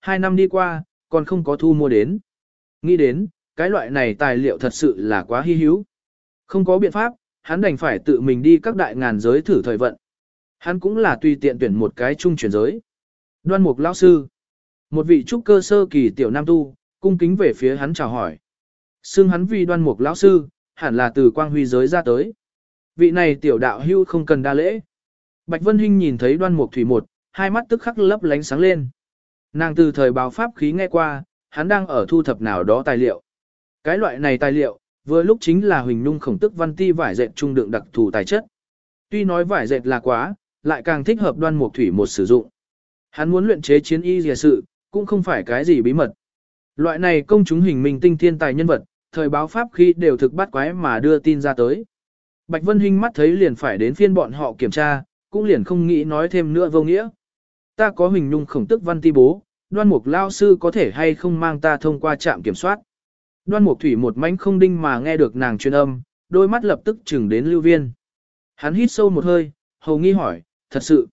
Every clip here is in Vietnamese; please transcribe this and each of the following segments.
hai năm đi qua, còn không có thu mua đến. Nghĩ đến, cái loại này tài liệu thật sự là quá hy hữu. Không có biện pháp, hắn đành phải tự mình đi các đại ngàn giới thử thời vận. Hắn cũng là tùy tiện tuyển một cái trung chuyển giới. Đoan mục lão sư. Một vị trúc cơ sơ kỳ tiểu nam tu, cung kính về phía hắn chào hỏi. Xưng hắn vì đoan mục lão sư, hẳn là từ quang huy giới ra tới. Vị này tiểu đạo hưu không cần đa lễ. Bạch Vân Hinh nhìn thấy đoan mục thủy một, hai mắt tức khắc lấp lánh sáng lên. Nàng từ thời báo pháp khí nghe qua, hắn đang ở thu thập nào đó tài liệu. Cái loại này tài liệu, vừa lúc chính là huỳnh nung khổng tức văn ti vải dệt trung đựng đặc thù tài chất. Tuy nói vải dệt là quá, lại càng thích hợp đoan mục thủy một sử dụng. Hắn muốn luyện chế chiến y dìa sự, cũng không phải cái gì bí mật. Loại này công chúng hình minh tinh thiên tài nhân vật, thời báo pháp khi đều thực bắt quái mà đưa tin ra tới. Bạch Vân Hinh mắt thấy liền phải đến phiên bọn họ kiểm tra, cũng liền không nghĩ nói thêm nữa vô nghĩa. Ta có hình nhung khổng tức văn ti bố, đoan mục lao sư có thể hay không mang ta thông qua trạm kiểm soát. Đoan mục thủy một mánh không đinh mà nghe được nàng truyền âm, đôi mắt lập tức chừng đến lưu viên. Hắn hít sâu một hơi, hầu nghi hỏi, thật sự,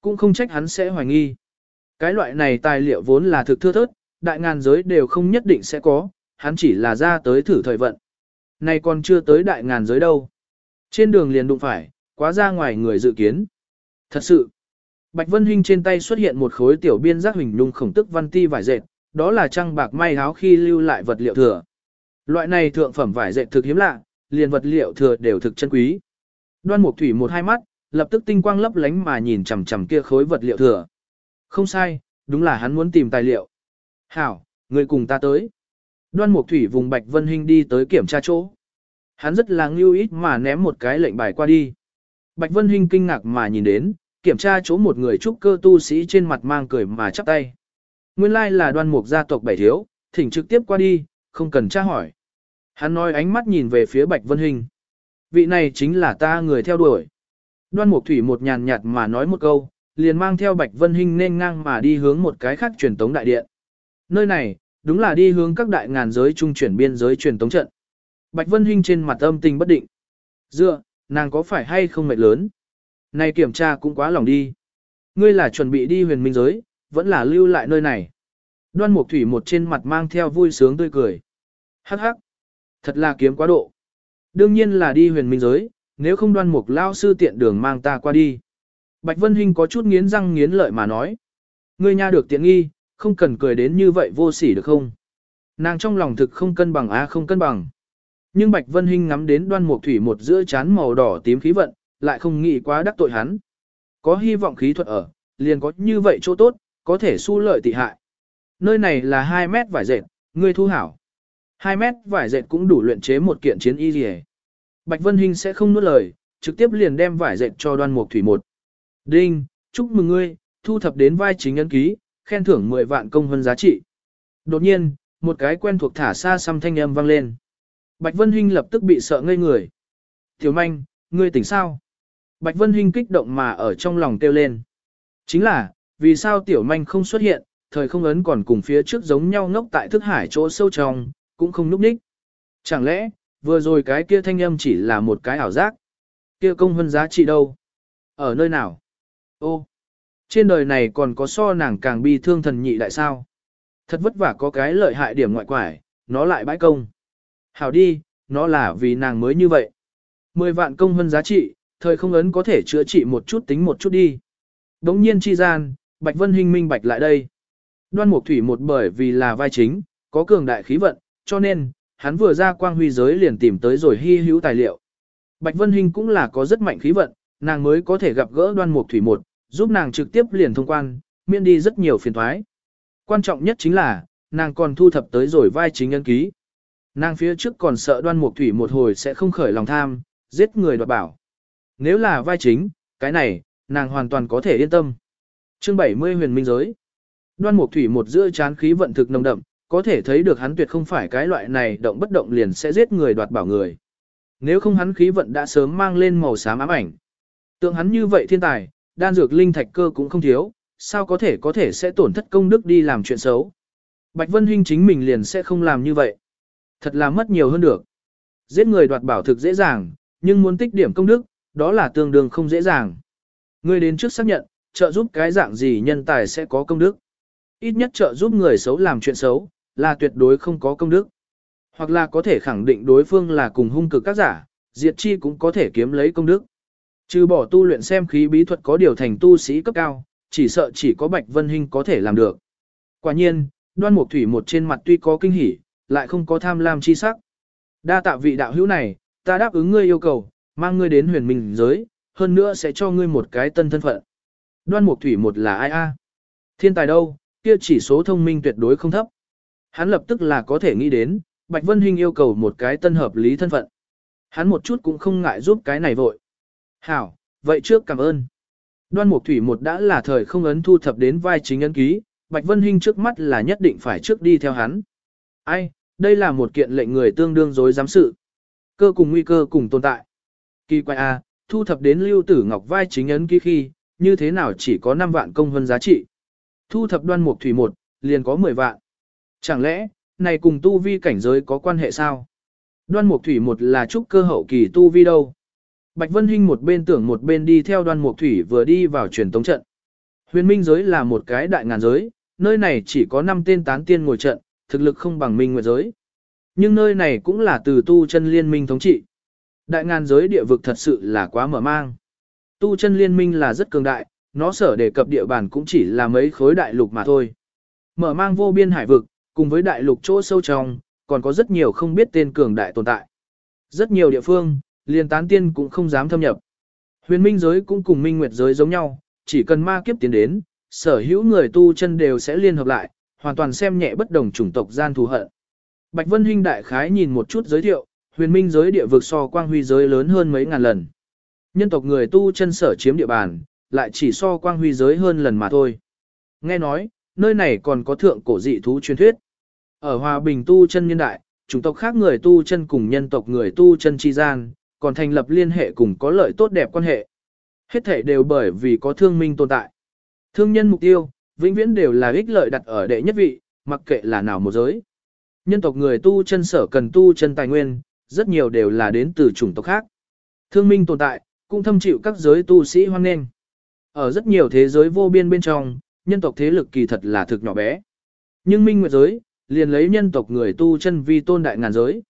cũng không trách hắn sẽ hoài nghi. Cái loại này tài liệu vốn là thực thưa thớt, đại ngàn giới đều không nhất định sẽ có, hắn chỉ là ra tới thử thời vận. Này còn chưa tới đại ngàn giới đâu. Trên đường liền đụng phải, quá ra ngoài người dự kiến. Thật sự, Bạch Vân Hinh trên tay xuất hiện một khối tiểu biên giác hình nhung khổng tức văn ti vải dệt, đó là trang bạc may áo khi lưu lại vật liệu thừa. Loại này thượng phẩm vải dệt thực hiếm lạ, liền vật liệu thừa đều thực chân quý. Đoan Mục Thủy một hai mắt, lập tức tinh quang lấp lánh mà nhìn chằm chằm kia khối vật liệu thừa. Không sai, đúng là hắn muốn tìm tài liệu. Hảo, người cùng ta tới. Đoan Mục Thủy vùng Bạch Vân Hinh đi tới kiểm tra chỗ. Hắn rất là lưu ít mà ném một cái lệnh bài qua đi. Bạch Vân Hinh kinh ngạc mà nhìn đến, kiểm tra chỗ một người trúc cơ tu sĩ trên mặt mang cười mà chắp tay. Nguyên lai là đoan mục gia tộc bảy thiếu, thỉnh trực tiếp qua đi, không cần tra hỏi. Hắn nói ánh mắt nhìn về phía Bạch Vân Hình. Vị này chính là ta người theo đuổi. Đoan mục thủy một nhàn nhạt mà nói một câu, liền mang theo Bạch Vân Hinh nên ngang mà đi hướng một cái khác truyền tống đại điện. Nơi này, đúng là đi hướng các đại ngàn giới trung chuyển biên giới truyền tống trận. Bạch Vân Hinh trên mặt âm tình bất định. Dựa, nàng có phải hay không mệt lớn? Này kiểm tra cũng quá lòng đi. Ngươi là chuẩn bị đi huyền minh giới, vẫn là lưu lại nơi này. Đoan Mục Thủy một trên mặt mang theo vui sướng tươi cười. Hắc hắc. Thật là kiếm quá độ. Đương nhiên là đi huyền minh giới, nếu không đoan mục Lão sư tiện đường mang ta qua đi. Bạch Vân Hinh có chút nghiến răng nghiến lợi mà nói. Ngươi nha được tiện nghi, không cần cười đến như vậy vô sỉ được không? Nàng trong lòng thực không cân bằng á không cân bằng. Nhưng Bạch Vân Hinh ngắm đến đoan mục thủy một giữa chán màu đỏ tím khí vận, lại không nghĩ quá đắc tội hắn. Có hy vọng khí thuật ở, liền có như vậy chỗ tốt, có thể su lợi tị hại. Nơi này là 2 mét vải dệt, ngươi thu hảo. 2 mét vải dệt cũng đủ luyện chế một kiện chiến y gì Bạch Vân Hinh sẽ không nuốt lời, trực tiếp liền đem vải dệt cho đoan mục thủy một. Đinh, chúc mừng ngươi, thu thập đến vai chính ấn ký, khen thưởng 10 vạn công hơn giá trị. Đột nhiên, một cái quen thuộc thả xa xăm thanh âm vang lên. Bạch Vân Hinh lập tức bị sợ ngây người. Tiểu manh, ngươi tỉnh sao? Bạch Vân Hinh kích động mà ở trong lòng kêu lên. Chính là, vì sao tiểu manh không xuất hiện, thời không ấn còn cùng phía trước giống nhau ngốc tại thức hải chỗ sâu trong, cũng không núp đích. Chẳng lẽ, vừa rồi cái kia thanh âm chỉ là một cái ảo giác? Kia công hơn giá trị đâu? Ở nơi nào? Ô, trên đời này còn có so nàng càng bi thương thần nhị đại sao? Thật vất vả có cái lợi hại điểm ngoại quải, nó lại bãi công. Hảo đi, nó là vì nàng mới như vậy. Mười vạn công hơn giá trị, thời không ấn có thể chữa trị một chút tính một chút đi. Đống nhiên chi gian, Bạch Vân Hinh minh bạch lại đây. Đoan Mục Thủy một bởi vì là vai chính, có cường đại khí vận, cho nên, hắn vừa ra quang huy giới liền tìm tới rồi hy hữu tài liệu. Bạch Vân Hinh cũng là có rất mạnh khí vận, nàng mới có thể gặp gỡ Đoan Mục Thủy một, giúp nàng trực tiếp liền thông quan, miễn đi rất nhiều phiền toái. Quan trọng nhất chính là, nàng còn thu thập tới rồi vai chính ấn ký. Nàng phía trước còn sợ Đoan Mục Thủy một hồi sẽ không khởi lòng tham, giết người đoạt bảo. Nếu là vai chính, cái này, nàng hoàn toàn có thể yên tâm. Chương 70 huyền minh giới. Đoan Mục Thủy một giữa chán khí vận thực nồng đậm, có thể thấy được hắn tuyệt không phải cái loại này động bất động liền sẽ giết người đoạt bảo người. Nếu không hắn khí vận đã sớm mang lên màu xám ám ảnh. Tượng hắn như vậy thiên tài, đan dược linh thạch cơ cũng không thiếu, sao có thể có thể sẽ tổn thất công đức đi làm chuyện xấu. Bạch Vân Hinh chính mình liền sẽ không làm như vậy. Thật là mất nhiều hơn được. Giết người đoạt bảo thực dễ dàng, nhưng muốn tích điểm công đức, đó là tương đương không dễ dàng. Ngươi đến trước xác nhận, trợ giúp cái dạng gì nhân tài sẽ có công đức. ít nhất trợ giúp người xấu làm chuyện xấu, là tuyệt đối không có công đức. Hoặc là có thể khẳng định đối phương là cùng hung cực các giả, diệt chi cũng có thể kiếm lấy công đức. Trừ bỏ tu luyện xem khí bí thuật có điều thành tu sĩ cấp cao, chỉ sợ chỉ có Bạch Vân Hinh có thể làm được. Quả nhiên, đoan mục thủy một trên mặt tuy có kinh hỉ, lại không có tham lam chi sắc. Đa tạ vị đạo hữu này, ta đáp ứng ngươi yêu cầu, mang ngươi đến huyền minh giới, hơn nữa sẽ cho ngươi một cái tân thân phận. Đoan mục thủy một là ai a? Thiên tài đâu, kia chỉ số thông minh tuyệt đối không thấp. Hắn lập tức là có thể nghĩ đến, Bạch Vân Hinh yêu cầu một cái tân hợp lý thân phận. Hắn một chút cũng không ngại giúp cái này vội. Hảo, vậy trước cảm ơn. Đoan Mục Thủy một đã là thời không ấn thu thập đến vai chính ấn ký, Bạch Vân Hinh trước mắt là nhất định phải trước đi theo hắn. Ai, đây là một kiện lệnh người tương đương dối giám sự. Cơ cùng nguy cơ cùng tồn tại. Kỳ quái a, thu thập đến lưu tử ngọc vai chính ấn ký khi, như thế nào chỉ có 5 vạn công hơn giá trị. Thu thập đoan mục thủy một, liền có 10 vạn. Chẳng lẽ, này cùng tu vi cảnh giới có quan hệ sao? Đoan mục thủy một là trúc cơ hậu kỳ tu vi đâu? Bạch Vân Hinh một bên tưởng một bên đi theo đoan mục thủy vừa đi vào truyền tống trận. Huyền minh giới là một cái đại ngàn giới, nơi này chỉ có 5 tên tán tiên ngồi trận, thực lực không bằng minh nguyệt giới. Nhưng nơi này cũng là từ tu chân liên minh thống trị. Đại ngàn giới địa vực thật sự là quá mở mang. Tu chân liên minh là rất cường đại, nó sở đề cập địa bàn cũng chỉ là mấy khối đại lục mà thôi. Mở mang vô biên hải vực, cùng với đại lục chỗ sâu trong, còn có rất nhiều không biết tên cường đại tồn tại. Rất nhiều địa phương, liền tán tiên cũng không dám thâm nhập. Huyền minh giới cũng cùng minh nguyệt giới giống nhau, chỉ cần ma kiếp tiến đến, sở hữu người tu chân đều sẽ liên hợp lại, hoàn toàn xem nhẹ bất đồng chủng tộc gian thù hận. Bạch Vân Hinh đại khái nhìn một chút giới thiệu, huyền minh giới địa vực so quang huy giới lớn hơn mấy ngàn lần. Nhân tộc người tu chân sở chiếm địa bàn, lại chỉ so quang huy giới hơn lần mà thôi. Nghe nói, nơi này còn có thượng cổ dị thú truyền thuyết. Ở hòa bình tu chân nhân đại, chủng tộc khác người tu chân cùng nhân tộc người tu chân chi gian, còn thành lập liên hệ cùng có lợi tốt đẹp quan hệ. Hết thể đều bởi vì có thương minh tồn tại. Thương nhân mục tiêu, vĩnh viễn đều là ích lợi đặt ở đệ nhất vị, mặc kệ là nào một giới. Nhân tộc người tu chân sở cần tu chân tài nguyên, rất nhiều đều là đến từ chủng tộc khác. Thương minh tồn tại, cũng thâm chịu các giới tu sĩ hoan nghênh. Ở rất nhiều thế giới vô biên bên trong, nhân tộc thế lực kỳ thật là thực nhỏ bé. Nhưng minh nguyệt giới, liền lấy nhân tộc người tu chân vi tôn đại ngàn giới.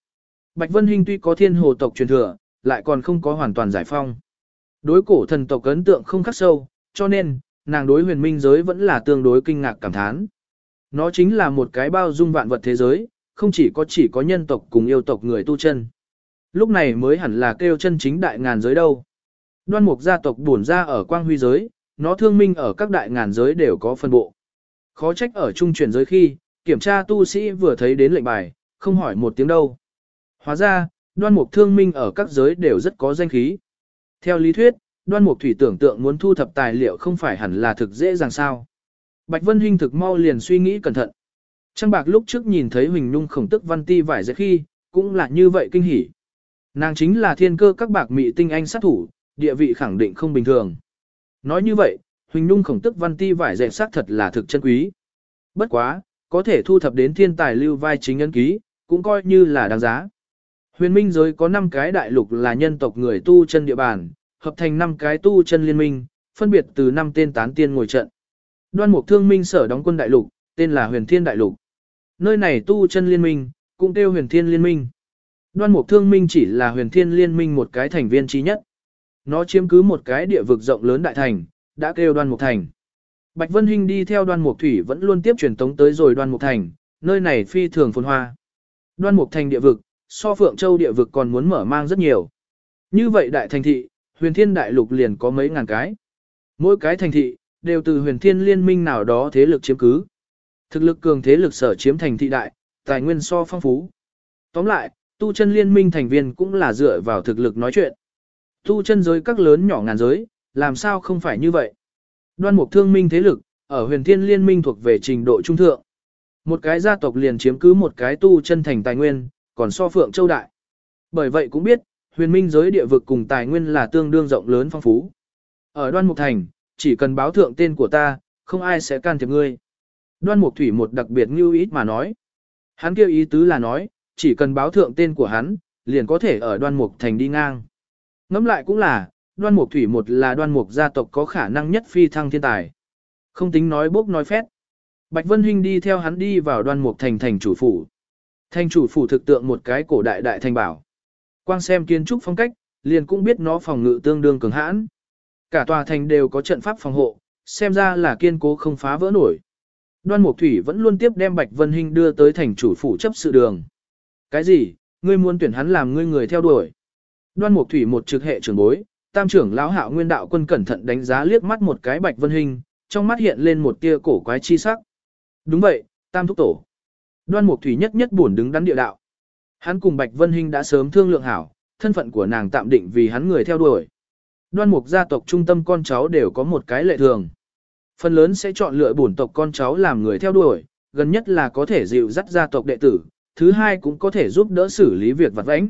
Bạch Vân Hinh tuy có thiên hồ tộc truyền thừa, lại còn không có hoàn toàn giải phong. Đối cổ thần tộc ấn tượng không khắc sâu, cho nên, nàng đối huyền minh giới vẫn là tương đối kinh ngạc cảm thán. Nó chính là một cái bao dung vạn vật thế giới, không chỉ có chỉ có nhân tộc cùng yêu tộc người tu chân. Lúc này mới hẳn là kêu chân chính đại ngàn giới đâu. Đoan mục gia tộc buồn ra ở quang huy giới, nó thương minh ở các đại ngàn giới đều có phân bộ. Khó trách ở trung chuyển giới khi, kiểm tra tu sĩ vừa thấy đến lệnh bài, không hỏi một tiếng đâu. Hóa ra, đoan mục thương minh ở các giới đều rất có danh khí. Theo lý thuyết, đoan mục thủy tưởng tượng muốn thu thập tài liệu không phải hẳn là thực dễ dàng sao. Bạch Vân Hinh thực mau liền suy nghĩ cẩn thận. Trang bạc lúc trước nhìn thấy Huỳnh Nhung khổng tức văn ti vải dệt khi, cũng là như vậy kinh hỉ. Nàng chính là thiên cơ các bạc mị tinh anh sát thủ, địa vị khẳng định không bình thường. Nói như vậy, Huỳnh Nhung khổng tức văn ti vải dệt xác thật là thực chân quý. Bất quá, có thể thu thập đến thiên tài lưu vai chính ấn ký, cũng coi như là đáng giá. Huyền minh giới có 5 cái đại lục là nhân tộc người tu chân địa bàn, hợp thành 5 cái tu chân liên minh, phân biệt từ 5 tên tán tiên ngồi trận. Đoan mục thương minh sở đóng quân đại lục, tên là huyền thiên đại lục. Nơi này tu chân liên minh, cũng kêu huyền thiên liên minh. Đoan mục thương minh chỉ là huyền thiên liên minh một cái thành viên trí nhất. Nó chiếm cứ một cái địa vực rộng lớn đại thành, đã kêu đoan mục thành. Bạch Vân Hinh đi theo đoan mục thủy vẫn luôn tiếp truyền tống tới rồi đoan mục thành, nơi này phi thường phồn hoa. Đoan mục thành địa vực, so phượng châu địa vực còn muốn mở mang rất nhiều. Như vậy đại thành thị, huyền thiên đại lục liền có mấy ngàn cái. Mỗi cái thành thị, đều từ huyền thiên liên minh nào đó thế lực chiếm cứ. Thực lực cường thế lực sở chiếm thành thị đại, tài nguyên so phong phú. Tóm lại, tu chân liên minh thành viên cũng là dựa vào thực lực nói chuyện. Tu chân giới các lớn nhỏ ngàn giới, làm sao không phải như vậy? Đoan mục thương minh thế lực, ở huyền thiên liên minh thuộc về trình độ trung thượng. Một cái gia tộc liền chiếm cứ một cái tu chân thành tài nguyên, còn so phượng châu đại. Bởi vậy cũng biết, huyền minh giới địa vực cùng tài nguyên là tương đương rộng lớn phong phú. Ở đoan mục thành, chỉ cần báo thượng tên của ta, không ai sẽ can thiệp ngươi. Đoan mục thủy một đặc biệt như ít mà nói. Hắn kêu ý tứ là nói, chỉ cần báo thượng tên của hắn, liền có thể ở đoan mục thành đi ngang. Ngẫm lại cũng là, đoan mục thủy một là đoan mục gia tộc có khả năng nhất phi thăng thiên tài. Không tính nói bốc nói phét. Bạch Vân Hinh đi theo hắn đi vào đoan mục thành thành chủ phủ. Thành chủ phủ thực tượng một cái cổ đại đại thành bảo. Quang xem kiến trúc phong cách, liền cũng biết nó phòng ngự tương đương cường hãn. Cả tòa thành đều có trận pháp phòng hộ, xem ra là kiên cố không phá vỡ nổi. Đoan Mục Thủy vẫn luôn tiếp đem Bạch Vân Hinh đưa tới thành chủ phủ chấp sự đường. Cái gì? Ngươi muốn tuyển hắn làm ngươi người theo đuổi? Đoan Mục Thủy một trực hệ trưởng bối, tam trưởng lão Hạo Nguyên đạo quân cẩn thận đánh giá liếc mắt một cái Bạch Vân Hinh, trong mắt hiện lên một tia cổ quái chi sắc. Đúng vậy, tam thúc tổ. Đoan Mục Thủy nhất nhất buồn đứng đắn địa đạo. Hắn cùng Bạch Vân Hinh đã sớm thương lượng hảo, thân phận của nàng tạm định vì hắn người theo đuổi. Đoan Mục gia tộc trung tâm con cháu đều có một cái lệ thường. Phần lớn sẽ chọn lựa bổn tộc con cháu làm người theo đuổi, gần nhất là có thể dịu dắt gia tộc đệ tử, thứ hai cũng có thể giúp đỡ xử lý việc vặt vãnh.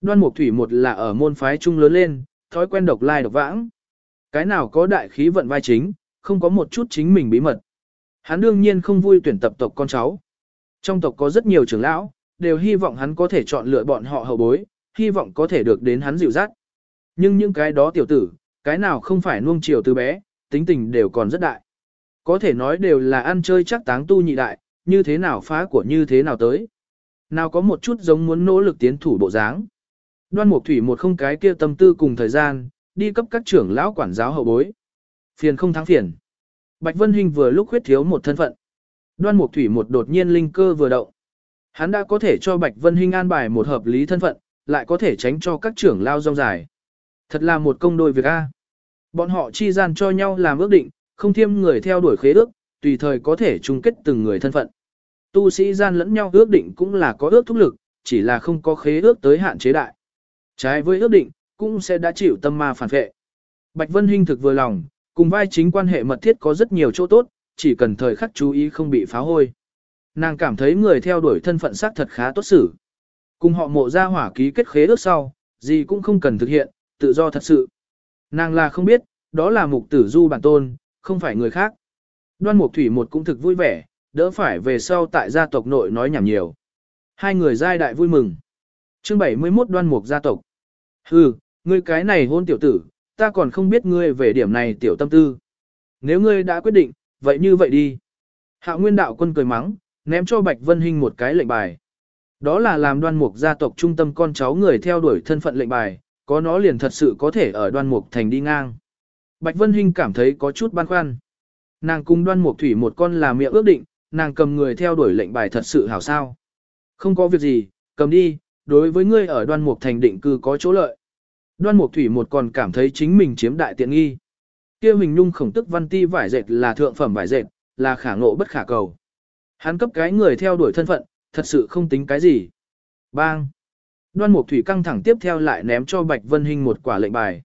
Đoan Mục Thủy một là ở môn phái trung lớn lên, thói quen độc lai độc vãng. Cái nào có đại khí vận vai chính, không có một chút chính mình bí mật. Hắn đương nhiên không vui tuyển tập tộc con cháu. Trong tộc có rất nhiều trưởng lão, đều hy vọng hắn có thể chọn lựa bọn họ hậu bối, hy vọng có thể được đến hắn dịu dắt. Nhưng những cái đó tiểu tử, cái nào không phải nuông chiều từ bé, tính tình đều còn rất đại. Có thể nói đều là ăn chơi chắc táng tu nhị đại, như thế nào phá của như thế nào tới. Nào có một chút giống muốn nỗ lực tiến thủ bộ dáng. Đoan Mục Thủy một không cái kia tâm tư cùng thời gian, đi cấp các trưởng lão quản giáo hậu bối. Phiền không thắng phiền. Bạch Vân Hinh vừa lúc khuyết thiếu một thân phận. Đoan Mục Thủy một đột nhiên linh cơ vừa động. Hắn đã có thể cho Bạch Vân Hinh an bài một hợp lý thân phận, lại có thể tránh cho các trưởng lao rong dài. Thật là một công đôi việc A. Bọn họ chi gian cho nhau làm ước định, không thiêm người theo đuổi khế ước, tùy thời có thể chung kết từng người thân phận. Tu sĩ gian lẫn nhau ước định cũng là có ước thúc lực, chỉ là không có khế ước tới hạn chế đại. Trái với ước định, cũng sẽ đã chịu tâm ma phản vệ. Bạch Vân Hinh thực vừa lòng, cùng vai chính quan hệ mật thiết có rất nhiều chỗ tốt, chỉ cần thời khắc chú ý không bị phá hôi. Nàng cảm thấy người theo đuổi thân phận xác thật khá tốt xử. Cùng họ mộ ra hỏa ký kết khế ước sau, gì cũng không cần thực hiện, tự do thật sự. Nàng là không biết, đó là mục tử du bản tôn, không phải người khác. Đoan mục thủy một cũng thực vui vẻ, đỡ phải về sau tại gia tộc nội nói nhảm nhiều. Hai người giai đại vui mừng. chương 71 đoan mục gia tộc. Hừ, ngươi cái này hôn tiểu tử, ta còn không biết ngươi về điểm này tiểu tâm tư. Nếu ngươi đã quyết định, vậy như vậy đi. Hạ nguyên đạo quân cười mắng, ném cho Bạch Vân Hinh một cái lệnh bài. Đó là làm đoan mục gia tộc trung tâm con cháu người theo đuổi thân phận lệnh bài, có nó liền thật sự có thể ở đoan mục thành đi ngang. Bạch Vân Hinh cảm thấy có chút băn khoăn. Nàng cùng đoan mục thủy một con là miệng ước định, nàng cầm người theo đuổi lệnh bài thật sự hảo sao. Không có việc gì, cầm đi, đối với ngươi ở đoan mục thành định cư có chỗ lợi. Đoan mục thủy một còn cảm thấy chính mình chiếm đại tiện nghi. kia hình nhung khổng tức văn ti vải dệt là thượng phẩm vải dệt, là khả ngộ bất khả cầu. Hắn cấp cái người theo đuổi thân phận, thật sự không tính cái gì. Bang! Đoan Mục Thủy căng thẳng tiếp theo lại ném cho Bạch Vân Hinh một quả lệnh bài.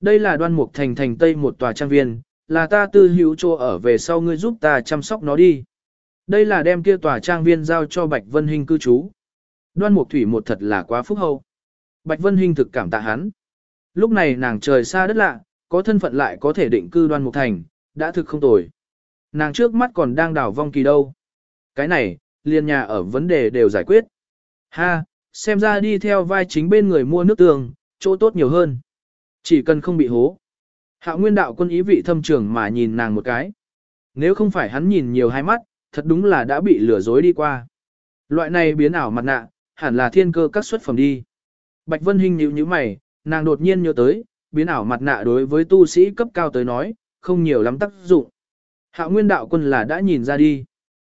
Đây là Đoan Mục Thành thành Tây một tòa trang viên, là ta tư hữu cho ở về sau ngươi giúp ta chăm sóc nó đi. Đây là đem kia tòa trang viên giao cho Bạch Vân Hinh cư trú. Đoan Mục Thủy một thật là quá phúc hậu. Bạch Vân Hinh thực cảm tạ hắn. Lúc này nàng trời xa đất lạ, có thân phận lại có thể định cư Đoan Mục Thành, đã thực không tồi. Nàng trước mắt còn đang đảo vong kỳ đâu. Cái này, liền nhà ở vấn đề đều giải quyết. Ha, xem ra đi theo vai chính bên người mua nước tường, chỗ tốt nhiều hơn. Chỉ cần không bị hố. Hạo nguyên đạo quân ý vị thâm trường mà nhìn nàng một cái. Nếu không phải hắn nhìn nhiều hai mắt, thật đúng là đã bị lừa dối đi qua. Loại này biến ảo mặt nạ, hẳn là thiên cơ các xuất phẩm đi. Bạch Vân Hinh nhíu nhíu mày, nàng đột nhiên nhớ tới, biến ảo mặt nạ đối với tu sĩ cấp cao tới nói, không nhiều lắm tác dụng. Hạo nguyên đạo quân là đã nhìn ra đi.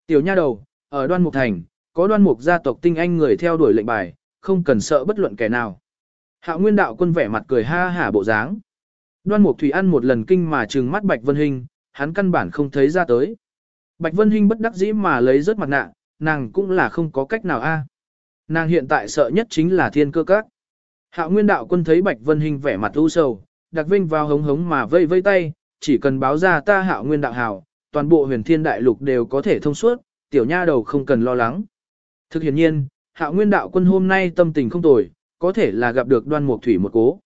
Tiểu nha đầu, ở đoan mục thành, có đoan mục gia tộc tinh anh người theo đuổi lệnh bài, không cần sợ bất luận kẻ nào. Hạo nguyên đạo quân vẻ mặt cười ha hả bộ dáng. Đoan mục thủy ăn một lần kinh mà trừng mắt Bạch Vân Hinh, hắn căn bản không thấy ra tới. Bạch Vân Hinh bất đắc dĩ mà lấy rớt mặt nạ, nàng cũng là không có cách nào a. Nàng hiện tại sợ nhất chính là thiên cơ các. Hạo nguyên đạo quân thấy Bạch Vân Hinh vẻ mặt u sầu, đặc vinh vào hống hống mà vây vây tay, chỉ cần báo ra ta hạo nguyên đạo hào, toàn bộ huyền thiên đại lục đều có thể thông suốt, tiểu nha đầu không cần lo lắng. Thực hiện nhiên, hạo nguyên đạo quân hôm nay tâm tình không tồi, có thể là gặp được đoan mục thủy một cố.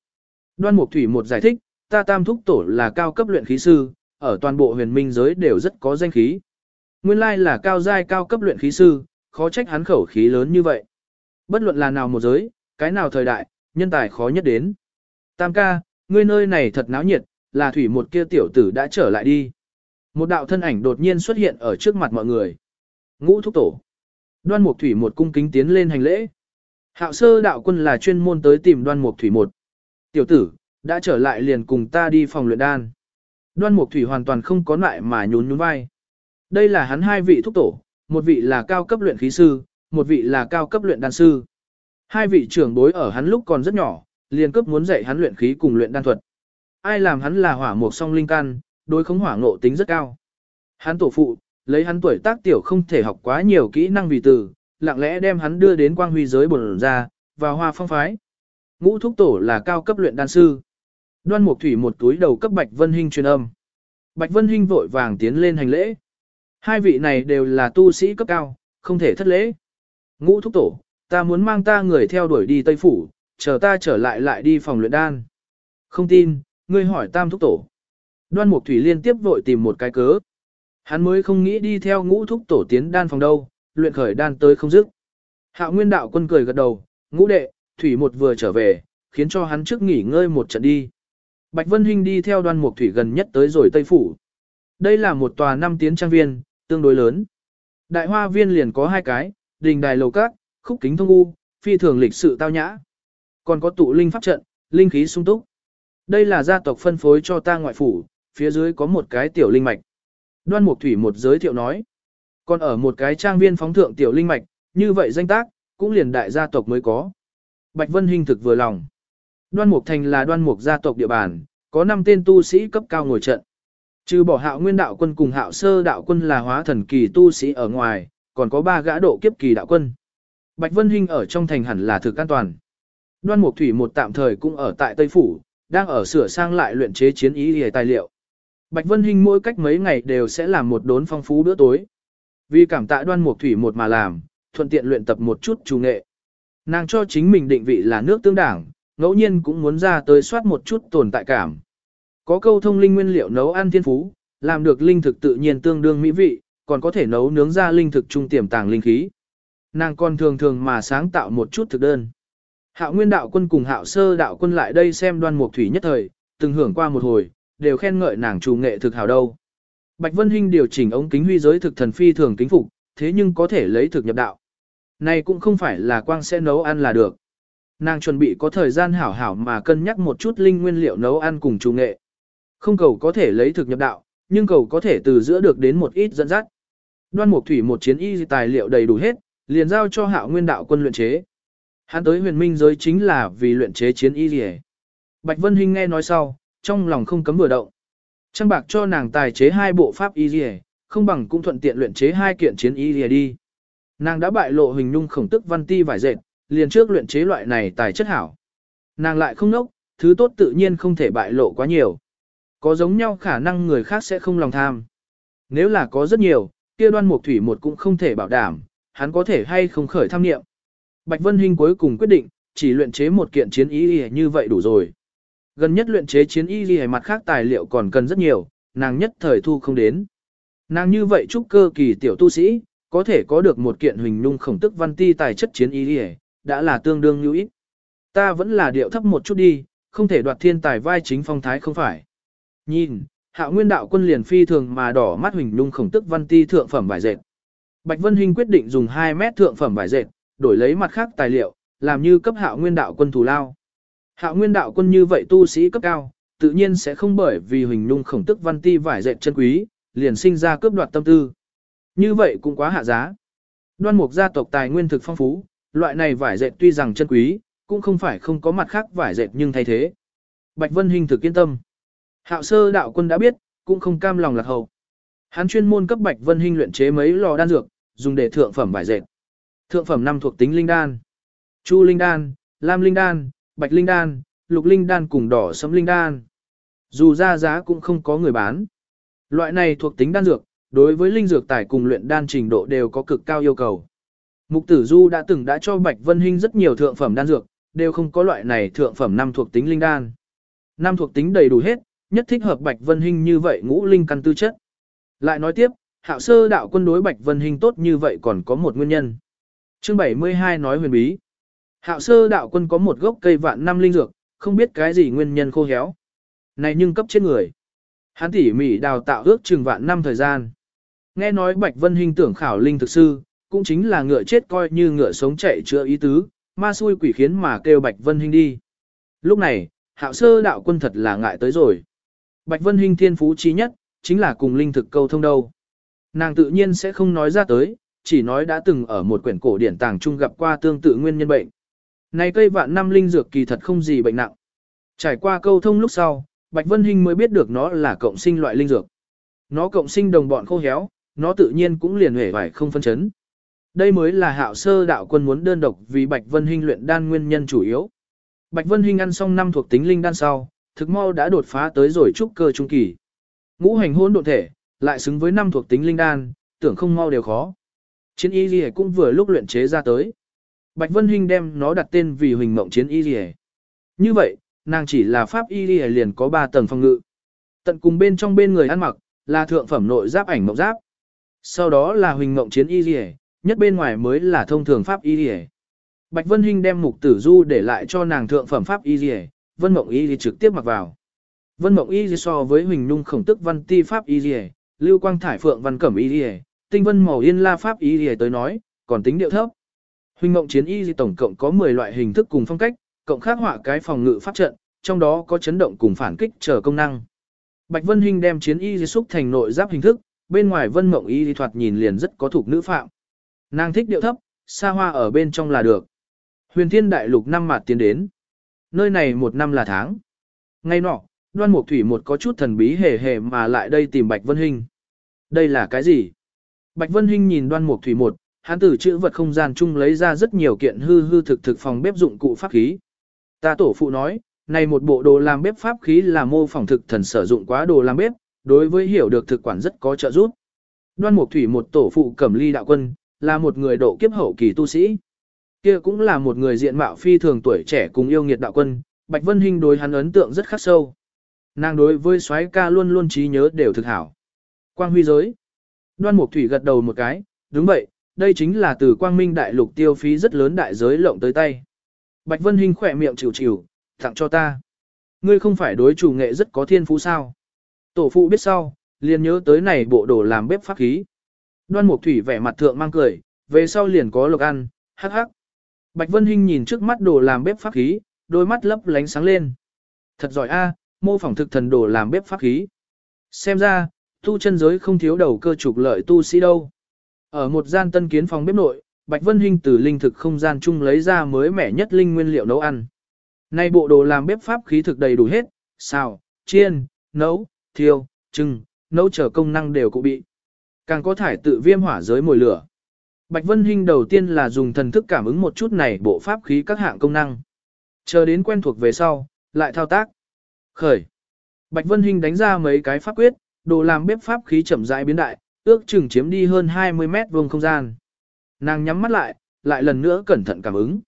Đoan mục thủy một giải thích, ta tam thúc tổ là cao cấp luyện khí sư, ở toàn bộ huyền minh giới đều rất có danh khí. Nguyên lai là cao giai cao cấp luyện khí sư, khó trách hắn khẩu khí lớn như vậy. Bất luận là nào một giới, cái nào thời đại, nhân tài khó nhất đến. Tam ca, ngươi nơi này thật náo nhiệt, là thủy một kia tiểu tử đã trở lại đi. Một đạo thân ảnh đột nhiên xuất hiện ở trước mặt mọi người. Ngũ thúc tổ. Đoan Mục Thủy một cung kính tiến lên hành lễ. Hạo sơ đạo quân là chuyên môn tới tìm Đoan Mục Thủy một. Tiểu tử, đã trở lại liền cùng ta đi phòng luyện đan. Đoan Mục Thủy hoàn toàn không có lại mà nhún nhún vai. Đây là hắn hai vị thúc tổ, một vị là cao cấp luyện khí sư, một vị là cao cấp luyện đan sư. Hai vị trưởng bối ở hắn lúc còn rất nhỏ, liền cấp muốn dạy hắn luyện khí cùng luyện đan thuật. Ai làm hắn là hỏa mục song linh căn, đối khống hỏa ngộ tính rất cao. Hắn tổ phụ, lấy hắn tuổi tác tiểu không thể học quá nhiều kỹ năng vì từ, lặng lẽ đem hắn đưa đến quang huy giới bổn ra, và hoa phong phái. Ngũ thúc tổ là cao cấp luyện đan sư. Đoan Mục Thủy một túi đầu cấp Bạch Vân Hinh truyền âm. Bạch Vân Hinh vội vàng tiến lên hành lễ. Hai vị này đều là tu sĩ cấp cao, không thể thất lễ. Ngũ thúc tổ, ta muốn mang ta người theo đuổi đi Tây Phủ, chờ ta trở lại lại đi phòng luyện đan. Không tin, ngươi hỏi tam thúc tổ. Đoan Mục Thủy liên tiếp vội tìm một cái cớ. Hắn mới không nghĩ đi theo ngũ thúc tổ tiến đan phòng đâu, luyện khởi đan tới không dứt. Hạo Nguyên đạo quân cười gật đầu, ngũ đệ, Thủy một vừa trở về, khiến cho hắn trước nghỉ ngơi một trận đi. Bạch Vân Hinh đi theo đoan mục thủy gần nhất tới rồi Tây Phủ. Đây là một tòa năm tiến trang viên, tương đối lớn. Đại hoa viên liền có hai cái, đình đài lầu cát, khúc kính thông u, phi thường lịch sự tao nhã. Còn có tụ linh pháp trận, linh khí sung túc. Đây là gia tộc phân phối cho ta ngoại phủ, phía dưới có một cái tiểu linh mạch. Đoan Mục Thủy một giới thiệu nói. Còn ở một cái trang viên phóng thượng tiểu linh mạch, như vậy danh tác, cũng liền đại gia tộc mới có. Bạch Vân Hinh thực vừa lòng. Đoan Mục Thành là đoan mục gia tộc địa bàn, có 5 tên tu sĩ cấp cao ngồi trận. Trừ bỏ hạo nguyên đạo quân cùng hạo sơ đạo quân là hóa thần kỳ tu sĩ ở ngoài, còn có 3 gã độ kiếp kỳ đạo quân. Bạch Vân Hinh ở trong thành hẳn là thực an toàn. Đoan Mục Thủy một tạm thời cũng ở tại Tây Phủ, đang ở sửa sang lại luyện chế chiến ý hề tài liệu. Bạch Vân Hinh mỗi cách mấy ngày đều sẽ làm một đốn phong phú bữa tối. Vì cảm tạ Đoan Mục Thủy một mà làm, thuận tiện luyện tập một chút chủ nghệ. Nàng cho chính mình định vị là nước tương đảng, ngẫu nhiên cũng muốn ra tới soát một chút tồn tại cảm. Có câu thông linh nguyên liệu nấu ăn thiên phú, làm được linh thực tự nhiên tương đương mỹ vị, còn có thể nấu nướng ra linh thực trung tiềm tàng linh khí. Nàng còn thường thường mà sáng tạo một chút thực đơn. Hạo Nguyên đạo quân cùng Hạo Sơ đạo quân lại đây xem Đoan Mục Thủy nhất thời, từng hưởng qua một hồi, đều khen ngợi nàng chủ nghệ thực hảo đâu. Bạch Vân Hinh điều chỉnh ống kính huy giới thực thần phi thường kính phục, thế nhưng có thể lấy thực nhập đạo. Này cũng không phải là quang sẽ nấu ăn là được. Nàng chuẩn bị có thời gian hảo hảo mà cân nhắc một chút linh nguyên liệu nấu ăn cùng chủ nghệ. Không cầu có thể lấy thực nhập đạo, nhưng cầu có thể từ giữa được đến một ít dẫn dắt. Đoan Mục Thủy một chiến y tài liệu đầy đủ hết, liền giao cho Hạo Nguyên đạo quân luyện chế. Hắn tới huyền minh giới chính là vì luyện chế chiến y liề. Bạch Vân Hinh nghe nói sau, trong lòng không cấm vừa động. trang bạc cho nàng tài chế hai bộ pháp y liề, không bằng cũng thuận tiện luyện chế hai kiện chiến y liề đi. Nàng đã bại lộ hình nhung khổng tức văn ti vải dệt, liền trước luyện chế loại này tài chất hảo. Nàng lại không nốc, thứ tốt tự nhiên không thể bại lộ quá nhiều. Có giống nhau khả năng người khác sẽ không lòng tham. Nếu là có rất nhiều, kia đoan mục thủy một cũng không thể bảo đảm, hắn có thể hay không khởi tham niệm. Bạch Vân Hinh cuối cùng quyết định, chỉ luyện chế một kiện chiến y như vậy đủ rồi. Gần nhất luyện chế chiến y ghi mặt khác tài liệu còn cần rất nhiều, nàng nhất thời thu không đến. Nàng như vậy trúc cơ kỳ tiểu tu sĩ, có thể có được một kiện hình nung khổng tức văn ti tài chất chiến y ghi đã là tương đương như ít. Ta vẫn là điệu thấp một chút đi, không thể đoạt thiên tài vai chính phong thái không phải. Nhìn, hạo nguyên đạo quân liền phi thường mà đỏ mắt huỳnh nung khổng tức văn ti thượng phẩm vải dệt. Bạch Vân Hinh quyết định dùng 2 mét thượng phẩm vải dệt, đổi lấy mặt khác tài liệu, làm như cấp hạo nguyên đạo quân thù lao. Hạ nguyên đạo quân như vậy tu sĩ cấp cao, tự nhiên sẽ không bởi vì huỳnh nung khổng tức văn ti vải dệt chân quý, liền sinh ra cướp đoạt tâm tư. Như vậy cũng quá hạ giá. Đoan mục gia tộc tài nguyên thực phong phú, loại này vải dệt tuy rằng chân quý, cũng không phải không có mặt khác vải dệt nhưng thay thế. Bạch Vân Hinh thực yên tâm. Hạo sơ đạo quân đã biết, cũng không cam lòng lạc hậu. Hắn chuyên môn cấp Bạch Vân Hinh luyện chế mấy lò đan dược, dùng để thượng phẩm vải dệt. Thượng phẩm năm thuộc tính linh đan. Chu linh đan, lam linh đan, bạch linh đan, lục linh đan cùng đỏ sẫm linh đan. Dù ra giá cũng không có người bán. Loại này thuộc tính đan dược, đối với linh dược tài cùng luyện đan trình độ đều có cực cao yêu cầu. Mục tử du đã từng đã cho Bạch Vân Hinh rất nhiều thượng phẩm đan dược, đều không có loại này thượng phẩm năm thuộc tính linh đan. Năm thuộc tính đầy đủ hết, nhất thích hợp Bạch Vân Hinh như vậy ngũ linh căn tư chất. Lại nói tiếp, hạo sơ đạo quân đối Bạch Vân Hinh tốt như vậy còn có một nguyên nhân. Chương 72 nói huyền bí. Hạo sơ đạo quân có một gốc cây vạn năm linh dược, không biết cái gì nguyên nhân khô héo. Này nhưng cấp chết người. Hắn tỉ mỉ đào tạo ước chừng vạn năm thời gian. Nghe nói Bạch Vân Hinh tưởng khảo linh thực sư, cũng chính là ngựa chết coi như ngựa sống chạy chữa ý tứ, ma xui quỷ khiến mà kêu Bạch Vân Hinh đi. Lúc này, hạo sơ đạo quân thật là ngại tới rồi. Bạch Vân Hinh thiên phú trí nhất, chính là cùng linh thực câu thông đâu. Nàng tự nhiên sẽ không nói ra tới, chỉ nói đã từng ở một quyển cổ điển tàng trung gặp qua tương tự nguyên nhân bệnh. Này cây vạn năm linh dược kỳ thật không gì bệnh nặng. Trải qua câu thông lúc sau, Bạch Vân Hinh mới biết được nó là cộng sinh loại linh dược. Nó cộng sinh đồng bọn khô héo, nó tự nhiên cũng liền hề vải không phân chấn. Đây mới là hạo sơ đạo quân muốn đơn độc vì Bạch Vân Hinh luyện đan nguyên nhân chủ yếu. Bạch Vân Hinh ăn xong năm thuộc tính linh đan sau, thực mau đã đột phá tới rồi trúc cơ trung kỳ. Ngũ hành hôn độn thể, lại xứng với năm thuộc tính linh đan, tưởng không mau đều khó. Chiến y gì cũng vừa lúc luyện chế ra tới. Bạch Vân Hinh đem nó đặt tên vì huỳnh mộng chiến y gì Như vậy, nàng chỉ là pháp y gì liền có 3 tầng phòng ngự. Tận cùng bên trong bên người ăn mặc, là thượng phẩm nội giáp ảnh mộng giáp. Sau đó là huỳnh mộng chiến y gì nhất bên ngoài mới là thông thường pháp y gì Bạch Vân Hinh đem mục tử du để lại cho nàng thượng phẩm pháp y gì Vân Mộng y gì trực tiếp mặc vào. Vân Mộng y gì so với huỳnh nhung khổng tức văn ti pháp y gì lưu quang thải phượng văn cẩm y gì tinh vân màu yên la pháp y gì tới nói, còn tính điệu thấp. Huynh mộng chiến y Di tổng cộng có 10 loại hình thức cùng phong cách, cộng khác họa cái phòng ngự pháp trận, trong đó có chấn động cùng phản kích chờ công năng. Bạch Vân Hinh đem chiến y di xúc thành nội giáp hình thức, bên ngoài Vân Mộng y di thoạt nhìn liền rất có thuộc nữ phạm. Nàng thích điệu thấp, xa hoa ở bên trong là được. Huyền Thiên Đại Lục năm mạt tiến đến. Nơi này một năm là tháng. Ngay nọ, Đoan Mục Thủy một có chút thần bí hề hề mà lại đây tìm Bạch Vân Hinh. Đây là cái gì? Bạch Vân Hinh nhìn Đoan Mục Thủy một, hắn từ chữ vật không gian chung lấy ra rất nhiều kiện hư hư thực thực phòng bếp dụng cụ pháp khí. Ta tổ phụ nói, này một bộ đồ làm bếp pháp khí là mô phỏng thực thần sử dụng quá đồ làm bếp, đối với hiểu được thực quản rất có trợ giúp. Đoan Mục Thủy một tổ phụ Cẩm Ly đạo quân, là một người độ kiếp hậu kỳ tu sĩ. Kia cũng là một người diện mạo phi thường tuổi trẻ cùng yêu nghiệt đạo quân, Bạch Vân Hinh đối hắn ấn tượng rất khắc sâu. Nàng đối với soái ca luôn luôn trí nhớ đều thực hảo. Quang huy giới. Đoan Mục Thủy gật đầu một cái, đúng vậy, đây chính là từ Quang Minh đại lục tiêu phí rất lớn đại giới lộng tới tay. Bạch Vân Hinh khỏe miệng chịu chịu, tặng cho ta. Ngươi không phải đối chủ nghệ rất có thiên phú sao. Tổ phụ biết sau, liền nhớ tới này bộ đồ làm bếp pháp khí. Đoan Mục Thủy vẻ mặt thượng mang cười, về sau liền có lộc ăn, hắc hắc. Bạch Vân Hinh nhìn trước mắt đồ làm bếp pháp khí, đôi mắt lấp lánh sáng lên. Thật giỏi a, mô phỏng thực thần đồ làm bếp pháp khí. Xem ra, tu chân giới không thiếu đầu cơ trục lợi tu sĩ đâu. Ở một gian tân kiến phòng bếp nội, Bạch Vân Hinh từ linh thực không gian chung lấy ra mới mẻ nhất linh nguyên liệu nấu ăn. Nay bộ đồ làm bếp pháp khí thực đầy đủ hết, xào, chiên, nấu, thiêu, trưng, nấu chờ công năng đều cụ bị. Càng có thải tự viêm hỏa giới mồi lửa. Bạch Vân Hinh đầu tiên là dùng thần thức cảm ứng một chút này bộ pháp khí các hạng công năng. Chờ đến quen thuộc về sau, lại thao tác. Khởi. Bạch Vân Hinh đánh ra mấy cái pháp quyết, đồ làm bếp pháp khí chậm rãi biến đại, ước chừng chiếm đi hơn 20 mét vuông không gian. Nàng nhắm mắt lại, lại lần nữa cẩn thận cảm ứng.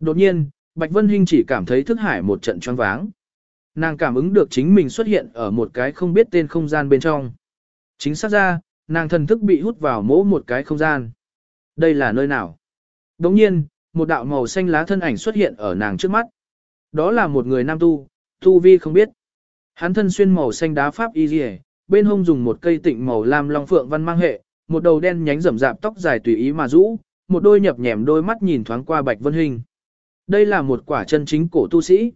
Đột nhiên, Bạch Vân Hinh chỉ cảm thấy thức hải một trận choáng váng. Nàng cảm ứng được chính mình xuất hiện ở một cái không biết tên không gian bên trong. Chính xác ra, nàng thần thức bị hút vào mỗ một cái không gian. Đây là nơi nào? Đồng nhiên, một đạo màu xanh lá thân ảnh xuất hiện ở nàng trước mắt. Đó là một người nam tu, tu vi không biết. Hắn thân xuyên màu xanh đá pháp y dì bên hông dùng một cây tịnh màu lam long phượng văn mang hệ, một đầu đen nhánh rậm rạp tóc dài tùy ý mà rũ, một đôi nhập nhèm đôi mắt nhìn thoáng qua Bạch Vân Hình. Đây là một quả chân chính cổ tu sĩ.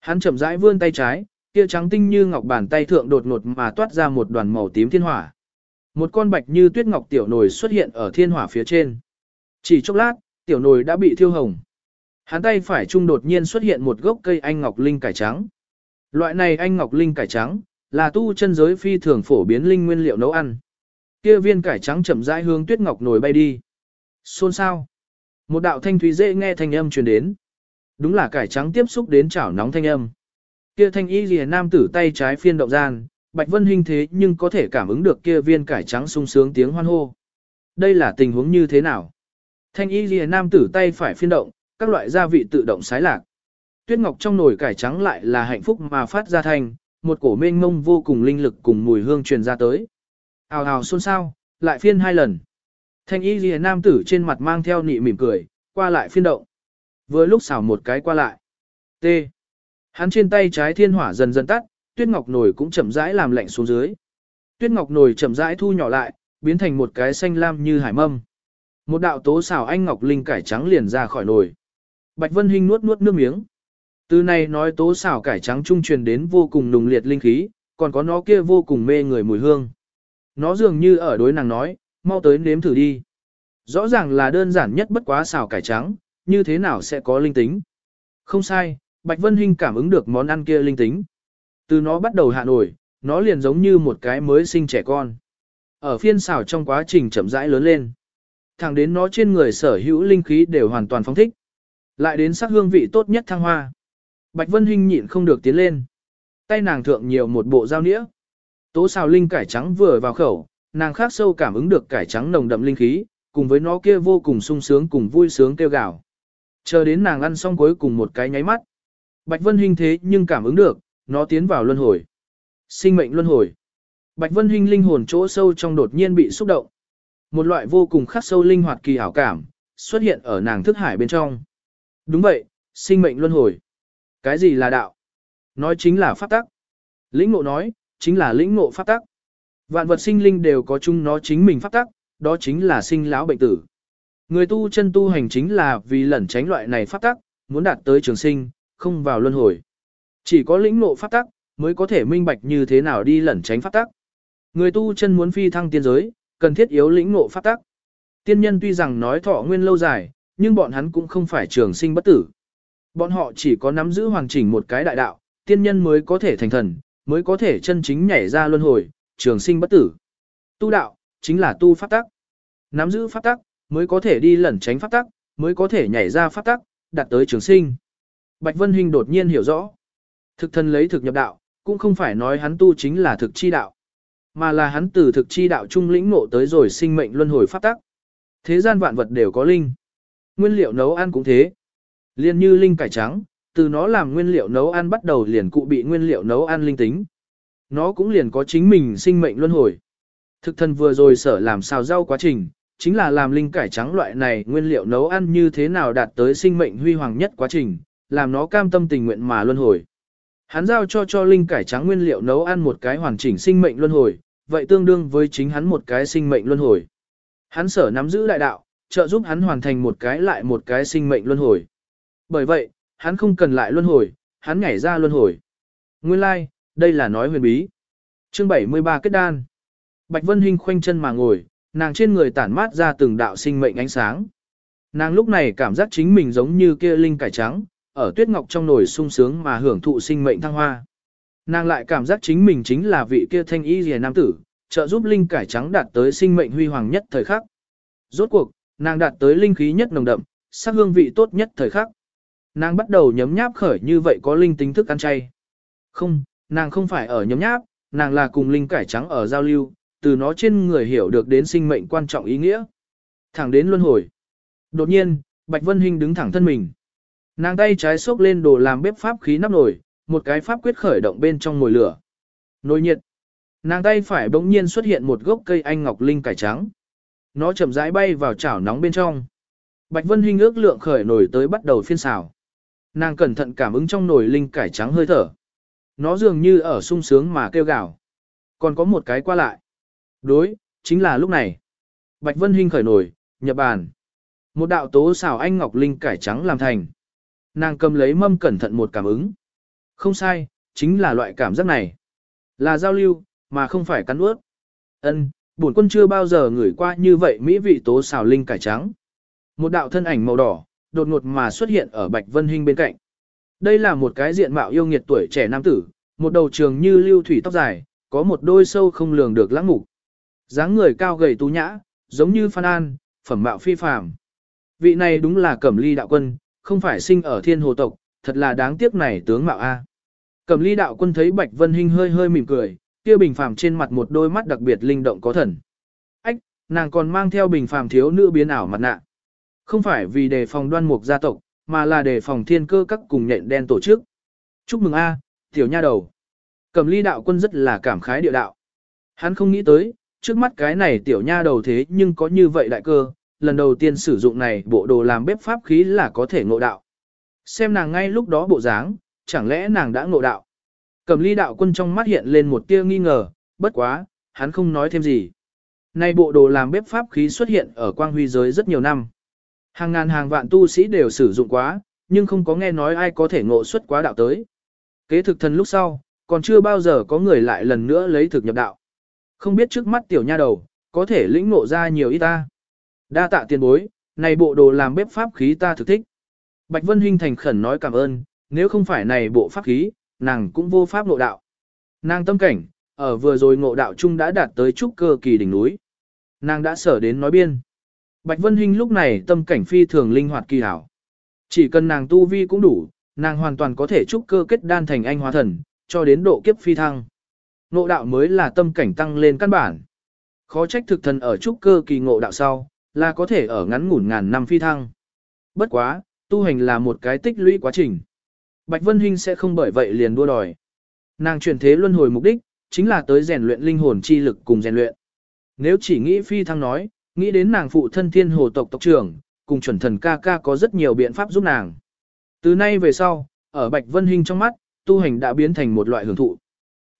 Hắn chậm rãi vươn tay trái, kia trắng tinh như ngọc bàn tay thượng đột ngột mà toát ra một đoàn màu tím thiên hỏa. Một con bạch như tuyết ngọc tiểu nồi xuất hiện ở thiên hỏa phía trên. Chỉ chốc lát, tiểu nồi đã bị thiêu hồng. Hắn tay phải trung đột nhiên xuất hiện một gốc cây anh ngọc linh cải trắng. Loại này anh ngọc linh cải trắng là tu chân giới phi thường phổ biến linh nguyên liệu nấu ăn. Kia viên cải trắng chậm rãi hướng tuyết ngọc nồi bay đi. Xôn sao? Một đạo thanh thúy dễ nghe thanh âm truyền đến. Đúng là cải trắng tiếp xúc đến chảo nóng thanh âm. Kia thanh y lìa nam tử tay trái phiên động gian, Bạch Vân Hinh thế nhưng có thể cảm ứng được kia viên cải trắng sung sướng tiếng hoan hô. Đây là tình huống như thế nào? Thanh y lìa nam tử tay phải phiên động, các loại gia vị tự động sái lạc. Tuyết ngọc trong nồi cải trắng lại là hạnh phúc mà phát ra thành, một cổ mênh mông vô cùng linh lực cùng mùi hương truyền ra tới. Ào ào xôn xao, lại phiên hai lần. Thanh y lìa nam tử trên mặt mang theo nị mỉm cười, qua lại phiên động. Vừa lúc xảo một cái qua lại. T. Hắn trên tay trái thiên hỏa dần dần tắt, tuyết ngọc nồi cũng chậm rãi làm lạnh xuống dưới. Tuyết ngọc nồi chậm rãi thu nhỏ lại, biến thành một cái xanh lam như hải mâm. Một đạo tố xào anh ngọc linh cải trắng liền ra khỏi nồi. Bạch Vân Hinh nuốt nuốt nước miếng. Từ này nói tố xào cải trắng trung truyền đến vô cùng nùng liệt linh khí, còn có nó kia vô cùng mê người mùi hương. Nó dường như ở đối nàng nói, mau tới nếm thử đi. Rõ ràng là đơn giản nhất bất quá xào cải trắng, như thế nào sẽ có linh tính. Không sai, Bạch Vân Hinh cảm ứng được món ăn kia linh tính. Từ nó bắt đầu hạ nổi, nó liền giống như một cái mới sinh trẻ con. Ở phiên xào trong quá trình chậm rãi lớn lên. Thẳng đến nó trên người sở hữu linh khí đều hoàn toàn phóng thích. Lại đến sắc hương vị tốt nhất thăng hoa. Bạch Vân Hinh nhịn không được tiến lên. Tay nàng thượng nhiều một bộ dao nĩa. Tố xào linh cải trắng vừa vào khẩu, nàng khác sâu cảm ứng được cải trắng nồng đậm linh khí, cùng với nó kia vô cùng sung sướng cùng vui sướng kêu gào. Chờ đến nàng ăn xong cuối cùng một cái nháy mắt. Bạch Vân Hinh thế nhưng cảm ứng được, nó tiến vào luân hồi. Sinh mệnh luân hồi. Bạch Vân Hinh linh hồn chỗ sâu trong đột nhiên bị xúc động. Một loại vô cùng khắc sâu linh hoạt kỳ ảo cảm, xuất hiện ở nàng thức hải bên trong. Đúng vậy, sinh mệnh luân hồi. Cái gì là đạo? Nói chính là pháp tắc. Lĩnh ngộ nói, chính là lĩnh ngộ pháp tắc. Vạn vật sinh linh đều có chung nó chính mình pháp tắc, đó chính là sinh lão bệnh tử. Người tu chân tu hành chính là vì lẩn tránh loại này pháp tắc, muốn đạt tới trường sinh, không vào luân hồi. Chỉ có lĩnh ngộ pháp tắc, mới có thể minh bạch như thế nào đi lẩn tránh pháp tắc. Người tu chân muốn phi thăng tiên giới, cần thiết yếu lĩnh ngộ pháp tắc. Tiên nhân tuy rằng nói thọ nguyên lâu dài, nhưng bọn hắn cũng không phải trường sinh bất tử. Bọn họ chỉ có nắm giữ hoàn chỉnh một cái đại đạo, tiên nhân mới có thể thành thần, mới có thể chân chính nhảy ra luân hồi, trường sinh bất tử. Tu đạo, chính là tu pháp tắc. Nắm giữ pháp tắc, mới có thể đi lẩn tránh pháp tắc, mới có thể nhảy ra pháp tắc, đạt tới trường sinh. Bạch Vân Hinh đột nhiên hiểu rõ. Thực thân lấy thực nhập đạo, cũng không phải nói hắn tu chính là thực chi đạo, mà là hắn từ thực chi đạo trung lĩnh ngộ tới rồi sinh mệnh luân hồi pháp tắc. Thế gian vạn vật đều có linh. Nguyên liệu nấu ăn cũng thế. Liên như linh cải trắng, từ nó làm nguyên liệu nấu ăn bắt đầu liền cụ bị nguyên liệu nấu ăn linh tính. Nó cũng liền có chính mình sinh mệnh luân hồi. Thực thân vừa rồi sở làm xào rau quá trình, chính là làm linh cải trắng loại này nguyên liệu nấu ăn như thế nào đạt tới sinh mệnh huy hoàng nhất quá trình, làm nó cam tâm tình nguyện mà luân hồi. Hắn giao cho cho linh cải trắng nguyên liệu nấu ăn một cái hoàn chỉnh sinh mệnh luân hồi, vậy tương đương với chính hắn một cái sinh mệnh luân hồi. Hắn sở nắm giữ đại đạo, trợ giúp hắn hoàn thành một cái lại một cái sinh mệnh luân hồi. Bởi vậy, hắn không cần lại luân hồi, hắn nhảy ra luân hồi. Nguyên lai, like, đây là nói huyền bí. Chương 73 kết đan. Bạch Vân Hinh khoanh chân mà ngồi, nàng trên người tản mát ra từng đạo sinh mệnh ánh sáng. Nàng lúc này cảm giác chính mình giống như kia linh cải trắng, ở tuyết ngọc trong nồi sung sướng mà hưởng thụ sinh mệnh thăng hoa. Nàng lại cảm giác chính mình chính là vị kia thanh y rìa nam tử, trợ giúp linh cải trắng đạt tới sinh mệnh huy hoàng nhất thời khắc. Rốt cuộc, nàng đạt tới linh khí nhất nồng đậm, sắc hương vị tốt nhất thời khắc. Nàng bắt đầu nhấm nháp khởi như vậy có linh tính thức ăn chay. Không, nàng không phải ở nhấm nháp, nàng là cùng linh cải trắng ở giao lưu, từ nó trên người hiểu được đến sinh mệnh quan trọng ý nghĩa. Thẳng đến luân hồi. Đột nhiên, Bạch Vân Hinh đứng thẳng thân mình. Nàng tay trái xốc lên đồ làm bếp pháp khí nắp nồi, một cái pháp quyết khởi động bên trong ngồi lửa. Nồi nhiệt. Nàng tay phải bỗng nhiên xuất hiện một gốc cây anh ngọc linh cải trắng. Nó chậm rãi bay vào chảo nóng bên trong. Bạch Vân Hinh ước lượng khởi nồi tới bắt đầu phiên xào. Nàng cẩn thận cảm ứng trong nồi linh cải trắng hơi thở. Nó dường như ở sung sướng mà kêu gào. Còn có một cái qua lại. Đối, chính là lúc này. Bạch Vân Hinh khởi nồi, nhập bàn. Một đạo tố xào anh ngọc linh cải trắng làm thành. Nàng cầm lấy mâm cẩn thận một cảm ứng. Không sai, chính là loại cảm giác này. Là giao lưu, mà không phải cắn ướt. Ân, bổn quân chưa bao giờ ngửi qua như vậy mỹ vị tố xào linh cải trắng. Một đạo thân ảnh màu đỏ, đột ngột mà xuất hiện ở Bạch Vân Hinh bên cạnh. Đây là một cái diện mạo yêu nghiệt tuổi trẻ nam tử, một đầu trường như lưu thủy tóc dài, có một đôi sâu không lường được lãng mục. dáng người cao gầy tú nhã, giống như Phan An, phẩm mạo phi phàm. Vị này đúng là Cẩm Ly đạo quân, không phải sinh ở thiên hồ tộc, thật là đáng tiếc này tướng mạo A. Cẩm ly đạo quân thấy Bạch Vân Hinh hơi hơi mỉm cười, kia bình phàm trên mặt một đôi mắt đặc biệt linh động có thần. Ách, nàng còn mang theo bình phàm thiếu nữ biến ảo mặt nạ. Không phải vì đề phòng đoan mục gia tộc, mà là đề phòng thiên cơ các cùng nhện đen tổ chức. Chúc mừng A, tiểu nha đầu. Cầm ly đạo quân rất là cảm khái địa đạo. Hắn không nghĩ tới, trước mắt cái này tiểu nha đầu thế nhưng có như vậy đại cơ, lần đầu tiên sử dụng này bộ đồ làm bếp pháp khí là có thể ngộ đạo. Xem nàng ngay lúc đó bộ dáng, chẳng lẽ nàng đã ngộ đạo. Cầm ly đạo quân trong mắt hiện lên một tia nghi ngờ, bất quá, hắn không nói thêm gì. Nay bộ đồ làm bếp pháp khí xuất hiện ở quang huy giới rất nhiều năm. Hàng ngàn hàng vạn tu sĩ đều sử dụng quá, nhưng không có nghe nói ai có thể ngộ xuất quá đạo tới. Kế thực thần lúc sau, còn chưa bao giờ có người lại lần nữa lấy thực nhập đạo. Không biết trước mắt tiểu nha đầu, có thể lĩnh ngộ ra nhiều ít ta. Đa tạ tiền bối, này bộ đồ làm bếp pháp khí ta thực thích. Bạch Vân Hinh thành khẩn nói cảm ơn, nếu không phải này bộ pháp khí, nàng cũng vô pháp ngộ đạo. Nàng tâm cảnh, ở vừa rồi ngộ đạo chung đã đạt tới trúc cơ kỳ đỉnh núi. Nàng đã sở đến nói biên. Bạch Vân Hinh lúc này tâm cảnh phi thường linh hoạt kỳ hảo. Chỉ cần nàng tu vi cũng đủ, nàng hoàn toàn có thể trúc cơ kết đan thành anh hóa thần, cho đến độ kiếp phi thăng. Ngộ đạo mới là tâm cảnh tăng lên căn bản. Khó trách thực thần ở trúc cơ kỳ ngộ đạo sau, là có thể ở ngắn ngủn ngàn năm phi thăng. Bất quá, tu hành là một cái tích lũy quá trình. Bạch Vân Hinh sẽ không bởi vậy liền đua đòi. Nàng chuyển thế luân hồi mục đích, chính là tới rèn luyện linh hồn chi lực cùng rèn luyện. Nếu chỉ nghĩ phi thăng nói, nghĩ đến nàng phụ thân thiên hồ tộc tộc trưởng, cùng chuẩn thần ca ca có rất nhiều biện pháp giúp nàng. Từ nay về sau, ở Bạch Vân Hinh trong mắt, tu hành đã biến thành một loại hưởng thụ.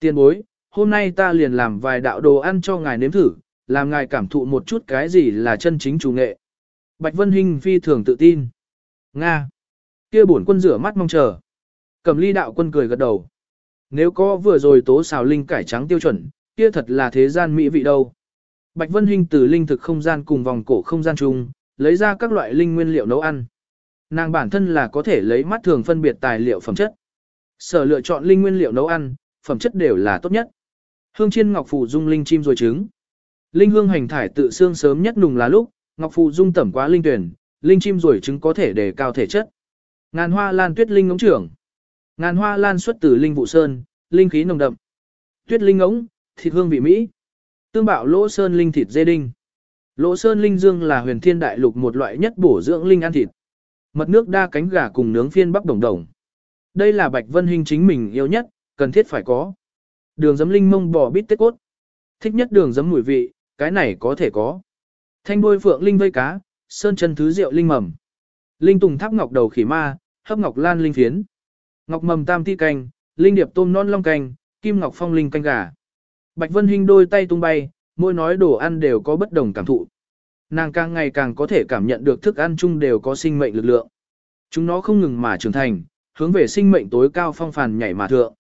Tiên bối, hôm nay ta liền làm vài đạo đồ ăn cho ngài nếm thử, làm ngài cảm thụ một chút cái gì là chân chính chủ nghệ. Bạch Vân Hinh phi thường tự tin. Nga. Kia bổn quân rửa mắt mong chờ. Cầm ly đạo quân cười gật đầu. Nếu có vừa rồi tố xào linh cải trắng tiêu chuẩn, kia thật là thế gian mỹ vị đâu. Bạch Vân Hinh từ linh thực không gian cùng vòng cổ không gian chung, lấy ra các loại linh nguyên liệu nấu ăn. Nàng bản thân là có thể lấy mắt thường phân biệt tài liệu phẩm chất. Sở lựa chọn linh nguyên liệu nấu ăn, phẩm chất đều là tốt nhất. Hương chiên ngọc phù dung linh chim rồi trứng. Linh hương hành thải tự xương sớm nhất nùng là lúc, ngọc phù dung tẩm quá linh tuyển, linh chim rồi trứng có thể đề cao thể chất. Ngàn hoa lan tuyết linh ngỗng trưởng. Ngàn hoa lan xuất từ linh vụ sơn, linh khí nồng đậm. Tuyết linh ngỗng, thịt hương vị mỹ. Tương bạo lỗ sơn linh thịt dê đinh. Lỗ sơn linh dương là huyền thiên đại lục một loại nhất bổ dưỡng linh ăn thịt. Mật nước đa cánh gà cùng nướng phiên bắp đồng đồng. Đây là Bạch Vân Hinh chính mình yêu nhất, cần thiết phải có. Đường giấm linh mông bò bít tết cốt. Thích nhất đường giấm mùi vị, cái này có thể có. Thanh đôi phượng linh vây cá, sơn chân thứ rượu linh mầm. Linh tùng tháp ngọc đầu khỉ ma, hấp ngọc lan linh phiến. Ngọc mầm tam ti canh, linh điệp tôm non long canh, kim ngọc phong linh canh gà. Bạch Vân Hinh đôi tay tung bay, mỗi nói đồ ăn đều có bất đồng cảm thụ. Nàng càng ngày càng có thể cảm nhận được thức ăn chung đều có sinh mệnh lực lượng. Chúng nó không ngừng mà trưởng thành, hướng về sinh mệnh tối cao phong phàn nhảy mà thượng.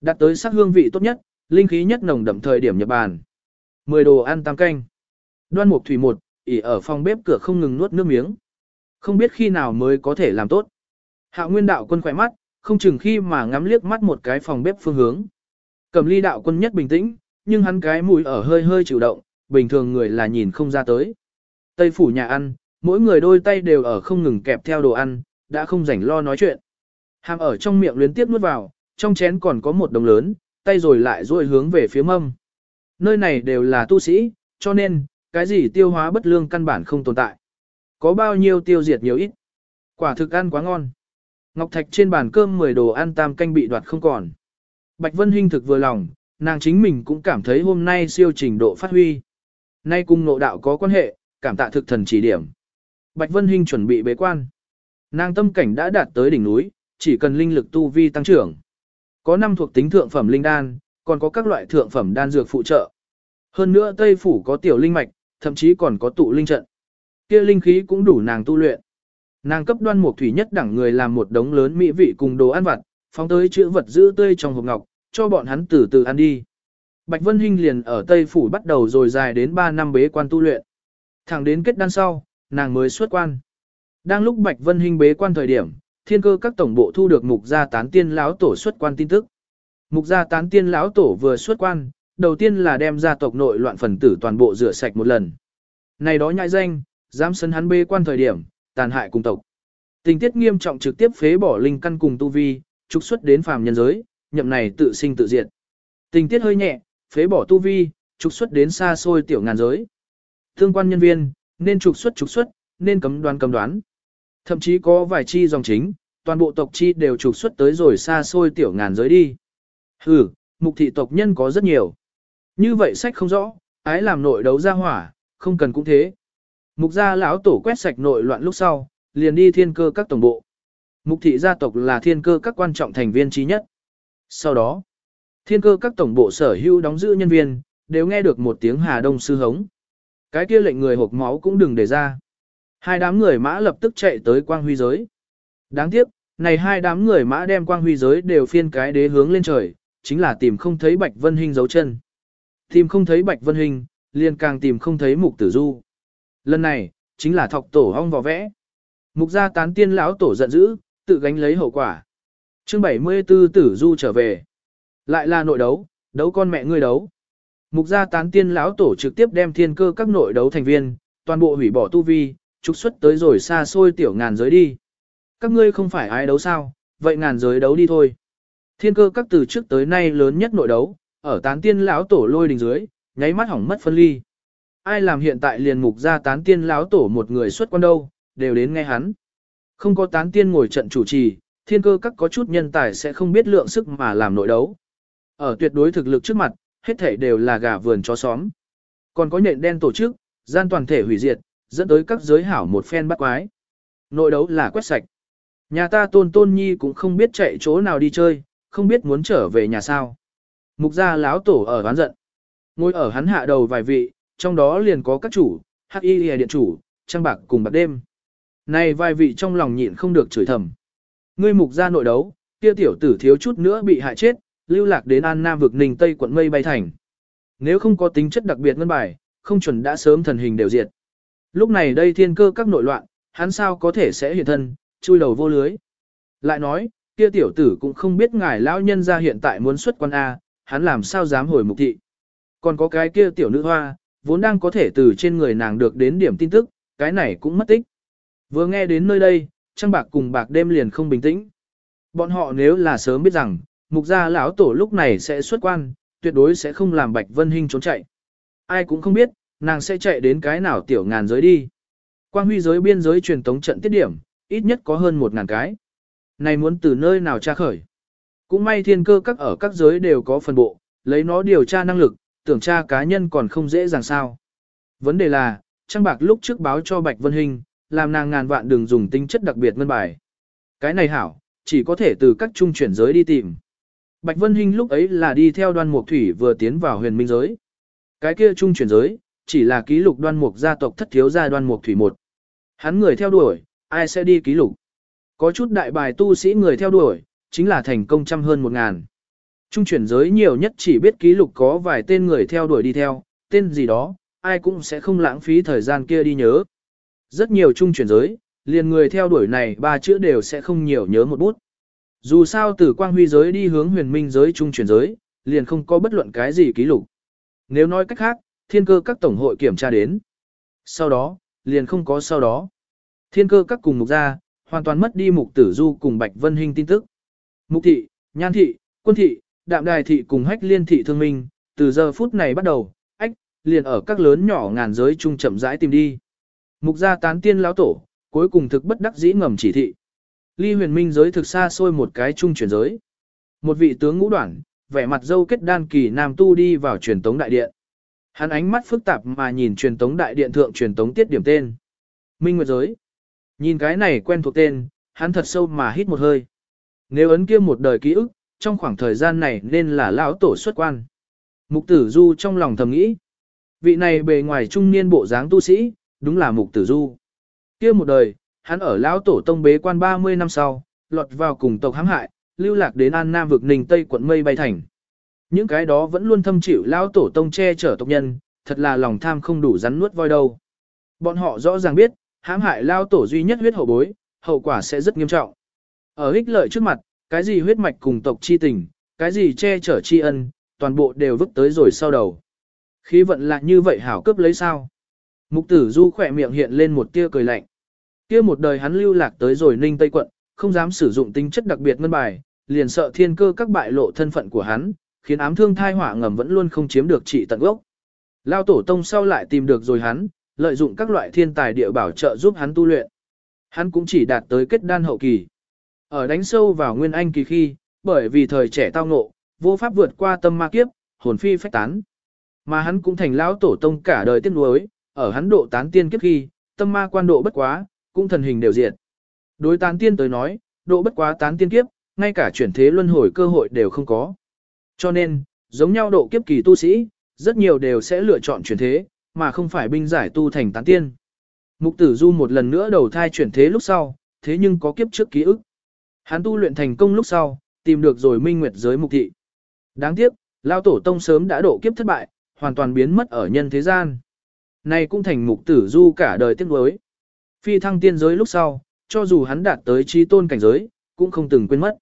Đạt tới sắc hương vị tốt nhất, linh khí nhất nồng đậm thời điểm nhập bàn. Mười đồ ăn tam canh. Đoan mục thủy một, ỉ ở phòng bếp cửa không ngừng nuốt nước miếng. Không biết khi nào mới có thể làm tốt. Hạ nguyên đạo quân khỏe mắt, không chừng khi mà ngắm liếc mắt một cái phòng bếp phương hướng. Cầm ly đạo quân nhất bình tĩnh, nhưng hắn cái mũi ở hơi hơi chịu động, bình thường người là nhìn không ra tới. Tây phủ nhà ăn, mỗi người đôi tay đều ở không ngừng kẹp theo đồ ăn, đã không rảnh lo nói chuyện. Hàm ở trong miệng luyến tiếp nuốt vào, trong chén còn có một đồng lớn, tay rồi lại duỗi hướng về phía mâm. Nơi này đều là tu sĩ, cho nên, cái gì tiêu hóa bất lương căn bản không tồn tại. Có bao nhiêu tiêu diệt nhiều ít. Quả thực ăn quá ngon. Ngọc Thạch trên bàn cơm 10 đồ ăn tam canh bị đoạt không còn. Bạch Vân Hinh thực vừa lòng, nàng chính mình cũng cảm thấy hôm nay siêu trình độ phát huy. Nay cùng nộ đạo có quan hệ, cảm tạ thực thần chỉ điểm. Bạch Vân Hinh chuẩn bị bế quan. Nàng tâm cảnh đã đạt tới đỉnh núi, chỉ cần linh lực tu vi tăng trưởng. Có năm thuộc tính thượng phẩm linh đan, còn có các loại thượng phẩm đan dược phụ trợ. Hơn nữa Tây phủ có tiểu linh mạch, thậm chí còn có tụ linh trận. Kia linh khí cũng đủ nàng tu luyện. Nàng cấp đoan mục thủy nhất đẳng người làm một đống lớn mỹ vị cùng đồ ăn vặt, phóng tới chữ vật giữ tươi trong hộp ngọc, cho bọn hắn từ từ ăn đi. Bạch Vân Hinh liền ở Tây Phủ bắt đầu rồi dài đến 3 năm bế quan tu luyện. Thẳng đến kết đan sau, nàng mới xuất quan. Đang lúc Bạch Vân Hinh bế quan thời điểm, thiên cơ các tổng bộ thu được mục gia tán tiên lão tổ xuất quan tin tức. Mục gia tán tiên lão tổ vừa xuất quan, đầu tiên là đem gia tộc nội loạn phần tử toàn bộ rửa sạch một lần. Này đó nhại danh, dám sân hắn bế quan thời điểm, tàn hại cùng tộc. Tình tiết nghiêm trọng trực tiếp phế bỏ linh căn cùng tu vi, trục xuất đến phàm nhân giới, nhậm này tự sinh tự diệt. Tình tiết hơi nhẹ, phế bỏ tu vi, trục xuất đến xa xôi tiểu ngàn giới. Thương quan nhân viên, nên trục xuất trục xuất, nên cấm đoán cấm đoán. Thậm chí có vài chi dòng chính, toàn bộ tộc chi đều trục xuất tới rồi xa xôi tiểu ngàn giới đi. Hừ, mục thị tộc nhân có rất nhiều. Như vậy sách không rõ, ái làm nội đấu ra hỏa, không cần cũng thế. Mục gia lão tổ quét sạch nội loạn lúc sau, liền đi thiên cơ các tổng bộ. Mục thị gia tộc là thiên cơ các quan trọng thành viên trí nhất. Sau đó, Thiên cơ các tổng bộ sở hữu đóng giữ nhân viên, đều nghe được một tiếng Hà Đông sư hống. Cái kia lệnh người hộp máu cũng đừng để ra. Hai đám người mã lập tức chạy tới quang huy giới. Đáng tiếc, này hai đám người mã đem quang huy giới đều phiên cái đế hướng lên trời, chính là tìm không thấy Bạch Vân Hinh dấu chân. Tìm không thấy Bạch Vân Hinh, liền càng tìm không thấy Mục Tử Du. Lần này, chính là thọc tổ hong vò vẽ. Mục gia tán tiên lão tổ giận dữ, tự gánh lấy hậu quả. Chương 74 Tử Du trở về. Lại là nội đấu, đấu con mẹ ngươi đấu. Mục gia tán tiên lão tổ trực tiếp đem thiên cơ các nội đấu thành viên, toàn bộ hủy bỏ tu vi, trục xuất tới rồi xa xôi tiểu ngàn giới đi. Các ngươi không phải ai đấu sao, vậy ngàn giới đấu đi thôi. Thiên cơ các từ trước tới nay lớn nhất nội đấu, ở tán tiên lão tổ lôi đình dưới, nháy mắt hỏng mất phân ly. Ai làm hiện tại liền mục gia tán tiên lão tổ một người xuất quan đâu, đều đến nghe hắn. Không có tán tiên ngồi trận chủ trì, thiên cơ các có chút nhân tài sẽ không biết lượng sức mà làm nội đấu. Ở tuyệt đối thực lực trước mặt, hết thảy đều là gà vườn chó xóm. Còn có nhện đen tổ chức, gian toàn thể hủy diệt, dẫn tới các giới hảo một phen bắt quái. Nội đấu là quét sạch. Nhà ta tôn tôn nhi cũng không biết chạy chỗ nào đi chơi, không biết muốn trở về nhà sao. Mục gia láo tổ ở ván giận. Ngồi ở hắn hạ đầu vài vị, trong đó liền có các chủ, hắc y lìa điện chủ, trang bạc cùng bạc đêm. Này vài vị trong lòng nhịn không được chửi thầm. Ngươi mục gia nội đấu, kia tiểu tử thiếu chút nữa bị hại chết, lưu lạc đến An Nam vực Ninh Tây quận mây bay thành. Nếu không có tính chất đặc biệt ngân bài, không chuẩn đã sớm thần hình đều diệt. Lúc này đây thiên cơ các nội loạn, hắn sao có thể sẽ hiện thân, chui đầu vô lưới. Lại nói, kia tiểu tử cũng không biết ngài lão nhân ra hiện tại muốn xuất quan A, hắn làm sao dám hồi mục thị. Còn có cái kia tiểu nữ hoa, vốn đang có thể từ trên người nàng được đến điểm tin tức, cái này cũng mất tích. Vừa nghe đến nơi đây, trăng bạc cùng bạc đêm liền không bình tĩnh. Bọn họ nếu là sớm biết rằng, mục gia lão tổ lúc này sẽ xuất quan, tuyệt đối sẽ không làm Bạch Vân Hinh trốn chạy. Ai cũng không biết, nàng sẽ chạy đến cái nào tiểu ngàn giới đi. Quang huy giới biên giới truyền tống trận tiết điểm, ít nhất có hơn một ngàn cái. Này muốn từ nơi nào tra khởi. Cũng may thiên cơ các ở các giới đều có phần bộ, lấy nó điều tra năng lực, tưởng tra cá nhân còn không dễ dàng sao. Vấn đề là, Trang Bạc lúc trước báo cho Bạch Vân Hinh, làm nàng ngàn vạn đừng dùng tính chất đặc biệt ngân bài. Cái này hảo, chỉ có thể từ các trung chuyển giới đi tìm. Bạch Vân Hinh lúc ấy là đi theo đoan mục thủy vừa tiến vào huyền minh giới. Cái kia trung chuyển giới, chỉ là ký lục đoan mục gia tộc thất thiếu gia đoan mục thủy một. Hắn người theo đuổi, ai sẽ đi ký lục. Có chút đại bài tu sĩ người theo đuổi, chính là thành công trăm hơn một ngàn. Trung chuyển giới nhiều nhất chỉ biết ký lục có vài tên người theo đuổi đi theo, tên gì đó, ai cũng sẽ không lãng phí thời gian kia đi nhớ. Rất nhiều trung chuyển giới, liền người theo đuổi này ba chữ đều sẽ không nhiều nhớ một bút. Dù sao từ quang huy giới đi hướng huyền minh giới trung chuyển giới, liền không có bất luận cái gì ký lục. Nếu nói cách khác, thiên cơ các tổng hội kiểm tra đến. Sau đó, liền không có sau đó. Thiên cơ các cùng mục ra, hoàn toàn mất đi mục tử du cùng Bạch Vân Hinh tin tức. Mục thị, nhan thị, quân thị, đạm đài thị cùng hách liên thị thương minh, từ giờ phút này bắt đầu, ách, liền ở các lớn nhỏ ngàn giới trung chậm rãi tìm đi. Mục gia tán tiên lão tổ, cuối cùng thực bất đắc dĩ ngầm chỉ thị. Ly huyền minh giới thực xa xôi một cái trung chuyển giới. Một vị tướng ngũ đoạn, vẻ mặt dâu kết đan kỳ nam tu đi vào truyền tống đại điện. Hắn ánh mắt phức tạp mà nhìn truyền tống đại điện thượng truyền tống tiết điểm tên. Minh Nguyệt giới. Nhìn cái này quen thuộc tên, hắn thật sâu mà hít một hơi. Nếu ấn kia một đời ký ức, trong khoảng thời gian này nên là lão tổ xuất quan. Mục tử du trong lòng thầm nghĩ. Vị này bề ngoài trung niên bộ dáng tu sĩ, đúng là mục tử du. kia một đời, hắn ở lão tổ tông bế quan 30 năm sau, lọt vào cùng tộc hãm hại, lưu lạc đến An Nam vực Ninh Tây quận Mây Bay Thành. Những cái đó vẫn luôn thâm chịu lão tổ tông che chở tộc nhân, thật là lòng tham không đủ rắn nuốt voi đâu. Bọn họ rõ ràng biết, hãm hại lão tổ duy nhất huyết hậu bối, hậu quả sẽ rất nghiêm trọng. Ở ích lợi trước mặt, cái gì huyết mạch cùng tộc chi tình, cái gì che chở tri ân, toàn bộ đều vứt tới rồi sau đầu. Khí vận lại như vậy hảo cấp lấy sao? Mục tử du khỏe miệng hiện lên một tia cười lạnh. Kia một đời hắn lưu lạc tới rồi ninh tây quận, không dám sử dụng tính chất đặc biệt ngân bài, liền sợ thiên cơ các bại lộ thân phận của hắn, khiến ám thương thai hỏa ngầm vẫn luôn không chiếm được trị tận gốc. Lao tổ tông sau lại tìm được rồi hắn, lợi dụng các loại thiên tài địa bảo trợ giúp hắn tu luyện. Hắn cũng chỉ đạt tới kết đan hậu kỳ. Ở đánh sâu vào nguyên anh kỳ khi, bởi vì thời trẻ tao ngộ, vô pháp vượt qua tâm ma kiếp, hồn phi phách tán. Mà hắn cũng thành lão tổ tông cả đời tiếc nuối, ở hắn độ tán tiên kiếp khi, tâm ma quan độ bất quá, cũng thần hình đều diệt. Đối tán tiên tới nói, độ bất quá tán tiên kiếp, ngay cả chuyển thế luân hồi cơ hội đều không có. Cho nên, giống nhau độ kiếp kỳ tu sĩ, rất nhiều đều sẽ lựa chọn chuyển thế, mà không phải binh giải tu thành tán tiên. Mục tử du một lần nữa đầu thai chuyển thế lúc sau, thế nhưng có kiếp trước ký ức. Hắn tu luyện thành công lúc sau, tìm được rồi minh nguyệt giới mục thị. Đáng tiếc, lao tổ tông sớm đã độ kiếp thất bại, hoàn toàn biến mất ở nhân thế gian. Này cũng thành mục tử du cả đời tiếc nuối. Phi thăng tiên giới lúc sau, cho dù hắn đạt tới trí tôn cảnh giới, cũng không từng quên mất.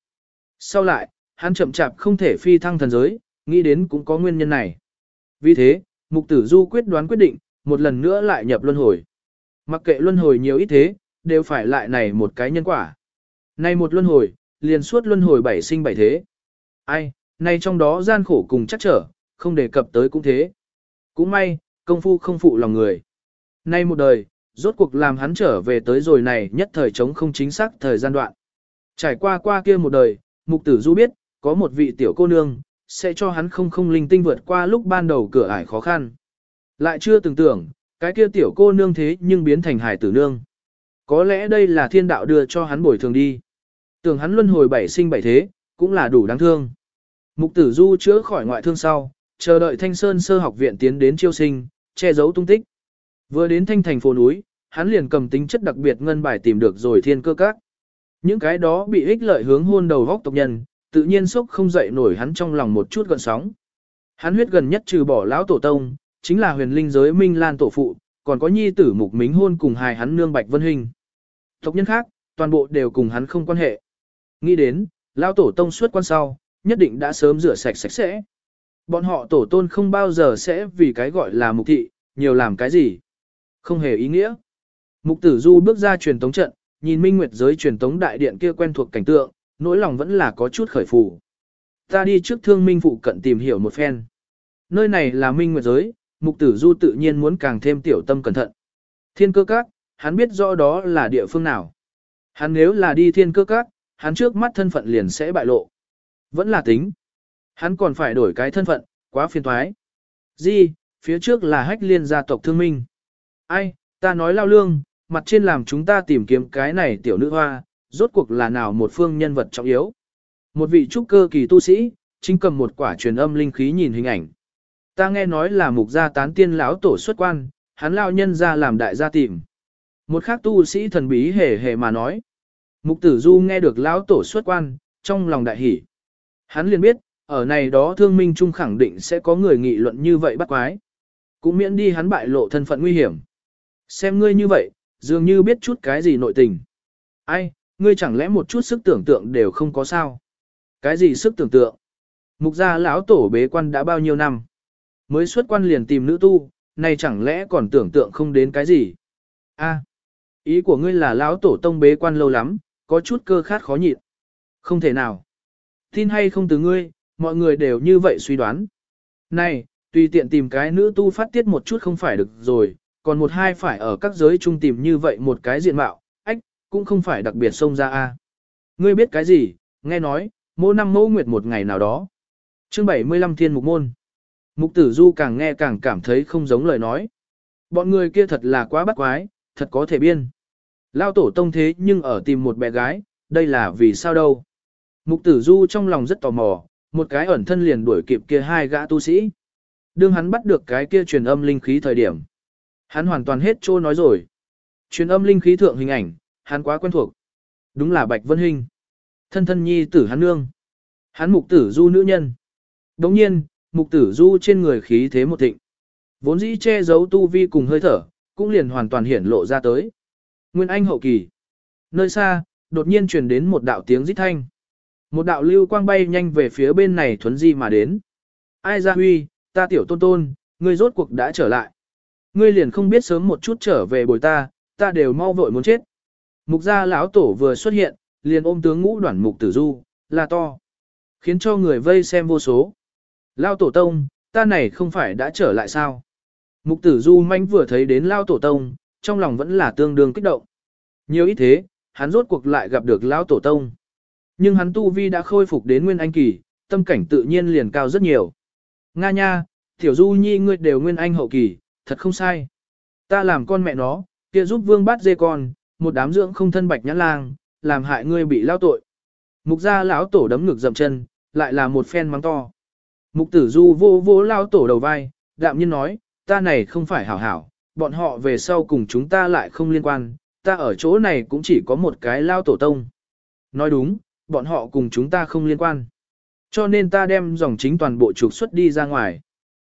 Sau lại, hắn chậm chạp không thể phi thăng thần giới, nghĩ đến cũng có nguyên nhân này. Vì thế, mục tử du quyết đoán quyết định, một lần nữa lại nhập luân hồi. Mặc kệ luân hồi nhiều ít thế, đều phải lại này một cái nhân quả. Này một luân hồi, liền suốt luân hồi bảy sinh bảy thế. Ai, này trong đó gian khổ cùng chắc trở, không đề cập tới cũng thế. Cũng may, công phu không phụ lòng người. Nay một đời, rốt cuộc làm hắn trở về tới rồi này nhất thời chống không chính xác thời gian đoạn. Trải qua qua kia một đời, mục tử du biết, có một vị tiểu cô nương, sẽ cho hắn không không linh tinh vượt qua lúc ban đầu cửa ải khó khăn. Lại chưa từng tưởng, cái kia tiểu cô nương thế nhưng biến thành hải tử nương. Có lẽ đây là thiên đạo đưa cho hắn bồi thường đi. Tưởng hắn luân hồi bảy sinh bảy thế, cũng là đủ đáng thương. Mục tử du chữa khỏi ngoại thương sau, chờ đợi thanh sơn sơ học viện tiến đến chiêu sinh, che giấu tung tích. Vừa đến thanh thành phố núi, hắn liền cầm tính chất đặc biệt ngân bài tìm được rồi thiên cơ các. Những cái đó bị ích lợi hướng hôn đầu vóc tộc nhân, tự nhiên sốc không dậy nổi hắn trong lòng một chút gần sóng. Hắn huyết gần nhất trừ bỏ lão tổ tông, chính là huyền linh giới Minh Lan tổ phụ, còn có nhi tử mục mính hôn cùng hài hắn nương Bạch Vân Hình. Tộc nhân khác, toàn bộ đều cùng hắn không quan hệ. Nghĩ đến, lão tổ tông suốt quan sau, nhất định đã sớm rửa sạch sạch sẽ. Bọn họ tổ tôn không bao giờ sẽ vì cái gọi là mục thị, nhiều làm cái gì. Không hề ý nghĩa. Mục tử du bước ra truyền tống trận, nhìn minh nguyệt giới truyền tống đại điện kia quen thuộc cảnh tượng, nỗi lòng vẫn là có chút khởi phù. Ta đi trước thương minh phụ cận tìm hiểu một phen. Nơi này là minh nguyệt giới, mục tử du tự nhiên muốn càng thêm tiểu tâm cẩn thận. Thiên cơ các, hắn biết rõ đó là địa phương nào. Hắn nếu là đi thiên cơ các, hắn trước mắt thân phận liền sẽ bại lộ. Vẫn là tính. Hắn còn phải đổi cái thân phận, quá phiền toái. Di, phía trước là hách liên gia tộc thương minh. Ai, ta nói lao lương, mặt trên làm chúng ta tìm kiếm cái này tiểu nữ hoa, rốt cuộc là nào một phương nhân vật trọng yếu. Một vị trúc cơ kỳ tu sĩ, chính cầm một quả truyền âm linh khí nhìn hình ảnh. Ta nghe nói là mục gia tán tiên lão tổ xuất quan, hắn lao nhân ra làm đại gia tìm. Một khác tu sĩ thần bí hề hề mà nói. Mục tử du nghe được lão tổ xuất quan, trong lòng đại hỉ. Hắn liền biết, ở này đó thương minh trung khẳng định sẽ có người nghị luận như vậy bắt quái. Cũng miễn đi hắn bại lộ thân phận nguy hiểm. Xem ngươi như vậy, dường như biết chút cái gì nội tình. Ai, ngươi chẳng lẽ một chút sức tưởng tượng đều không có sao? Cái gì sức tưởng tượng? Mục gia lão tổ bế quan đã bao nhiêu năm? Mới xuất quan liền tìm nữ tu, này chẳng lẽ còn tưởng tượng không đến cái gì? A, ý của ngươi là lão tổ tông bế quan lâu lắm, có chút cơ khát khó nhịn. Không thể nào. Tin hay không từ ngươi, mọi người đều như vậy suy đoán. Này, tùy tiện tìm cái nữ tu phát tiết một chút không phải được rồi, còn một hai phải ở các giới trung tìm như vậy một cái diện mạo, ách, cũng không phải đặc biệt xông ra a. Ngươi biết cái gì, nghe nói, mô năm mô nguyệt một ngày nào đó. Chương 75 Thiên Mục Môn. Mục tử du càng nghe càng cảm thấy không giống lời nói. Bọn người kia thật là quá bắt quái, thật có thể biên. Lao tổ tông thế nhưng ở tìm một bé gái, đây là vì sao đâu. Mục tử du trong lòng rất tò mò, một cái ẩn thân liền đuổi kịp kia hai gã tu sĩ. Đương hắn bắt được cái kia truyền âm linh khí thời điểm. Hắn hoàn toàn hết trô nói rồi. Truyền âm linh khí thượng hình ảnh, hắn quá quen thuộc. Đúng là Bạch Vân Hinh. Thân thân nhi tử hắn nương. Hắn mục tử du nữ nhân. Đồng nhiên, mục tử du trên người khí thế một thịnh. Vốn dĩ che giấu tu vi cùng hơi thở, cũng liền hoàn toàn hiển lộ ra tới. Nguyên Anh hậu kỳ. Nơi xa, đột nhiên truyền đến một đạo tiếng rít thanh. Một đạo lưu quang bay nhanh về phía bên này thuấn di mà đến. Ai ra huy, ta tiểu tôn tôn, ngươi rốt cuộc đã trở lại. Ngươi liền không biết sớm một chút trở về bồi ta, ta đều mau vội muốn chết. Mục gia lão tổ vừa xuất hiện, liền ôm tướng ngũ đoản mục tử du, là to. Khiến cho người vây xem vô số. Lao tổ tông, ta này không phải đã trở lại sao? Mục tử du manh vừa thấy đến Lao tổ tông, trong lòng vẫn là tương đương kích động. Nhiều ít thế, hắn rốt cuộc lại gặp được Lao tổ tông. Nhưng hắn tu vi đã khôi phục đến nguyên anh kỳ, tâm cảnh tự nhiên liền cao rất nhiều. Nga nha, tiểu du nhi ngươi đều nguyên anh hậu kỳ, thật không sai. Ta làm con mẹ nó, kia giúp vương bắt dê con, một đám dưỡng không thân bạch nhãn lang, làm hại ngươi bị lao tội. Mục gia lão tổ đấm ngực dậm chân, lại là một phen mắng to. Mục tử du vô vô lao tổ đầu vai, đạm nhiên nói, ta này không phải hảo hảo, bọn họ về sau cùng chúng ta lại không liên quan, ta ở chỗ này cũng chỉ có một cái lao tổ tông. Nói đúng, bọn họ cùng chúng ta không liên quan. Cho nên ta đem dòng chính toàn bộ trục xuất đi ra ngoài.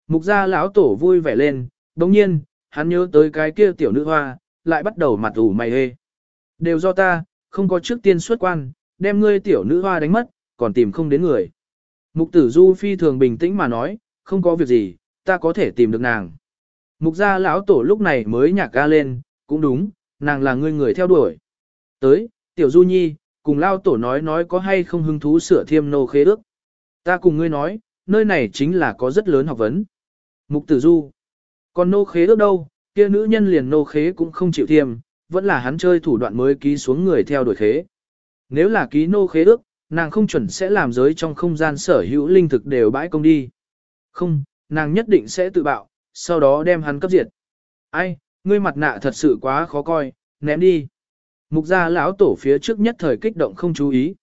Mục gia lão tổ vui vẻ lên, đồng nhiên, hắn nhớ tới cái kia tiểu nữ hoa, lại bắt đầu mặt ủ mày hê. Đều do ta, không có trước tiên xuất quan, đem ngươi tiểu nữ hoa đánh mất, còn tìm không đến người. Mục tử du phi thường bình tĩnh mà nói, không có việc gì, ta có thể tìm được nàng. Mục gia lão tổ lúc này mới nhạc ga lên, cũng đúng, nàng là ngươi người theo đuổi. Tới, tiểu du nhi, cùng lao tổ nói nói có hay không hứng thú sửa thiêm nô khế ước. Ta cùng ngươi nói, nơi này chính là có rất lớn học vấn. Mục tử du. Còn nô khế ước đâu, kia nữ nhân liền nô khế cũng không chịu thiêm, vẫn là hắn chơi thủ đoạn mới ký xuống người theo đuổi khế. Nếu là ký nô khế ước, nàng không chuẩn sẽ làm giới trong không gian sở hữu linh thực đều bãi công đi. Không, nàng nhất định sẽ tự bạo, sau đó đem hắn cấp diệt. Ai, ngươi mặt nạ thật sự quá khó coi, ném đi. Mục gia lão tổ phía trước nhất thời kích động không chú ý.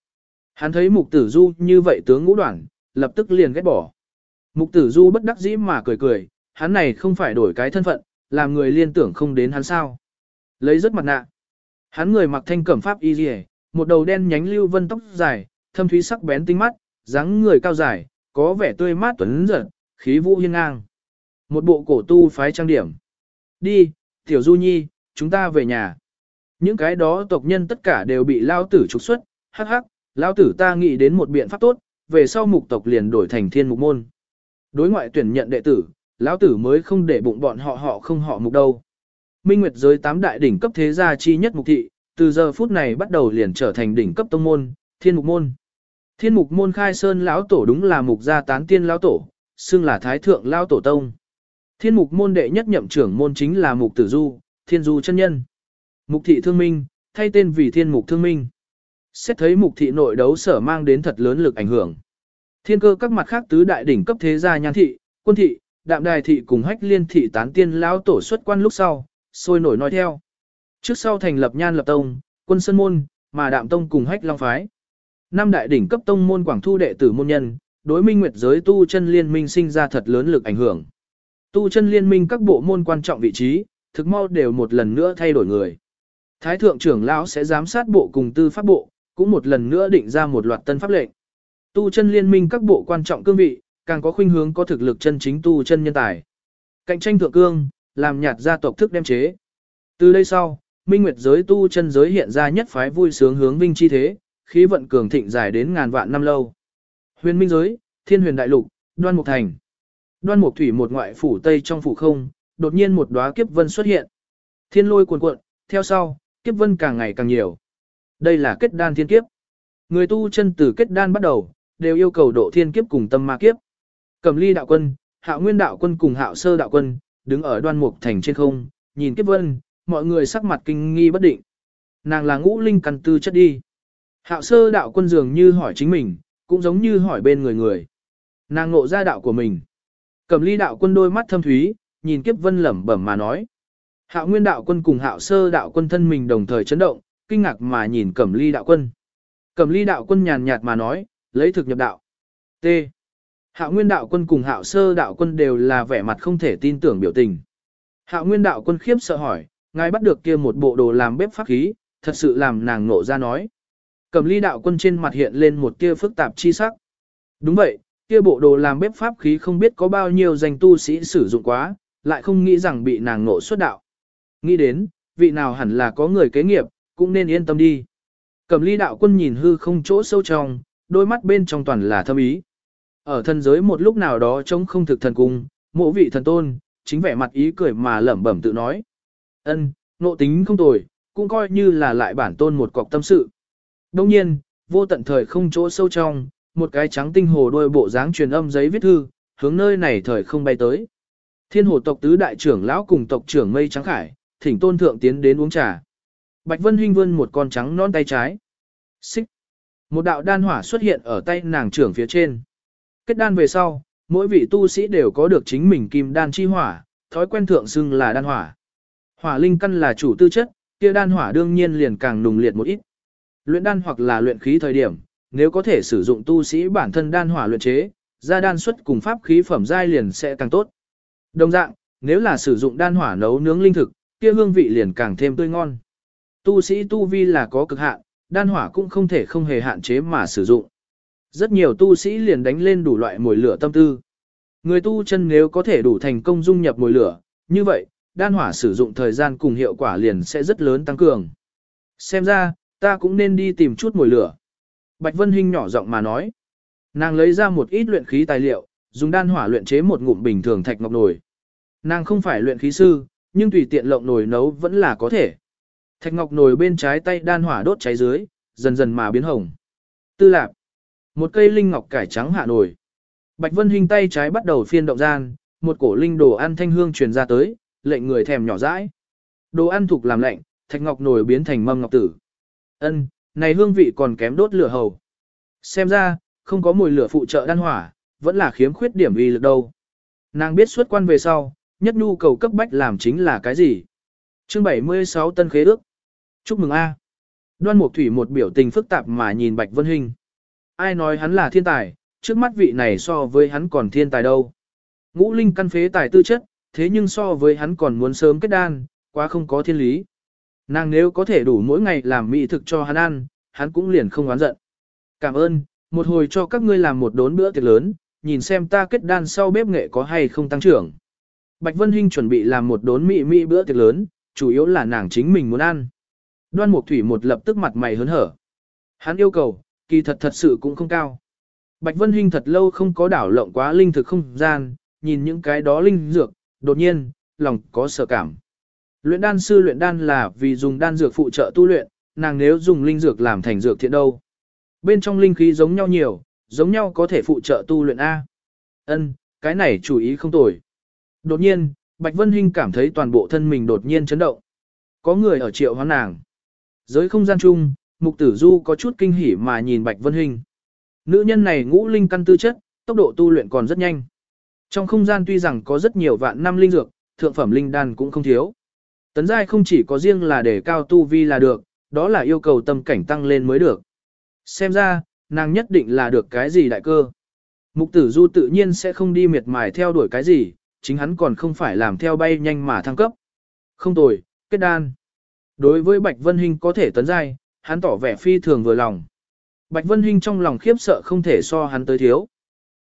Hắn thấy mục tử du như vậy tướng ngũ đoạn, lập tức liền ghét bỏ. Mục tử du bất đắc dĩ mà cười cười, hắn này không phải đổi cái thân phận, làm người liên tưởng không đến hắn sao. Lấy rất mặt nạ. Hắn người mặc thanh cẩm pháp y dì một đầu đen nhánh lưu vân tóc dài, thâm thúy sắc bén tinh mắt, dáng người cao dài, có vẻ tươi mát tuấn giật, khí vũ hiên ngang. Một bộ cổ tu phái trang điểm. Đi, tiểu du nhi, chúng ta về nhà. Những cái đó tộc nhân tất cả đều bị lao tử trục xuất, hắc hắc, lao tử ta nghĩ đến một biện pháp tốt, về sau mục tộc liền đổi thành thiên mục môn. Đối ngoại tuyển nhận đệ tử, lão tử mới không để bụng bọn họ họ không họ mục đâu. Minh Nguyệt giới tám đại đỉnh cấp thế gia chi nhất mục thị, từ giờ phút này bắt đầu liền trở thành đỉnh cấp tông môn, thiên mục môn. Thiên mục môn khai sơn lão tổ đúng là mục gia tán tiên lão tổ, xưng là thái thượng lão tổ tông. Thiên mục môn đệ nhất nhậm trưởng môn chính là mục tử du, thiên du chân nhân. Mục thị thương minh, thay tên vì thiên mục thương minh. Xét thấy mục thị nội đấu sở mang đến thật lớn lực ảnh hưởng. Thiên cơ các mặt khác tứ đại đỉnh cấp thế gia nhan thị, quân thị, đạm đài thị cùng hách liên thị tán tiên lão tổ xuất quan lúc sau, sôi nổi nói theo. Trước sau thành lập nhan lập tông, quân sơn môn, mà đạm tông cùng hách long phái. Năm đại đỉnh cấp tông môn quảng thu đệ tử môn nhân, đối minh nguyệt giới tu chân liên minh sinh ra thật lớn lực ảnh hưởng. Tu chân liên minh các bộ môn quan trọng vị trí, thực mau đều một lần nữa thay đổi người. Thái thượng trưởng lão sẽ giám sát bộ cùng tư pháp bộ, cũng một lần nữa định ra một loạt tân pháp lệnh. Tu chân liên minh các bộ quan trọng cương vị, càng có khuynh hướng có thực lực chân chính tu chân nhân tài. Cạnh tranh thượng cương, làm nhạt gia tộc thức đem chế. Từ đây sau, minh nguyệt giới tu chân giới hiện ra nhất phái vui sướng hướng vinh chi thế, khí vận cường thịnh dài đến ngàn vạn năm lâu. Huyền minh giới, thiên huyền đại lục, đoan mục thành. Đoan mục thủy một ngoại phủ tây trong phủ không, đột nhiên một đóa kiếp vân xuất hiện. Thiên lôi cuồn cuộn, theo sau, kiếp vân càng ngày càng nhiều. Đây là kết đan thiên kiếp. Người tu chân từ kết đan bắt đầu, đều yêu cầu độ thiên kiếp cùng tâm ma kiếp. Cầm ly đạo quân, hạo nguyên đạo quân cùng hạo sơ đạo quân, đứng ở đoan mục thành trên không, nhìn kiếp vân, mọi người sắc mặt kinh nghi bất định. Nàng là ngũ linh căn tư chất đi. Hạo sơ đạo quân dường như hỏi chính mình, cũng giống như hỏi bên người người. Nàng ngộ ra đạo của mình. Cầm ly đạo quân đôi mắt thâm thúy, nhìn kiếp vân lẩm bẩm mà nói. Hạo nguyên đạo quân cùng hạo sơ đạo quân thân mình đồng thời chấn động, kinh ngạc mà nhìn cẩm ly đạo quân. Cẩm ly đạo quân nhàn nhạt mà nói, lấy thực nhập đạo. T. Hạo nguyên đạo quân cùng hạo sơ đạo quân đều là vẻ mặt không thể tin tưởng biểu tình. Hạo nguyên đạo quân khiếp sợ hỏi, ngài bắt được kia một bộ đồ làm bếp pháp khí, thật sự làm nàng nộ ra nói. Cẩm ly đạo quân trên mặt hiện lên một tia phức tạp chi sắc. Đúng vậy, kia bộ đồ làm bếp pháp khí không biết có bao nhiêu danh tu sĩ sử dụng quá, lại không nghĩ rằng bị nàng nộ xuất đạo. Nghĩ đến, vị nào hẳn là có người kế nghiệp, cũng nên yên tâm đi. Cẩm ly đạo quân nhìn hư không chỗ sâu trong, đôi mắt bên trong toàn là thâm ý. Ở thân giới một lúc nào đó trông không thực thần cung, mộ vị thần tôn, chính vẻ mặt ý cười mà lẩm bẩm tự nói. ân nộ tính không tồi, cũng coi như là lại bản tôn một cọc tâm sự. Đông nhiên, vô tận thời không chỗ sâu trong, một cái trắng tinh hồ đôi bộ dáng truyền âm giấy viết thư, hướng nơi này thời không bay tới. Thiên hồ tộc tứ đại trưởng lão cùng tộc trưởng mây trắng khải, thỉnh tôn thượng tiến đến uống trà. Bạch Vân Hinh vươn một con trắng non tay trái. Xích. Một đạo đan hỏa xuất hiện ở tay nàng trưởng phía trên. Kết đan về sau, mỗi vị tu sĩ đều có được chính mình kim đan chi hỏa, thói quen thượng xưng là đan hỏa. Hỏa linh căn là chủ tư chất, kia đan hỏa đương nhiên liền càng nùng liệt một ít. Luyện đan hoặc là luyện khí thời điểm, nếu có thể sử dụng tu sĩ bản thân đan hỏa luyện chế, gia đan xuất cùng pháp khí phẩm giai liền sẽ càng tốt. Đồng dạng, nếu là sử dụng đan hỏa nấu nướng linh thực, kia hương vị liền càng thêm tươi ngon. Tu sĩ tu vi là có cực hạn, đan hỏa cũng không thể không hề hạn chế mà sử dụng. Rất nhiều tu sĩ liền đánh lên đủ loại mùi lửa tâm tư. Người tu chân nếu có thể đủ thành công dung nhập mùi lửa, như vậy, đan hỏa sử dụng thời gian cùng hiệu quả liền sẽ rất lớn tăng cường. Xem ra, ta cũng nên đi tìm chút mùi lửa. Bạch Vân Hinh nhỏ giọng mà nói. Nàng lấy ra một ít luyện khí tài liệu, dùng đan hỏa luyện chế một ngụm bình thường thạch ngọc nồi. Nàng không phải luyện khí sư, nhưng tùy tiện lộng nồi nấu vẫn là có thể. Thạch ngọc nồi bên trái tay đan hỏa đốt cháy dưới, dần dần mà biến hồng. Tư Lạp, Một cây linh ngọc cải trắng hạ nồi. Bạch Vân Hinh tay trái bắt đầu phiên động gian, một cổ linh đồ ăn thanh hương truyền ra tới, lệnh người thèm nhỏ dãi. Đồ ăn thuộc làm lạnh, thạch ngọc nồi biến thành mâm ngọc tử. Ân, này hương vị còn kém đốt lửa hầu. Xem ra, không có mùi lửa phụ trợ đan hỏa, vẫn là khiếm khuyết điểm uy lực đâu. Nàng biết xuất quan về sau, nhất nhu cầu cấp bách làm chính là cái gì? Chương 76 tân khế ước. Chúc mừng A. Đoan Mục Thủy một biểu tình phức tạp mà nhìn Bạch Vân Hinh. Ai nói hắn là thiên tài, trước mắt vị này so với hắn còn thiên tài đâu. Ngũ linh căn phế tài tư chất, thế nhưng so với hắn còn muốn sớm kết đan, quá không có thiên lý. Nàng nếu có thể đủ mỗi ngày làm mỹ thực cho hắn ăn, hắn cũng liền không oán giận. Cảm ơn, một hồi cho các ngươi làm một đốn bữa tiệc lớn, nhìn xem ta kết đan sau bếp nghệ có hay không tăng trưởng. Bạch Vân Hinh chuẩn bị làm một đốn mỹ mỹ bữa tiệc lớn, chủ yếu là nàng chính mình muốn ăn. Đoan Mục Thủy một lập tức mặt mày hớn hở. Hắn yêu cầu, kỳ thật thật sự cũng không cao. Bạch Vân Hinh thật lâu không có đảo lộng quá linh thực không gian, nhìn những cái đó linh dược, đột nhiên, lòng có sợ cảm. Luyện đan sư luyện đan là vì dùng đan dược phụ trợ tu luyện, nàng nếu dùng linh dược làm thành dược thiện đâu. Bên trong linh khí giống nhau nhiều, giống nhau có thể phụ trợ tu luyện A. Ân, cái này chủ ý không tồi. Đột nhiên, Bạch Vân Hinh cảm thấy toàn bộ thân mình đột nhiên chấn động. Có người ở triệu hoán nàng. Giới không gian chung, Mục Tử Du có chút kinh hỉ mà nhìn Bạch Vân Hinh. Nữ nhân này ngũ linh căn tư chất, tốc độ tu luyện còn rất nhanh. Trong không gian tuy rằng có rất nhiều vạn năm linh dược, thượng phẩm linh đan cũng không thiếu. Tấn giai không chỉ có riêng là để cao tu vi là được, đó là yêu cầu tâm cảnh tăng lên mới được. Xem ra, nàng nhất định là được cái gì đại cơ. Mục tử du tự nhiên sẽ không đi miệt mài theo đuổi cái gì, chính hắn còn không phải làm theo bay nhanh mà thăng cấp. Không tồi, kết đan. Đối với Bạch Vân Hinh có thể tấn giai, hắn tỏ vẻ phi thường vừa lòng. Bạch Vân Hinh trong lòng khiếp sợ không thể so hắn tới thiếu.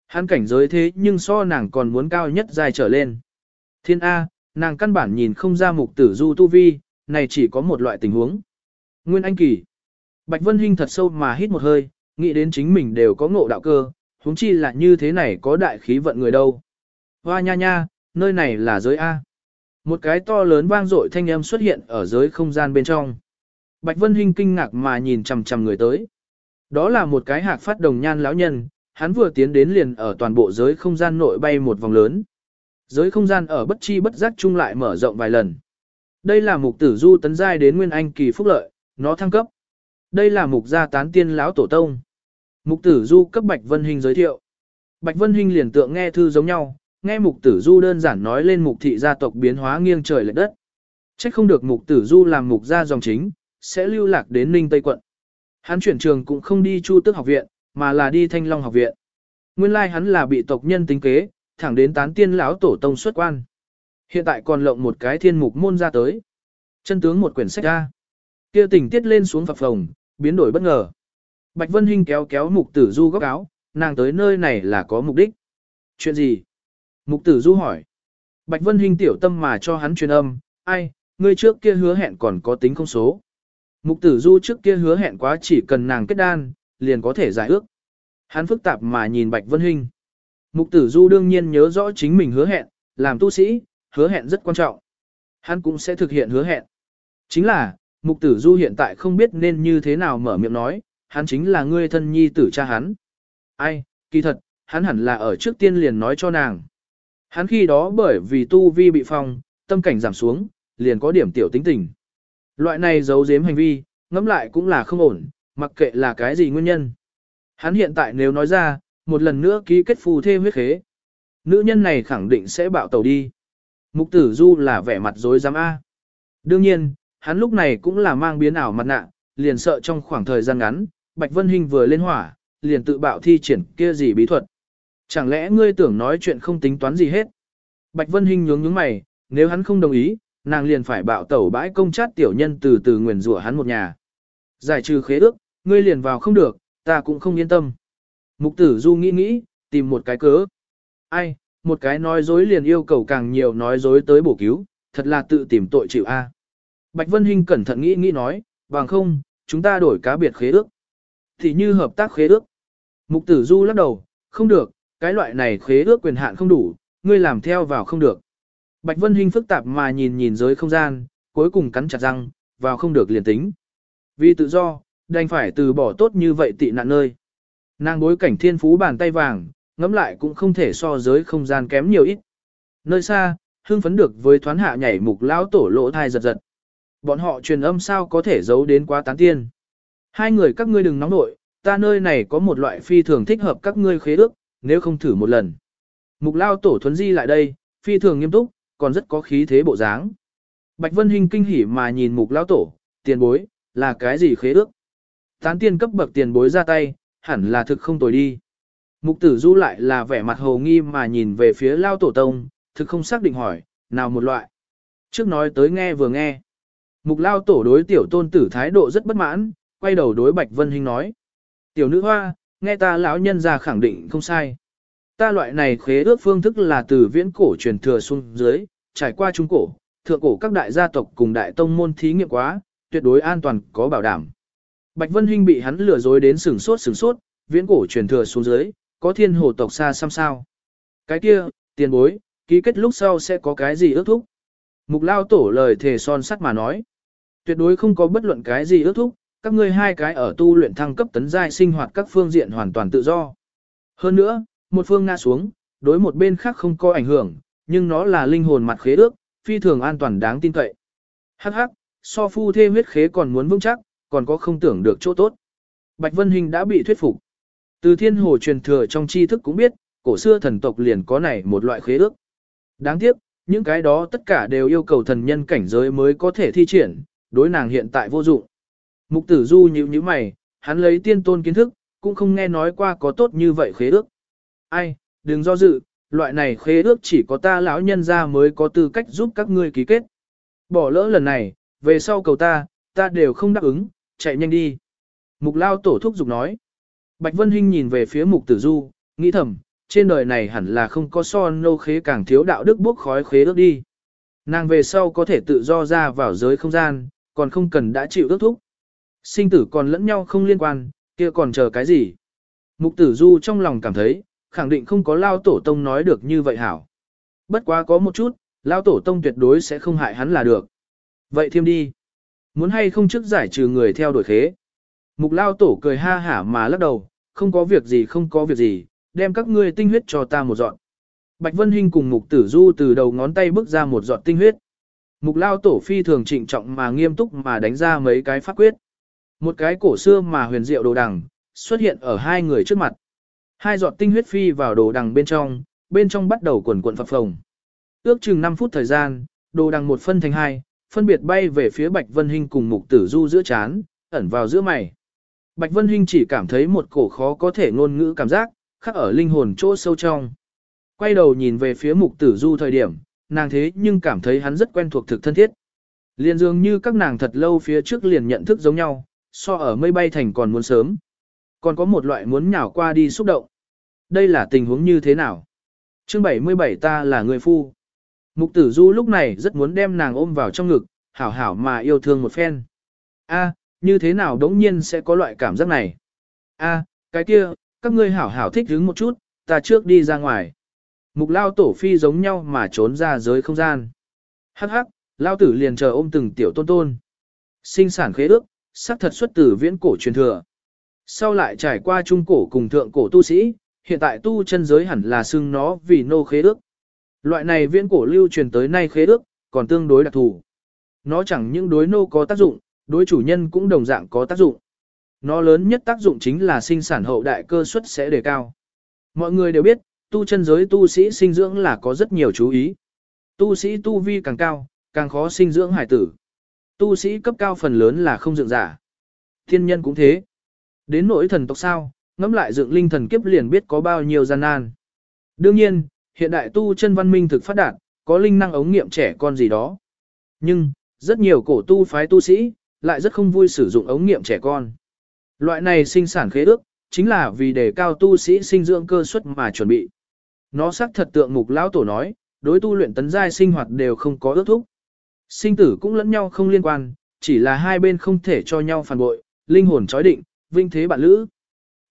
Hắn cảnh giới thế nhưng so nàng còn muốn cao nhất dài trở lên. Thiên A, nàng căn bản nhìn không ra mục tử du tu vi, này chỉ có một loại tình huống. Nguyên Anh Kỳ. Bạch Vân Hinh thật sâu mà hít một hơi, nghĩ đến chính mình đều có ngộ đạo cơ, huống chi là như thế này có đại khí vận người đâu. Hoa nha nha, nơi này là giới A. Một cái to lớn vang dội thanh âm xuất hiện ở giới không gian bên trong. Bạch Vân Hinh kinh ngạc mà nhìn chằm chằm người tới. Đó là một cái hạc phát đồng nhan lão nhân, hắn vừa tiến đến liền ở toàn bộ giới không gian nội bay một vòng lớn. Giới không gian ở bất chi bất giác chung lại mở rộng vài lần. Đây là mục tử du tấn giai đến nguyên anh kỳ phúc lợi, nó thăng cấp. Đây là mục gia tán tiên lão tổ tông. Mục tử du cấp Bạch Vân Hinh giới thiệu. Bạch Vân Hinh liền tượng nghe thư giống nhau, nghe mục tử du đơn giản nói lên mục thị gia tộc biến hóa nghiêng trời lệch đất. chắc không được mục tử du làm mục gia dòng chính, sẽ lưu lạc đến Ninh Tây quận. Hắn chuyển trường cũng không đi Chu Tước học viện, mà là đi Thanh Long học viện. Nguyên lai hắn là bị tộc nhân tính kế, thẳng đến tán tiên lão tổ tông xuất quan. Hiện tại còn lộng một cái thiên mục môn ra tới. Chân tướng một quyển sách ra. Kia tình tiết lên xuống phập phồng, biến đổi bất ngờ. Bạch Vân Hinh kéo kéo mục tử du góc áo, nàng tới nơi này là có mục đích. Chuyện gì? Mục tử du hỏi. Bạch Vân Hinh tiểu tâm mà cho hắn truyền âm, ai, ngươi trước kia hứa hẹn còn có tính không số. Mục tử du trước kia hứa hẹn quá chỉ cần nàng kết đan, liền có thể giải ước. Hắn phức tạp mà nhìn Bạch Vân Hinh. Mục tử du đương nhiên nhớ rõ chính mình hứa hẹn, làm tu sĩ, hứa hẹn rất quan trọng. Hắn cũng sẽ thực hiện hứa hẹn. Chính là, mục tử du hiện tại không biết nên như thế nào mở miệng nói, hắn chính là ngươi thân nhi tử cha hắn. Ai, kỳ thật, hắn hẳn là ở trước tiên liền nói cho nàng. Hắn khi đó bởi vì tu vi bị phong, tâm cảnh giảm xuống, liền có điểm tiểu tính tình. Loại này giấu giếm hành vi, ngẫm lại cũng là không ổn, mặc kệ là cái gì nguyên nhân. Hắn hiện tại nếu nói ra, một lần nữa ký kết phù thê huyết khế. Nữ nhân này khẳng định sẽ bạo tàu đi. Mục tử du là vẻ mặt dối giám A. Đương nhiên, hắn lúc này cũng là mang biến ảo mặt nạ, liền sợ trong khoảng thời gian ngắn, Bạch Vân Hinh vừa lên hỏa, liền tự bạo thi triển kia gì bí thuật. Chẳng lẽ ngươi tưởng nói chuyện không tính toán gì hết? Bạch Vân Hinh nhướng nhướng mày, nếu hắn không đồng ý, nàng liền phải bạo tẩu bãi công chát tiểu nhân từ từ nguyền rủa hắn một nhà. Giải trừ khế ước, ngươi liền vào không được, ta cũng không yên tâm. Mục tử du nghĩ nghĩ, tìm một cái cớ. Ai, một cái nói dối liền yêu cầu càng nhiều nói dối tới bổ cứu, thật là tự tìm tội chịu a. Bạch Vân Hinh cẩn thận nghĩ nghĩ nói, bằng không, chúng ta đổi cá biệt khế ước. Thì như hợp tác khế ước. Mục tử du lắc đầu, không được, cái loại này khế ước quyền hạn không đủ, ngươi làm theo vào không được. Bạch Vân Hinh phức tạp mà nhìn nhìn giới không gian, cuối cùng cắn chặt răng, vào không được liền tính. Vì tự do, đành phải từ bỏ tốt như vậy tị nạn nơi. Nàng bối cảnh thiên phú bàn tay vàng, ngẫm lại cũng không thể so giới không gian kém nhiều ít. Nơi xa, hưng phấn được với thoán hạ nhảy mục lão tổ lỗ thai giật giật. Bọn họ truyền âm sao có thể giấu đến quá tán tiên. Hai người các ngươi đừng nóng nội, ta nơi này có một loại phi thường thích hợp các ngươi khế ước, nếu không thử một lần. Mục lao tổ thuấn di lại đây, phi thường nghiêm túc, còn rất có khí thế bộ dáng. Bạch Vân Hinh kinh hỉ mà nhìn mục lao tổ, tiền bối, là cái gì khế ước? Tán tiên cấp bậc tiền bối ra tay, hẳn là thực không tồi đi. Mục tử du lại là vẻ mặt hồ nghi mà nhìn về phía lao tổ tông, thực không xác định hỏi, nào một loại. Trước nói tới nghe vừa nghe. Mục lao tổ đối tiểu tôn tử thái độ rất bất mãn, quay đầu đối Bạch Vân Hinh nói. Tiểu nữ hoa, nghe ta lão nhân ra khẳng định không sai. Ta loại này khế ước phương thức là từ viễn cổ truyền thừa xuống dưới, trải qua trung cổ, thượng cổ các đại gia tộc cùng đại tông môn thí nghiệm quá, tuyệt đối an toàn có bảo đảm. Bạch Vân Hinh bị hắn lừa dối đến sừng sốt sừng sốt, viễn cổ truyền thừa xuống dưới, có thiên hồ tộc xa xăm sao. Cái kia, tiền bối, ký kết lúc sau sẽ có cái gì ước thúc. Mục lao tổ lời thề son sắt mà nói. Tuyệt đối không có bất luận cái gì ước thúc, các ngươi hai cái ở tu luyện thăng cấp tấn giai sinh hoạt các phương diện hoàn toàn tự do. Hơn nữa, một phương ngã xuống, đối một bên khác không có ảnh hưởng, nhưng nó là linh hồn mặt khế ước, phi thường an toàn đáng tin cậy. Hắc hắc, so phu thê huyết khế còn muốn vững chắc, còn có không tưởng được chỗ tốt. Bạch Vân Hình đã bị thuyết phục. Từ thiên hồ truyền thừa trong tri thức cũng biết, cổ xưa thần tộc liền có này một loại khế ước. Đáng tiếc, những cái đó tất cả đều yêu cầu thần nhân cảnh giới mới có thể thi triển, đối nàng hiện tại vô dụng. Mục tử du nhíu nhíu mày, hắn lấy tiên tôn kiến thức, cũng không nghe nói qua có tốt như vậy khế ước. Ai, đừng do dự, loại này khế ước chỉ có ta lão nhân ra mới có tư cách giúp các ngươi ký kết. Bỏ lỡ lần này, về sau cầu ta, ta đều không đáp ứng, chạy nhanh đi. Mục lao tổ thúc giục nói. Bạch Vân Hinh nhìn về phía mục tử du, nghĩ thầm, trên đời này hẳn là không có so nô khế càng thiếu đạo đức bốc khói khế ước đi. Nàng về sau có thể tự do ra vào giới không gian, còn không cần đã chịu ước thúc. Sinh tử còn lẫn nhau không liên quan, kia còn chờ cái gì? Mục tử du trong lòng cảm thấy, khẳng định không có lao tổ tông nói được như vậy hảo. Bất quá có một chút, lao tổ tông tuyệt đối sẽ không hại hắn là được. Vậy thêm đi. Muốn hay không trước giải trừ người theo đuổi khế. Mục lao tổ cười ha hả mà lắc đầu, không có việc gì không có việc gì, đem các ngươi tinh huyết cho ta một dọn. Bạch Vân Hinh cùng mục tử du từ đầu ngón tay bước ra một giọt tinh huyết. Mục lao tổ phi thường trịnh trọng mà nghiêm túc mà đánh ra mấy cái pháp quyết. Một cái cổ xưa mà huyền diệu đồ đằng, xuất hiện ở hai người trước mặt. Hai giọt tinh huyết phi vào đồ đằng bên trong, bên trong bắt đầu cuộn cuộn phập phồng. Ước chừng 5 phút thời gian, đồ đằng một phân thành hai, phân biệt bay về phía Bạch Vân Hinh cùng Mục Tử Du giữa chán, ẩn vào giữa mày. Bạch Vân Hinh chỉ cảm thấy một cổ khó có thể ngôn ngữ cảm giác, khắc ở linh hồn chỗ sâu trong. Quay đầu nhìn về phía Mục Tử Du thời điểm, nàng thế nhưng cảm thấy hắn rất quen thuộc thực thân thiết. Liền dường như các nàng thật lâu phía trước liền nhận thức giống nhau, so ở mây bay thành còn muốn sớm. Còn có một loại muốn nhào qua đi xúc động. Đây là tình huống như thế nào? Chương 77 ta là người phu. Mục tử du lúc này rất muốn đem nàng ôm vào trong ngực, hảo hảo mà yêu thương một phen. A, như thế nào đống nhiên sẽ có loại cảm giác này? A, cái kia, các ngươi hảo hảo thích hứng một chút, ta trước đi ra ngoài. Mục lao tổ phi giống nhau mà trốn ra giới không gian. Hắc hắc, lao tử liền chờ ôm từng tiểu tôn tôn. Sinh sản khế ước, sắc thật xuất từ viễn cổ truyền thừa. Sau lại trải qua trung cổ cùng thượng cổ tu sĩ, hiện tại tu chân giới hẳn là xưng nó vì nô khế ước. Loại này viễn cổ lưu truyền tới nay khế ước, còn tương đối đặc thù. Nó chẳng những đối nô có tác dụng, đối chủ nhân cũng đồng dạng có tác dụng. Nó lớn nhất tác dụng chính là sinh sản hậu đại cơ suất sẽ đề cao. Mọi người đều biết, tu chân giới tu sĩ sinh dưỡng là có rất nhiều chú ý. Tu sĩ tu vi càng cao, càng khó sinh dưỡng hải tử. Tu sĩ cấp cao phần lớn là không dựng giả. Thiên nhân cũng thế. Đến nỗi thần tộc sao, ngắm lại dựng linh thần kiếp liền biết có bao nhiêu gian nan. Đương nhiên, hiện đại tu chân văn minh thực phát đạt, có linh năng ống nghiệm trẻ con gì đó. Nhưng, rất nhiều cổ tu phái tu sĩ, lại rất không vui sử dụng ống nghiệm trẻ con. Loại này sinh sản khế ước, chính là vì để cao tu sĩ sinh dưỡng cơ suất mà chuẩn bị. Nó xác thật tượng mục lão tổ nói, đối tu luyện tấn giai sinh hoạt đều không có ước thúc. Sinh tử cũng lẫn nhau không liên quan, chỉ là hai bên không thể cho nhau phản bội, linh hồn chói định, vinh thế bạn lữ.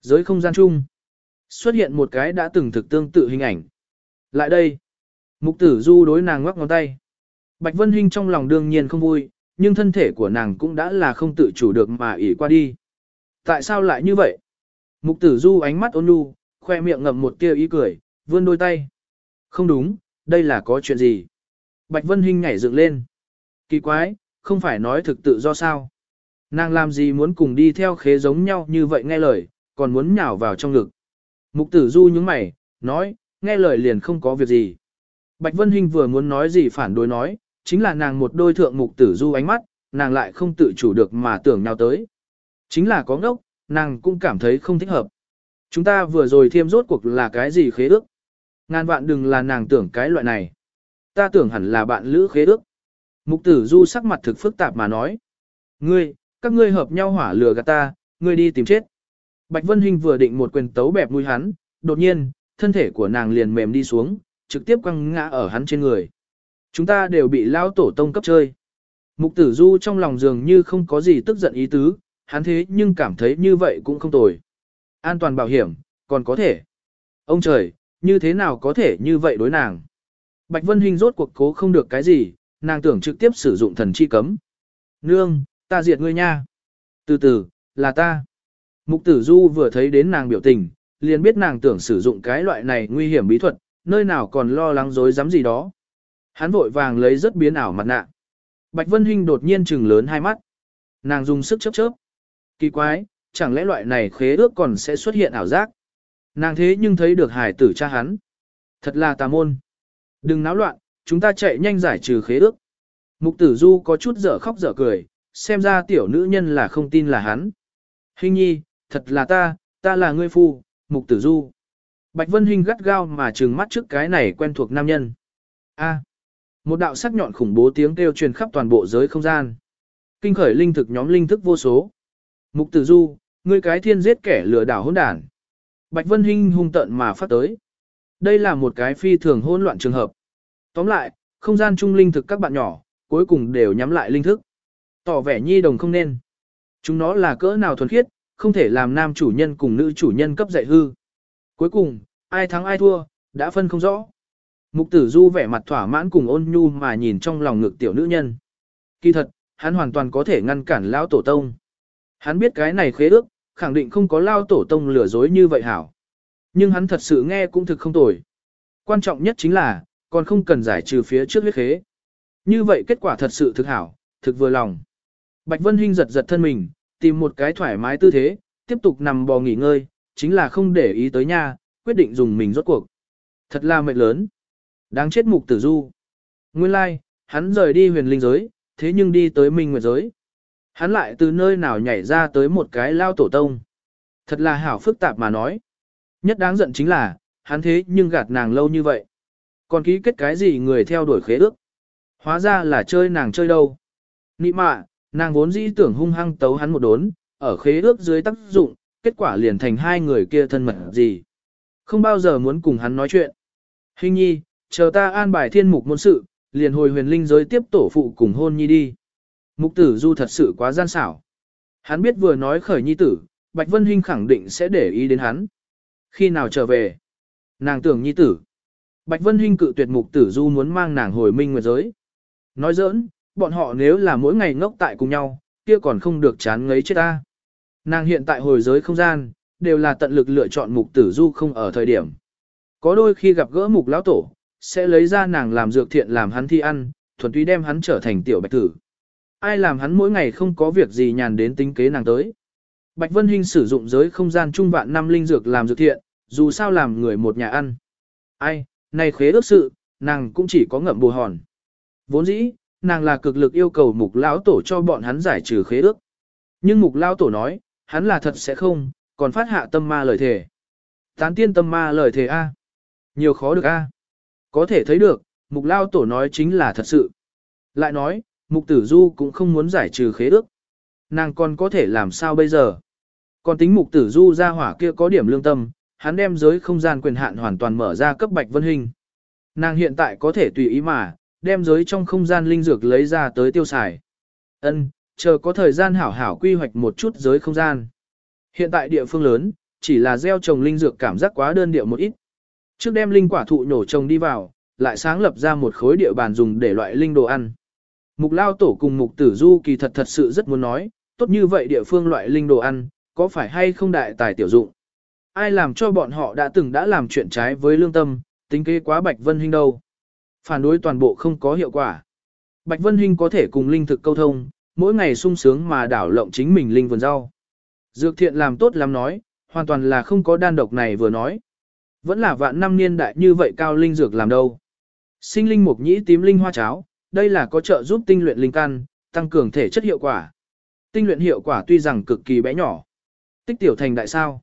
Giới không gian chung, xuất hiện một cái đã từng thực tương tự hình ảnh. Lại đây, mục tử du đối nàng ngoắc ngón tay. Bạch Vân Hinh trong lòng đương nhiên không vui, nhưng thân thể của nàng cũng đã là không tự chủ được mà ỉ qua đi. Tại sao lại như vậy? Mục tử du ánh mắt ôn nhu, khoe miệng ngậm một tia ý cười, vươn đôi tay. Không đúng, đây là có chuyện gì? Bạch Vân Hinh nhảy dựng lên. Kỳ quái, không phải nói thực tự do sao? Nàng làm gì muốn cùng đi theo khế giống nhau như vậy nghe lời, còn muốn nhào vào trong ngực. Mục tử du những mày, nói, nghe lời liền không có việc gì. Bạch Vân Hinh vừa muốn nói gì phản đối nói, chính là nàng một đôi thượng mục tử du ánh mắt, nàng lại không tự chủ được mà tưởng nào tới. Chính là có ngốc, nàng cũng cảm thấy không thích hợp. Chúng ta vừa rồi thêm rốt cuộc là cái gì khế ước. Ngàn vạn đừng là nàng tưởng cái loại này. Ta tưởng hẳn là bạn lữ khế ước. Mục tử du sắc mặt thực phức tạp mà nói. Ngươi, các ngươi hợp nhau hỏa lừa gạt ta, ngươi đi tìm chết. Bạch Vân Hinh vừa định một quyền tấu bẹp mũi hắn, đột nhiên, thân thể của nàng liền mềm đi xuống, trực tiếp quăng ngã ở hắn trên người. Chúng ta đều bị lao tổ tông cấp chơi. Mục tử du trong lòng dường như không có gì tức giận ý tứ, hắn thế nhưng cảm thấy như vậy cũng không tồi. An toàn bảo hiểm, còn có thể. Ông trời, như thế nào có thể như vậy đối nàng? Bạch Vân Hinh rốt cuộc cố không được cái gì, nàng tưởng trực tiếp sử dụng thần chi cấm. Nương, ta diệt ngươi nha. Từ từ, là ta. Mục tử du vừa thấy đến nàng biểu tình, liền biết nàng tưởng sử dụng cái loại này nguy hiểm bí thuật, nơi nào còn lo lắng dối dám gì đó. Hắn vội vàng lấy rất biến ảo mặt nạ. Bạch Vân Hinh đột nhiên trừng lớn hai mắt. Nàng dùng sức chớp chớp. Kỳ quái, chẳng lẽ loại này khế ước còn sẽ xuất hiện ảo giác? Nàng thế nhưng thấy được hải tử cha hắn. Thật là tà môn. Đừng náo loạn, chúng ta chạy nhanh giải trừ khế ước. Mục tử du có chút dở khóc dở cười, xem ra tiểu nữ nhân là không tin là hắn. Hình nhi, thật là ta, ta là ngươi phu, mục tử du. Bạch Vân Hinh gắt gao mà trừng mắt trước cái này quen thuộc nam nhân. A. một đạo sắc nhọn khủng bố tiếng kêu truyền khắp toàn bộ giới không gian. Kinh khởi linh thực nhóm linh thức vô số. Mục tử du, ngươi cái thiên giết kẻ lừa đảo hỗn đản. Bạch Vân Hinh hung tận mà phát tới. Đây là một cái phi thường hỗn loạn trường hợp. Tóm lại, không gian trung linh thực các bạn nhỏ, cuối cùng đều nhắm lại linh thức. Tỏ vẻ nhi đồng không nên. Chúng nó là cỡ nào thuần khiết, không thể làm nam chủ nhân cùng nữ chủ nhân cấp dạy hư. Cuối cùng, ai thắng ai thua, đã phân không rõ. Mục tử du vẻ mặt thỏa mãn cùng ôn nhu mà nhìn trong lòng ngực tiểu nữ nhân. Kỳ thật, hắn hoàn toàn có thể ngăn cản lão tổ tông. Hắn biết cái này khế ước, khẳng định không có lao tổ tông lừa dối như vậy hảo. Nhưng hắn thật sự nghe cũng thực không tồi. Quan trọng nhất chính là, còn không cần giải trừ phía trước huyết khế. Như vậy kết quả thật sự thực hảo, thực vừa lòng. Bạch Vân Hinh giật giật thân mình, tìm một cái thoải mái tư thế, tiếp tục nằm bò nghỉ ngơi, chính là không để ý tới nha, quyết định dùng mình rốt cuộc. Thật là mệnh lớn. Đáng chết mục tử du. Nguyên lai, like, hắn rời đi huyền linh giới, thế nhưng đi tới minh nguyệt giới. Hắn lại từ nơi nào nhảy ra tới một cái lao tổ tông. Thật là hảo phức tạp mà nói. Nhất đáng giận chính là, hắn thế nhưng gạt nàng lâu như vậy. Còn ký kết cái gì người theo đuổi khế ước. Hóa ra là chơi nàng chơi đâu. Nị mạ, nàng vốn dĩ tưởng hung hăng tấu hắn một đốn, ở khế ước dưới tác dụng, kết quả liền thành hai người kia thân mật gì. Không bao giờ muốn cùng hắn nói chuyện. Hình nhi, chờ ta an bài thiên mục môn sự, liền hồi huyền linh giới tiếp tổ phụ cùng hôn nhi đi. Mục tử du thật sự quá gian xảo. Hắn biết vừa nói khởi nhi tử, Bạch Vân Hinh khẳng định sẽ để ý đến hắn. Khi nào trở về? Nàng tưởng nhi tử. Bạch Vân Hinh cự tuyệt mục tử du muốn mang nàng hồi minh nguyệt giới. Nói giỡn, bọn họ nếu là mỗi ngày ngốc tại cùng nhau, kia còn không được chán ngấy chết ta. Nàng hiện tại hồi giới không gian, đều là tận lực lựa chọn mục tử du không ở thời điểm. Có đôi khi gặp gỡ mục lão tổ, sẽ lấy ra nàng làm dược thiện làm hắn thi ăn, thuần túy đem hắn trở thành tiểu bạch tử. Ai làm hắn mỗi ngày không có việc gì nhàn đến tính kế nàng tới. Bạch Vân Hinh sử dụng giới không gian trung vạn năm linh dược làm dược thiện, dù sao làm người một nhà ăn. Ai, này khế ước sự, nàng cũng chỉ có ngậm bù hòn. Vốn dĩ, nàng là cực lực yêu cầu mục lão tổ cho bọn hắn giải trừ khế ước. Nhưng mục lão tổ nói, hắn là thật sẽ không, còn phát hạ tâm ma lời thề. Tán tiên tâm ma lời thề A. Nhiều khó được a. Có thể thấy được, mục lão tổ nói chính là thật sự. Lại nói, mục tử du cũng không muốn giải trừ khế ước. Nàng còn có thể làm sao bây giờ? Còn tính mục tử du ra hỏa kia có điểm lương tâm, hắn đem giới không gian quyền hạn hoàn toàn mở ra cấp bạch vân hình. Nàng hiện tại có thể tùy ý mà, đem giới trong không gian linh dược lấy ra tới tiêu xài. Ân, chờ có thời gian hảo hảo quy hoạch một chút giới không gian. Hiện tại địa phương lớn, chỉ là gieo trồng linh dược cảm giác quá đơn điệu một ít. Trước đem linh quả thụ nhổ trồng đi vào, lại sáng lập ra một khối địa bàn dùng để loại linh đồ ăn. Mục lao tổ cùng mục tử du kỳ thật thật sự rất muốn nói, tốt như vậy địa phương loại linh đồ ăn, có phải hay không đại tài tiểu dụng. Ai làm cho bọn họ đã từng đã làm chuyện trái với lương tâm, tính kế quá Bạch Vân Hinh đâu. Phản đối toàn bộ không có hiệu quả. Bạch Vân Hinh có thể cùng linh thực câu thông, mỗi ngày sung sướng mà đảo lộng chính mình linh vườn rau. Dược thiện làm tốt lắm nói, hoàn toàn là không có đan độc này vừa nói. Vẫn là vạn năm niên đại như vậy cao linh dược làm đâu. Sinh linh mục nhĩ tím linh hoa cháo, đây là có trợ giúp tinh luyện linh căn, tăng cường thể chất hiệu quả. Tinh luyện hiệu quả tuy rằng cực kỳ bé nhỏ. Tích tiểu thành đại sao.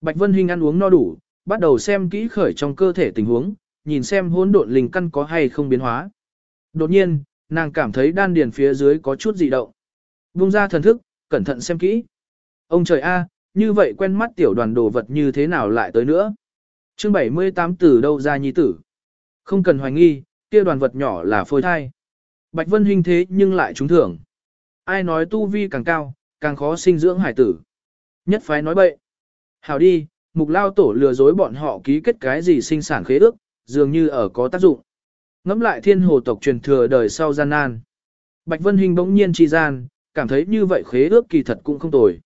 Bạch Vân Hinh ăn uống no đủ, bắt đầu xem kỹ khởi trong cơ thể tình huống, nhìn xem hỗn độn linh căn có hay không biến hóa. Đột nhiên, nàng cảm thấy đan điền phía dưới có chút dị động. Vung ra thần thức, cẩn thận xem kỹ. Ông trời a, như vậy quen mắt tiểu đoàn đồ vật như thế nào lại tới nữa? Chương 78 từ đâu ra nhi tử? Không cần hoài nghi, kia đoàn vật nhỏ là phôi thai. Bạch Vân Hinh thế nhưng lại trúng thưởng. Ai nói tu vi càng cao, càng khó sinh dưỡng hải tử. Nhất phái nói bậy. Hảo đi, mục lao tổ lừa dối bọn họ ký kết cái gì sinh sản khế ước, dường như ở có tác dụng. Ngắm lại thiên hồ tộc truyền thừa đời sau gian nan. Bạch Vân Hinh bỗng nhiên chi gian, cảm thấy như vậy khế ước kỳ thật cũng không tồi.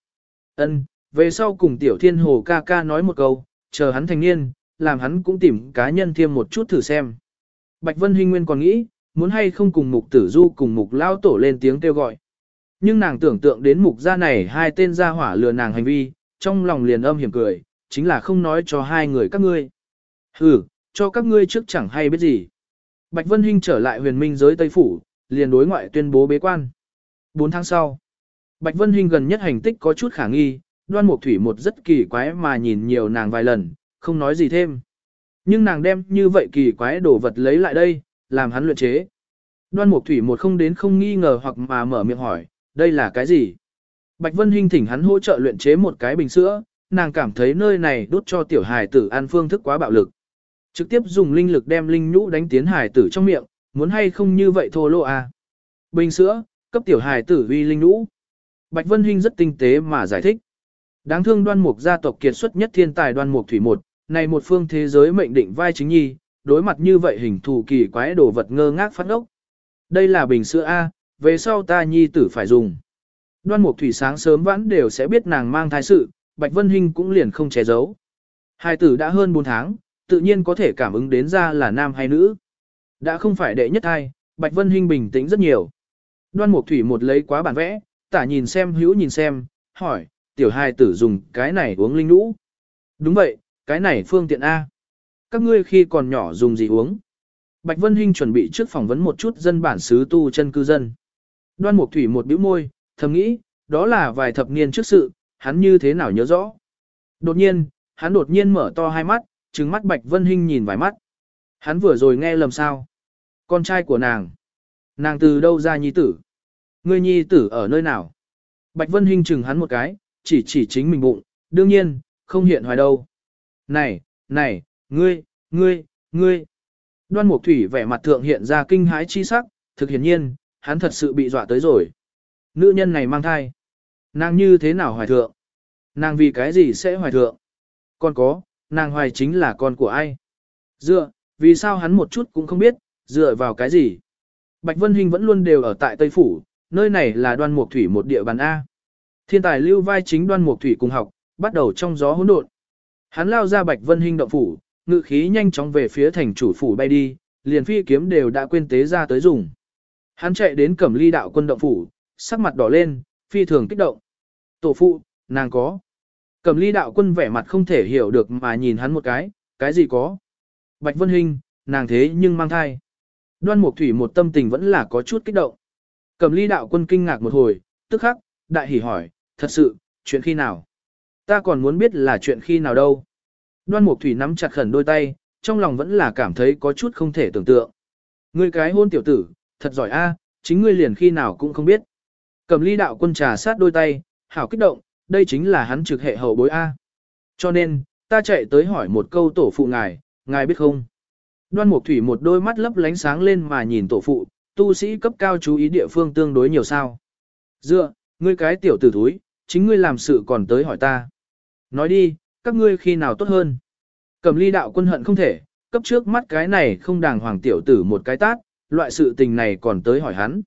Ân, về sau cùng tiểu thiên hồ ca ca nói một câu, chờ hắn thành niên, làm hắn cũng tìm cá nhân thêm một chút thử xem. Bạch Vân Hinh Nguyên còn nghĩ, muốn hay không cùng mục tử du cùng mục lao tổ lên tiếng kêu gọi. Nhưng nàng tưởng tượng đến mục gia này hai tên gia hỏa lừa nàng hành vi, trong lòng liền âm hiểm cười, chính là không nói cho hai người các ngươi. Ừ, cho các ngươi trước chẳng hay biết gì. Bạch Vân Hinh trở lại huyền minh giới Tây Phủ, liền đối ngoại tuyên bố bế quan. 4 tháng sau, Bạch Vân Hinh gần nhất hành tích có chút khả nghi, đoan mục thủy một rất kỳ quái mà nhìn nhiều nàng vài lần, không nói gì thêm. Nhưng nàng đem như vậy kỳ quái đồ vật lấy lại đây, làm hắn luyện chế. Đoan mục thủy một không đến không nghi ngờ hoặc mà mở miệng hỏi, đây là cái gì? Bạch Vân Hinh thỉnh hắn hỗ trợ luyện chế một cái bình sữa, nàng cảm thấy nơi này đốt cho tiểu hài tử ăn phương thức quá bạo lực. Trực tiếp dùng linh lực đem linh nhũ đánh tiến hài tử trong miệng, muốn hay không như vậy thô lỗ à. Bình sữa, cấp tiểu hài tử vi linh nhũ. Bạch Vân Hinh rất tinh tế mà giải thích. Đáng thương đoan mục gia tộc kiệt xuất nhất thiên tài đoan mục thủy một, này một phương thế giới mệnh định vai chính nhi, đối mặt như vậy hình thù kỳ quái đồ vật ngơ ngác phát ốc. Đây là bình sữa A, về sau ta nhi tử phải dùng. Đoan mục thủy sáng sớm vãn đều sẽ biết nàng mang thai sự, Bạch Vân Hinh cũng liền không che giấu. Hai tử đã hơn 4 tháng, tự nhiên có thể cảm ứng đến ra là nam hay nữ. Đã không phải đệ nhất thai, Bạch Vân Hinh bình tĩnh rất nhiều. Đoan Mục Thủy một lấy quá bản vẽ, tả nhìn xem hữu nhìn xem, hỏi, tiểu hai tử dùng cái này uống linh nũ. Đúng vậy, cái này phương tiện A. Các ngươi khi còn nhỏ dùng gì uống? Bạch Vân Hinh chuẩn bị trước phỏng vấn một chút dân bản xứ tu chân cư dân. Đoan Mục Thủy một bĩu môi, thầm nghĩ, đó là vài thập niên trước sự, hắn như thế nào nhớ rõ. Đột nhiên, hắn đột nhiên mở to hai mắt, trừng mắt Bạch Vân Hinh nhìn vài mắt. Hắn vừa rồi nghe lầm sao? Con trai của nàng. Nàng từ đâu ra nhi tử? Ngươi nhi tử ở nơi nào? Bạch Vân Hinh chừng hắn một cái, chỉ chỉ chính mình bụng, đương nhiên, không hiện hoài đâu. Này, này, ngươi, ngươi, ngươi. Đoan Mục Thủy vẻ mặt thượng hiện ra kinh hãi chi sắc, thực hiển nhiên, hắn thật sự bị dọa tới rồi. Nữ nhân này mang thai. Nàng như thế nào hoài thượng? Nàng vì cái gì sẽ hoài thượng? Còn có, nàng hoài chính là con của ai? Dựa, vì sao hắn một chút cũng không biết, dựa vào cái gì? Bạch Vân Hinh vẫn luôn đều ở tại Tây Phủ, nơi này là đoan mục thủy một địa bàn A. Thiên tài lưu vai chính đoan mục thủy cùng học, bắt đầu trong gió hỗn độn. Hắn lao ra Bạch Vân Hinh động phủ, ngự khí nhanh chóng về phía thành chủ phủ bay đi, liền phi kiếm đều đã quên tế ra tới dùng. Hắn chạy đến cẩm ly đạo quân động phủ, sắc mặt đỏ lên, phi thường kích động. Tổ phụ, nàng có. cầm ly đạo quân vẻ mặt không thể hiểu được mà nhìn hắn một cái, cái gì có. Bạch Vân Hinh, nàng thế nhưng mang thai. Đoan Mục Thủy một tâm tình vẫn là có chút kích động. cầm ly đạo quân kinh ngạc một hồi, tức khắc, đại hỉ hỏi, thật sự, chuyện khi nào? Ta còn muốn biết là chuyện khi nào đâu. Đoan Mục Thủy nắm chặt khẩn đôi tay, trong lòng vẫn là cảm thấy có chút không thể tưởng tượng. Ngươi cái hôn tiểu tử, thật giỏi a, chính ngươi liền khi nào cũng không biết. Cầm ly đạo quân trà sát đôi tay, hảo kích động, đây chính là hắn trực hệ hậu bối A. Cho nên, ta chạy tới hỏi một câu tổ phụ ngài, ngài biết không? Đoan Mục Thủy một đôi mắt lấp lánh sáng lên mà nhìn tổ phụ, tu sĩ cấp cao chú ý địa phương tương đối nhiều sao. Dựa, ngươi cái tiểu tử thúi, chính ngươi làm sự còn tới hỏi ta. Nói đi, các ngươi khi nào tốt hơn? Cầm ly đạo quân hận không thể, cấp trước mắt cái này không đàng hoàng tiểu tử một cái tát, loại sự tình này còn tới hỏi hắn.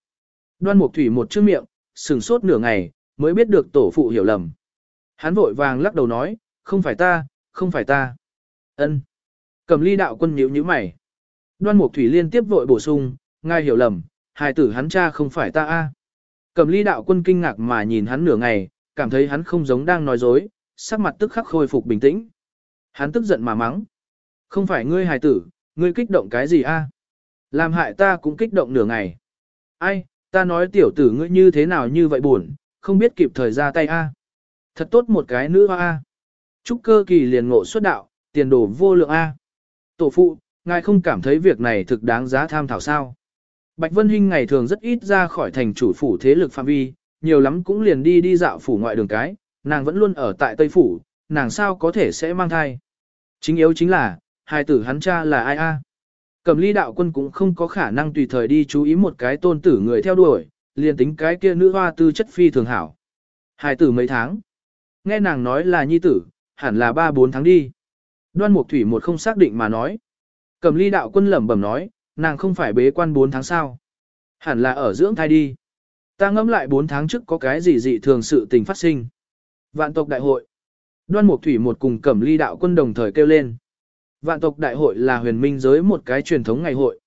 Đoan Mục Thủy một chữ miệng, sửng sốt nửa ngày, mới biết được tổ phụ hiểu lầm. Hắn vội vàng lắc đầu nói, không phải ta, không phải ta. ân Cầm ly đạo quân nhíu nhíu mày. Đoan Mục Thủy liên tiếp vội bổ sung, ngài hiểu lầm, hài tử hắn cha không phải ta a. Cầm ly đạo quân kinh ngạc mà nhìn hắn nửa ngày, cảm thấy hắn không giống đang nói dối, sắc mặt tức khắc khôi phục bình tĩnh. Hắn tức giận mà mắng. Không phải ngươi hài tử, ngươi kích động cái gì a? Làm hại ta cũng kích động nửa ngày. Ai, ta nói tiểu tử ngươi như thế nào như vậy buồn, không biết kịp thời ra tay a. Thật tốt một cái nữ hoa a. Trúc cơ kỳ liền ngộ xuất đạo, tiền đồ vô lượng a. Tổ phụ, ngài không cảm thấy việc này thực đáng giá tham thảo sao? Bạch Vân Hinh ngày thường rất ít ra khỏi thành chủ phủ thế lực phạm vi, nhiều lắm cũng liền đi đi dạo phủ ngoại đường cái, nàng vẫn luôn ở tại Tây Phủ, nàng sao có thể sẽ mang thai. Chính yếu chính là, hai tử hắn cha là ai a? Cầm ly đạo quân cũng không có khả năng tùy thời đi chú ý một cái tôn tử người theo đuổi, liền tính cái kia nữ hoa tư chất phi thường hảo. Hai tử mấy tháng. Nghe nàng nói là nhi tử, hẳn là ba bốn tháng đi. Đoan Mục Thủy một không xác định mà nói. Cầm ly đạo quân lẩm bẩm nói, nàng không phải bế quan bốn tháng sao. Hẳn là ở dưỡng thai đi. Ta ngẫm lại bốn tháng trước có cái gì dị thường sự tình phát sinh. Vạn tộc đại hội. Đoan Mục Thủy một cùng Cẩm Ly đạo quân đồng thời kêu lên. Vạn tộc đại hội là huyền minh giới một cái truyền thống ngày hội.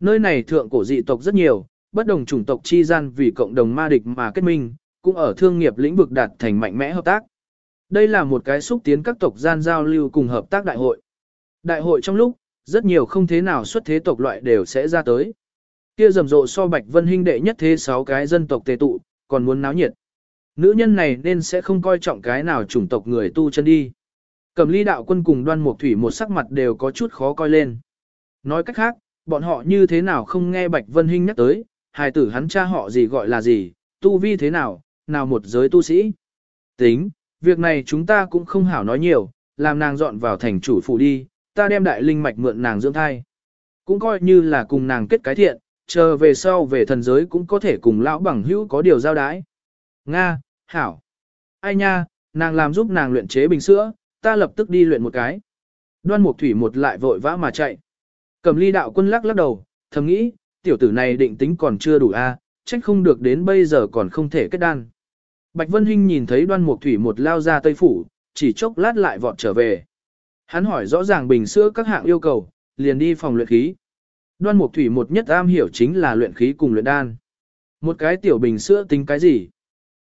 Nơi này thượng cổ dị tộc rất nhiều, bất đồng chủng tộc chi gian vì cộng đồng ma địch mà kết minh, cũng ở thương nghiệp lĩnh vực đạt thành mạnh mẽ hợp tác. Đây là một cái xúc tiến các tộc gian giao lưu cùng hợp tác đại hội. Đại hội trong lúc, rất nhiều không thế nào xuất thế tộc loại đều sẽ ra tới. Kia rầm rộ so Bạch Vân Hinh đệ nhất thế sáu cái dân tộc tề tụ, còn muốn náo nhiệt. Nữ nhân này nên sẽ không coi trọng cái nào chủng tộc người tu chân đi. Cầm ly đạo quân cùng đoan mục thủy một sắc mặt đều có chút khó coi lên. Nói cách khác, bọn họ như thế nào không nghe Bạch Vân Hinh nhắc tới, hài tử hắn cha họ gì gọi là gì, tu vi thế nào, nào một giới tu sĩ. Tính, việc này chúng ta cũng không hảo nói nhiều, làm nàng dọn vào thành chủ phủ đi, ta đem đại linh mạch mượn nàng dưỡng thai. Cũng coi như là cùng nàng kết cái thiện, chờ về sau về thần giới cũng có thể cùng lão bằng hữu có điều giao đái. Nga, hảo. Ai nha, nàng làm giúp nàng luyện chế bình sữa, ta lập tức đi luyện một cái. Đoan Mục Thủy một lại vội vã mà chạy. Cầm ly đạo quân lắc lắc đầu, thầm nghĩ, tiểu tử này định tính còn chưa đủ a, trách không được đến bây giờ còn không thể kết đan. Bạch Vân Hinh nhìn thấy đoan mục thủy một lao ra tây phủ, chỉ chốc lát lại vọt trở về. Hắn hỏi rõ ràng bình sữa các hạng yêu cầu, liền đi phòng luyện khí. Đoan mục thủy một nhất am hiểu chính là luyện khí cùng luyện đan. Một cái tiểu bình sữa tính cái gì?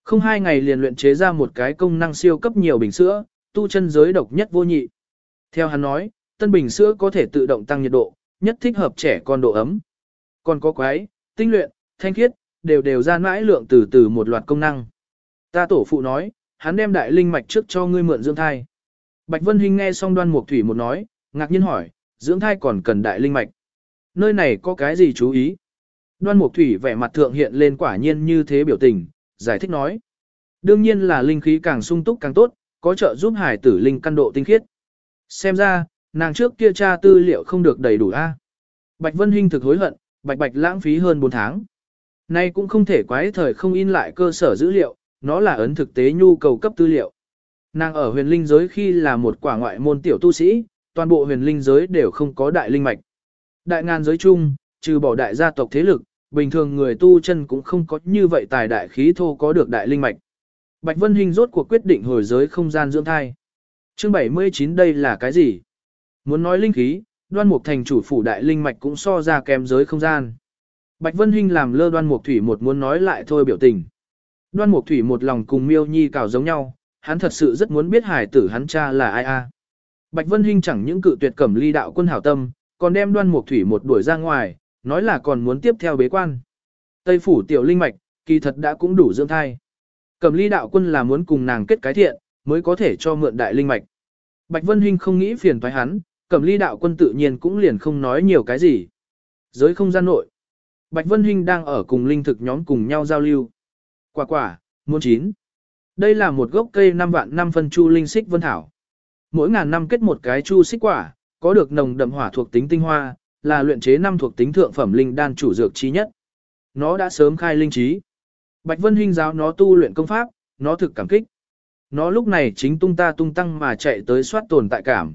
Không hai ngày liền luyện chế ra một cái công năng siêu cấp nhiều bình sữa, tu chân giới độc nhất vô nhị. Theo hắn nói, tân bình sữa có thể tự động tăng nhiệt độ, nhất thích hợp trẻ con độ ấm. Còn có quái, tinh luyện, thanh khiết, đều đều ra mãi lượng từ từ một loạt công năng. Ta tổ phụ nói, hắn đem đại linh mạch trước cho ngươi mượn dưỡng thai. Bạch Vân Hinh nghe xong đoan mục thủy một nói, ngạc nhiên hỏi, dưỡng thai còn cần đại linh mạch. Nơi này có cái gì chú ý? Đoan mục thủy vẻ mặt thượng hiện lên quả nhiên như thế biểu tình, giải thích nói. Đương nhiên là linh khí càng sung túc càng tốt, có trợ giúp hải tử linh căn độ tinh khiết. Xem ra, nàng trước kia tra tư liệu không được đầy đủ a. Bạch Vân Hinh thực hối hận, bạch bạch lãng phí hơn 4 tháng. Nay cũng không thể quái thời không in lại cơ sở dữ liệu, nó là ấn thực tế nhu cầu cấp tư liệu. Nàng ở huyền linh giới khi là một quả ngoại môn tiểu tu sĩ, toàn bộ huyền linh giới đều không có đại linh mạch. Đại ngàn giới chung, trừ bỏ đại gia tộc thế lực, bình thường người tu chân cũng không có như vậy tài đại khí thô có được đại linh mạch. Bạch Vân Hinh rốt cuộc quyết định hồi giới không gian dưỡng thai. Chương 79 đây là cái gì? Muốn nói linh khí, đoan mục thành chủ phủ đại linh mạch cũng so ra kém giới không gian. Bạch Vân Hinh làm lơ đoan mục thủy một muốn nói lại thôi biểu tình. Đoan Mục Thủy một lòng cùng Miêu Nhi cào giống nhau, hắn thật sự rất muốn biết hải tử hắn cha là ai a. Bạch Vân Hinh chẳng những cự tuyệt cẩm ly đạo quân hảo tâm, còn đem Đoan Mục Thủy một đuổi ra ngoài, nói là còn muốn tiếp theo bế quan. Tây phủ tiểu linh mạch, kỳ thật đã cũng đủ dưỡng thai. Cẩm ly đạo quân là muốn cùng nàng kết cái thiện, mới có thể cho mượn đại linh mạch. Bạch Vân Hinh không nghĩ phiền toái hắn, cẩm ly đạo quân tự nhiên cũng liền không nói nhiều cái gì. Giới không gian nội. Bạch Vân Hinh đang ở cùng linh thực nhóm cùng nhau giao lưu. Quả quả, muôn chín. Đây là một gốc cây 5 vạn năm phân chu linh xích vân thảo. Mỗi ngàn năm kết một cái chu xích quả, có được nồng đậm hỏa thuộc tính tinh hoa, là luyện chế năm thuộc tính thượng phẩm linh đan chủ dược chi nhất. Nó đã sớm khai linh trí. Bạch Vân Hinh giáo nó tu luyện công pháp, nó thực cảm kích. Nó lúc này chính tung ta tung tăng mà chạy tới soát tồn tại cảm.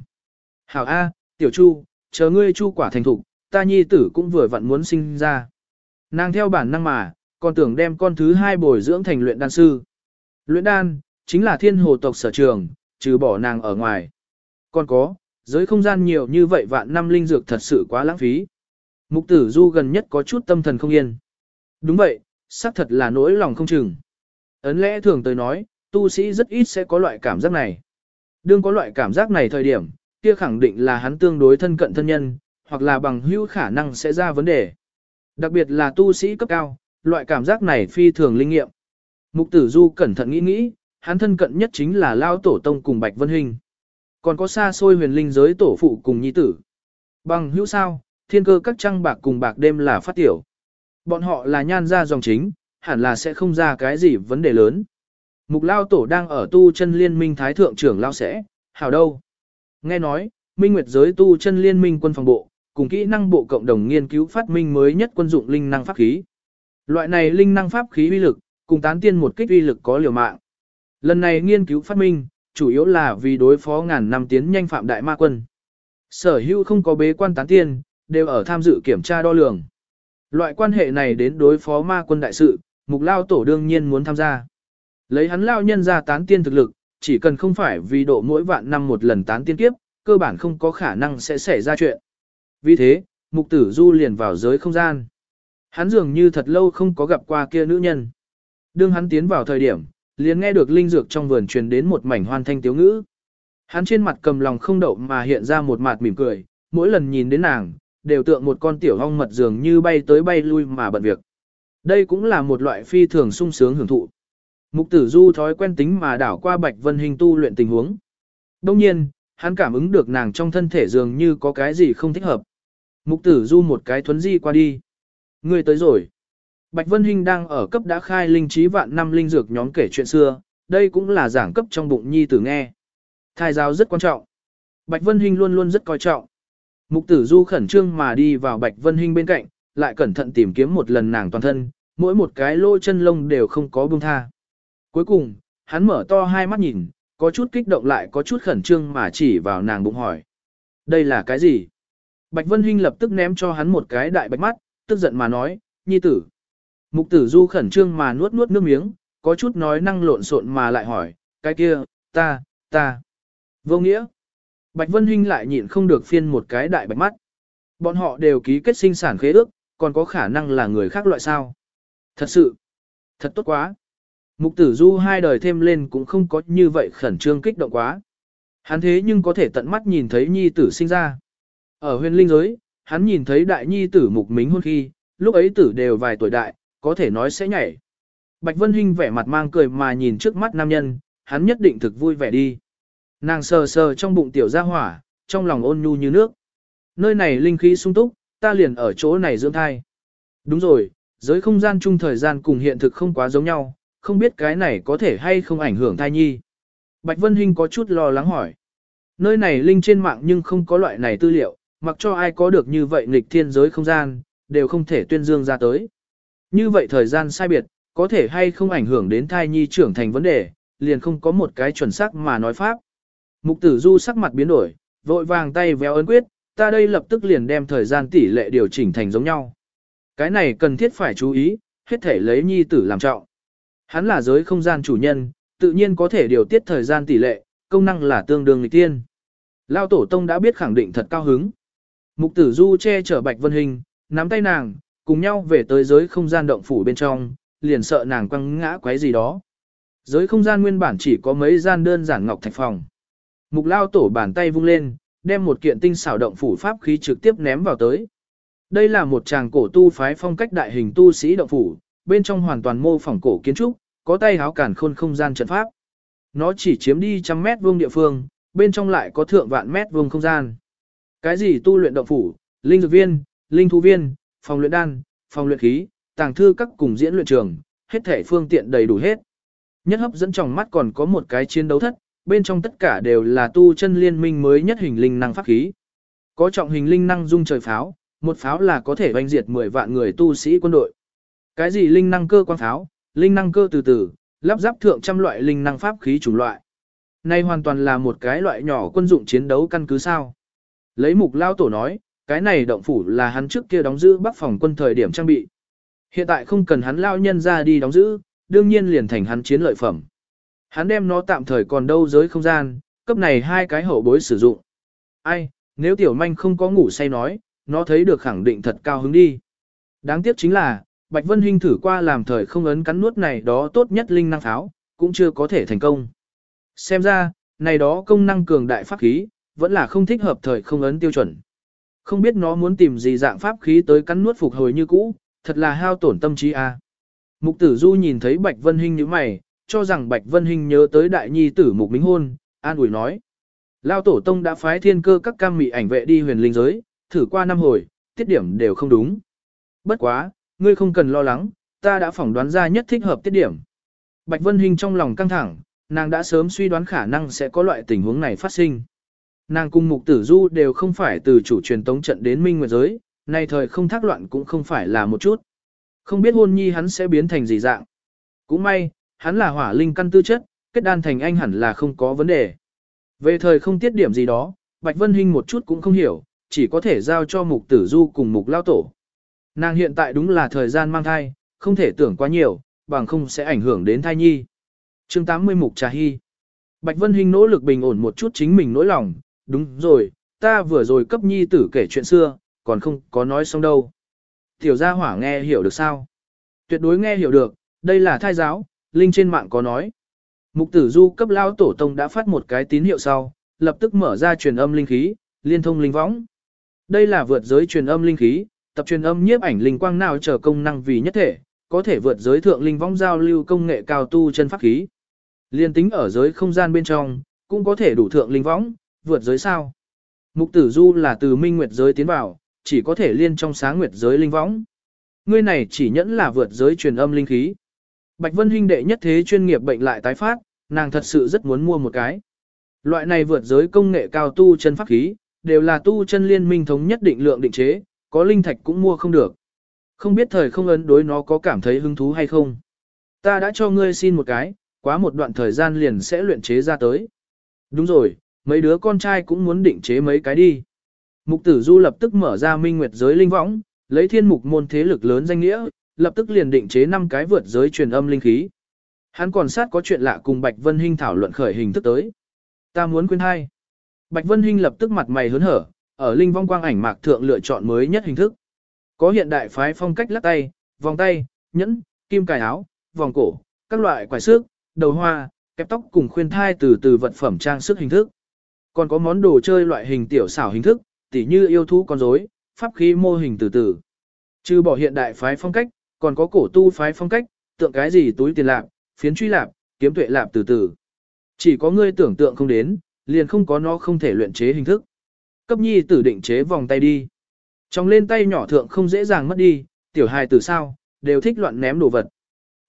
Hảo A, tiểu chu, chờ ngươi chu quả thành thục, ta nhi tử cũng vừa vặn muốn sinh ra. Nàng theo bản năng mà, còn tưởng đem con thứ hai bồi dưỡng thành luyện đan sư. Luyện đan, chính là thiên hồ tộc sở trường, trừ bỏ nàng ở ngoài. Còn có, giới không gian nhiều như vậy vạn năm linh dược thật sự quá lãng phí. Mục tử du gần nhất có chút tâm thần không yên. Đúng vậy, xác thật là nỗi lòng không chừng. Ấn lẽ thường tới nói, tu sĩ rất ít sẽ có loại cảm giác này. Đương có loại cảm giác này thời điểm, kia khẳng định là hắn tương đối thân cận thân nhân, hoặc là bằng hữu khả năng sẽ ra vấn đề. Đặc biệt là tu sĩ cấp cao, loại cảm giác này phi thường linh nghiệm. Mục tử du cẩn thận nghĩ nghĩ, hắn thân cận nhất chính là Lao Tổ Tông cùng Bạch Vân Hình. Còn có xa xôi huyền linh giới tổ phụ cùng nhi tử. Bằng hữu sao, thiên cơ các trăng bạc cùng bạc đêm là phát tiểu. Bọn họ là nhan ra dòng chính, hẳn là sẽ không ra cái gì vấn đề lớn. Mục Lao Tổ đang ở tu chân liên minh thái thượng trưởng Lao sẽ, hảo đâu. Nghe nói, Minh Nguyệt giới tu chân liên minh quân phòng bộ, cùng kỹ năng bộ cộng đồng nghiên cứu phát minh mới nhất quân dụng linh năng pháp khí. Loại này linh năng pháp khí uy lực, cùng tán tiên một kích uy lực có liều mạng. Lần này nghiên cứu phát minh, chủ yếu là vì đối phó ngàn năm tiến nhanh phạm đại ma quân. Sở hữu không có bế quan tán tiên, đều ở tham dự kiểm tra đo lường. Loại quan hệ này đến đối phó ma quân đại sự, mục lao tổ đương nhiên muốn tham gia. Lấy hắn lao nhân ra tán tiên thực lực, chỉ cần không phải vì độ mỗi vạn năm một lần tán tiên kiếp, cơ bản không có khả năng sẽ xảy ra chuyện. Vì thế, mục tử du liền vào giới không gian. Hắn dường như thật lâu không có gặp qua kia nữ nhân. Đương hắn tiến vào thời điểm, liền nghe được linh dược trong vườn truyền đến một mảnh hoan thanh tiếu ngữ. Hắn trên mặt cầm lòng không đậu mà hiện ra một mặt mỉm cười, mỗi lần nhìn đến nàng, đều tượng một con tiểu ong mật dường như bay tới bay lui mà bận việc. Đây cũng là một loại phi thường sung sướng hưởng thụ. Mục tử du thói quen tính mà đảo qua bạch vân hình tu luyện tình huống. Đông nhiên, hắn cảm ứng được nàng trong thân thể dường như có cái gì không thích hợp. Mục tử du một cái thuấn di qua đi. Người tới rồi. Bạch Vân Hinh đang ở cấp đã khai linh trí vạn năm linh dược nhóm kể chuyện xưa, đây cũng là giảng cấp trong bụng nhi tử nghe. Thai giáo rất quan trọng. Bạch Vân Hinh luôn luôn rất coi trọng. Mục tử du khẩn trương mà đi vào Bạch Vân Hinh bên cạnh, lại cẩn thận tìm kiếm một lần nàng toàn thân, mỗi một cái lỗ chân lông đều không có buông tha. Cuối cùng, hắn mở to hai mắt nhìn, có chút kích động lại có chút khẩn trương mà chỉ vào nàng bụng hỏi. Đây là cái gì? Bạch Vân Hinh lập tức ném cho hắn một cái đại bạch mắt, tức giận mà nói, nhi tử. Mục tử du khẩn trương mà nuốt nuốt nước miếng, có chút nói năng lộn xộn mà lại hỏi, cái kia, ta, ta. Vô nghĩa. Bạch Vân Hinh lại nhịn không được phiên một cái đại bạch mắt. Bọn họ đều ký kết sinh sản khế ước, còn có khả năng là người khác loại sao. Thật sự, thật tốt quá. Mục tử du hai đời thêm lên cũng không có như vậy khẩn trương kích động quá. Hắn thế nhưng có thể tận mắt nhìn thấy nhi tử sinh ra. Ở huyền linh giới, hắn nhìn thấy đại nhi tử mục mính hôn khi, lúc ấy tử đều vài tuổi đại, có thể nói sẽ nhảy. Bạch Vân Hinh vẻ mặt mang cười mà nhìn trước mắt nam nhân, hắn nhất định thực vui vẻ đi. Nàng sờ sờ trong bụng tiểu gia hỏa, trong lòng ôn nhu như nước. Nơi này linh khí sung túc, ta liền ở chỗ này dưỡng thai. Đúng rồi, giới không gian chung thời gian cùng hiện thực không quá giống nhau, không biết cái này có thể hay không ảnh hưởng thai nhi. Bạch Vân Hinh có chút lo lắng hỏi. Nơi này linh trên mạng nhưng không có loại này tư liệu, mặc cho ai có được như vậy nghịch thiên giới không gian, đều không thể tuyên dương ra tới. Như vậy thời gian sai biệt, có thể hay không ảnh hưởng đến thai nhi trưởng thành vấn đề, liền không có một cái chuẩn xác mà nói pháp. Mục tử du sắc mặt biến đổi, vội vàng tay véo ấn quyết, ta đây lập tức liền đem thời gian tỷ lệ điều chỉnh thành giống nhau. Cái này cần thiết phải chú ý, hết thể lấy nhi tử làm trọng. Hắn là giới không gian chủ nhân, tự nhiên có thể điều tiết thời gian tỷ lệ, công năng là tương đương nghịch tiên. Lao tổ tông đã biết khẳng định thật cao hứng. Mục tử du che chở Bạch Vân Hình, nắm tay nàng, cùng nhau về tới giới không gian động phủ bên trong, liền sợ nàng quăng ngã quấy gì đó. Giới không gian nguyên bản chỉ có mấy gian đơn giản ngọc thạch phòng. Mục lao tổ bàn tay vung lên, đem một kiện tinh xảo động phủ pháp khí trực tiếp ném vào tới. Đây là một tràng cổ tu phái phong cách đại hình tu sĩ động phủ, bên trong hoàn toàn mô phỏng cổ kiến trúc, có tay háo cản khôn không gian trận pháp. Nó chỉ chiếm đi trăm mét vuông địa phương, bên trong lại có thượng vạn mét vuông không gian. Cái gì tu luyện động phủ, linh dược viên, linh thú viên, phòng luyện đan, phòng luyện khí, tàng thư các cùng diễn luyện trường, hết thể phương tiện đầy đủ hết. Nhất hấp dẫn trong mắt còn có một cái chiến đấu thất, bên trong tất cả đều là tu chân liên minh mới nhất hình linh năng pháp khí. Có trọng hình linh năng dung trời pháo, một pháo là có thể oanh diệt 10 vạn người tu sĩ quân đội. Cái gì linh năng cơ quang pháo, linh năng cơ từ từ, lắp ráp thượng trăm loại linh năng pháp khí chủng loại. Này hoàn toàn là một cái loại nhỏ quân dụng chiến đấu căn cứ sao. Lấy mục lao tổ nói, cái này động phủ là hắn trước kia đóng giữ bắc phòng quân thời điểm trang bị. Hiện tại không cần hắn lao nhân ra đi đóng giữ, đương nhiên liền thành hắn chiến lợi phẩm. Hắn đem nó tạm thời còn đâu giới không gian, cấp này hai cái hậu bối sử dụng. Ai, nếu tiểu manh không có ngủ say nói, nó thấy được khẳng định thật cao hứng đi. Đáng tiếc chính là, Bạch Vân Hinh thử qua làm thời không ấn cắn nuốt này đó tốt nhất linh năng tháo cũng chưa có thể thành công. Xem ra, này đó công năng cường đại pháp khí, vẫn là không thích hợp thời không ấn tiêu chuẩn. Không biết nó muốn tìm gì dạng pháp khí tới cắn nuốt phục hồi như cũ, thật là hao tổn tâm trí a. À. Mục tử du nhìn thấy Bạch Vân Hinh như mày, cho rằng Bạch Vân Hinh nhớ tới đại nhi tử mục minh hôn, an ủi nói. Lao tổ tông đã phái thiên cơ các cam mị ảnh vệ đi huyền linh giới, thử qua năm hồi, tiết điểm đều không đúng. Bất quá, ngươi không cần lo lắng, ta đã phỏng đoán ra nhất thích hợp tiết điểm. Bạch Vân Hinh trong lòng căng thẳng, nàng đã sớm suy đoán khả năng sẽ có loại tình huống này phát sinh. Nàng cùng mục tử du đều không phải từ chủ truyền tống trận đến minh nguyệt giới, nay thời không thác loạn cũng không phải là một chút. Không biết hôn nhi hắn sẽ biến thành gì dạng. Cũng may, hắn là hỏa linh căn tư chất, kết đan thành anh hẳn là không có vấn đề. Về thời không tiết điểm gì đó, Bạch Vân Hinh một chút cũng không hiểu, chỉ có thể giao cho mục tử du cùng mục lao tổ. Nàng hiện tại đúng là thời gian mang thai, không thể tưởng quá nhiều, bằng không sẽ ảnh hưởng đến thai nhi. chương 80 Mục Trà Hy Bạch Vân Hinh nỗ lực bình ổn một chút chính mình nỗi lòng, đúng rồi, ta vừa rồi cấp nhi tử kể chuyện xưa, còn không có nói xong đâu. Tiểu gia hỏa nghe hiểu được sao? Tuyệt đối nghe hiểu được, đây là thai giáo, Linh trên mạng có nói. Mục tử du cấp lao tổ tông đã phát một cái tín hiệu sau, lập tức mở ra truyền âm linh khí, liên thông linh võng. Đây là vượt giới truyền âm linh khí, tập truyền âm nhiếp ảnh linh quang nào trở công năng vì nhất thể, có thể vượt giới thượng linh võng giao lưu công nghệ cao tu chân pháp khí. Liên tính ở giới không gian bên trong, cũng có thể đủ thượng linh võng, vượt giới sao. Mục tử du là từ minh nguyệt giới tiến vào, chỉ có thể liên trong sáng nguyệt giới linh võng. Ngươi này chỉ nhẫn là vượt giới truyền âm linh khí. Bạch Vân huynh đệ nhất thế chuyên nghiệp bệnh lại tái phát, nàng thật sự rất muốn mua một cái. Loại này vượt giới công nghệ cao tu chân pháp khí, đều là tu chân liên minh thống nhất định lượng định chế, có linh thạch cũng mua không được. Không biết thời không ấn đối nó có cảm thấy hứng thú hay không. Ta đã cho ngươi xin một cái, quá một đoạn thời gian liền sẽ luyện chế ra tới. Đúng rồi, mấy đứa con trai cũng muốn định chế mấy cái đi. Mục tử du lập tức mở ra minh nguyệt giới linh võng, lấy thiên mục môn thế lực lớn danh nghĩa, lập tức liền định chế 5 cái vượt giới truyền âm linh khí. Hắn còn sát có chuyện lạ cùng Bạch Vân Hinh thảo luận khởi hình thức tới. Ta muốn quên hai. Bạch Vân Hinh lập tức mặt mày hớn hở, ở linh vong quang ảnh mạc thượng lựa chọn mới nhất hình thức. Có hiện đại phái phong cách lắc tay, vòng tay, nhẫn, kim cài áo, vòng cổ, các loại quải sức, đầu hoa, kẹp tóc cùng khuyên thai từ từ vật phẩm trang sức hình thức. Còn có món đồ chơi loại hình tiểu xảo hình thức, tỉ như yêu thú con rối, pháp khí mô hình từ từ. Trừ bỏ hiện đại phái phong cách, còn có cổ tu phái phong cách, tượng cái gì túi tiền lạp, phiến truy lạp, kiếm tuệ lạp từ từ. Chỉ có ngươi tưởng tượng không đến, liền không có nó không thể luyện chế hình thức. Cấp nhi tử định chế vòng tay đi. Trong lên tay nhỏ thượng không dễ dàng mất đi, tiểu hài tử sao, đều thích loạn ném đồ vật.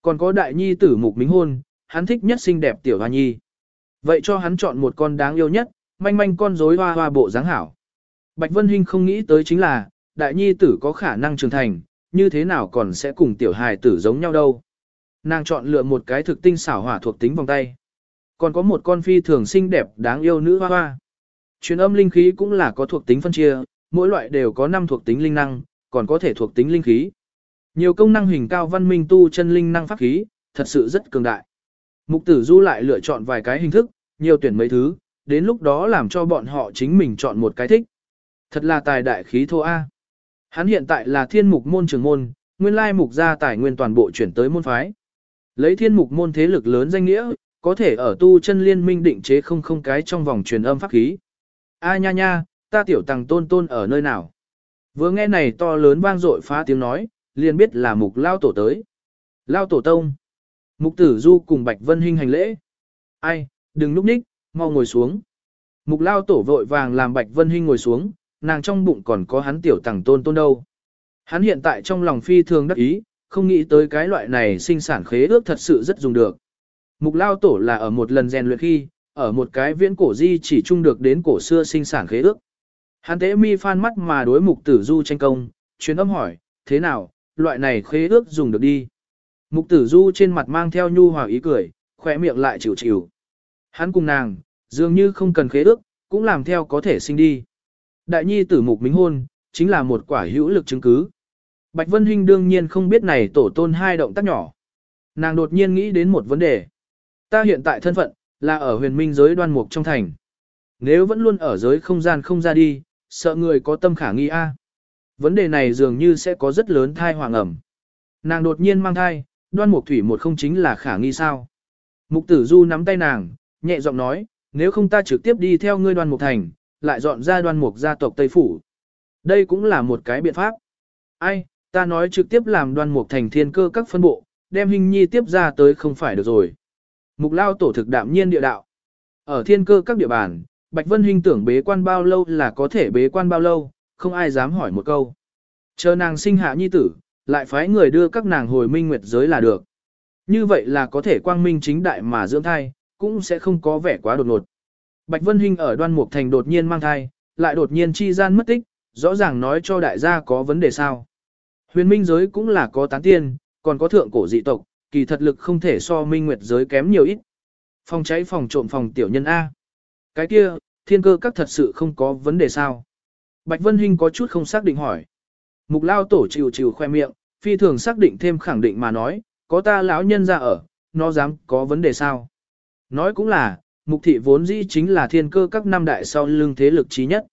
Còn có đại nhi tử mục minh hôn, hắn thích nhất xinh đẹp tiểu hoa nhi. Vậy cho hắn chọn một con đáng yêu nhất, manh manh con rối hoa hoa bộ dáng hảo. Bạch Vân Hinh không nghĩ tới chính là, đại nhi tử có khả năng trưởng thành, như thế nào còn sẽ cùng tiểu hài tử giống nhau đâu. Nàng chọn lựa một cái thực tinh xảo hỏa thuộc tính vòng tay. Còn có một con phi thường xinh đẹp đáng yêu nữ hoa hoa. Truyền âm linh khí cũng là có thuộc tính phân chia, mỗi loại đều có 5 thuộc tính linh năng, còn có thể thuộc tính linh khí. Nhiều công năng hình cao văn minh tu chân linh năng pháp khí, thật sự rất cường đại. Mục tử du lại lựa chọn vài cái hình thức, nhiều tuyển mấy thứ, đến lúc đó làm cho bọn họ chính mình chọn một cái thích. Thật là tài đại khí thô A. Hắn hiện tại là thiên mục môn trưởng môn, nguyên lai mục gia tài nguyên toàn bộ chuyển tới môn phái. Lấy thiên mục môn thế lực lớn danh nghĩa, có thể ở tu chân liên minh định chế không không cái trong vòng truyền âm pháp khí. A nha nha, ta tiểu tăng tôn tôn ở nơi nào? Vừa nghe này to lớn vang dội phá tiếng nói, liền biết là mục lao tổ tới. Lao tổ tông. Mục tử du cùng Bạch Vân Hinh hành lễ. Ai, đừng núp ních, mau ngồi xuống. Mục lao tổ vội vàng làm Bạch Vân Hinh ngồi xuống, nàng trong bụng còn có hắn tiểu tàng tôn tôn đâu. Hắn hiện tại trong lòng phi thường đắc ý, không nghĩ tới cái loại này sinh sản khế ước thật sự rất dùng được. Mục lao tổ là ở một lần rèn luyện khi, ở một cái viễn cổ di chỉ chung được đến cổ xưa sinh sản khế ước. Hắn tế mi phan mắt mà đối mục tử du tranh công, chuyến âm hỏi, thế nào, loại này khế ước dùng được đi. Mục tử du trên mặt mang theo nhu hòa ý cười, khỏe miệng lại chịu chịu. Hắn cùng nàng, dường như không cần khế ước, cũng làm theo có thể sinh đi. Đại nhi tử mục minh hôn, chính là một quả hữu lực chứng cứ. Bạch Vân Hinh đương nhiên không biết này tổ tôn hai động tác nhỏ. Nàng đột nhiên nghĩ đến một vấn đề. Ta hiện tại thân phận, là ở huyền minh giới đoan mục trong thành. Nếu vẫn luôn ở giới không gian không ra đi, sợ người có tâm khả nghi a. Vấn đề này dường như sẽ có rất lớn thai hoàng ẩm. Nàng đột nhiên mang thai, đoan mục thủy một không chính là khả nghi sao. Mục tử du nắm tay nàng, nhẹ giọng nói, nếu không ta trực tiếp đi theo ngươi đoan mục thành, lại dọn ra đoan mục gia tộc Tây Phủ. Đây cũng là một cái biện pháp. Ai, ta nói trực tiếp làm đoan mục thành thiên cơ các phân bộ, đem hình nhi tiếp ra tới không phải được rồi. Mục lao tổ thực đạm nhiên địa đạo. Ở thiên cơ các địa bàn, Bạch Vân Hinh tưởng bế quan bao lâu là có thể bế quan bao lâu, không ai dám hỏi một câu. Chờ nàng sinh hạ nhi tử, lại phái người đưa các nàng hồi minh nguyệt giới là được. Như vậy là có thể quang minh chính đại mà dưỡng thai, cũng sẽ không có vẻ quá đột ngột. Bạch Vân Hinh ở đoan mục thành đột nhiên mang thai, lại đột nhiên chi gian mất tích, rõ ràng nói cho đại gia có vấn đề sao. Huyền minh giới cũng là có tán tiên, còn có thượng cổ dị tộc, kỳ thật lực không thể so minh nguyệt giới kém nhiều ít. Phòng cháy phòng trộm phòng tiểu nhân A. Cái kia, thiên cơ các thật sự không có vấn đề sao. Bạch Vân Hinh có chút không xác định hỏi. Mục lao tổ chịu chịu khoe miệng, phi thường xác định thêm khẳng định mà nói, có ta lão nhân ra ở, nó dám có vấn đề sao. Nói cũng là, mục thị vốn dĩ chính là thiên cơ các năm đại sau lưng thế lực trí nhất.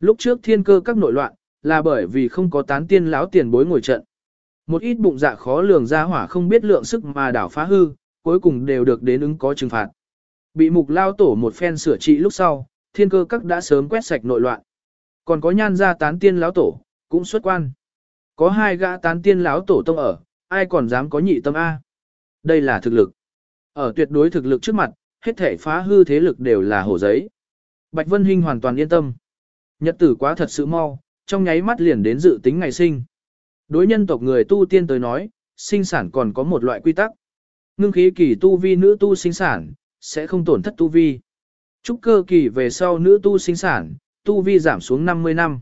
Lúc trước thiên cơ các nội loạn, là bởi vì không có tán tiên lão tiền bối ngồi trận. Một ít bụng dạ khó lường ra hỏa không biết lượng sức mà đảo phá hư, cuối cùng đều được đến ứng có trừng phạt. Bị mục lao tổ một phen sửa trị lúc sau, thiên cơ các đã sớm quét sạch nội loạn. Còn có nhan gia tán tiên lão tổ, cũng xuất quan. Có hai gã tán tiên lão tổ tông ở, ai còn dám có nhị tâm A. Đây là thực lực. Ở tuyệt đối thực lực trước mặt, hết thể phá hư thế lực đều là hổ giấy. Bạch Vân Hinh hoàn toàn yên tâm. Nhật tử quá thật sự mau, trong nháy mắt liền đến dự tính ngày sinh. Đối nhân tộc người tu tiên tới nói, sinh sản còn có một loại quy tắc. Ngưng khí kỳ tu vi nữ tu sinh sản, sẽ không tổn thất tu vi. Trúc cơ kỳ về sau nữ tu sinh sản, tu vi giảm xuống 50 năm.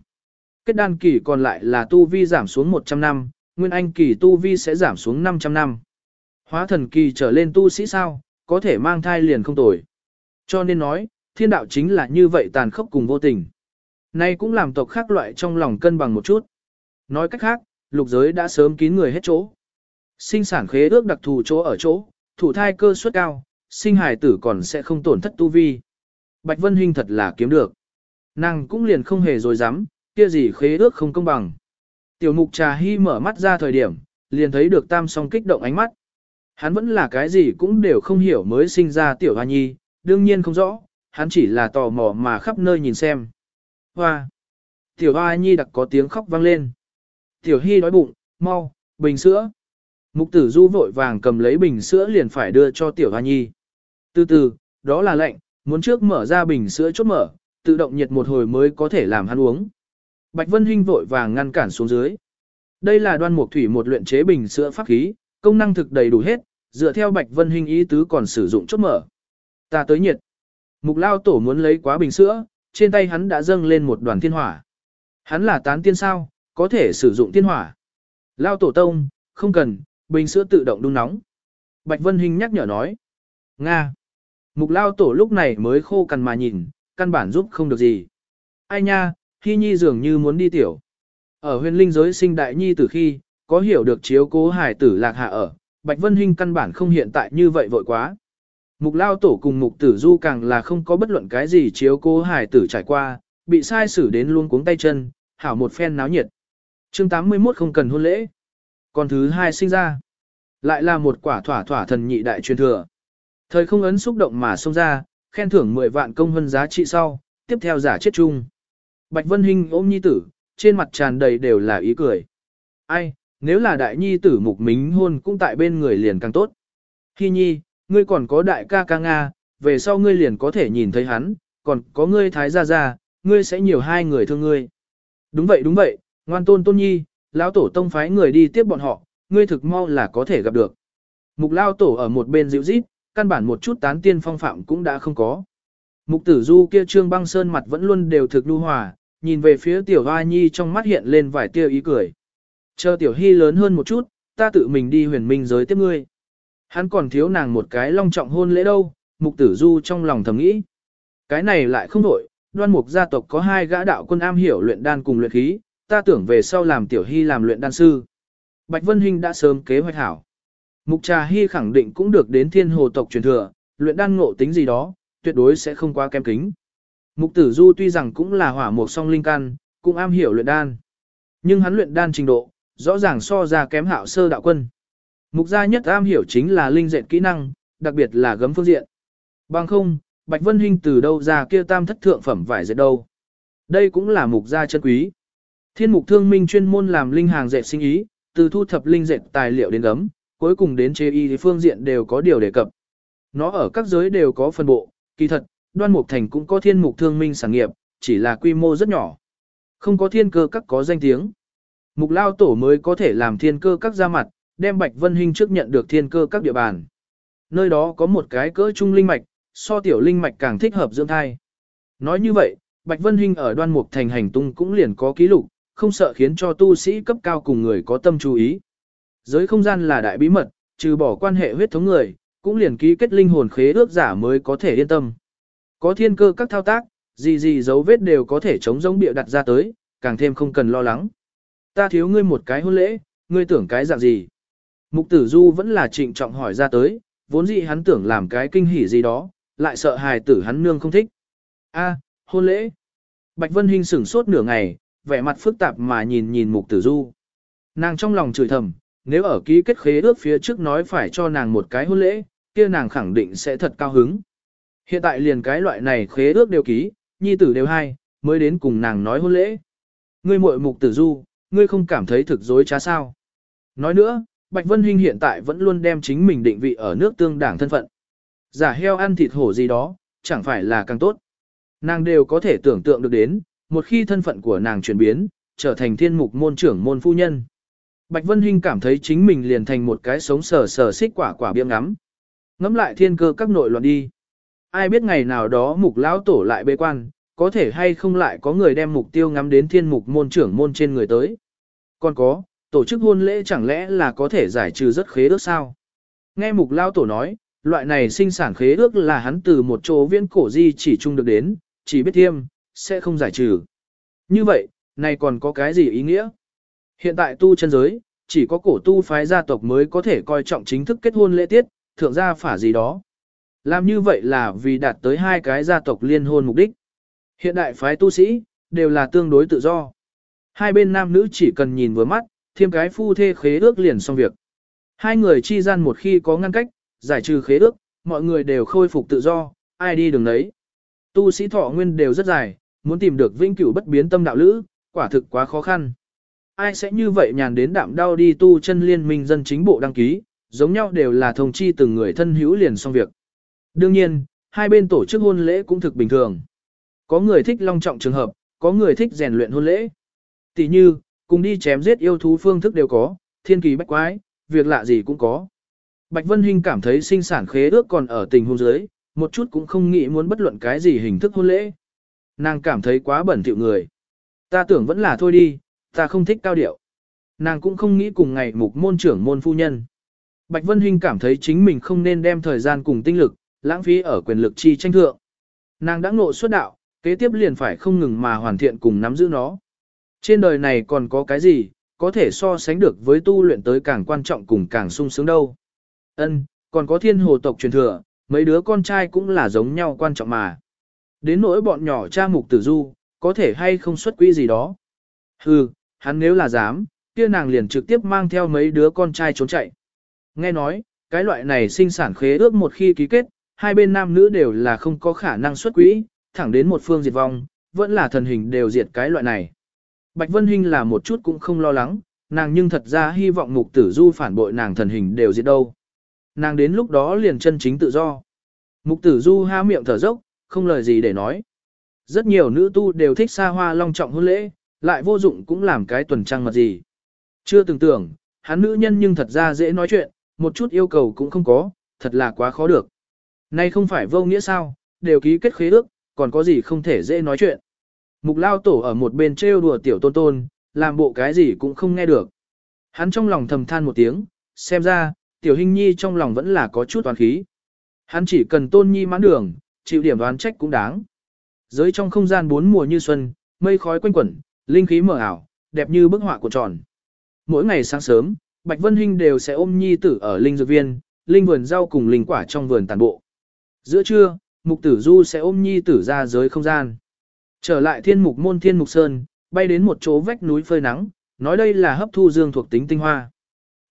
Kết đan kỳ còn lại là tu vi giảm xuống 100 năm, nguyên anh kỳ tu vi sẽ giảm xuống 500 năm. Hóa thần kỳ trở lên tu sĩ sao, có thể mang thai liền không tồi. Cho nên nói, thiên đạo chính là như vậy tàn khốc cùng vô tình. Nay cũng làm tộc khác loại trong lòng cân bằng một chút. Nói cách khác, lục giới đã sớm kín người hết chỗ. Sinh sản khế ước đặc thù chỗ ở chỗ, thủ thai cơ suất cao, sinh hài tử còn sẽ không tổn thất tu vi. Bạch Vân Hinh thật là kiếm được. Nàng cũng liền không hề dối dám, kia gì khế ước không công bằng. Tiểu mục trà hy mở mắt ra thời điểm, liền thấy được tam song kích động ánh mắt. Hắn vẫn là cái gì cũng đều không hiểu mới sinh ra tiểu hoa nhi, đương nhiên không rõ, hắn chỉ là tò mò mà khắp nơi nhìn xem. Hoa! Tiểu hoa nhi đặc có tiếng khóc vang lên. Tiểu hy đói bụng, mau, bình sữa. Mục tử du vội vàng cầm lấy bình sữa liền phải đưa cho tiểu hoa nhi. Từ từ, đó là lệnh, muốn trước mở ra bình sữa chốt mở, tự động nhiệt một hồi mới có thể làm hắn uống. Bạch Vân Hinh vội vàng ngăn cản xuống dưới. Đây là đoan mục thủy một luyện chế bình sữa pháp khí, công năng thực đầy đủ hết, dựa theo Bạch Vân Hinh ý tứ còn sử dụng chốt mở. Ta tới nhiệt. Mục lao tổ muốn lấy quá bình sữa, trên tay hắn đã dâng lên một đoàn thiên hỏa. Hắn là tán tiên sao, có thể sử dụng thiên hỏa. Lao tổ tông, không cần, bình sữa tự động đun nóng. Bạch Vân Hinh nhắc nhở nói. Nga. Mục lao tổ lúc này mới khô cằn mà nhìn, căn bản giúp không được gì. Ai nha, Hy Nhi dường như muốn đi tiểu. Ở huyền linh giới sinh đại nhi từ khi, có hiểu được chiếu cố hải tử lạc hạ ở, Bạch Vân Hinh căn bản không hiện tại như vậy vội quá. Mục lao tổ cùng mục tử du càng là không có bất luận cái gì chiếu cố hải tử trải qua, bị sai xử đến luôn cuống tay chân, hảo một phen náo nhiệt. chương 81 không cần hôn lễ. Còn thứ hai sinh ra, lại là một quả thỏa thỏa thần nhị đại truyền thừa. Thời không ấn xúc động mà xông ra, khen thưởng 10 vạn công hơn giá trị sau, tiếp theo giả chết chung. Bạch Vân Hinh ôm nhi tử, trên mặt tràn đầy đều là ý cười. Ai, nếu là đại nhi tử mục mính hôn cũng tại bên người liền càng tốt. Hi nhi, ngươi còn có đại ca ca Nga, về sau ngươi liền có thể nhìn thấy hắn, còn có ngươi thái gia gia, ngươi sẽ nhiều hai người thương ngươi. Đúng vậy đúng vậy, ngoan tôn tôn nhi, lão tổ tông phái người đi tiếp bọn họ, ngươi thực mau là có thể gặp được. Mục lao tổ ở một bên dịu rít, căn bản một chút tán tiên phong phạm cũng đã không có. Mục tử du kia trương băng sơn mặt vẫn luôn đều thực lưu hòa, nhìn về phía tiểu hoa nhi trong mắt hiện lên vài tia ý cười. Chờ tiểu hy lớn hơn một chút, ta tự mình đi huyền minh giới tiếp ngươi. Hắn còn thiếu nàng một cái long trọng hôn lễ đâu, mục tử du trong lòng thầm nghĩ. Cái này lại không đổi, đoan mục gia tộc có hai gã đạo quân am hiểu luyện đan cùng luyện khí, ta tưởng về sau làm tiểu hy làm luyện đan sư. Bạch Vân Hinh đã sớm kế hoạch hảo. Mục trà hy khẳng định cũng được đến thiên hồ tộc truyền thừa, luyện đan ngộ tính gì đó, tuyệt đối sẽ không quá kém kính. Mục tử du tuy rằng cũng là hỏa mục song linh căn, cũng am hiểu luyện đan. Nhưng hắn luyện đan trình độ, rõ ràng so ra kém hạo sơ đạo quân. Mục gia nhất am hiểu chính là linh dệt kỹ năng, đặc biệt là gấm phương diện. Bằng không, Bạch Vân Hinh từ đâu ra kia tam thất thượng phẩm vải dệt đâu. Đây cũng là mục gia chân quý. Thiên mục thương minh chuyên môn làm linh hàng dệt sinh ý, từ thu thập linh dệt tài liệu đến gấm, cuối cùng đến chế y phương diện đều có điều đề cập. Nó ở các giới đều có phân bộ, kỳ thật, đoan mục thành cũng có thiên mục thương minh sản nghiệp, chỉ là quy mô rất nhỏ. Không có thiên cơ các có danh tiếng. Mục lao tổ mới có thể làm thiên cơ các ra mặt, đem Bạch Vân Hinh trước nhận được thiên cơ các địa bàn. Nơi đó có một cái cỡ trung linh mạch, so tiểu linh mạch càng thích hợp dưỡng thai. Nói như vậy, Bạch Vân Hinh ở đoan mục thành hành tung cũng liền có ký lục, không sợ khiến cho tu sĩ cấp cao cùng người có tâm chú ý. Giới không gian là đại bí mật, trừ bỏ quan hệ huyết thống người, cũng liền ký kết linh hồn khế ước giả mới có thể yên tâm. Có thiên cơ các thao tác, gì gì dấu vết đều có thể chống giống bịa đặt ra tới, càng thêm không cần lo lắng. Ta thiếu ngươi một cái hôn lễ, ngươi tưởng cái dạng gì? Mục tử du vẫn là trịnh trọng hỏi ra tới, vốn dĩ hắn tưởng làm cái kinh hỉ gì đó, lại sợ hài tử hắn nương không thích. A, hôn lễ. Bạch Vân Hinh sửng sốt nửa ngày, vẻ mặt phức tạp mà nhìn nhìn mục tử du. Nàng trong lòng chửi thầm, nếu ở ký kết khế ước phía trước nói phải cho nàng một cái hôn lễ, kia nàng khẳng định sẽ thật cao hứng. Hiện tại liền cái loại này khế ước đều ký, nhi tử đều hai, mới đến cùng nàng nói hôn lễ. Ngươi muội mục tử du, ngươi không cảm thấy thực dối trá sao. Nói nữa, Bạch Vân Hinh hiện tại vẫn luôn đem chính mình định vị ở nước tương đảng thân phận. Giả heo ăn thịt hổ gì đó, chẳng phải là càng tốt. Nàng đều có thể tưởng tượng được đến, một khi thân phận của nàng chuyển biến, trở thành thiên mục môn trưởng môn phu nhân. Bạch Vân Hinh cảm thấy chính mình liền thành một cái sống sờ sờ xích quả quả biếng ngắm. Ngắm lại thiên cơ các nội loạn đi. Ai biết ngày nào đó mục lão tổ lại bế quan, có thể hay không lại có người đem mục tiêu ngắm đến thiên mục môn trưởng môn trên người tới. Còn có, tổ chức hôn lễ chẳng lẽ là có thể giải trừ rất khế ước sao? Nghe mục lao tổ nói, loại này sinh sản khế ước là hắn từ một chỗ viên cổ di chỉ chung được đến, chỉ biết thiêm, sẽ không giải trừ. Như vậy, này còn có cái gì ý nghĩa? Hiện tại tu chân giới, chỉ có cổ tu phái gia tộc mới có thể coi trọng chính thức kết hôn lễ tiết, thượng gia phả gì đó. Làm như vậy là vì đạt tới hai cái gia tộc liên hôn mục đích. Hiện đại phái tu sĩ, đều là tương đối tự do. Hai bên nam nữ chỉ cần nhìn vừa mắt, thêm cái phu thê khế ước liền xong việc. Hai người chi gian một khi có ngăn cách, giải trừ khế ước, mọi người đều khôi phục tự do, ai đi đường đấy. Tu sĩ thọ nguyên đều rất dài, muốn tìm được vĩnh cửu bất biến tâm đạo lữ, quả thực quá khó khăn. Ai sẽ như vậy nhàn đến đạm đau đi tu chân liên minh dân chính bộ đăng ký, giống nhau đều là thông chi từng người thân hữu liền xong việc. Đương nhiên, hai bên tổ chức hôn lễ cũng thực bình thường. Có người thích long trọng trường hợp, có người thích rèn luyện hôn lễ. Tỷ như, cùng đi chém giết yêu thú phương thức đều có, thiên kỳ bách quái, việc lạ gì cũng có. Bạch Vân Hinh cảm thấy sinh sản khế ước còn ở tình hôn giới, một chút cũng không nghĩ muốn bất luận cái gì hình thức hôn lễ. Nàng cảm thấy quá bẩn thỉu người. Ta tưởng vẫn là thôi đi, ta không thích cao điệu. Nàng cũng không nghĩ cùng ngày mục môn trưởng môn phu nhân. Bạch Vân Hinh cảm thấy chính mình không nên đem thời gian cùng tinh lực, lãng phí ở quyền lực chi tranh thượng. Nàng đã ngộ xuất đạo, kế tiếp liền phải không ngừng mà hoàn thiện cùng nắm giữ nó. Trên đời này còn có cái gì, có thể so sánh được với tu luyện tới càng quan trọng cùng càng sung sướng đâu. Ân, còn có thiên hồ tộc truyền thừa, mấy đứa con trai cũng là giống nhau quan trọng mà. Đến nỗi bọn nhỏ cha mục tử du, có thể hay không xuất quỹ gì đó. Hừ, hắn nếu là dám, kia nàng liền trực tiếp mang theo mấy đứa con trai trốn chạy. Nghe nói, cái loại này sinh sản khế ước một khi ký kết, hai bên nam nữ đều là không có khả năng xuất quỹ, thẳng đến một phương diệt vong, vẫn là thần hình đều diệt cái loại này. Bạch Vân Hinh là một chút cũng không lo lắng, nàng nhưng thật ra hy vọng mục tử du phản bội nàng thần hình đều diệt đâu. Nàng đến lúc đó liền chân chính tự do. Mục tử du há miệng thở dốc, không lời gì để nói. Rất nhiều nữ tu đều thích xa hoa long trọng hôn lễ, Lại vô dụng cũng làm cái tuần trăng mật gì. Chưa từng tưởng, hắn nữ nhân nhưng thật ra dễ nói chuyện, một chút yêu cầu cũng không có, thật là quá khó được. Nay không phải vô nghĩa sao, đều ký kết khế ước, còn có gì không thể dễ nói chuyện. Mục lao tổ ở một bên trêu đùa tiểu tôn tôn, làm bộ cái gì cũng không nghe được. Hắn trong lòng thầm than một tiếng, xem ra, tiểu hình nhi trong lòng vẫn là có chút toán khí. Hắn chỉ cần tôn nhi mãn đường, chịu điểm đoán trách cũng đáng. Giới trong không gian bốn mùa như xuân, mây khói quanh quẩn, linh khí mở ảo, đẹp như bức họa của tròn. Mỗi ngày sáng sớm, Bạch Vân Hinh đều sẽ ôm nhi tử ở linh dược viên, linh vườn rau cùng linh quả trong vườn tàn bộ. Giữa trưa, Mục Tử Du sẽ ôm nhi tử ra giới không gian. Trở lại thiên mục môn thiên mục sơn, bay đến một chỗ vách núi phơi nắng, nói đây là hấp thu dương thuộc tính tinh hoa.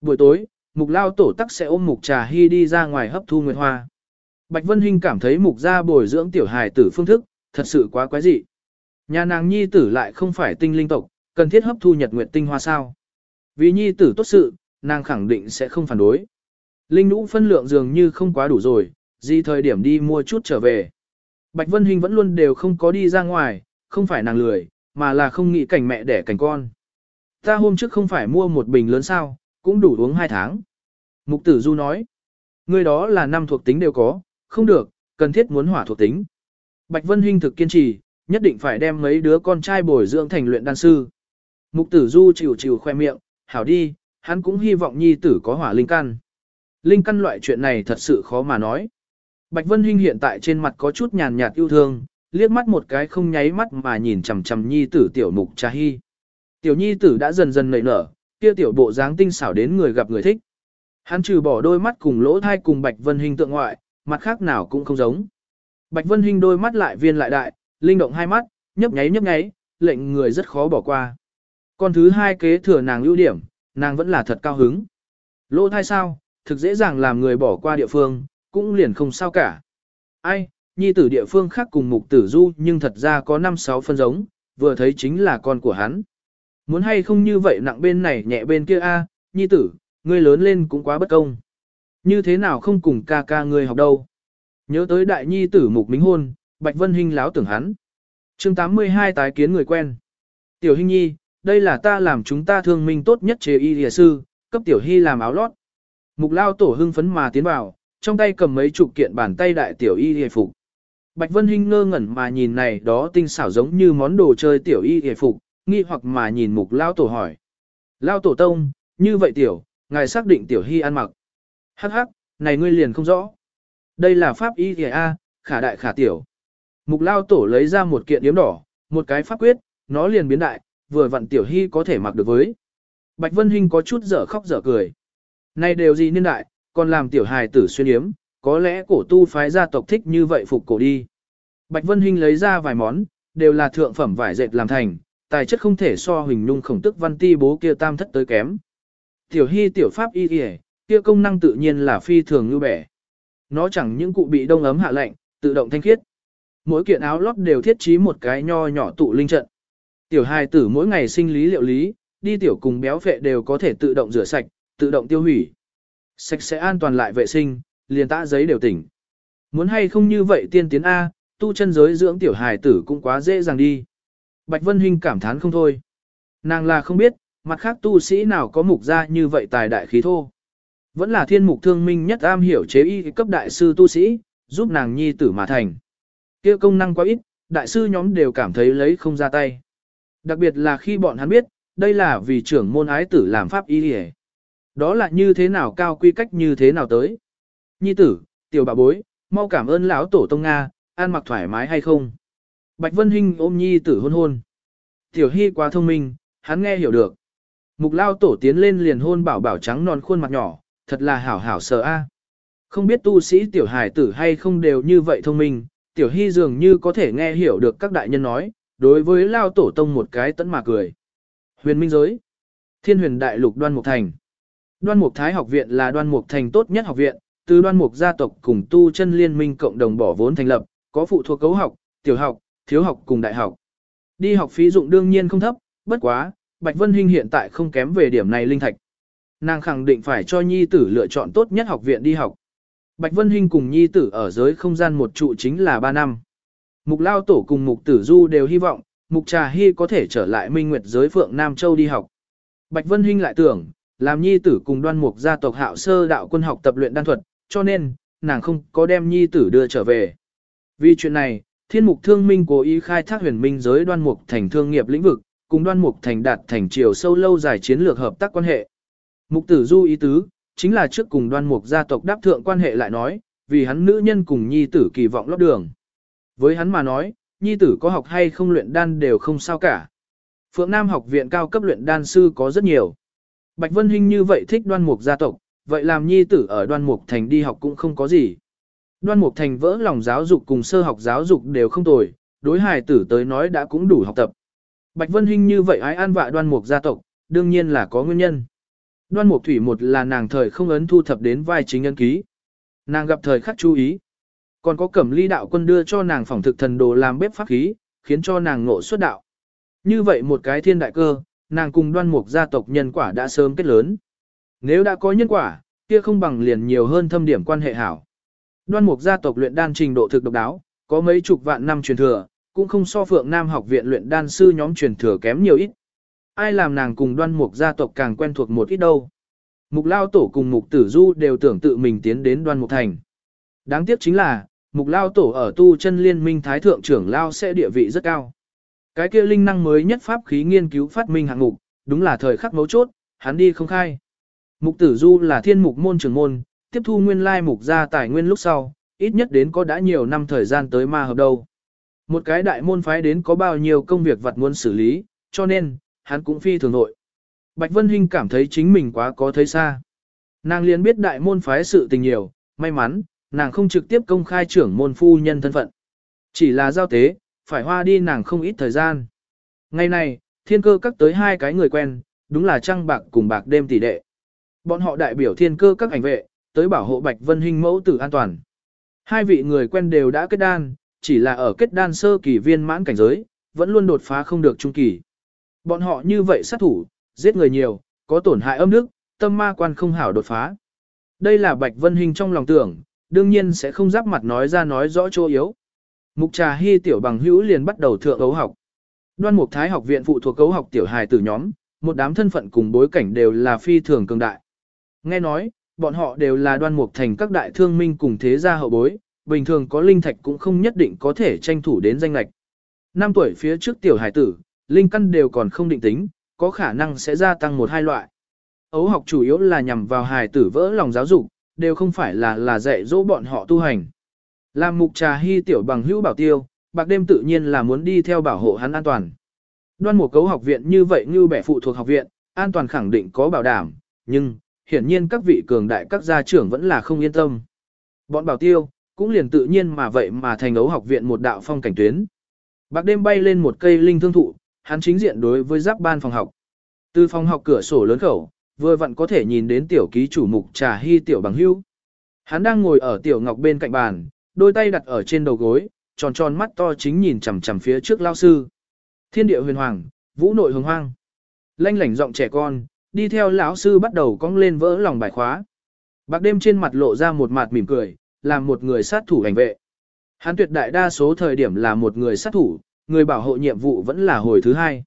Buổi tối, mục lao tổ tắc sẽ ôm mục trà hy đi ra ngoài hấp thu nguyệt hoa. Bạch Vân Hinh cảm thấy mục gia bồi dưỡng tiểu hài tử phương thức, thật sự quá quái dị. Nhà nàng nhi tử lại không phải tinh linh tộc, cần thiết hấp thu nhật nguyệt tinh hoa sao. Vì nhi tử tốt sự, nàng khẳng định sẽ không phản đối. Linh nũ phân lượng dường như không quá đủ rồi, gì thời điểm đi mua chút trở về. Bạch Vân Hình vẫn luôn đều không có đi ra ngoài, không phải nàng lười, mà là không nghĩ cảnh mẹ đẻ cảnh con. Ta hôm trước không phải mua một bình lớn sao, cũng đủ uống hai tháng. Mục tử du nói, người đó là năm thuộc tính đều có, không được, cần thiết muốn hỏa thuộc tính. Bạch Vân Hinh thực kiên trì, nhất định phải đem mấy đứa con trai bồi dưỡng thành luyện đan sư. Mục tử du chịu chịu khoe miệng, hảo đi, hắn cũng hy vọng nhi tử có hỏa linh căn. Linh căn loại chuyện này thật sự khó mà nói. Bạch Vân Hinh hiện tại trên mặt có chút nhàn nhạt yêu thương, liếc mắt một cái không nháy mắt mà nhìn chằm chằm nhi tử tiểu mục trà hy. Tiểu nhi tử đã dần dần nảy nở, kia tiểu bộ dáng tinh xảo đến người gặp người thích. Hắn trừ bỏ đôi mắt cùng lỗ thai cùng Bạch Vân Hinh tượng ngoại, mặt khác nào cũng không giống. Bạch Vân Hinh đôi mắt lại viên lại đại, linh động hai mắt, nhấp nháy nhấp nháy, lệnh người rất khó bỏ qua. Còn thứ hai kế thừa nàng ưu điểm, nàng vẫn là thật cao hứng. Lỗ thai sao, thực dễ dàng làm người bỏ qua địa phương, cũng liền không sao cả. Ai, nhi tử địa phương khác cùng mục tử du nhưng thật ra có 5-6 phân giống, vừa thấy chính là con của hắn. Muốn hay không như vậy nặng bên này nhẹ bên kia a, nhi tử, ngươi lớn lên cũng quá bất công. Như thế nào không cùng ca ca ngươi học đâu. Nhớ tới đại nhi tử mục minh hôn, Bạch Vân Hinh láo tưởng hắn. chương 82 tái kiến người quen. Tiểu Hinh nhi, đây là ta làm chúng ta thương minh tốt nhất chế y địa sư, cấp Tiểu Hy làm áo lót. Mục lao tổ hưng phấn mà tiến vào, trong tay cầm mấy chục kiện bàn tay đại Tiểu Y hề phục. Bạch Vân Hinh ngơ ngẩn mà nhìn này đó tinh xảo giống như món đồ chơi Tiểu Y hề phục, nghi hoặc mà nhìn mục lao tổ hỏi. Lao tổ tông, như vậy Tiểu, ngài xác định Tiểu Hy ăn mặc. Hắc hắc, này ngươi liền không rõ. Đây là pháp y hề A, khả đại khả tiểu. Mục lao tổ lấy ra một kiện yếm đỏ, một cái pháp quyết, nó liền biến đại, vừa vặn tiểu hy có thể mặc được với. Bạch Vân Hinh có chút dở khóc dở cười. Này đều gì niên đại, còn làm tiểu hài tử xuyên yếm, có lẽ cổ tu phái gia tộc thích như vậy phục cổ đi. Bạch Vân Hinh lấy ra vài món, đều là thượng phẩm vải dệt làm thành, tài chất không thể so hình nung khổng tức văn ti bố kia tam thất tới kém. Tiểu hy tiểu pháp y kìa, kia công năng tự nhiên là phi thường như bẻ. Nó chẳng những cụ bị đông ấm hạ lạnh, tự động thanh khiết. Mỗi kiện áo lót đều thiết trí một cái nho nhỏ tụ linh trận. Tiểu hài tử mỗi ngày sinh lý liệu lý, đi tiểu cùng béo phệ đều có thể tự động rửa sạch, tự động tiêu hủy. Sạch sẽ an toàn lại vệ sinh, liền tạ giấy đều tỉnh. Muốn hay không như vậy tiên tiến A, tu chân giới dưỡng tiểu hài tử cũng quá dễ dàng đi. Bạch Vân Hinh cảm thán không thôi. Nàng là không biết, mặt khác tu sĩ nào có mục ra như vậy tài đại khí thô. Vẫn là thiên mục thương minh nhất am hiểu chế y cấp đại sư tu sĩ, giúp nàng nhi tử mà thành. kia công năng quá ít, đại sư nhóm đều cảm thấy lấy không ra tay. Đặc biệt là khi bọn hắn biết, đây là vì trưởng môn ái tử làm pháp y hề. Đó là như thế nào cao quy cách như thế nào tới. Nhi tử, tiểu bà bối, mau cảm ơn lão tổ tông Nga, ăn mặc thoải mái hay không. Bạch Vân Hinh ôm nhi tử hôn hôn. Tiểu Hy quá thông minh, hắn nghe hiểu được. Mục lao tổ tiến lên liền hôn bảo bảo trắng non khuôn mặt nhỏ, thật là hảo hảo sợ a. Không biết tu sĩ tiểu hài tử hay không đều như vậy thông minh, tiểu hy dường như có thể nghe hiểu được các đại nhân nói, đối với lao tổ tông một cái tấn mà cười. Huyền minh giới. Thiên huyền đại lục đoan mục thành. Đoan mục thái học viện là đoan mục thành tốt nhất học viện, từ đoan mục gia tộc cùng tu chân liên minh cộng đồng bỏ vốn thành lập, có phụ thuộc cấu học, tiểu học, thiếu học cùng đại học. Đi học phí dụng đương nhiên không thấp, bất quá, Bạch Vân Hinh hiện tại không kém về điểm này linh thạch. Nàng khẳng định phải cho nhi tử lựa chọn tốt nhất học viện đi học. Bạch Vân Hinh cùng nhi tử ở giới không gian một trụ chính là 3 năm. Mục Lao Tổ cùng Mục Tử Du đều hy vọng, Mục Trà Hy có thể trở lại Minh Nguyệt giới Phượng Nam Châu đi học. Bạch Vân Hinh lại tưởng, làm nhi tử cùng đoan mục gia tộc hạo sơ đạo quân học tập luyện đan thuật, cho nên, nàng không có đem nhi tử đưa trở về. Vì chuyện này, thiên mục thương minh cố ý khai thác huyền minh giới đoan mục thành thương nghiệp lĩnh vực, cùng đoan mục thành đạt thành chiều sâu lâu dài chiến lược hợp tác quan hệ. Mục tử du ý tứ, chính là trước cùng đoan mục gia tộc đáp thượng quan hệ lại nói, vì hắn nữ nhân cùng nhi tử kỳ vọng lót đường. Với hắn mà nói, nhi tử có học hay không luyện đan đều không sao cả. Phượng Nam học viện cao cấp luyện đan sư có rất nhiều. Bạch Vân Hinh như vậy thích đoan mục gia tộc, vậy làm nhi tử ở đoan mục thành đi học cũng không có gì. Đoan mục thành vỡ lòng giáo dục cùng sơ học giáo dục đều không tồi, đối hài tử tới nói đã cũng đủ học tập. Bạch Vân Hinh như vậy ái an vạ đoan mục gia tộc, đương nhiên là có nguyên nhân. Đoan mục thủy một là nàng thời không ấn thu thập đến vai chính nhân ký. Nàng gặp thời khắc chú ý. Còn có cẩm ly đạo quân đưa cho nàng phỏng thực thần đồ làm bếp pháp khí, khiến cho nàng ngộ xuất đạo. Như vậy một cái thiên đại cơ, nàng cùng đoan mục gia tộc nhân quả đã sớm kết lớn. Nếu đã có nhân quả, kia không bằng liền nhiều hơn thâm điểm quan hệ hảo. Đoan mục gia tộc luyện đan trình độ thực độc đáo, có mấy chục vạn năm truyền thừa, cũng không so phượng nam học viện luyện đan sư nhóm truyền thừa kém nhiều ít. Ai làm nàng cùng đoan mục gia tộc càng quen thuộc một ít đâu. Mục lao tổ cùng mục tử du đều tưởng tự mình tiến đến đoan mục thành. Đáng tiếc chính là, mục lao tổ ở tu chân liên minh thái thượng trưởng lao sẽ địa vị rất cao. Cái kia linh năng mới nhất pháp khí nghiên cứu phát minh hạng mục, đúng là thời khắc mấu chốt, hắn đi không khai. Mục tử du là thiên mục môn trưởng môn, tiếp thu nguyên lai mục ra tài nguyên lúc sau, ít nhất đến có đã nhiều năm thời gian tới ma hợp đâu. Một cái đại môn phái đến có bao nhiêu công việc vật muốn xử lý, cho nên, hắn cũng phi thường nội. Bạch Vân Hinh cảm thấy chính mình quá có thấy xa. Nàng liền biết đại môn phái sự tình nhiều, may mắn, nàng không trực tiếp công khai trưởng môn phu nhân thân phận. Chỉ là giao tế, phải hoa đi nàng không ít thời gian. Ngày này, thiên cơ các tới hai cái người quen, đúng là trăng bạc cùng bạc đêm tỷ đệ. Bọn họ đại biểu thiên cơ các ảnh vệ, tới bảo hộ Bạch Vân Hinh mẫu tử an toàn. Hai vị người quen đều đã kết đan, chỉ là ở kết đan sơ kỳ viên mãn cảnh giới, vẫn luôn đột phá không được trung kỳ. Bọn họ như vậy sát thủ, giết người nhiều, có tổn hại âm đức, tâm ma quan không hảo đột phá. Đây là Bạch Vân Hinh trong lòng tưởng, đương nhiên sẽ không giáp mặt nói ra nói rõ chỗ yếu. Mục trà hy tiểu bằng hữu liền bắt đầu thượng ấu học. Đoan mục thái học viện phụ thuộc cấu học tiểu hài tử nhóm, một đám thân phận cùng bối cảnh đều là phi thường cường đại. Nghe nói, bọn họ đều là đoan mục thành các đại thương minh cùng thế gia hậu bối, bình thường có linh thạch cũng không nhất định có thể tranh thủ đến danh lạch. Năm tuổi phía trước tiểu hài tử, linh căn đều còn không định tính, có khả năng sẽ gia tăng một hai loại. Ấu học chủ yếu là nhằm vào hài tử vỡ lòng giáo dục, đều không phải là là dạy dỗ bọn họ tu hành. Làm mục trà hy tiểu bằng hữu bảo tiêu, bạc đêm tự nhiên là muốn đi theo bảo hộ hắn an toàn. Đoan một cấu học viện như vậy như bẻ phụ thuộc học viện, an toàn khẳng định có bảo đảm, nhưng, hiển nhiên các vị cường đại các gia trưởng vẫn là không yên tâm. Bọn bảo tiêu, cũng liền tự nhiên mà vậy mà thành ấu học viện một đạo phong cảnh tuyến. Bạc đêm bay lên một cây linh thương thụ, hắn chính diện đối với giáp ban phòng học. Từ phòng học cửa sổ lớn khẩu, vừa vặn có thể nhìn đến tiểu ký chủ mục trà hy tiểu bằng hữu Hắn đang ngồi ở tiểu ngọc bên cạnh bàn, đôi tay đặt ở trên đầu gối, tròn tròn mắt to chính nhìn chằm chằm phía trước lao sư. Thiên địa huyền hoàng, vũ nội hồng hoang. Lanh lảnh giọng trẻ con, đi theo lão sư bắt đầu cong lên vỡ lòng bài khóa. Bạc đêm trên mặt lộ ra một mặt mỉm cười, làm một người sát thủ ảnh vệ. Hắn tuyệt đại đa số thời điểm là một người sát thủ, người bảo hộ nhiệm vụ vẫn là hồi thứ hai.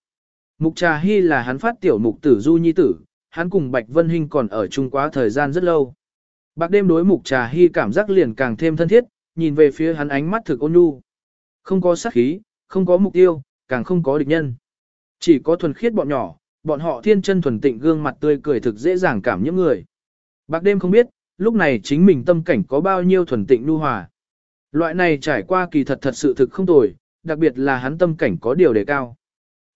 Mục Trà Hy là hắn phát tiểu mục tử du nhi tử, hắn cùng Bạch Vân Hinh còn ở chung quá thời gian rất lâu. Bạc đêm đối mục Trà Hy cảm giác liền càng thêm thân thiết, nhìn về phía hắn ánh mắt thực ôn nhu. Không có sát khí, không có mục tiêu, càng không có địch nhân. Chỉ có thuần khiết bọn nhỏ, bọn họ thiên chân thuần tịnh gương mặt tươi cười thực dễ dàng cảm những người. Bạc đêm không biết, lúc này chính mình tâm cảnh có bao nhiêu thuần tịnh nu hòa. Loại này trải qua kỳ thật thật sự thực không tồi, đặc biệt là hắn tâm cảnh có điều đề cao.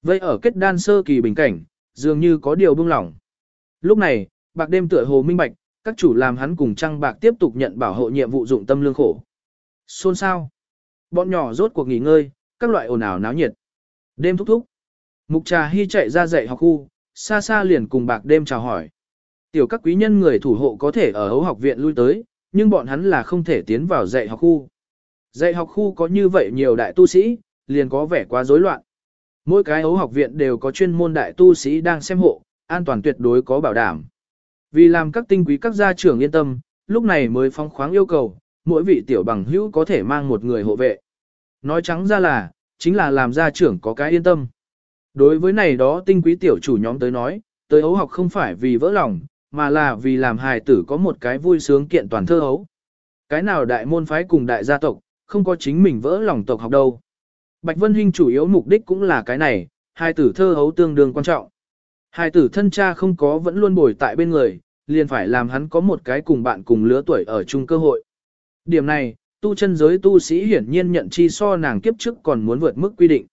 Vậy ở kết đan sơ kỳ bình cảnh, dường như có điều buông lỏng. Lúc này, bạc đêm tựa hồ minh bạch, các chủ làm hắn cùng trăng bạc tiếp tục nhận bảo hộ nhiệm vụ dụng tâm lương khổ. Xôn xao, Bọn nhỏ rốt cuộc nghỉ ngơi, các loại ồn ào náo nhiệt. Đêm thúc thúc. Mục trà hy chạy ra dạy học khu, xa xa liền cùng bạc đêm chào hỏi. Tiểu các quý nhân người thủ hộ có thể ở hấu học viện lui tới, nhưng bọn hắn là không thể tiến vào dạy học khu. Dạy học khu có như vậy nhiều đại tu sĩ, liền có vẻ quá rối loạn. Mỗi cái hấu học viện đều có chuyên môn đại tu sĩ đang xem hộ, an toàn tuyệt đối có bảo đảm. Vì làm các tinh quý các gia trưởng yên tâm, lúc này mới phong khoáng yêu cầu, mỗi vị tiểu bằng hữu có thể mang một người hộ vệ. Nói trắng ra là, chính là làm gia trưởng có cái yên tâm. Đối với này đó tinh quý tiểu chủ nhóm tới nói, tới ấu học không phải vì vỡ lòng, mà là vì làm hài tử có một cái vui sướng kiện toàn thơ ấu. Cái nào đại môn phái cùng đại gia tộc, không có chính mình vỡ lòng tộc học đâu. Bạch Vân Hinh chủ yếu mục đích cũng là cái này, hài tử thơ ấu tương đương quan trọng. Hài tử thân cha không có vẫn luôn bồi tại bên người, liền phải làm hắn có một cái cùng bạn cùng lứa tuổi ở chung cơ hội. Điểm này, tu chân giới tu sĩ hiển nhiên nhận chi so nàng kiếp trước còn muốn vượt mức quy định.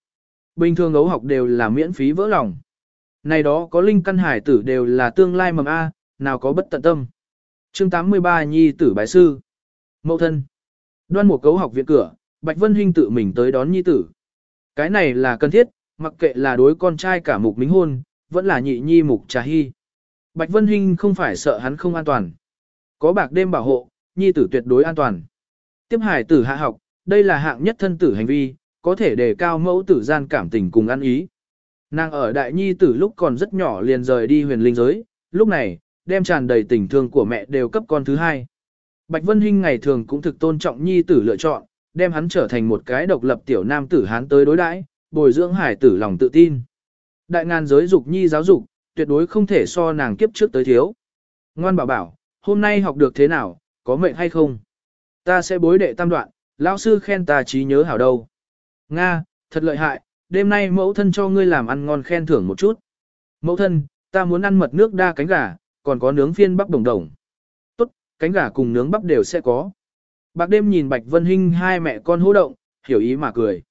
Bình thường ấu học đều là miễn phí vỡ lòng. Này đó có linh căn hải tử đều là tương lai mầm A, nào có bất tận tâm. chương 83 Nhi tử bái sư. Mậu thân. Đoan một cấu học viện cửa, Bạch Vân Hinh tự mình tới đón Nhi tử. Cái này là cần thiết, mặc kệ là đối con trai cả mục minh hôn, vẫn là nhị nhi mục trà hy. Bạch Vân Hinh không phải sợ hắn không an toàn. Có bạc đêm bảo hộ, nhi tử tuyệt đối an toàn. Tiếp hải tử hạ học, đây là hạng nhất thân tử hành vi, có thể đề cao mẫu tử gian cảm tình cùng ăn ý. Nàng ở đại nhi tử lúc còn rất nhỏ liền rời đi huyền linh giới, lúc này, đem tràn đầy tình thương của mẹ đều cấp con thứ hai. Bạch Vân Hinh ngày thường cũng thực tôn trọng nhi tử lựa chọn, đem hắn trở thành một cái độc lập tiểu nam tử hán tới đối đãi, bồi dưỡng hải tử lòng tự tin. Đại ngàn giới dục nhi giáo dục, tuyệt đối không thể so nàng kiếp trước tới thiếu. Ngoan bảo bảo, hôm nay học được thế nào, có mệnh hay không? Ta sẽ bối đệ tam đoạn, lão sư khen ta trí nhớ hảo đâu. Nga, thật lợi hại, đêm nay mẫu thân cho ngươi làm ăn ngon khen thưởng một chút. Mẫu thân, ta muốn ăn mật nước đa cánh gà, còn có nướng phiên bắp đồng đồng. Tốt, cánh gà cùng nướng bắp đều sẽ có. Bạc đêm nhìn Bạch Vân Hinh hai mẹ con hô động, hiểu ý mà cười.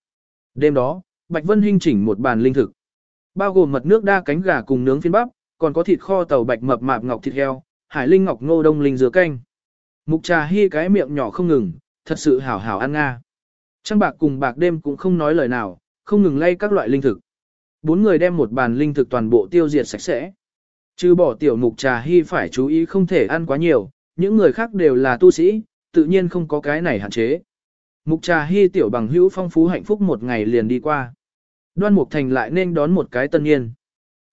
Đêm đó, Bạch Vân Hinh chỉnh một bàn linh thực. Bao gồm mật nước đa cánh gà cùng nướng phiên bắp, còn có thịt kho tàu bạch mập mạp ngọc thịt heo, hải linh ngọc ngô đông linh dừa canh. Mục trà hy cái miệng nhỏ không ngừng, thật sự hảo hảo ăn nga. Trăng bạc cùng bạc đêm cũng không nói lời nào, không ngừng lay các loại linh thực. Bốn người đem một bàn linh thực toàn bộ tiêu diệt sạch sẽ. Trừ bỏ tiểu mục trà hy phải chú ý không thể ăn quá nhiều, những người khác đều là tu sĩ, tự nhiên không có cái này hạn chế. Mục trà hy tiểu bằng hữu phong phú hạnh phúc một ngày liền đi qua. Đoan Mục Thành lại nên đón một cái tân niên.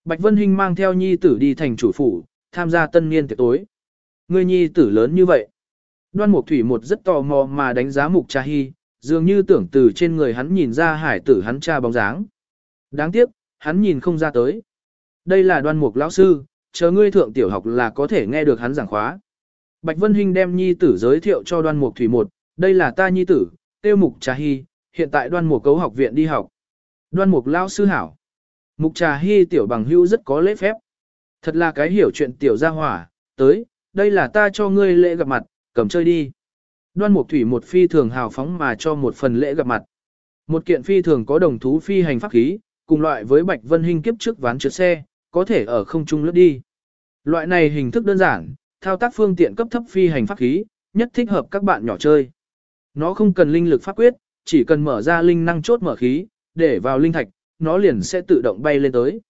Bạch Vân Hinh mang theo nhi tử đi thành chủ phủ, tham gia tân niên tiệc tối. Người nhi tử lớn như vậy. Đoan Mục Thủy một rất tò mò mà đánh giá Mục Cha Hi, dường như tưởng từ trên người hắn nhìn ra hải tử hắn cha bóng dáng. Đáng tiếc, hắn nhìn không ra tới. Đây là Đoan Mục lão sư, chờ ngươi thượng tiểu học là có thể nghe được hắn giảng khóa. Bạch Vân Hinh đem nhi tử giới thiệu cho Đoan Mục Thủy một, đây là ta nhi tử, tiêu Mục Trà Hi, hiện tại Đoan Mục cấu học viện đi học. Đoan mục Lão sư hảo. Mục trà hy tiểu bằng hữu rất có lễ phép. Thật là cái hiểu chuyện tiểu gia hỏa, tới, đây là ta cho ngươi lễ gặp mặt, cầm chơi đi. Đoan mục thủy một phi thường hào phóng mà cho một phần lễ gặp mặt. Một kiện phi thường có đồng thú phi hành pháp khí, cùng loại với bạch vân hình kiếp trước ván trượt xe, có thể ở không trung lướt đi. Loại này hình thức đơn giản, thao tác phương tiện cấp thấp phi hành pháp khí, nhất thích hợp các bạn nhỏ chơi. Nó không cần linh lực pháp quyết, chỉ cần mở ra linh năng chốt mở khí, để vào linh thạch, nó liền sẽ tự động bay lên tới.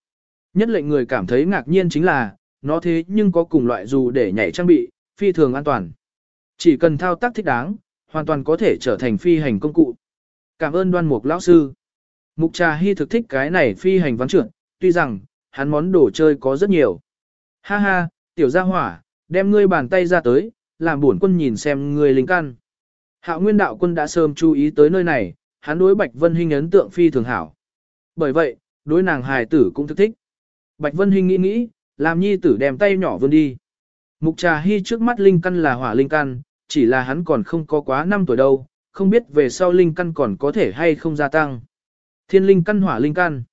Nhất lệnh người cảm thấy ngạc nhiên chính là, nó thế nhưng có cùng loại dù để nhảy trang bị, phi thường an toàn. Chỉ cần thao tác thích đáng, hoàn toàn có thể trở thành phi hành công cụ. Cảm ơn đoan mục lão sư. Mục trà hy thực thích cái này phi hành vắng trưởng tuy rằng, hắn món đồ chơi có rất nhiều. Ha ha, tiểu gia hỏa, đem ngươi bàn tay ra tới, làm buồn quân nhìn xem ngươi linh căn. Hạo nguyên đạo quân đã sớm chú ý tới nơi này, hắn đối Bạch Vân Hinh ấn tượng phi thường hảo. Bởi vậy, đối nàng hài tử cũng thức thích. Bạch Vân Hinh nghĩ nghĩ, làm nhi tử đem tay nhỏ vươn đi. Mục trà hy trước mắt linh căn là hỏa linh căn, chỉ là hắn còn không có quá 5 tuổi đâu, không biết về sau linh căn còn có thể hay không gia tăng. Thiên linh căn hỏa linh căn.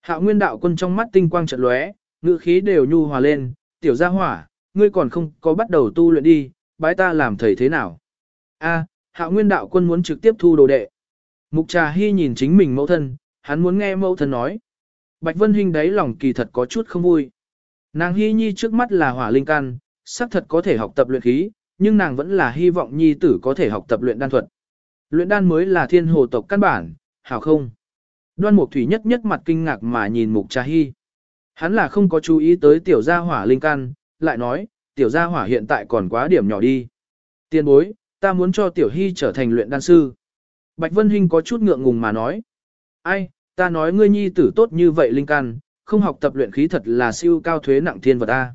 Hạo nguyên đạo quân trong mắt tinh quang trận lóe, ngữ khí đều nhu hòa lên, tiểu gia hỏa, ngươi còn không có bắt đầu tu luyện đi, bái ta làm thầy thế nào. A, hạo nguyên đạo quân muốn trực tiếp thu đồ đệ. Mục trà hy nhìn chính mình mẫu thân, hắn muốn nghe mẫu thân nói. Bạch Vân Hinh đấy lòng kỳ thật có chút không vui. Nàng hy nhi trước mắt là hỏa linh căn, xác thật có thể học tập luyện khí, nhưng nàng vẫn là hy vọng nhi tử có thể học tập luyện đan thuật. Luyện đan mới là thiên hồ tộc căn bản, hảo không? Đoan Mục Thủy nhất nhất mặt kinh ngạc mà nhìn Mục Trà Hy. Hắn là không có chú ý tới tiểu gia hỏa linh căn, lại nói, tiểu gia hỏa hiện tại còn quá điểm nhỏ đi. Tiên bối, ta muốn cho tiểu hy trở thành luyện đan sư. Bạch Vân Hinh có chút ngượng ngùng mà nói. Ai, ta nói ngươi nhi tử tốt như vậy linh căn, không học tập luyện khí thật là siêu cao thuế nặng thiên vật ta.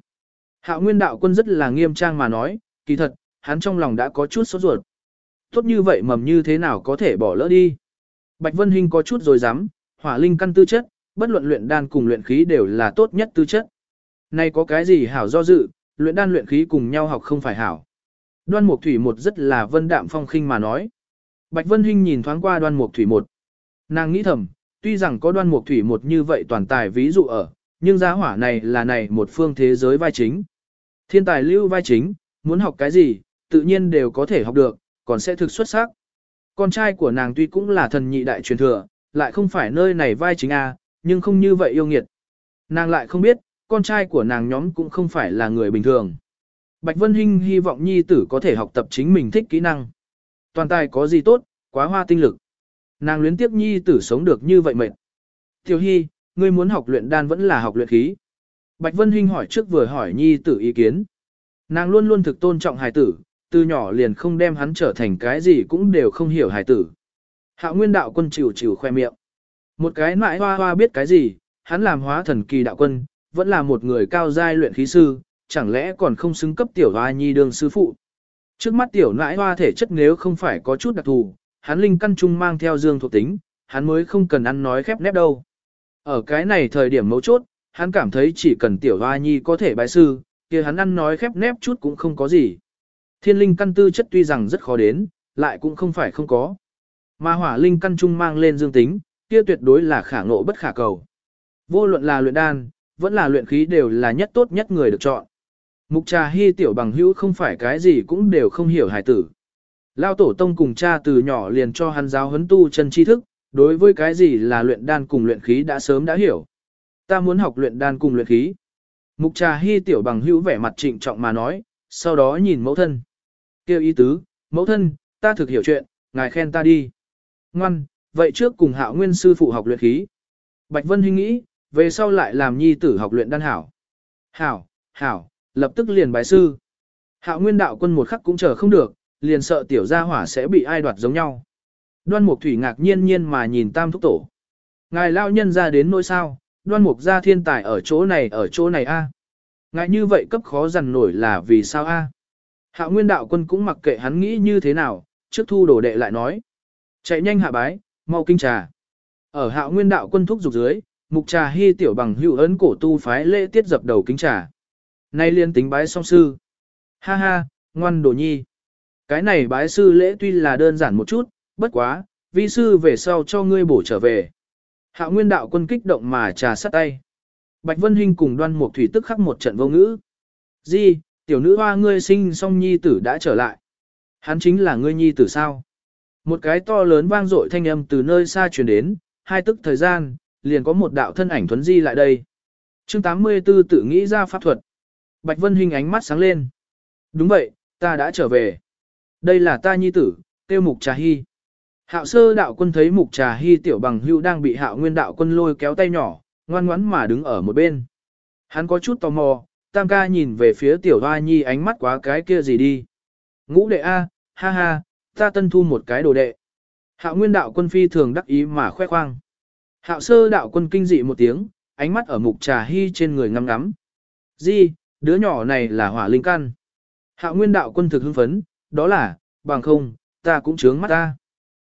Hạo Nguyên đạo quân rất là nghiêm trang mà nói, kỳ thật, hắn trong lòng đã có chút sốt ruột. Tốt như vậy mầm như thế nào có thể bỏ lỡ đi. Bạch Vân Hinh có chút rồi dám, hỏa linh căn tư chất, bất luận luyện đan cùng luyện khí đều là tốt nhất tư chất. nay có cái gì hảo do dự, luyện đan luyện khí cùng nhau học không phải hảo. Đoan Mục Thủy một rất là vân đạm phong khinh mà nói. Bạch Vân Hinh nhìn thoáng qua Đoan Mục Thủy một. Nàng nghĩ thầm, tuy rằng có Đoan Mục Thủy một như vậy toàn tài ví dụ ở, nhưng giá hỏa này là này một phương thế giới vai chính. Thiên tài lưu vai chính, muốn học cái gì, tự nhiên đều có thể học được, còn sẽ thực xuất sắc. Con trai của nàng tuy cũng là thần nhị đại truyền thừa, lại không phải nơi này vai chính A, nhưng không như vậy yêu nghiệt. Nàng lại không biết, con trai của nàng nhóm cũng không phải là người bình thường. Bạch Vân Hinh hy vọng nhi tử có thể học tập chính mình thích kỹ năng. Toàn tài có gì tốt, quá hoa tinh lực. Nàng luyến tiếp nhi tử sống được như vậy mệt. Tiểu Hy, ngươi muốn học luyện đan vẫn là học luyện khí. Bạch Vân Hinh hỏi trước vừa hỏi nhi tử ý kiến. Nàng luôn luôn thực tôn trọng hài tử, từ nhỏ liền không đem hắn trở thành cái gì cũng đều không hiểu hài tử. Hạ nguyên đạo quân chịu chịu khoe miệng. Một cái mãi hoa hoa biết cái gì, hắn làm hóa thần kỳ đạo quân, vẫn là một người cao giai luyện khí sư, chẳng lẽ còn không xứng cấp tiểu hoa nhi đương sư phụ. Trước mắt tiểu nãi hoa thể chất nếu không phải có chút đặc thù, hắn linh căn trung mang theo dương thuộc tính, hắn mới không cần ăn nói khép nép đâu. Ở cái này thời điểm mấu chốt, hắn cảm thấy chỉ cần tiểu hoa nhi có thể bài sư, kia hắn ăn nói khép nép chút cũng không có gì. Thiên linh căn tư chất tuy rằng rất khó đến, lại cũng không phải không có. Mà hỏa linh căn trung mang lên dương tính, kia tuyệt đối là khả ngộ bất khả cầu. Vô luận là luyện đan, vẫn là luyện khí đều là nhất tốt nhất người được chọn. Mục trà hy tiểu bằng hữu không phải cái gì cũng đều không hiểu hài tử. Lao tổ tông cùng cha từ nhỏ liền cho hắn giáo huấn tu chân tri thức, đối với cái gì là luyện đan cùng luyện khí đã sớm đã hiểu. Ta muốn học luyện đan cùng luyện khí. Mục trà hy tiểu bằng hữu vẻ mặt trịnh trọng mà nói, sau đó nhìn mẫu thân. kêu ý tứ, mẫu thân, ta thực hiểu chuyện, ngài khen ta đi. Ngoan, vậy trước cùng hạo nguyên sư phụ học luyện khí. Bạch Vân Hinh nghĩ, về sau lại làm nhi tử học luyện đan hảo. Hảo, hảo, lập tức liền bài sư. Hạo nguyên đạo quân một khắc cũng chờ không được, liền sợ tiểu gia hỏa sẽ bị ai đoạt giống nhau. Đoan mục thủy ngạc nhiên nhiên mà nhìn tam thúc tổ. Ngài lao nhân ra đến nỗi sao, đoan mục gia thiên tài ở chỗ này ở chỗ này a. Ngại như vậy cấp khó dằn nổi là vì sao a? Hạo nguyên đạo quân cũng mặc kệ hắn nghĩ như thế nào, trước thu đồ đệ lại nói. Chạy nhanh hạ bái, mau kinh trà. Ở hạo nguyên đạo quân thúc dục dưới, mục trà hy tiểu bằng hữu ấn cổ tu phái lễ tiết dập đầu kính trà. Nay liên tính bái song sư. Ha ha, ngoan đồ nhi. Cái này bái sư lễ tuy là đơn giản một chút, bất quá, vi sư về sau cho ngươi bổ trở về. Hạ nguyên đạo quân kích động mà trà sắt tay. Bạch Vân Hinh cùng đoan mục thủy tức khắc một trận vô ngữ. Di, tiểu nữ hoa ngươi sinh song nhi tử đã trở lại. Hắn chính là ngươi nhi tử sao? Một cái to lớn vang dội thanh âm từ nơi xa truyền đến, hai tức thời gian, liền có một đạo thân ảnh thuấn di lại đây. Chương 84 tự nghĩ ra pháp thuật. Bạch Vân Hinh ánh mắt sáng lên. Đúng vậy, ta đã trở về. Đây là ta nhi tử, tiêu mục trà hy. Hạo sơ đạo quân thấy mục trà hy tiểu bằng hưu đang bị hạo nguyên đạo quân lôi kéo tay nhỏ, ngoan ngoắn mà đứng ở một bên. Hắn có chút tò mò, tam ca nhìn về phía tiểu hoa nhi ánh mắt quá cái kia gì đi. Ngũ đệ A, ha ha, ta tân thu một cái đồ đệ. Hạo nguyên đạo quân phi thường đắc ý mà khoe khoang. Hạo sơ đạo quân kinh dị một tiếng, ánh mắt ở mục trà hy trên người ngắm ngắm. Di, đứa nhỏ này là hỏa linh căn. Hạo nguyên đạo quân thực hưng phấn, đó là, bằng không, ta cũng chướng mắt ta.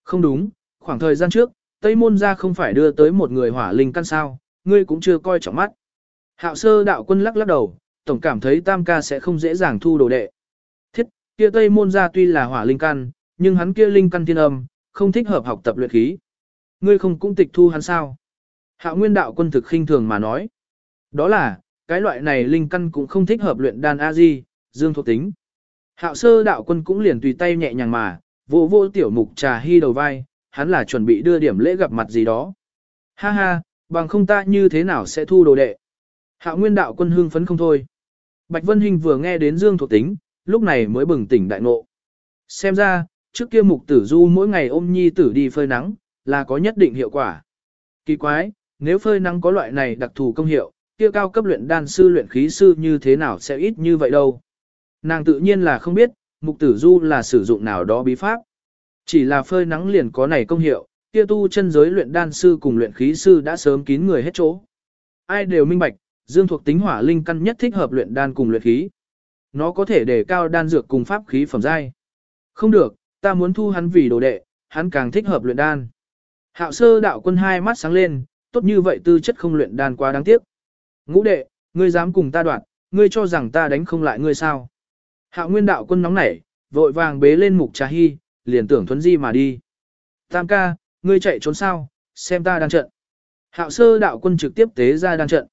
Không đúng, khoảng thời gian trước, Tây Môn ra không phải đưa tới một người hỏa linh căn sao, ngươi cũng chưa coi trọng mắt. Hạo sơ đạo quân lắc lắc đầu, tổng cảm thấy tam ca sẽ không dễ dàng thu đồ đệ. Thiết, kia Tây Môn ra tuy là hỏa linh căn, nhưng hắn kia linh căn thiên âm, không thích hợp học tập luyện khí. Ngươi không cũng tịch thu hắn sao? Hạo nguyên đạo quân thực khinh thường mà nói. Đó là, cái loại này linh căn cũng không thích hợp luyện đan A-di, dương thuộc tính. Hạo sơ đạo quân cũng liền tùy tay nhẹ nhàng mà, vô vô tiểu mục trà hy đầu vai, hắn là chuẩn bị đưa điểm lễ gặp mặt gì đó. Ha ha, bằng không ta như thế nào sẽ thu đồ đệ. Hạo nguyên đạo quân hương phấn không thôi. Bạch Vân Hinh vừa nghe đến dương thuộc tính, lúc này mới bừng tỉnh đại ngộ. Xem ra, trước kia mục tử du mỗi ngày ôm nhi tử đi phơi nắng, là có nhất định hiệu quả. Kỳ quái, nếu phơi nắng có loại này đặc thù công hiệu, kia cao cấp luyện đan sư luyện khí sư như thế nào sẽ ít như vậy đâu. Nàng tự nhiên là không biết, mục tử du là sử dụng nào đó bí pháp. Chỉ là phơi nắng liền có này công hiệu, kia tu chân giới luyện đan sư cùng luyện khí sư đã sớm kín người hết chỗ. Ai đều minh bạch, dương thuộc tính hỏa linh căn nhất thích hợp luyện đan cùng luyện khí. Nó có thể đề cao đan dược cùng pháp khí phẩm giai. Không được, ta muốn thu hắn vì đồ đệ, hắn càng thích hợp luyện đan. Hạo sơ đạo quân hai mắt sáng lên, tốt như vậy tư chất không luyện đan quá đáng tiếc. Ngũ đệ, ngươi dám cùng ta đoạt, ngươi cho rằng ta đánh không lại ngươi sao. Hạo nguyên đạo quân nóng nảy, vội vàng bế lên mục trà hy, liền tưởng thuấn di mà đi. Tam ca, ngươi chạy trốn sao, xem ta đang trận. Hạo sơ đạo quân trực tiếp tế ra đang trận.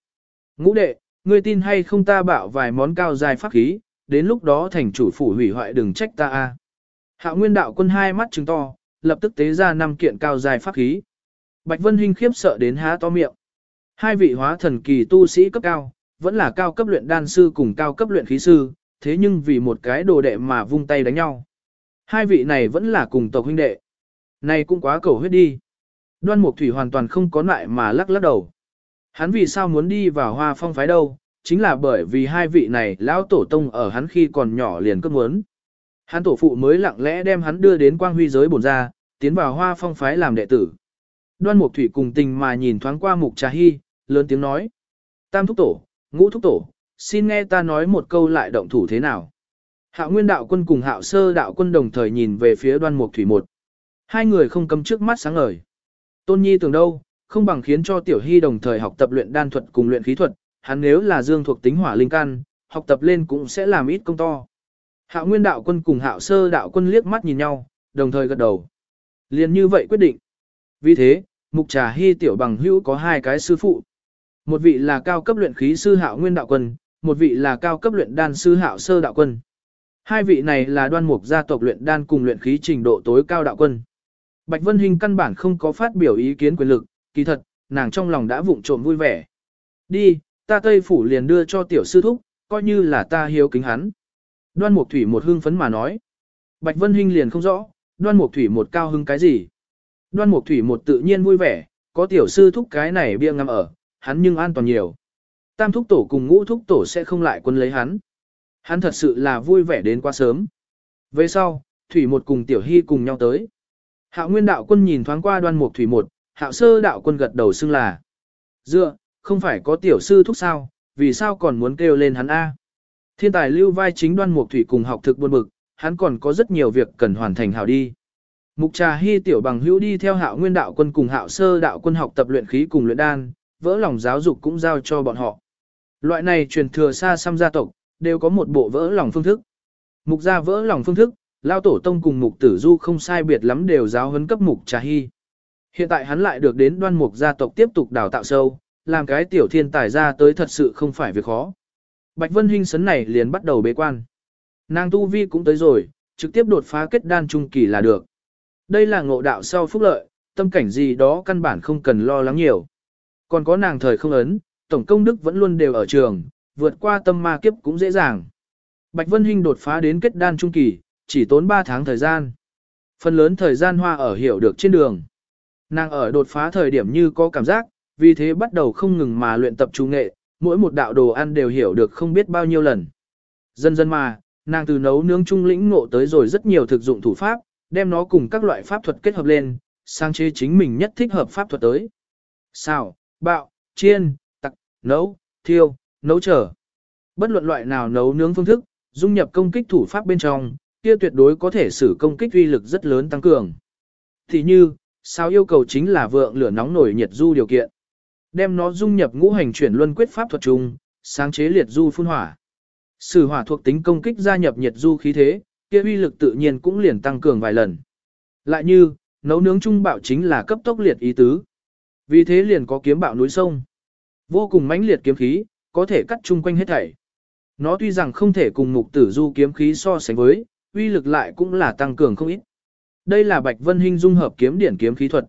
Ngũ đệ, ngươi tin hay không ta bảo vài món cao dài pháp khí, đến lúc đó thành chủ phủ hủy hoại đừng trách ta a. Hạo nguyên đạo quân hai mắt trừng to, lập tức tế ra năm kiện cao dài pháp khí. Bạch Vân Hinh khiếp sợ đến há to miệng. Hai vị hóa thần kỳ tu sĩ cấp cao, vẫn là cao cấp luyện đan sư cùng cao cấp luyện khí sư, thế nhưng vì một cái đồ đệ mà vung tay đánh nhau. Hai vị này vẫn là cùng tộc huynh đệ. Này cũng quá cầu huyết đi. Đoan Mục Thủy hoàn toàn không có lại mà lắc lắc đầu. Hắn vì sao muốn đi vào hoa phong phái đâu, chính là bởi vì hai vị này lão tổ tông ở hắn khi còn nhỏ liền cấp muốn. Hắn tổ phụ mới lặng lẽ đem hắn đưa đến quang huy giới bổn ra, tiến vào hoa phong phái làm đệ tử. Đoan Mục Thủy cùng tình mà nhìn thoáng qua Mục Trà Hy, lớn tiếng nói. Tam thúc tổ, ngũ thúc tổ, xin nghe ta nói một câu lại động thủ thế nào. Hạo Nguyên đạo quân cùng Hạo Sơ đạo quân đồng thời nhìn về phía Đoan Mục Thủy một. Hai người không cầm trước mắt sáng ngời. Tôn Nhi tưởng đâu, không bằng khiến cho Tiểu Hy đồng thời học tập luyện đan thuật cùng luyện khí thuật, hắn nếu là dương thuộc tính hỏa linh căn, học tập lên cũng sẽ làm ít công to. Hạo Nguyên đạo quân cùng Hạo Sơ đạo quân liếc mắt nhìn nhau, đồng thời gật đầu. Liền như vậy quyết định. Vì thế, Mục Trà Hy tiểu bằng hữu có hai cái sư phụ. Một vị là cao cấp luyện khí sư Hạo Nguyên đạo quân, một vị là cao cấp luyện đan sư Hạo Sơ đạo quân. Hai vị này là đoan mục gia tộc luyện đan cùng luyện khí trình độ tối cao đạo quân. Bạch Vân Hinh căn bản không có phát biểu ý kiến quyền lực, kỳ thật, nàng trong lòng đã vụng trộm vui vẻ. Đi, ta Tây Phủ liền đưa cho tiểu sư thúc, coi như là ta hiếu kính hắn. Đoan Mục Thủy một hưng phấn mà nói. Bạch Vân Hinh liền không rõ, Đoan Mục Thủy một cao hưng cái gì. Đoan Mục Thủy một tự nhiên vui vẻ, có tiểu sư thúc cái này bia ngắm ở, hắn nhưng an toàn nhiều. Tam thúc tổ cùng ngũ thúc tổ sẽ không lại quân lấy hắn. Hắn thật sự là vui vẻ đến quá sớm. Về sau, Thủy một cùng Tiểu Hy cùng nhau tới. Hạo Nguyên đạo quân nhìn thoáng qua đoan mục Thủy một, Hạo Sơ đạo quân gật đầu xưng là. Dựa, không phải có tiểu sư thúc sao, vì sao còn muốn kêu lên hắn A. Thiên tài lưu vai chính đoan mục Thủy cùng học thực buồn bực, hắn còn có rất nhiều việc cần hoàn thành hảo đi. Mục trà hy tiểu bằng hữu đi theo hạo nguyên đạo quân cùng hạo sơ đạo quân học tập luyện khí cùng luyện đan, vỡ lòng giáo dục cũng giao cho bọn họ. Loại này truyền thừa xa xăm gia tộc, đều có một bộ vỡ lòng phương thức. Mục gia vỡ lòng phương thức, lao tổ tông cùng mục tử du không sai biệt lắm đều giáo huấn cấp mục trà hy. Hiện tại hắn lại được đến đoan mục gia tộc tiếp tục đào tạo sâu, làm cái tiểu thiên tài ra tới thật sự không phải việc khó. Bạch Vân Hinh sấn này liền bắt đầu bế quan. Nàng tu vi cũng tới rồi, trực tiếp đột phá kết đan trung kỳ là được. Đây là ngộ đạo sau phúc lợi, tâm cảnh gì đó căn bản không cần lo lắng nhiều. Còn có nàng thời không ấn, tổng công đức vẫn luôn đều ở trường, vượt qua tâm ma kiếp cũng dễ dàng. Bạch Vân Hinh đột phá đến kết đan trung kỳ, chỉ tốn 3 tháng thời gian. Phần lớn thời gian hoa ở hiểu được trên đường. Nàng ở đột phá thời điểm như có cảm giác, vì thế bắt đầu không ngừng mà luyện tập trung nghệ, mỗi một đạo đồ ăn đều hiểu được không biết bao nhiêu lần. Dần dần mà, nàng từ nấu nướng trung lĩnh ngộ tới rồi rất nhiều thực dụng thủ pháp, đem nó cùng các loại pháp thuật kết hợp lên, sang chế chính mình nhất thích hợp pháp thuật tới. Xào, bạo, chiên, nấu, thiêu, nấu trở. Bất luận loại nào nấu nướng phương thức, dung nhập công kích thủ pháp bên trong, kia tuyệt đối có thể sử công kích uy lực rất lớn tăng cường. Thì như, sao yêu cầu chính là vượng lửa nóng nổi nhiệt du điều kiện. Đem nó dung nhập ngũ hành chuyển luân quyết pháp thuật chung, sáng chế liệt du phun hỏa. Sử hỏa thuộc tính công kích gia nhập nhiệt du khí thế, kia uy lực tự nhiên cũng liền tăng cường vài lần. Lại như, nấu nướng trung bạo chính là cấp tốc liệt ý tứ. Vì thế liền có kiếm bạo núi sông. Vô cùng mãnh liệt kiếm khí, có thể cắt chung quanh hết thảy. Nó tuy rằng không thể cùng mục tử du kiếm khí so sánh với, uy lực lại cũng là tăng cường không ít. Đây là Bạch Vân Hinh dung hợp kiếm điển kiếm khí thuật.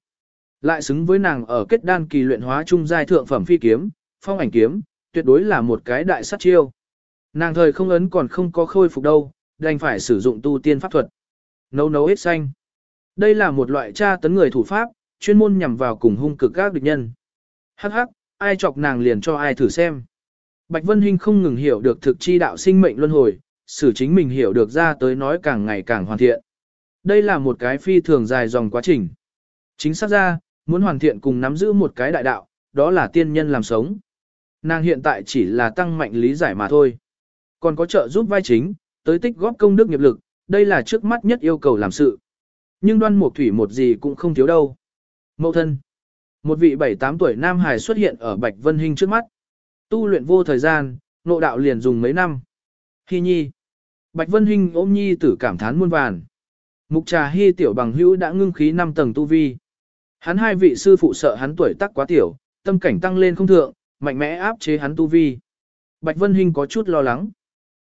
Lại xứng với nàng ở kết đan kỳ luyện hóa trung giai thượng phẩm phi kiếm, phong ảnh kiếm, tuyệt đối là một cái đại sát chiêu. Nàng thời không ấn còn không có khôi phục đâu, đành phải sử dụng tu tiên pháp thuật. Nấu nấu hết xanh. Đây là một loại tra tấn người thủ pháp, chuyên môn nhằm vào cùng hung cực các địch nhân. Hắc hắc, ai chọc nàng liền cho ai thử xem. Bạch Vân Hinh không ngừng hiểu được thực chi đạo sinh mệnh luân hồi, xử chính mình hiểu được ra tới nói càng ngày càng hoàn thiện. Đây là một cái phi thường dài dòng quá trình. Chính xác ra, muốn hoàn thiện cùng nắm giữ một cái đại đạo, đó là tiên nhân làm sống. Nàng hiện tại chỉ là tăng mạnh lý giải mà thôi. Còn có trợ giúp vai chính, tới tích góp công đức nghiệp lực, đây là trước mắt nhất yêu cầu làm sự. Nhưng đoan mục thủy một gì cũng không thiếu đâu. Mậu thân. Một vị 7-8 tuổi nam hài xuất hiện ở Bạch Vân Hinh trước mắt. Tu luyện vô thời gian, nộ đạo liền dùng mấy năm. Hi nhi. Bạch Vân Hinh ôm nhi tử cảm thán muôn vàn. Mục trà hy tiểu bằng hữu đã ngưng khí 5 tầng tu vi. Hắn hai vị sư phụ sợ hắn tuổi tác quá tiểu, tâm cảnh tăng lên không thượng, mạnh mẽ áp chế hắn tu vi. Bạch Vân Hinh có chút lo lắng.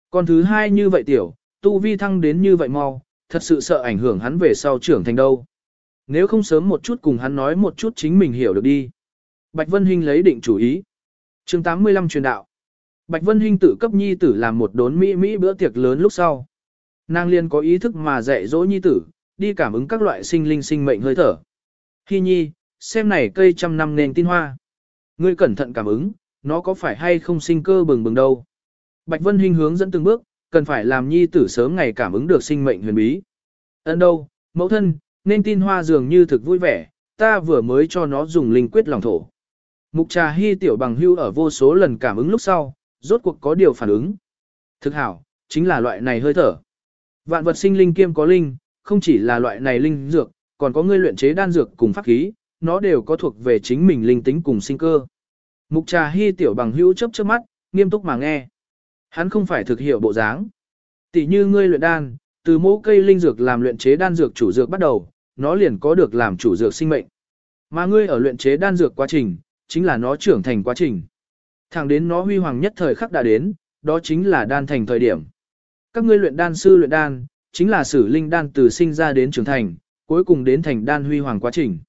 Còn thứ hai như vậy tiểu, tu vi thăng đến như vậy mau, thật sự sợ ảnh hưởng hắn về sau trưởng thành đâu. Nếu không sớm một chút cùng hắn nói một chút chính mình hiểu được đi. Bạch Vân Hinh lấy định chủ ý. chương 85 truyền đạo. Bạch Vân Hinh tự cấp nhi tử làm một đốn mỹ mỹ bữa tiệc lớn lúc sau. Nàng liên có ý thức mà dạy dỗ nhi tử, đi cảm ứng các loại sinh linh sinh mệnh hơi thở. Khi nhi, xem này cây trăm năm nền tin hoa. Ngươi cẩn thận cảm ứng, nó có phải hay không sinh cơ bừng bừng đâu. Bạch Vân Hinh hướng dẫn từng bước, cần phải làm nhi tử sớm ngày cảm ứng được sinh mệnh huyền bí. Ấn đâu, mẫu thân, nên tin hoa dường như thực vui vẻ, ta vừa mới cho nó dùng linh quyết lòng thổ. Mục trà hy tiểu bằng hưu ở vô số lần cảm ứng lúc sau, rốt cuộc có điều phản ứng. Thực hảo, chính là loại này hơi thở. Vạn vật sinh linh kiêm có linh, không chỉ là loại này linh dược, còn có ngươi luyện chế đan dược cùng pháp khí, nó đều có thuộc về chính mình linh tính cùng sinh cơ. Mục trà hy tiểu bằng hữu chấp chớp mắt, nghiêm túc mà nghe. Hắn không phải thực hiểu bộ dáng. Tỷ như ngươi luyện đan, từ mẫu cây linh dược làm luyện chế đan dược chủ dược bắt đầu, nó liền có được làm chủ dược sinh mệnh. Mà ngươi ở luyện chế đan dược quá trình, chính là nó trưởng thành quá trình. Thẳng đến nó huy hoàng nhất thời khắc đã đến, đó chính là đan thành thời điểm. Các ngươi luyện đan sư luyện đan, chính là sử linh đan từ sinh ra đến trưởng thành, cuối cùng đến thành đan huy hoàng quá trình.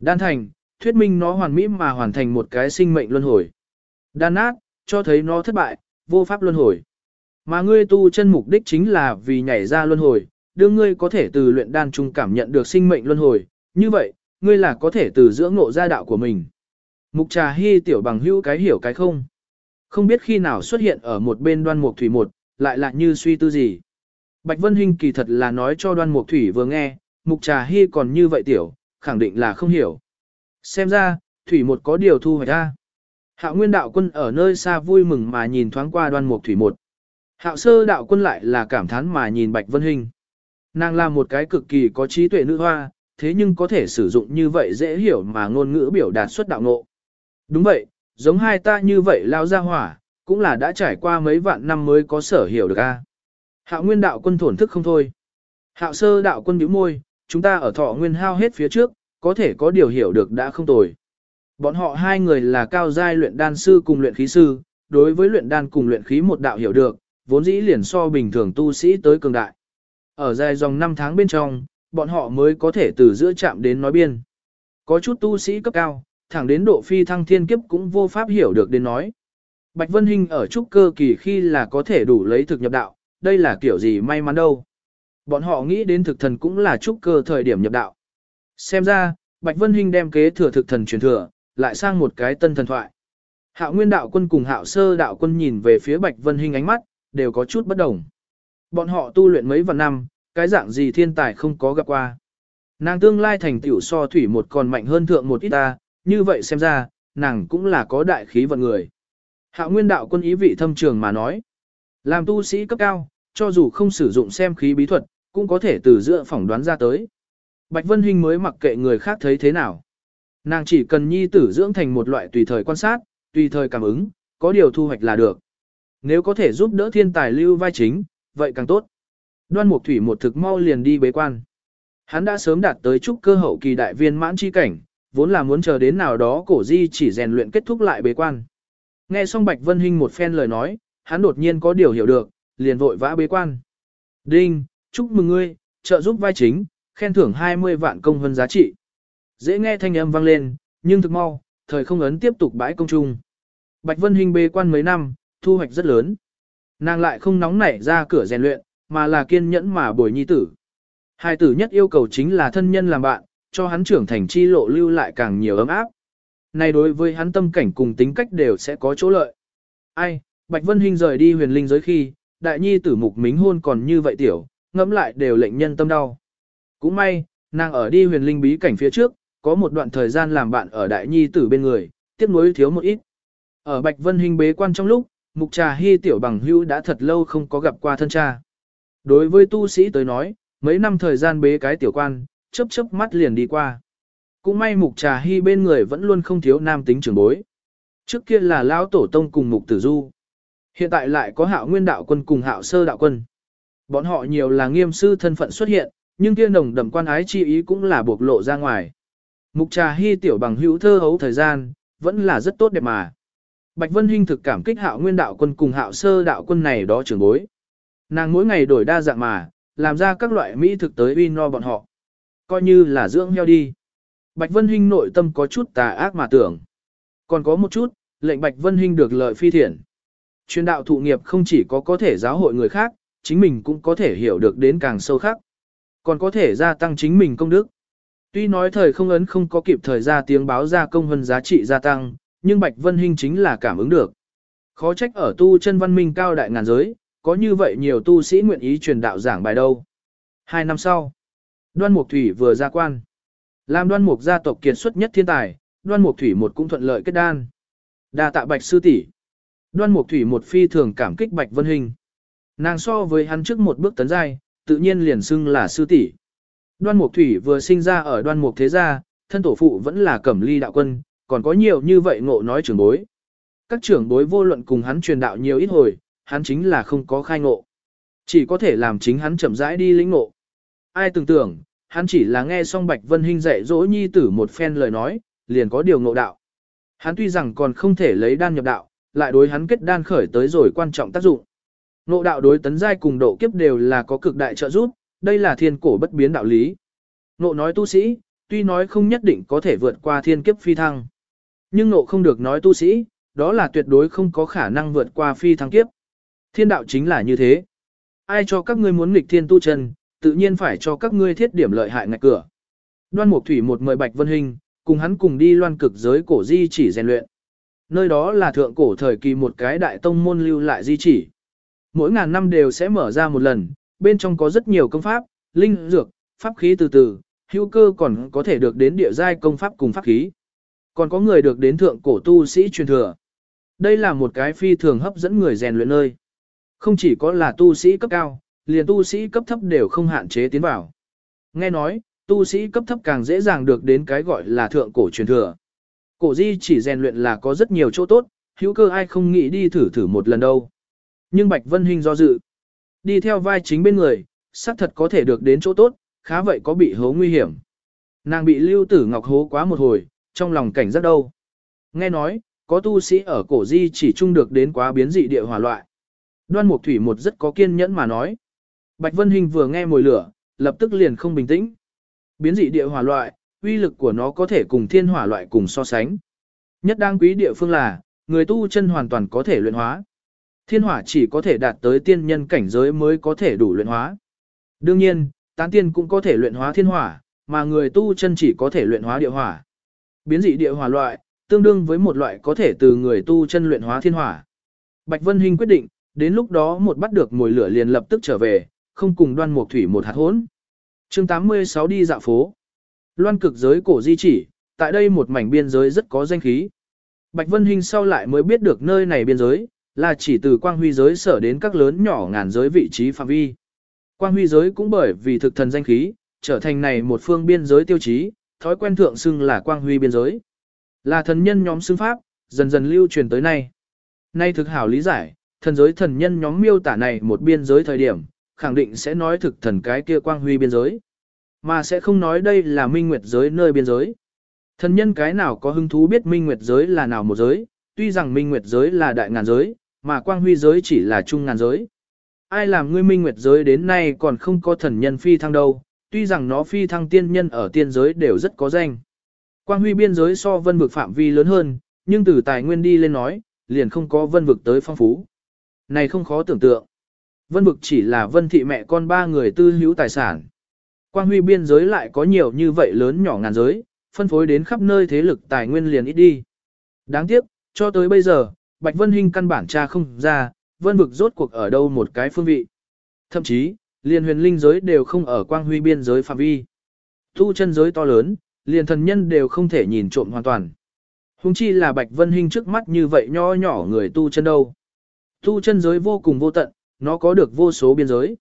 Đan thành, thuyết minh nó hoàn mỹ mà hoàn thành một cái sinh mệnh luân hồi. Đan nát, cho thấy nó thất bại, vô pháp luân hồi. Mà ngươi tu chân mục đích chính là vì nhảy ra luân hồi, đưa ngươi có thể từ luyện đan trung cảm nhận được sinh mệnh luân hồi, như vậy, ngươi là có thể từ dưỡng ngộ ra đạo của mình. Mục trà hy tiểu bằng hữu cái hiểu cái không. Không biết khi nào xuất hiện ở một bên đoan mục thủy một, lại lại như suy tư gì. Bạch Vân Hinh kỳ thật là nói cho đoan mục thủy vừa nghe, mục trà hy còn như vậy tiểu, khẳng định là không hiểu. Xem ra, thủy một có điều thu hoạch ra. Hạo nguyên đạo quân ở nơi xa vui mừng mà nhìn thoáng qua đoan mục thủy một. Hạo sơ đạo quân lại là cảm thán mà nhìn Bạch Vân Hinh. Nàng là một cái cực kỳ có trí tuệ nữ hoa, thế nhưng có thể sử dụng như vậy dễ hiểu mà ngôn ngữ biểu đạt xuất đạo ngộ. Đúng vậy, giống hai ta như vậy lao ra hỏa, cũng là đã trải qua mấy vạn năm mới có sở hiểu được a. Hạo nguyên đạo quân thổn thức không thôi. Hạo sơ đạo quân bĩu môi, chúng ta ở thọ nguyên hao hết phía trước, có thể có điều hiểu được đã không tồi. Bọn họ hai người là cao giai luyện đan sư cùng luyện khí sư, đối với luyện đan cùng luyện khí một đạo hiểu được, vốn dĩ liền so bình thường tu sĩ tới cường đại. Ở dài dòng 5 tháng bên trong, bọn họ mới có thể từ giữa chạm đến nói biên. Có chút tu sĩ cấp cao, thẳng đến độ phi thăng thiên kiếp cũng vô pháp hiểu được đến nói. Bạch Vân Hinh ở trúc cơ kỳ khi là có thể đủ lấy thực nhập đạo, đây là kiểu gì may mắn đâu. Bọn họ nghĩ đến thực thần cũng là trúc cơ thời điểm nhập đạo. Xem ra, Bạch Vân Hinh đem kế thừa thực thần truyền thừa, lại sang một cái tân thần thoại. Hạo Nguyên đạo quân cùng Hạo Sơ đạo quân nhìn về phía Bạch Vân Hinh ánh mắt, đều có chút bất đồng. Bọn họ tu luyện mấy vạn năm, cái dạng gì thiên tài không có gặp qua. Nàng tương lai thành tiểu so thủy một còn mạnh hơn thượng một ít ta, như vậy xem ra, nàng cũng là có đại khí vận người. Hạo Nguyên đạo quân ý vị thâm trường mà nói. Làm tu sĩ cấp cao, cho dù không sử dụng xem khí bí thuật, cũng có thể từ giữa phỏng đoán ra tới. Bạch Vân Hinh mới mặc kệ người khác thấy thế nào. Nàng chỉ cần nhi tử dưỡng thành một loại tùy thời quan sát, tùy thời cảm ứng, có điều thu hoạch là được. Nếu có thể giúp đỡ thiên tài lưu vai chính, vậy càng tốt. Đoan Mục Thủy một thực mau liền đi bế quan. Hắn đã sớm đạt tới trúc cơ hậu kỳ đại viên mãn chi cảnh, vốn là muốn chờ đến nào đó cổ di chỉ rèn luyện kết thúc lại bế quan. Nghe xong Bạch Vân Hinh một phen lời nói, hắn đột nhiên có điều hiểu được, liền vội vã bế quan. Đinh, chúc mừng ngươi, trợ giúp vai chính, khen thưởng 20 vạn công hơn giá trị. Dễ nghe thanh âm vang lên, nhưng thực mau, thời không ấn tiếp tục bãi công trung. Bạch Vân Hinh bế quan mấy năm, thu hoạch rất lớn. Nàng lại không nóng nảy ra cửa rèn luyện, mà là kiên nhẫn mà bồi nhi tử. Hai tử nhất yêu cầu chính là thân nhân làm bạn, cho hắn trưởng thành chi lộ lưu lại càng nhiều ấm áp. Này đối với hắn tâm cảnh cùng tính cách đều sẽ có chỗ lợi. Ai, Bạch Vân Hinh rời đi huyền linh giới khi, đại nhi tử mục mính hôn còn như vậy tiểu, ngẫm lại đều lệnh nhân tâm đau. Cũng may, nàng ở đi huyền linh bí cảnh phía trước, có một đoạn thời gian làm bạn ở đại nhi tử bên người, tiếc nuối thiếu một ít. Ở Bạch Vân Hinh bế quan trong lúc, mục trà hy tiểu bằng hữu đã thật lâu không có gặp qua thân cha. Đối với tu sĩ tới nói, mấy năm thời gian bế cái tiểu quan, chớp chớp mắt liền đi qua. Cũng may mục trà hy bên người vẫn luôn không thiếu nam tính trưởng bối. Trước kia là lão tổ tông cùng mục tử du. Hiện tại lại có hạo nguyên đạo quân cùng hạo sơ đạo quân. Bọn họ nhiều là nghiêm sư thân phận xuất hiện, nhưng kia nồng đậm quan ái chi ý cũng là bộc lộ ra ngoài. Mục trà hy tiểu bằng hữu thơ hấu thời gian, vẫn là rất tốt đẹp mà. Bạch Vân Hinh thực cảm kích hạo nguyên đạo quân cùng hạo sơ đạo quân này đó trưởng bối. Nàng mỗi ngày đổi đa dạng mà, làm ra các loại mỹ thực tới uy no bọn họ. Coi như là dưỡng heo đi. Bạch Vân Hinh nội tâm có chút tà ác mà tưởng. Còn có một chút, lệnh Bạch Vân Hinh được lợi phi thiện. Chuyên đạo thụ nghiệp không chỉ có có thể giáo hội người khác, chính mình cũng có thể hiểu được đến càng sâu khác. Còn có thể gia tăng chính mình công đức. Tuy nói thời không ấn không có kịp thời ra tiếng báo ra công hơn giá trị gia tăng, nhưng Bạch Vân Hinh chính là cảm ứng được. Khó trách ở tu chân văn minh cao đại ngàn giới, có như vậy nhiều tu sĩ nguyện ý truyền đạo giảng bài đâu. Hai năm sau, Đoan Mục Thủy vừa ra quan. Làm Đoan Mục gia tộc kiệt xuất nhất thiên tài, Đoan Mục Thủy một cũng thuận lợi kết đan. Đa tạ Bạch sư tỷ. Đoan Mục Thủy một phi thường cảm kích Bạch Vân Hình. Nàng so với hắn trước một bước tấn giai, tự nhiên liền xưng là sư tỷ. Đoan Mục Thủy vừa sinh ra ở Đoan Mục thế gia, thân tổ phụ vẫn là Cẩm Ly đạo quân, còn có nhiều như vậy ngộ nói trưởng bối. Các trưởng bối vô luận cùng hắn truyền đạo nhiều ít hồi, hắn chính là không có khai ngộ. Chỉ có thể làm chính hắn chậm rãi đi lĩnh ngộ. Ai tưởng tưởng, hắn chỉ là nghe xong Bạch Vân Hinh dạy dỗ nhi tử một phen lời nói, liền có điều ngộ đạo. Hắn tuy rằng còn không thể lấy đan nhập đạo, lại đối hắn kết đan khởi tới rồi quan trọng tác dụng. Ngộ đạo đối tấn giai cùng độ kiếp đều là có cực đại trợ giúp, đây là thiên cổ bất biến đạo lý. Ngộ nói tu sĩ, tuy nói không nhất định có thể vượt qua thiên kiếp phi thăng. Nhưng nộ không được nói tu sĩ, đó là tuyệt đối không có khả năng vượt qua phi thăng kiếp. Thiên đạo chính là như thế. Ai cho các ngươi muốn nghịch thiên tu chân, tự nhiên phải cho các ngươi thiết điểm lợi hại ngạch cửa. Đoan Mục Thủy một mời Bạch Vân Hình, cùng hắn cùng đi loan cực giới cổ di chỉ rèn luyện. Nơi đó là thượng cổ thời kỳ một cái đại tông môn lưu lại di chỉ. Mỗi ngàn năm đều sẽ mở ra một lần, bên trong có rất nhiều công pháp, linh dược, pháp khí từ từ, hữu cơ còn có thể được đến địa giai công pháp cùng pháp khí. Còn có người được đến thượng cổ tu sĩ truyền thừa. Đây là một cái phi thường hấp dẫn người rèn luyện nơi. Không chỉ có là tu sĩ cấp cao, liền tu sĩ cấp thấp đều không hạn chế tiến vào. Nghe nói, tu sĩ cấp thấp càng dễ dàng được đến cái gọi là thượng cổ truyền thừa. Cổ di chỉ rèn luyện là có rất nhiều chỗ tốt, hữu cơ ai không nghĩ đi thử thử một lần đâu. Nhưng Bạch Vân Hinh do dự. Đi theo vai chính bên người, xác thật có thể được đến chỗ tốt, khá vậy có bị hố nguy hiểm. Nàng bị lưu tử ngọc hố quá một hồi, trong lòng cảnh giác đâu. Nghe nói, có tu sĩ ở cổ di chỉ chung được đến quá biến dị địa hỏa loại. Đoan Mục Thủy một rất có kiên nhẫn mà nói. Bạch Vân Hình vừa nghe mùi lửa, lập tức liền không bình tĩnh. Biến dị địa hỏa loại, uy lực của nó có thể cùng thiên hỏa loại cùng so sánh. Nhất đáng quý địa phương là, người tu chân hoàn toàn có thể luyện hóa. Thiên hỏa chỉ có thể đạt tới tiên nhân cảnh giới mới có thể đủ luyện hóa. Đương nhiên, tán tiên cũng có thể luyện hóa thiên hỏa, mà người tu chân chỉ có thể luyện hóa địa hỏa. Biến dị địa hỏa loại, tương đương với một loại có thể từ người tu chân luyện hóa thiên hỏa. Bạch Vân Hinh quyết định, đến lúc đó một bắt được mùi lửa liền lập tức trở về, không cùng đoan mục thủy một hạt hỗn. chương 86 đi dạo phố. Loan cực giới cổ di chỉ, tại đây một mảnh biên giới rất có danh khí. Bạch Vân Hinh sau lại mới biết được nơi này biên giới, là chỉ từ quang huy giới sở đến các lớn nhỏ ngàn giới vị trí phạm vi. Quang huy giới cũng bởi vì thực thần danh khí, trở thành này một phương biên giới tiêu chí, thói quen thượng xưng là quang huy biên giới. Là thần nhân nhóm xưng pháp, dần dần lưu truyền tới nay. Nay thực hảo lý giải, thần giới thần nhân nhóm miêu tả này một biên giới thời điểm, khẳng định sẽ nói thực thần cái kia quang huy biên giới. Mà sẽ không nói đây là minh nguyệt giới nơi biên giới. Thần nhân cái nào có hứng thú biết minh nguyệt giới là nào một giới, tuy rằng minh nguyệt giới là đại ngàn giới, mà quang huy giới chỉ là trung ngàn giới. Ai làm ngươi minh nguyệt giới đến nay còn không có thần nhân phi thăng đâu, tuy rằng nó phi thăng tiên nhân ở tiên giới đều rất có danh. Quang huy biên giới so vân vực phạm vi lớn hơn, nhưng từ tài nguyên đi lên nói, liền không có vân vực tới phong phú. Này không khó tưởng tượng. Vân vực chỉ là vân thị mẹ con ba người tư hữu tài sản. Quang huy biên giới lại có nhiều như vậy lớn nhỏ ngàn giới, phân phối đến khắp nơi thế lực tài nguyên liền ít đi. Đáng tiếc, cho tới bây giờ, Bạch Vân Hinh căn bản tra không ra, vân vực rốt cuộc ở đâu một cái phương vị. Thậm chí, liền huyền linh giới đều không ở quang huy biên giới phạm vi. Tu chân giới to lớn, liền thần nhân đều không thể nhìn trộm hoàn toàn. Hùng chi là Bạch Vân Hinh trước mắt như vậy nho nhỏ người tu chân đâu. Tu chân giới vô cùng vô tận, nó có được vô số biên giới.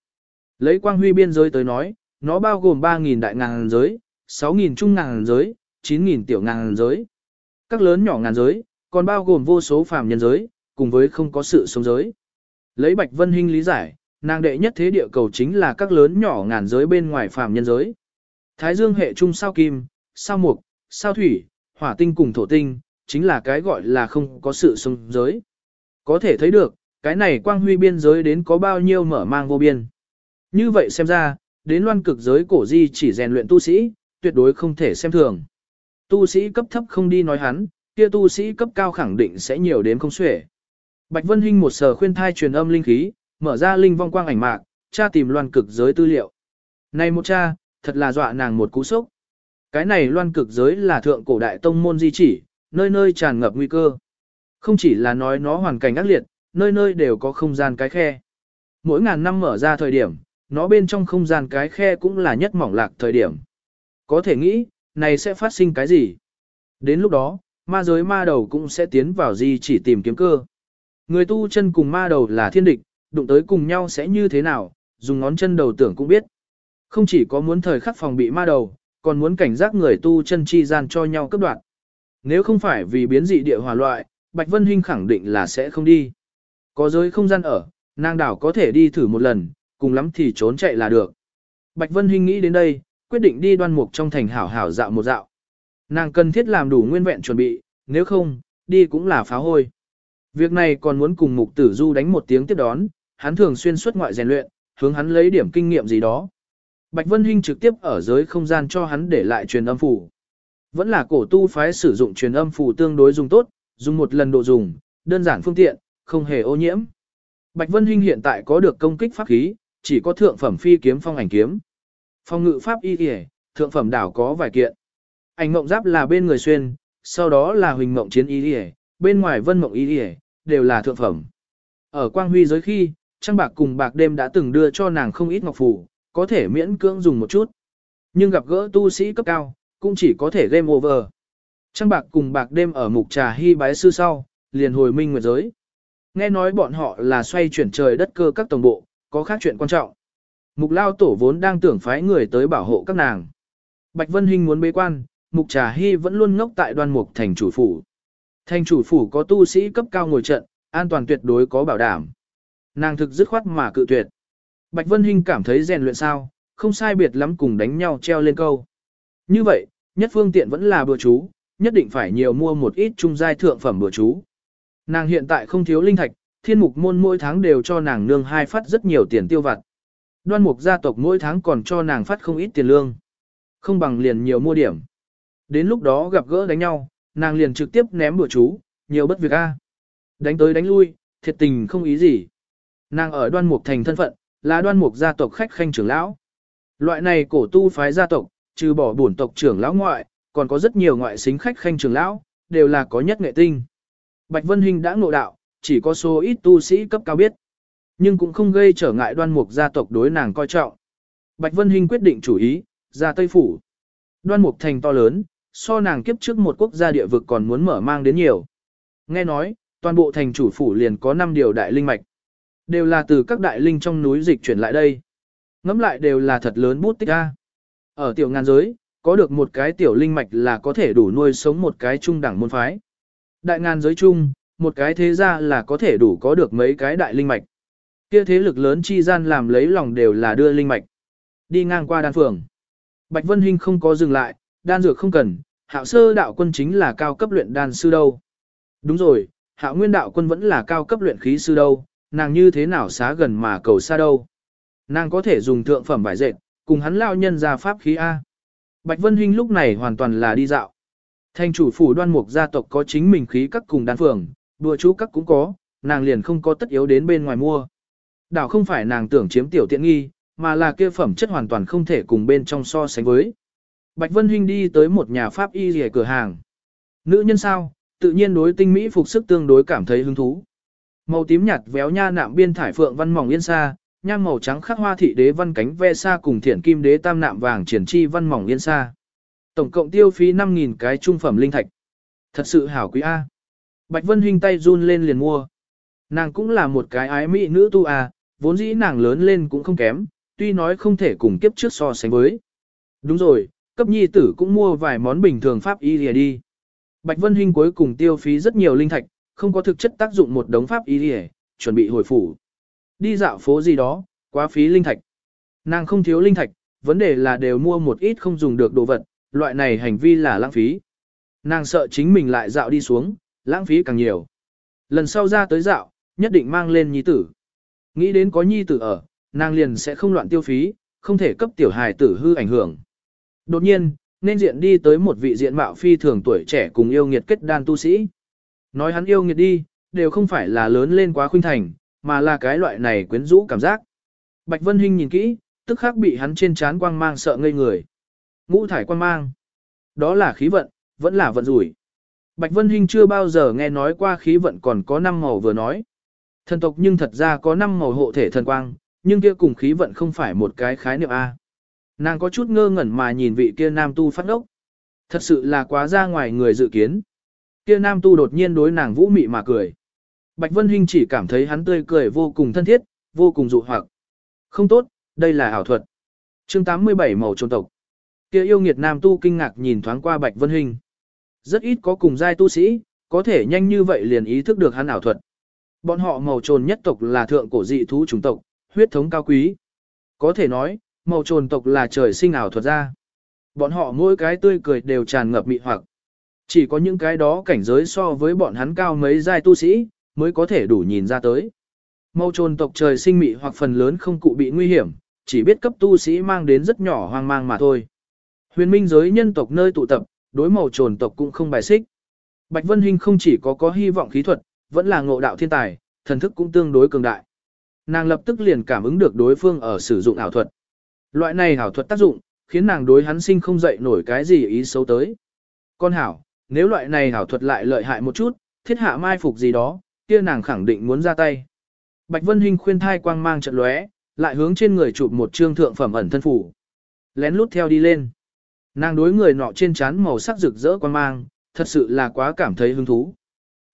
Lấy quang huy biên giới tới nói, nó bao gồm 3.000 đại ngàn giới, 6.000 trung ngàn giới, 9.000 tiểu ngàn giới. Các lớn nhỏ ngàn giới, còn bao gồm vô số phàm nhân giới, cùng với không có sự sống giới. Lấy Bạch Vân Hinh lý giải, nàng đệ nhất thế địa cầu chính là các lớn nhỏ ngàn giới bên ngoài phàm nhân giới. Thái dương hệ trung sao kim, sao mục, sao thủy, hỏa tinh cùng thổ tinh, chính là cái gọi là không có sự sống giới. Có thể thấy được, cái này quang huy biên giới đến có bao nhiêu mở mang vô biên. Như vậy xem ra, đến loan cực giới cổ di chỉ rèn luyện tu sĩ, tuyệt đối không thể xem thường. Tu sĩ cấp thấp không đi nói hắn, kia tu sĩ cấp cao khẳng định sẽ nhiều đến không xuể. Bạch Vân Hinh một sờ khuyên thai truyền âm linh khí, mở ra linh vong quang ảnh mạc, tra tìm loan cực giới tư liệu. Này một cha, thật là dọa nàng một cú sốc. Cái này loan cực giới là thượng cổ đại tông môn di chỉ, nơi nơi tràn ngập nguy cơ. Không chỉ là nói nó hoàn cảnh ác liệt, nơi nơi đều có không gian cái khe. Mỗi ngàn năm mở ra thời điểm, nó bên trong không gian cái khe cũng là nhất mỏng lạc thời điểm. Có thể nghĩ, này sẽ phát sinh cái gì? Đến lúc đó, ma giới ma đầu cũng sẽ tiến vào di chỉ tìm kiếm cơ. Người tu chân cùng ma đầu là thiên địch, đụng tới cùng nhau sẽ như thế nào, dùng ngón chân đầu tưởng cũng biết. Không chỉ có muốn thời khắc phòng bị ma đầu, còn muốn cảnh giác người tu chân chi gian cho nhau cấp đoạn. Nếu không phải vì biến dị địa hòa loại, Bạch Vân Hinh khẳng định là sẽ không đi. Có giới không gian ở, nàng đảo có thể đi thử một lần, cùng lắm thì trốn chạy là được. Bạch Vân Hinh nghĩ đến đây, quyết định đi đoan mục trong thành hảo hảo dạo một dạo. Nàng cần thiết làm đủ nguyên vẹn chuẩn bị, nếu không, đi cũng là phá hôi. Việc này còn muốn cùng mục tử du đánh một tiếng tiếp đón, hắn thường xuyên xuất ngoại rèn luyện, hướng hắn lấy điểm kinh nghiệm gì đó. Bạch Vân Hinh trực tiếp ở giới không gian cho hắn để lại truyền âm phủ. Vẫn là cổ tu phái sử dụng truyền âm phủ tương đối dùng tốt, dùng một lần độ dùng, đơn giản phương tiện, không hề ô nhiễm. Bạch Vân Hinh hiện tại có được công kích pháp khí, chỉ có thượng phẩm phi kiếm phong ảnh kiếm. Phong ngự pháp y y, thượng phẩm đảo có vài kiện. Ảnh ngộng giáp là bên người xuyên, sau đó là huỳnh ngộng chiến y y, bên ngoài vân ngộng y y, đều là thượng phẩm. Ở Quang Huy giới khi, Trang Bạc cùng Bạc Đêm đã từng đưa cho nàng không ít ngọc phủ, có thể miễn cưỡng dùng một chút. Nhưng gặp gỡ tu sĩ cấp cao, cũng chỉ có thể game over. Trang Bạc cùng Bạc Đêm ở mục trà hy bái sư sau, liền hồi minh nguyệt giới. Nghe nói bọn họ là xoay chuyển trời đất cơ các tổng bộ, có khác chuyện quan trọng. Mục lao tổ vốn đang tưởng phái người tới bảo hộ các nàng. Bạch Vân Hinh muốn bế quan, Mục Trà Hy vẫn luôn ngốc tại đoan mục thành chủ phủ. Thành chủ phủ có tu sĩ cấp cao ngồi trận, an toàn tuyệt đối có bảo đảm. Nàng thực dứt khoát mà cự tuyệt. Bạch Vân Hinh cảm thấy rèn luyện sao, không sai biệt lắm cùng đánh nhau treo lên câu. Như vậy, nhất phương tiện vẫn là bữa chú, nhất định phải nhiều mua một ít trung giai thượng phẩm bữa chú. Nàng hiện tại không thiếu linh thạch, thiên mục môn mỗi tháng đều cho nàng nương hai phát rất nhiều tiền tiêu vặt. Đoan mục gia tộc mỗi tháng còn cho nàng phát không ít tiền lương. Không bằng liền nhiều mua điểm. Đến lúc đó gặp gỡ đánh nhau, nàng liền trực tiếp ném bữa chú, nhiều bất việc a. Đánh tới đánh lui, thiệt tình không ý gì. Nàng ở đoan mục thành thân phận, là đoan mục gia tộc khách khanh trưởng lão. Loại này cổ tu phái gia tộc, trừ bỏ bổn tộc trưởng lão ngoại, còn có rất nhiều ngoại xính khách khanh trưởng lão, đều là có nhất nghệ tinh. Bạch Vân Hinh đã ngộ đạo, chỉ có số ít tu sĩ cấp cao biết. Nhưng cũng không gây trở ngại đoan mục gia tộc đối nàng coi trọng. Bạch Vân Hinh quyết định chủ ý, ra Tây Phủ. Đoan mục thành to lớn, so nàng kiếp trước một quốc gia địa vực còn muốn mở mang đến nhiều. Nghe nói, toàn bộ thành chủ phủ liền có 5 điều đại linh mạch. Đều là từ các đại linh trong núi dịch chuyển lại đây. Ngắm lại đều là thật lớn bút tích a. Ở tiểu ngàn giới, có được một cái tiểu linh mạch là có thể đủ nuôi sống một cái trung đẳng môn phái. Đại ngàn giới chung, một cái thế gia là có thể đủ có được mấy cái đại linh mạch. Kia thế lực lớn chi gian làm lấy lòng đều là đưa linh mạch. Đi ngang qua đan phường. Bạch Vân Hinh không có dừng lại, đan dược không cần, hạo sơ đạo quân chính là cao cấp luyện đan sư đâu. Đúng rồi, hạo nguyên đạo quân vẫn là cao cấp luyện khí sư đâu, nàng như thế nào xá gần mà cầu xa đâu. Nàng có thể dùng thượng phẩm vải dệt, cùng hắn lao nhân ra pháp khí A. Bạch Vân Hinh lúc này hoàn toàn là đi dạo. Thành chủ phủ đoan mục gia tộc có chính mình khí các cùng đan phường, đùa chú các cũng có, nàng liền không có tất yếu đến bên ngoài mua. Đảo không phải nàng tưởng chiếm tiểu tiện nghi, mà là kia phẩm chất hoàn toàn không thể cùng bên trong so sánh với. Bạch Vân Hinh đi tới một nhà pháp y rìa cửa hàng. Nữ nhân sao, tự nhiên đối tinh mỹ phục sức tương đối cảm thấy hứng thú. Màu tím nhạt véo nha nạm biên thải phượng văn mỏng yên xa. nham màu trắng khắc hoa thị đế văn cánh ve xa cùng thiển kim đế tam nạm vàng triển chi văn mỏng yên xa. Tổng cộng tiêu phí 5.000 cái trung phẩm linh thạch. Thật sự hảo quý A. Bạch Vân Hinh tay run lên liền mua. Nàng cũng là một cái ái mỹ nữ tu A, vốn dĩ nàng lớn lên cũng không kém, tuy nói không thể cùng kiếp trước so sánh với. Đúng rồi, cấp nhi tử cũng mua vài món bình thường pháp y lìa đi. Bạch Vân Hinh cuối cùng tiêu phí rất nhiều linh thạch, không có thực chất tác dụng một đống pháp y đi chuẩn bị hồi phủ. Đi dạo phố gì đó, quá phí linh thạch. Nàng không thiếu linh thạch, vấn đề là đều mua một ít không dùng được đồ vật, loại này hành vi là lãng phí. Nàng sợ chính mình lại dạo đi xuống, lãng phí càng nhiều. Lần sau ra tới dạo, nhất định mang lên nhi tử. Nghĩ đến có nhi tử ở, nàng liền sẽ không loạn tiêu phí, không thể cấp tiểu hài tử hư ảnh hưởng. Đột nhiên, nên diện đi tới một vị diện mạo phi thường tuổi trẻ cùng yêu nghiệt kết đan tu sĩ. Nói hắn yêu nghiệt đi, đều không phải là lớn lên quá khuynh thành, mà là cái loại này quyến rũ cảm giác. Bạch Vân Hinh nhìn kỹ, tức khắc bị hắn trên trán quang mang sợ ngây người. Ngũ thải quang mang. Đó là khí vận, vẫn là vận rủi. Bạch Vân Hinh chưa bao giờ nghe nói qua khí vận còn có 5 màu vừa nói. Thần tộc nhưng thật ra có 5 màu hộ thể thần quang, nhưng kia cùng khí vận không phải một cái khái niệm A. Nàng có chút ngơ ngẩn mà nhìn vị kia nam tu phát ốc. Thật sự là quá ra ngoài người dự kiến. Kia nam tu đột nhiên đối nàng vũ mị mà cười. Bạch Vân Hinh chỉ cảm thấy hắn tươi cười vô cùng thân thiết, vô cùng dụ hoặc. Không tốt, đây là ảo thuật. chương 87 màu trồn tộc. Kia yêu nghiệt nam tu kinh ngạc nhìn thoáng qua Bạch Vân Hinh. Rất ít có cùng giai tu sĩ, có thể nhanh như vậy liền ý thức được hắn ảo thuật. Bọn họ màu trồn nhất tộc là thượng cổ dị thú chủng tộc, huyết thống cao quý. Có thể nói, màu trồn tộc là trời sinh ảo thuật ra. Bọn họ mỗi cái tươi cười đều tràn ngập mị hoặc. Chỉ có những cái đó cảnh giới so với bọn hắn cao mấy giai tu sĩ, mới có thể đủ nhìn ra tới. Màu trồn tộc trời sinh mị hoặc phần lớn không cụ bị nguy hiểm, chỉ biết cấp tu sĩ mang đến rất nhỏ hoang mang mà thôi. Huyền minh giới nhân tộc nơi tụ tập, đối màu trồn tộc cũng không bài xích. Bạch Vân Hinh không chỉ có có hy vọng khí thuật, vẫn là ngộ đạo thiên tài, thần thức cũng tương đối cường đại. Nàng lập tức liền cảm ứng được đối phương ở sử dụng ảo thuật. Loại này ảo thuật tác dụng, khiến nàng đối hắn sinh không dậy nổi cái gì ý xấu tới. Con hảo, nếu loại này hảo thuật lại lợi hại một chút, thiết hạ mai phục gì đó, kia nàng khẳng định muốn ra tay. Bạch Vân Hinh khuyên thai quang mang trận lóe, lại hướng trên người chụp một trương thượng phẩm ẩn thân phủ. Lén lút theo đi lên. Nàng đối người nọ trên trán màu sắc rực rỡ quang mang, thật sự là quá cảm thấy hứng thú.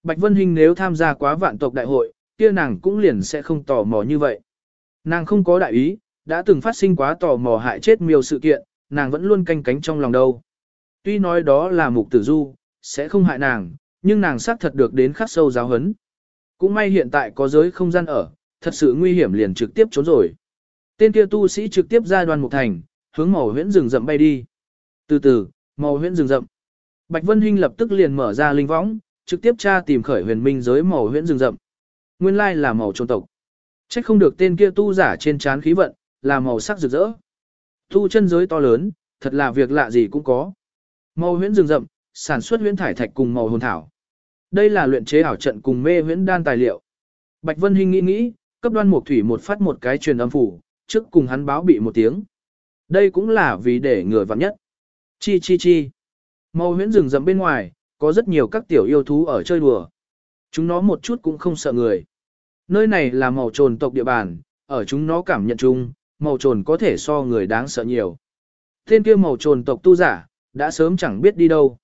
Bạch Vân Hinh nếu tham gia quá vạn tộc đại hội, kia nàng cũng liền sẽ không tò mò như vậy. Nàng không có đại ý, đã từng phát sinh quá tò mò hại chết miêu sự kiện, nàng vẫn luôn canh cánh trong lòng đâu. Tuy nói đó là mục tử du, sẽ không hại nàng, nhưng nàng xác thật được đến khắc sâu giáo hấn. Cũng may hiện tại có giới không gian ở, thật sự nguy hiểm liền trực tiếp trốn rồi. Tên kia tu sĩ trực tiếp ra đoàn một thành, hướng màu huyễn rừng rậm bay đi. Từ từ, màu huyễn rừng rậm. Bạch Vân Hinh lập tức liền mở ra linh võng, trực tiếp tra tìm khởi huyền minh giới màu huyễn rừng rậm. Nguyên lai là màu trôn tộc. chắc không được tên kia tu giả trên trán khí vận, là màu sắc rực rỡ. Tu chân giới to lớn, thật là việc lạ gì cũng có. Màu huyễn rừng rậm, sản xuất huyễn thải thạch cùng màu hồn thảo. Đây là luyện chế ảo trận cùng mê huyễn đan tài liệu. Bạch Vân Hinh nghĩ nghĩ, cấp đoan mục thủy một phát một cái truyền âm phủ, trước cùng hắn báo bị một tiếng. Đây cũng là vì để người vặn nhất. Chi chi chi. Màu huyễn rừng rậm bên ngoài, có rất nhiều các tiểu yêu thú ở chơi đùa. Chúng nó một chút cũng không sợ người. Nơi này là màu trồn tộc địa bàn, ở chúng nó cảm nhận chung, màu trồn có thể so người đáng sợ nhiều. Tên kia màu trồn tộc tu giả, đã sớm chẳng biết đi đâu.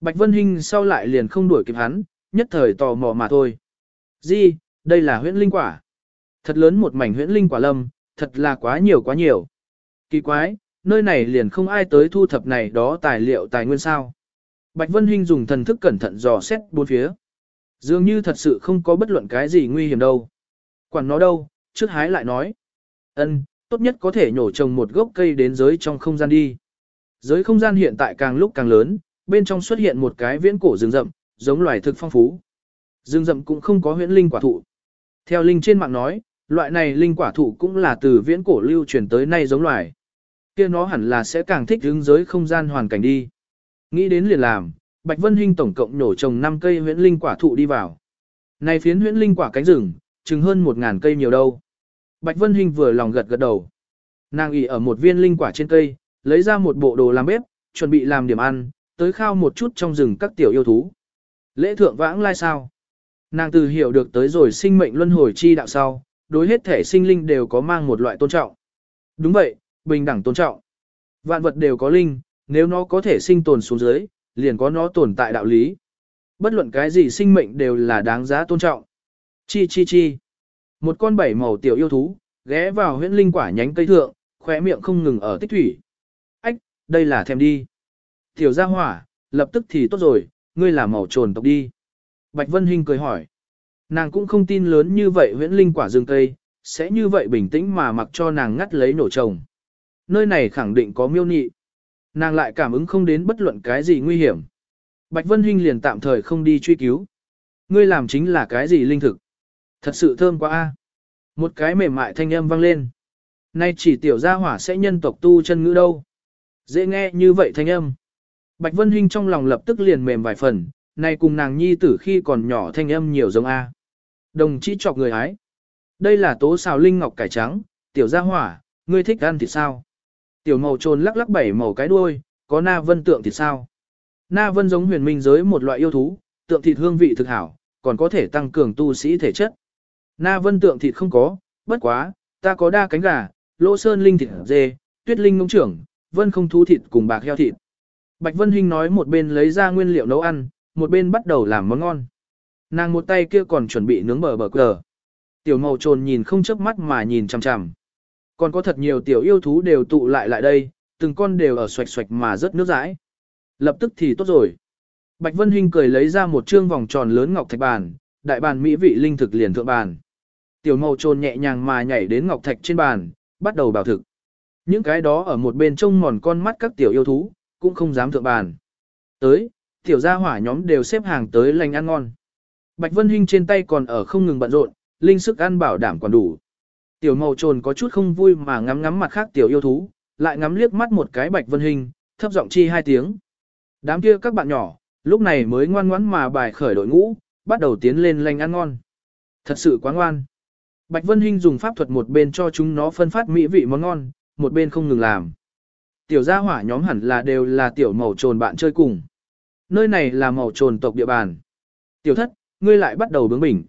Bạch Vân Hinh sau lại liền không đuổi kịp hắn, nhất thời tò mò mà thôi. Di, đây là huyễn linh quả. Thật lớn một mảnh huyễn linh quả lâm, thật là quá nhiều quá nhiều. Kỳ quái, nơi này liền không ai tới thu thập này đó tài liệu tài nguyên sao. Bạch Vân Hinh dùng thần thức cẩn thận dò xét bốn phía. Dường như thật sự không có bất luận cái gì nguy hiểm đâu. Quản nó đâu, trước hái lại nói. ân tốt nhất có thể nhổ trồng một gốc cây đến giới trong không gian đi. Giới không gian hiện tại càng lúc càng lớn, bên trong xuất hiện một cái viễn cổ rừng rậm, giống loài thực phong phú. Rừng rậm cũng không có huyễn linh quả thụ. Theo linh trên mạng nói, loại này linh quả thụ cũng là từ viễn cổ lưu truyền tới nay giống loài. kia nó hẳn là sẽ càng thích ứng giới không gian hoàn cảnh đi. Nghĩ đến liền làm, Bạch Vân Hinh tổng cộng nổ trồng 5 cây huyễn linh quả thụ đi vào. Này phiến huyễn linh quả cánh rừng, chừng hơn 1000 cây nhiều đâu. Bạch Vân Hinh vừa lòng gật gật đầu. Nàng ỉ ở một viên linh quả trên cây, lấy ra một bộ đồ làm bếp, chuẩn bị làm điểm ăn, tới khao một chút trong rừng các tiểu yêu thú. Lễ thượng vãng lai sao? Nàng từ hiểu được tới rồi sinh mệnh luân hồi chi đạo sau, đối hết thể sinh linh đều có mang một loại tôn trọng. Đúng vậy, bình đẳng tôn trọng. Vạn vật đều có linh, nếu nó có thể sinh tồn xuống dưới, liền có nó tồn tại đạo lý. Bất luận cái gì sinh mệnh đều là đáng giá tôn trọng. Chi chi chi. Một con bảy màu tiểu yêu thú, ghé vào huyễn linh quả nhánh cây thượng, khóe miệng không ngừng ở tích thủy. Ách, Đây là thèm đi. Tiểu gia hỏa, lập tức thì tốt rồi, ngươi là màu trồn tộc đi. Bạch Vân Hinh cười hỏi. Nàng cũng không tin lớn như vậy huyễn linh quả rừng cây, sẽ như vậy bình tĩnh mà mặc cho nàng ngắt lấy nổ trồng. Nơi này khẳng định có miêu nị. Nàng lại cảm ứng không đến bất luận cái gì nguy hiểm. Bạch Vân Hinh liền tạm thời không đi truy cứu. Ngươi làm chính là cái gì linh thực? Thật sự thơm quá a. Một cái mềm mại thanh âm vang lên. Nay chỉ tiểu gia hỏa sẽ nhân tộc tu chân ngữ đâu. Dễ nghe như vậy thanh âm. Bạch Vân Hinh trong lòng lập tức liền mềm vài phần, nay cùng nàng nhi tử khi còn nhỏ thanh âm nhiều giống A. Đồng chí chọc người ái. Đây là tố xào linh ngọc cải trắng, tiểu gia hỏa, ngươi thích ăn thịt sao? Tiểu màu trồn lắc lắc bảy màu cái đuôi, có na vân tượng thịt sao? Na vân giống huyền minh giới một loại yêu thú, tượng thịt hương vị thực hảo, còn có thể tăng cường tu sĩ thể chất. Na vân tượng thịt không có, bất quá, ta có đa cánh gà, lỗ sơn linh thịt dê, tuyết linh ngông trưởng, vân không thú thịt cùng bạc heo thịt. Bạch Vân Hinh nói một bên lấy ra nguyên liệu nấu ăn, một bên bắt đầu làm món ngon. Nàng một tay kia còn chuẩn bị nướng bờ bờ cờ. Tiểu màu trồn nhìn không chớp mắt mà nhìn chằm chằm. Còn có thật nhiều tiểu yêu thú đều tụ lại lại đây, từng con đều ở xoạch xoạch mà rất nước rãi. Lập tức thì tốt rồi. Bạch Vân Hinh cười lấy ra một trương vòng tròn lớn ngọc thạch bàn, đại bàn mỹ vị linh thực liền thượng bàn. Tiểu màu trồn nhẹ nhàng mà nhảy đến ngọc thạch trên bàn, bắt đầu bảo thực. Những cái đó ở một bên trông mòn con mắt các tiểu yêu thú, cũng không dám thượng bàn. Tới, tiểu gia hỏa nhóm đều xếp hàng tới lành ăn ngon. Bạch Vân Hinh trên tay còn ở không ngừng bận rộn, linh sức ăn bảo đảm còn đủ. Tiểu màu trồn có chút không vui mà ngắm ngắm mặt khác tiểu yêu thú, lại ngắm liếc mắt một cái Bạch Vân Hinh, thấp giọng chi hai tiếng. Đám kia các bạn nhỏ, lúc này mới ngoan ngoãn mà bài khởi đội ngũ, bắt đầu tiến lên lành ăn ngon. Thật sự quá ngoan. Bạch Vân Hinh dùng pháp thuật một bên cho chúng nó phân phát mỹ vị món ngon, một bên không ngừng làm. Tiểu gia hỏa nhóm hẳn là đều là tiểu màu trồn bạn chơi cùng. Nơi này là màu trồn tộc địa bàn. Tiểu thất, ngươi lại bắt đầu bướng bỉnh.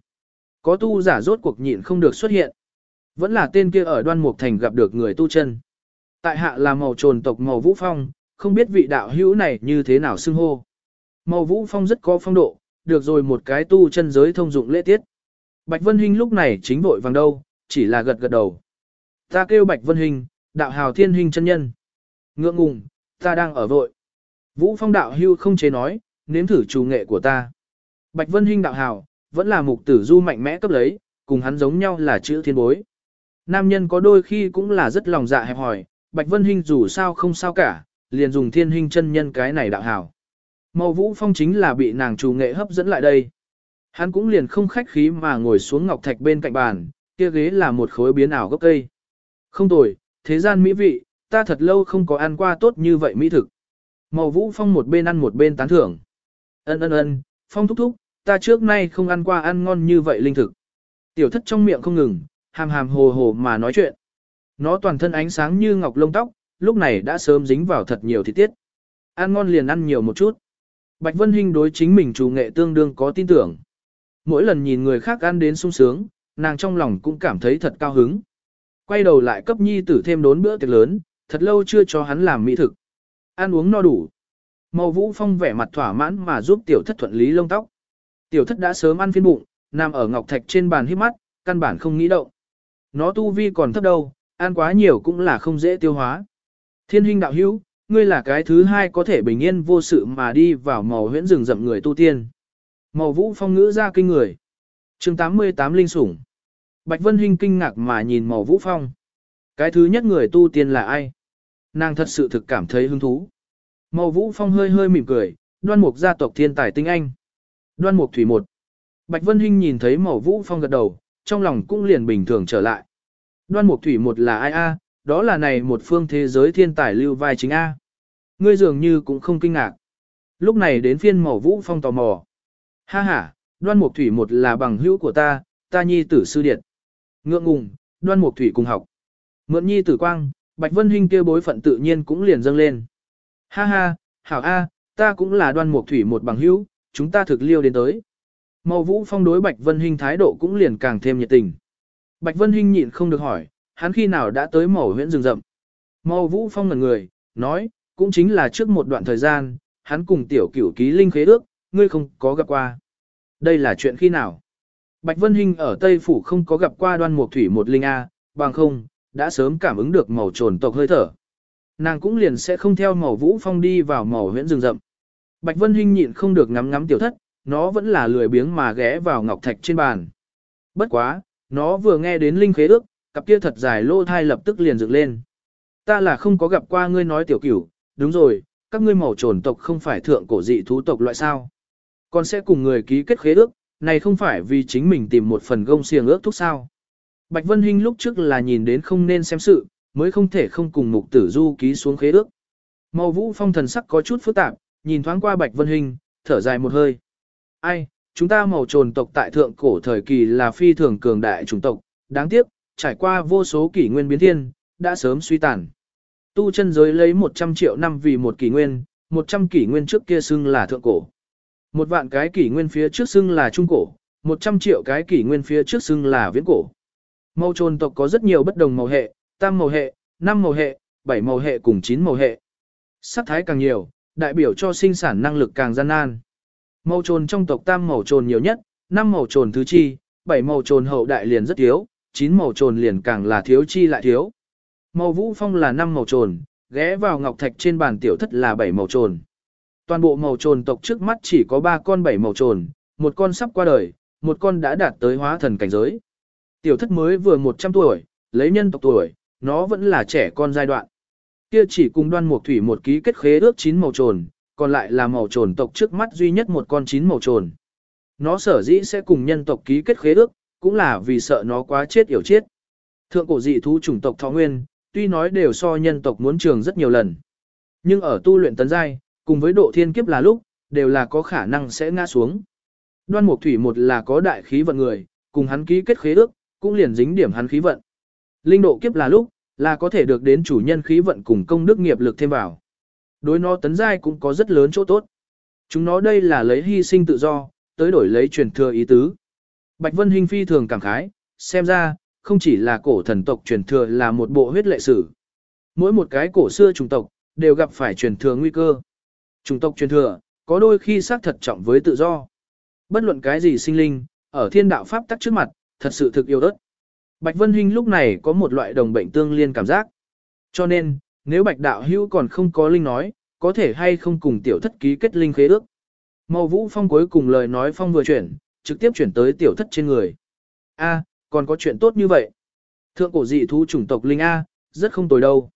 Có tu giả rốt cuộc nhịn không được xuất hiện. Vẫn là tên kia ở đoan mục thành gặp được người tu chân. Tại hạ là màu trồn tộc màu vũ phong, không biết vị đạo hữu này như thế nào xưng hô. Màu vũ phong rất có phong độ, được rồi một cái tu chân giới thông dụng lễ tiết. Bạch Vân Hinh lúc này chính vội vàng đâu, chỉ là gật gật đầu. Ta kêu Bạch Vân Hinh, đạo hào thiên hình chân nhân. Ngượng ngùng, ta đang ở vội. Vũ phong đạo hưu không chế nói, nếm thử chủ nghệ của ta. Bạch Vân Hinh đạo hào, vẫn là mục tử du mạnh mẽ cấp lấy, cùng hắn giống nhau là chữ thiên bối. Nam nhân có đôi khi cũng là rất lòng dạ hẹp hòi, Bạch Vân Hinh dù sao không sao cả, liền dùng thiên hình chân nhân cái này đạo hào. Màu vũ phong chính là bị nàng chủ nghệ hấp dẫn lại đây. Hắn cũng liền không khách khí mà ngồi xuống ngọc thạch bên cạnh bàn, kia ghế là một khối biến ảo gốc cây. Không tồi, thế gian mỹ vị, ta thật lâu không có ăn qua tốt như vậy mỹ thực. Màu vũ phong một bên ăn một bên tán thưởng. Ân ân ân, phong thúc thúc, ta trước nay không ăn qua ăn ngon như vậy linh thực. Tiểu thất trong miệng không ngừng, hàm hàm hồ hồ mà nói chuyện. Nó toàn thân ánh sáng như ngọc lông tóc, lúc này đã sớm dính vào thật nhiều thịt tiết. Ăn ngon liền ăn nhiều một chút. Bạch Vân Hinh đối chính mình chủ nghệ tương đương có tin tưởng. Mỗi lần nhìn người khác ăn đến sung sướng, nàng trong lòng cũng cảm thấy thật cao hứng. Quay đầu lại cấp nhi tử thêm đốn bữa tiệc lớn, thật lâu chưa cho hắn làm mỹ thực. Ăn uống no đủ. Màu vũ phong vẻ mặt thỏa mãn mà giúp tiểu thất thuận lý lông tóc. Tiểu thất đã sớm ăn phiên bụng, nằm ở ngọc thạch trên bàn hít mắt, căn bản không nghĩ động. Nó tu vi còn thấp đâu, ăn quá nhiều cũng là không dễ tiêu hóa. Thiên huynh đạo hữu, ngươi là cái thứ hai có thể bình yên vô sự mà đi vào màu huyễn rừng rậm người tu tiên. Màu vũ phong ngữ ra kinh người. chương 88 linh sủng. Bạch Vân Hinh kinh ngạc mà nhìn màu vũ phong. Cái thứ nhất người tu tiên là ai? Nàng thật sự thực cảm thấy hứng thú. Màu vũ phong hơi hơi mỉm cười, đoan mục gia tộc thiên tài tinh anh. Đoan mục thủy một. Bạch Vân Hinh nhìn thấy màu vũ phong gật đầu, trong lòng cũng liền bình thường trở lại. Đoan mục thủy một là ai a? Đó là này một phương thế giới thiên tài lưu vai chính a. Ngươi dường như cũng không kinh ngạc. Lúc này đến phiên màu vũ phong tò mò. Ha ha, đoan mục thủy một là bằng hữu của ta, ta nhi tử sư điện. Ngượng ngùng, đoan mục thủy cùng học. Mượn nhi tử quang, Bạch Vân Hinh kia bối phận tự nhiên cũng liền dâng lên. Ha ha, hảo a, ta cũng là đoan mục thủy một bằng hữu, chúng ta thực liêu đến tới. Màu vũ phong đối Bạch Vân Hinh thái độ cũng liền càng thêm nhiệt tình. Bạch Vân Hinh nhịn không được hỏi, hắn khi nào đã tới màu huyện rừng rậm. Màu vũ phong ngần người, nói, cũng chính là trước một đoạn thời gian, hắn cùng tiểu cửu ký linh khế ước, ngươi không có gặp qua. Đây là chuyện khi nào? Bạch Vân Hinh ở Tây Phủ không có gặp qua đoan mục thủy một linh A, bằng không, đã sớm cảm ứng được màu trồn tộc hơi thở. Nàng cũng liền sẽ không theo màu vũ phong đi vào màu huyễn rừng rậm. Bạch Vân Hinh nhịn không được ngắm ngắm tiểu thất, nó vẫn là lười biếng mà ghé vào ngọc thạch trên bàn. Bất quá, nó vừa nghe đến linh khế ước, cặp kia thật dài lô thai lập tức liền dựng lên. Ta là không có gặp qua ngươi nói tiểu cửu, đúng rồi, các ngươi màu trồn tộc không phải thượng cổ dị thú tộc loại sao. Còn sẽ cùng người ký kết khế ước, này không phải vì chính mình tìm một phần gông xiềng ước thúc sao. Bạch Vân Hinh lúc trước là nhìn đến không nên xem sự, mới không thể không cùng mục tử du ký xuống khế ước. Màu vũ phong thần sắc có chút phức tạp, nhìn thoáng qua Bạch Vân Hinh, thở dài một hơi. Ai, chúng ta màu trồn tộc tại thượng cổ thời kỳ là phi thường cường đại chủng tộc, đáng tiếc, trải qua vô số kỷ nguyên biến thiên, đã sớm suy tàn. Tu chân giới lấy 100 triệu năm vì một kỷ nguyên, 100 kỷ nguyên trước kia xưng là thượng cổ. Một vạn cái kỷ nguyên phía trước xưng là trung cổ, 100 triệu cái kỷ nguyên phía trước xưng là viễn cổ. Màu trồn tộc có rất nhiều bất đồng màu hệ, tam màu hệ, năm màu hệ, bảy màu hệ cùng chín màu hệ. Sắc thái càng nhiều, đại biểu cho sinh sản năng lực càng gian nan. Màu trồn trong tộc tam màu trồn nhiều nhất, năm màu trồn thứ chi, bảy màu trồn hậu đại liền rất thiếu, chín màu trồn liền càng là thiếu chi lại thiếu. Màu vũ phong là năm màu trồn, ghé vào ngọc thạch trên bàn tiểu thất là bảy màu trồn. Toàn bộ màu trồn tộc trước mắt chỉ có ba con bảy màu trồn, một con sắp qua đời, một con đã đạt tới hóa thần cảnh giới. Tiểu thất mới vừa 100 tuổi, lấy nhân tộc tuổi, nó vẫn là trẻ con giai đoạn. Kia chỉ cùng đoan một thủy một ký kết khế ước chín màu trồn, còn lại là màu trồn tộc trước mắt duy nhất một con chín màu trồn. Nó sở dĩ sẽ cùng nhân tộc ký kết khế ước, cũng là vì sợ nó quá chết yểu chết. Thượng cổ dị thú chủng tộc thọ nguyên, tuy nói đều so nhân tộc muốn trường rất nhiều lần. Nhưng ở tu luyện tấn giai, cùng với độ thiên kiếp là lúc, đều là có khả năng sẽ ngã xuống. Đoan Mục Thủy một là có đại khí vận người, cùng hắn ký kết khế ước, cũng liền dính điểm hắn khí vận. Linh độ kiếp là lúc, là có thể được đến chủ nhân khí vận cùng công đức nghiệp lực thêm vào. Đối nó tấn giai cũng có rất lớn chỗ tốt. Chúng nó đây là lấy hy sinh tự do, tới đổi lấy truyền thừa ý tứ. Bạch Vân Hinh phi thường cảm khái, xem ra, không chỉ là cổ thần tộc truyền thừa là một bộ huyết lệ sử. Mỗi một cái cổ xưa chủng tộc, đều gặp phải truyền thừa nguy cơ. Chủng tộc truyền thừa, có đôi khi xác thật trọng với tự do. Bất luận cái gì sinh linh, ở thiên đạo pháp tắc trước mặt, thật sự thực yêu đất. Bạch Vân Hinh lúc này có một loại đồng bệnh tương liên cảm giác. Cho nên, nếu Bạch Đạo Hữu còn không có linh nói, có thể hay không cùng tiểu thất ký kết linh khế ước. Màu Vũ Phong cuối cùng lời nói Phong vừa chuyển, trực tiếp chuyển tới tiểu thất trên người. A, còn có chuyện tốt như vậy. Thượng cổ dị thú chủng tộc linh A, rất không tồi đâu.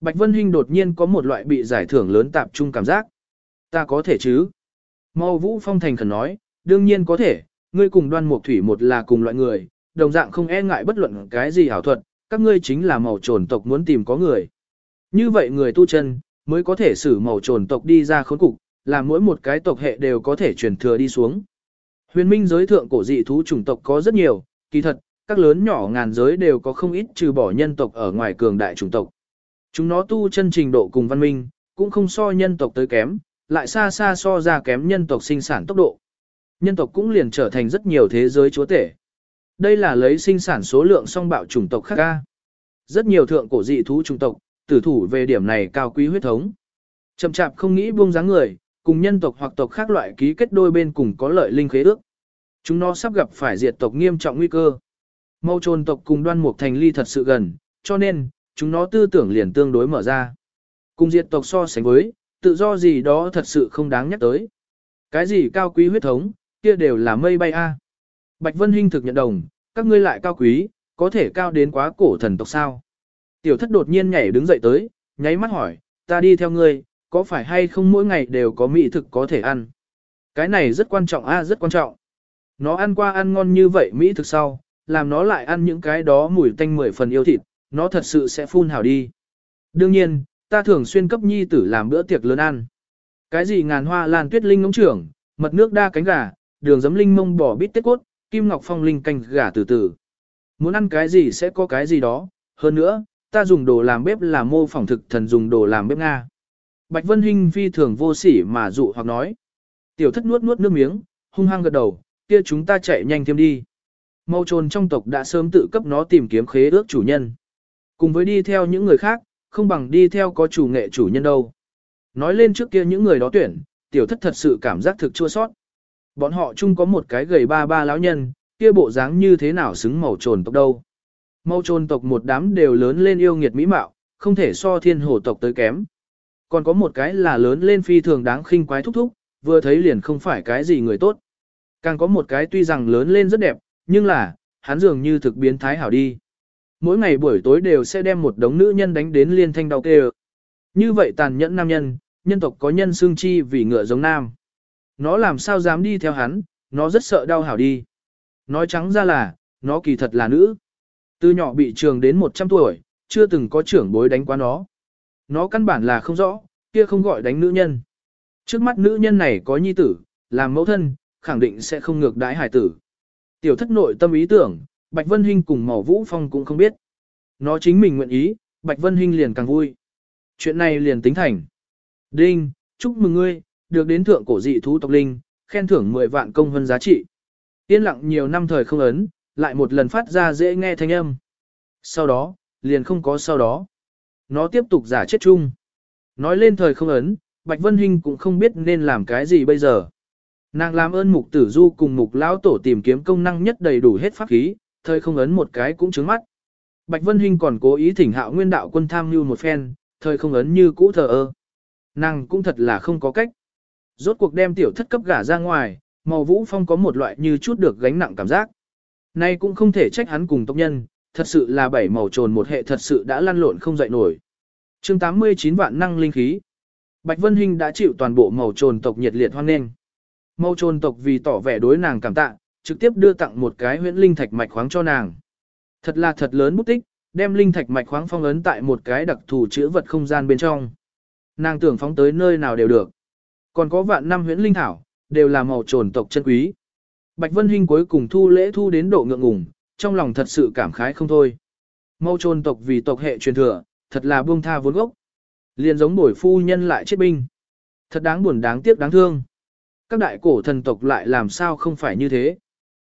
Bạch Vân Hinh đột nhiên có một loại bị giải thưởng lớn tạp trung cảm giác. Ta có thể chứ? Màu Vũ Phong thành khẩn nói, đương nhiên có thể, ngươi cùng đoan mục thủy một là cùng loại người, đồng dạng không e ngại bất luận cái gì hảo thuật, các ngươi chính là màu trồn tộc muốn tìm có người. Như vậy người tu chân, mới có thể xử màu trồn tộc đi ra khốn cục, làm mỗi một cái tộc hệ đều có thể truyền thừa đi xuống. Huyền minh giới thượng cổ dị thú chủng tộc có rất nhiều, kỳ thật, các lớn nhỏ ngàn giới đều có không ít trừ bỏ nhân tộc ở ngoài cường đại chủng tộc. Chúng nó tu chân trình độ cùng văn minh, cũng không so nhân tộc tới kém, lại xa xa so ra kém nhân tộc sinh sản tốc độ. Nhân tộc cũng liền trở thành rất nhiều thế giới chúa tể. Đây là lấy sinh sản số lượng song bạo chủng tộc khác ca. Rất nhiều thượng cổ dị thú chủng tộc, tử thủ về điểm này cao quý huyết thống. Chậm chạp không nghĩ buông dáng người, cùng nhân tộc hoặc tộc khác loại ký kết đôi bên cùng có lợi linh khế ước. Chúng nó sắp gặp phải diệt tộc nghiêm trọng nguy cơ. Mâu trồn tộc cùng đoan mục thành ly thật sự gần, cho nên, chúng nó tư tưởng liền tương đối mở ra. Cùng diệt tộc so sánh với, tự do gì đó thật sự không đáng nhắc tới. Cái gì cao quý huyết thống, kia đều là mây bay a. Bạch Vân Hinh thực nhận đồng, các ngươi lại cao quý, có thể cao đến quá cổ thần tộc sao. Tiểu thất đột nhiên nhảy đứng dậy tới, nháy mắt hỏi, ta đi theo ngươi, có phải hay không mỗi ngày đều có mỹ thực có thể ăn? Cái này rất quan trọng a rất quan trọng. Nó ăn qua ăn ngon như vậy mỹ thực sau, làm nó lại ăn những cái đó mùi tanh mười phần yêu thịt, nó thật sự sẽ phun hào đi. Đương nhiên, ta thường xuyên cấp nhi tử làm bữa tiệc lớn ăn. Cái gì ngàn hoa lan tuyết linh ngỗng trưởng, mật nước đa cánh gà, đường giấm linh mông bò bít tết cốt, kim ngọc phong linh canh gà từ từ. Muốn ăn cái gì sẽ có cái gì đó, hơn nữa, ta dùng đồ làm bếp là mô phỏng thực thần dùng đồ làm bếp Nga. Bạch Vân Hinh phi thường vô sỉ mà dụ hoặc nói. Tiểu thất nuốt nuốt nước miếng, hung hăng gật đầu, kia chúng ta chạy nhanh thêm đi. Mâu trồn trong tộc đã sớm tự cấp nó tìm kiếm khế ước chủ nhân. Cùng với đi theo những người khác, không bằng đi theo có chủ nghệ chủ nhân đâu. Nói lên trước kia những người đó tuyển, tiểu thất thật sự cảm giác thực chua sót. Bọn họ chung có một cái gầy ba ba lão nhân, kia bộ dáng như thế nào xứng màu trồn tộc đâu. Màu trồn tộc một đám đều lớn lên yêu nghiệt mỹ mạo, không thể so thiên hồ tộc tới kém. Còn có một cái là lớn lên phi thường đáng khinh quái thúc thúc, vừa thấy liền không phải cái gì người tốt. Càng có một cái tuy rằng lớn lên rất đẹp, nhưng là, hắn dường như thực biến thái hảo đi. Mỗi ngày buổi tối đều sẽ đem một đống nữ nhân đánh đến liên thanh đau kêu. Như vậy tàn nhẫn nam nhân, nhân tộc có nhân xương chi vì ngựa giống nam. Nó làm sao dám đi theo hắn, nó rất sợ đau hảo đi. Nói trắng ra là, nó kỳ thật là nữ. Từ nhỏ bị trường đến 100 tuổi, chưa từng có trưởng bối đánh qua nó. Nó căn bản là không rõ, kia không gọi đánh nữ nhân. Trước mắt nữ nhân này có nhi tử, làm mẫu thân, khẳng định sẽ không ngược đãi hải tử. Tiểu thất nội tâm ý tưởng, Bạch Vân Hinh cùng Màu Vũ Phong cũng không biết. Nó chính mình nguyện ý, Bạch Vân Hinh liền càng vui. Chuyện này liền tính thành. Đinh, chúc mừng ngươi, được đến thượng cổ dị thú tộc linh, khen thưởng 10 vạn công hơn giá trị. Yên lặng nhiều năm thời không ấn, lại một lần phát ra dễ nghe thanh âm. Sau đó, liền không có sau đó. Nó tiếp tục giả chết chung. Nói lên thời không ấn, Bạch Vân Hinh cũng không biết nên làm cái gì bây giờ. Nàng làm ơn mục tử du cùng mục lão tổ tìm kiếm công năng nhất đầy đủ hết pháp khí, thời không ấn một cái cũng trứng mắt. Bạch Vân Hinh còn cố ý thỉnh hạo nguyên đạo quân tham mưu một phen, thời không ấn như cũ thờ ơ. Nàng cũng thật là không có cách. Rốt cuộc đem tiểu thất cấp gả ra ngoài, màu vũ phong có một loại như chút được gánh nặng cảm giác. Nay cũng không thể trách hắn cùng tộc nhân, thật sự là bảy màu trồn một hệ thật sự đã lăn lộn không dậy nổi. chương 89 vạn năng linh khí. Bạch Vân Hinh đã chịu toàn bộ màu trồn tộc nhiệt liệt hoan nghênh. Màu trồn tộc vì tỏ vẻ đối nàng cảm tạ, trực tiếp đưa tặng một cái huyễn linh thạch mạch khoáng cho nàng. Thật là thật lớn bút tích, đem linh thạch mạch khoáng phong ấn tại một cái đặc thù chữ vật không gian bên trong. Nàng tưởng phóng tới nơi nào đều được. Còn có vạn năm huyễn linh thảo, đều là màu trồn tộc chân quý. Bạch Vân Hinh cuối cùng thu lễ thu đến độ ngượng ngùng, trong lòng thật sự cảm khái không thôi. Mâu trồn tộc vì tộc hệ truyền thừa, thật là buông tha vốn gốc. Liền giống bổi phu nhân lại chết binh. Thật đáng buồn đáng tiếc đáng thương. Các đại cổ thần tộc lại làm sao không phải như thế.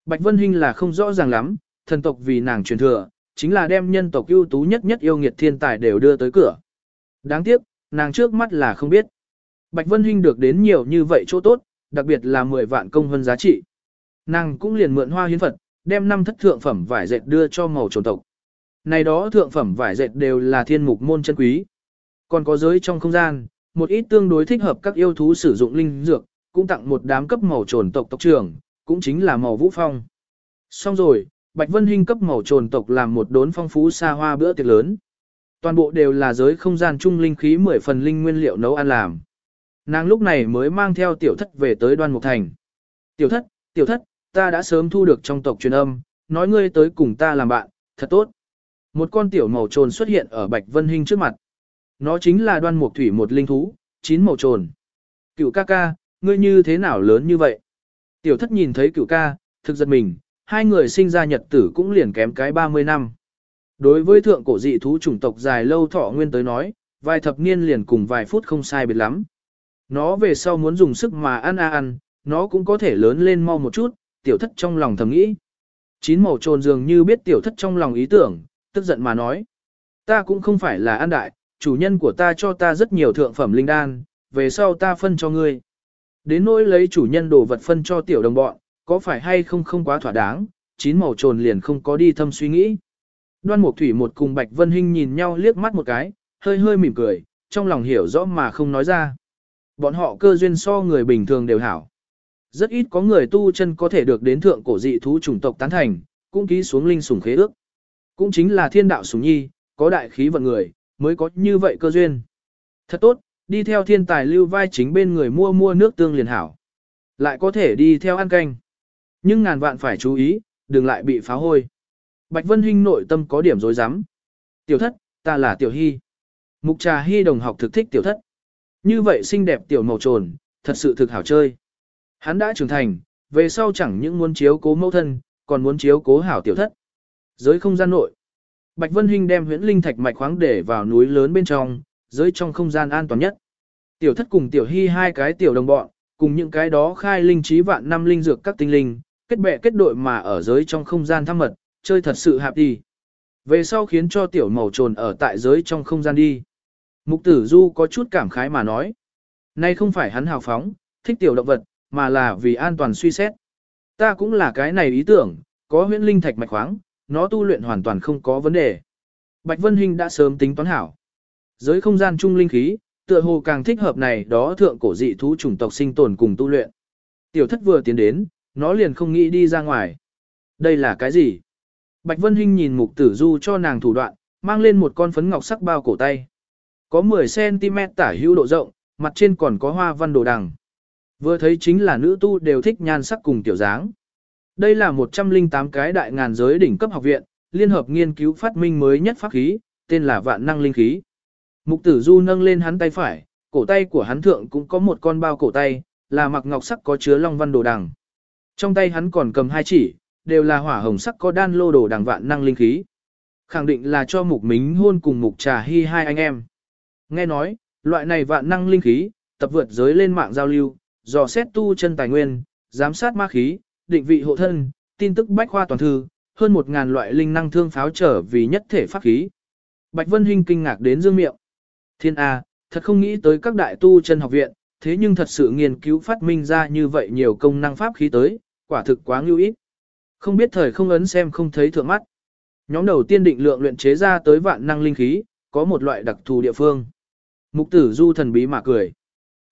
Bạch Vân Hinh là không rõ ràng lắm, thần tộc vì nàng truyền thừa, chính là đem nhân tộc ưu tú nhất nhất yêu nghiệt thiên tài đều đưa tới cửa. Đáng tiếc, nàng trước mắt là không biết. Bạch Vân Hinh được đến nhiều như vậy chỗ tốt, đặc biệt là 10 vạn công hơn giá trị. Nàng cũng liền mượn hoa hiến Phật, đem năm thất thượng phẩm vải dệt đưa cho màu trồn tộc. Này đó thượng phẩm vải dệt đều là thiên mục môn chân quý. Còn có giới trong không gian, một ít tương đối thích hợp các yêu thú sử dụng linh dược, cũng tặng một đám cấp màu trồn tộc tộc trưởng, cũng chính là màu vũ phong. Xong rồi, Bạch Vân Hinh cấp màu trồn tộc làm một đốn phong phú xa hoa bữa tiệc lớn. Toàn bộ đều là giới không gian trung linh khí 10 phần linh nguyên liệu nấu ăn làm. Nàng lúc này mới mang theo tiểu thất về tới đoan mục thành. Tiểu thất, tiểu thất, ta đã sớm thu được trong tộc truyền âm, nói ngươi tới cùng ta làm bạn, thật tốt. Một con tiểu màu trồn xuất hiện ở Bạch Vân Hinh trước mặt. Nó chính là đoan mục thủy một linh thú, chín màu trồn. Cựu ca ca, ngươi như thế nào lớn như vậy? Tiểu thất nhìn thấy cựu ca, thực giật mình, hai người sinh ra nhật tử cũng liền kém cái 30 năm. Đối với thượng cổ dị thú chủng tộc dài lâu thọ nguyên tới nói, vài thập niên liền cùng vài phút không sai biệt lắm. Nó về sau muốn dùng sức mà ăn a ăn, nó cũng có thể lớn lên mau một chút, tiểu thất trong lòng thầm nghĩ. Chín màu trồn dường như biết tiểu thất trong lòng ý tưởng, tức giận mà nói. Ta cũng không phải là ăn đại, chủ nhân của ta cho ta rất nhiều thượng phẩm linh đan, về sau ta phân cho ngươi. Đến nỗi lấy chủ nhân đồ vật phân cho tiểu đồng bọn, có phải hay không không quá thỏa đáng, chín màu trồn liền không có đi thâm suy nghĩ. Đoan Mục Thủy một cùng Bạch Vân Hinh nhìn nhau liếc mắt một cái, hơi hơi mỉm cười, trong lòng hiểu rõ mà không nói ra. Bọn họ cơ duyên so người bình thường đều hảo. Rất ít có người tu chân có thể được đến thượng cổ dị thú chủng tộc tán thành, cũng ký xuống linh sủng khế ước. Cũng chính là thiên đạo sủng nhi, có đại khí vận người, mới có như vậy cơ duyên. Thật tốt, đi theo thiên tài lưu vai chính bên người mua mua nước tương liền hảo. Lại có thể đi theo ăn canh. Nhưng ngàn vạn phải chú ý, đừng lại bị phá hôi. Bạch Vân Hinh nội tâm có điểm rối rắm. Tiểu thất, ta là Tiểu Hy. Mục trà Hy đồng học thực thích Tiểu thất. Như vậy xinh đẹp Tiểu màu trồn, thật sự thực hảo chơi. Hắn đã trưởng thành, về sau chẳng những muốn chiếu cố mẫu thân, còn muốn chiếu cố hảo Tiểu thất. Giới không gian nội. Bạch Vân Hinh đem huyễn linh thạch mạch khoáng để vào núi lớn bên trong, giới trong không gian an toàn nhất. Tiểu thất cùng Tiểu Hy hai cái tiểu đồng bọn, cùng những cái đó khai linh trí vạn năm linh dược các tinh linh, kết bè kết đội mà ở giới trong không gian thăm mật, chơi thật sự hạp đi. Về sau khiến cho tiểu màu trồn ở tại giới trong không gian đi. Mục tử du có chút cảm khái mà nói. Nay không phải hắn hào phóng, thích tiểu động vật, mà là vì an toàn suy xét. Ta cũng là cái này ý tưởng, có huyễn linh thạch mạch khoáng, nó tu luyện hoàn toàn không có vấn đề. Bạch Vân Hinh đã sớm tính toán hảo. giới không gian trung linh khí, tựa hồ càng thích hợp này đó thượng cổ dị thú chủng tộc sinh tồn cùng tu luyện. Tiểu thất vừa tiến đến, nó liền không nghĩ đi ra ngoài. Đây là cái gì? Bạch Vân Hinh nhìn mục tử du cho nàng thủ đoạn, mang lên một con phấn ngọc sắc bao cổ tay. Có 10cm tả hữu độ rộng, mặt trên còn có hoa văn đồ đằng. Vừa thấy chính là nữ tu đều thích nhan sắc cùng tiểu dáng. Đây là 108 cái đại ngàn giới đỉnh cấp học viện, liên hợp nghiên cứu phát minh mới nhất pháp khí, tên là vạn năng linh khí. Mục tử du nâng lên hắn tay phải, cổ tay của hắn thượng cũng có một con bao cổ tay, là mặc ngọc sắc có chứa long văn đồ đằng. Trong tay hắn còn cầm hai chỉ, đều là hỏa hồng sắc có đan lô đồ đằng vạn năng linh khí. Khẳng định là cho mục mính hôn cùng mục trà hy hai anh em. Nghe nói, loại này vạn năng linh khí, tập vượt giới lên mạng giao lưu, dò xét tu chân tài nguyên, giám sát ma khí, định vị hộ thân, tin tức bách khoa toàn thư, hơn một ngàn loại linh năng thương pháo trở vì nhất thể pháp khí. Bạch Vân Hinh kinh ngạc đến dương miệng. Thiên A, thật không nghĩ tới các đại tu chân học viện, thế nhưng thật sự nghiên cứu phát minh ra như vậy nhiều công năng pháp khí tới, quả thực quá ngưu ít. Không biết thời không ấn xem không thấy thượng mắt. Nhóm đầu tiên định lượng luyện chế ra tới vạn năng linh khí, có một loại đặc thù địa phương. Mục tử du thần bí mà cười.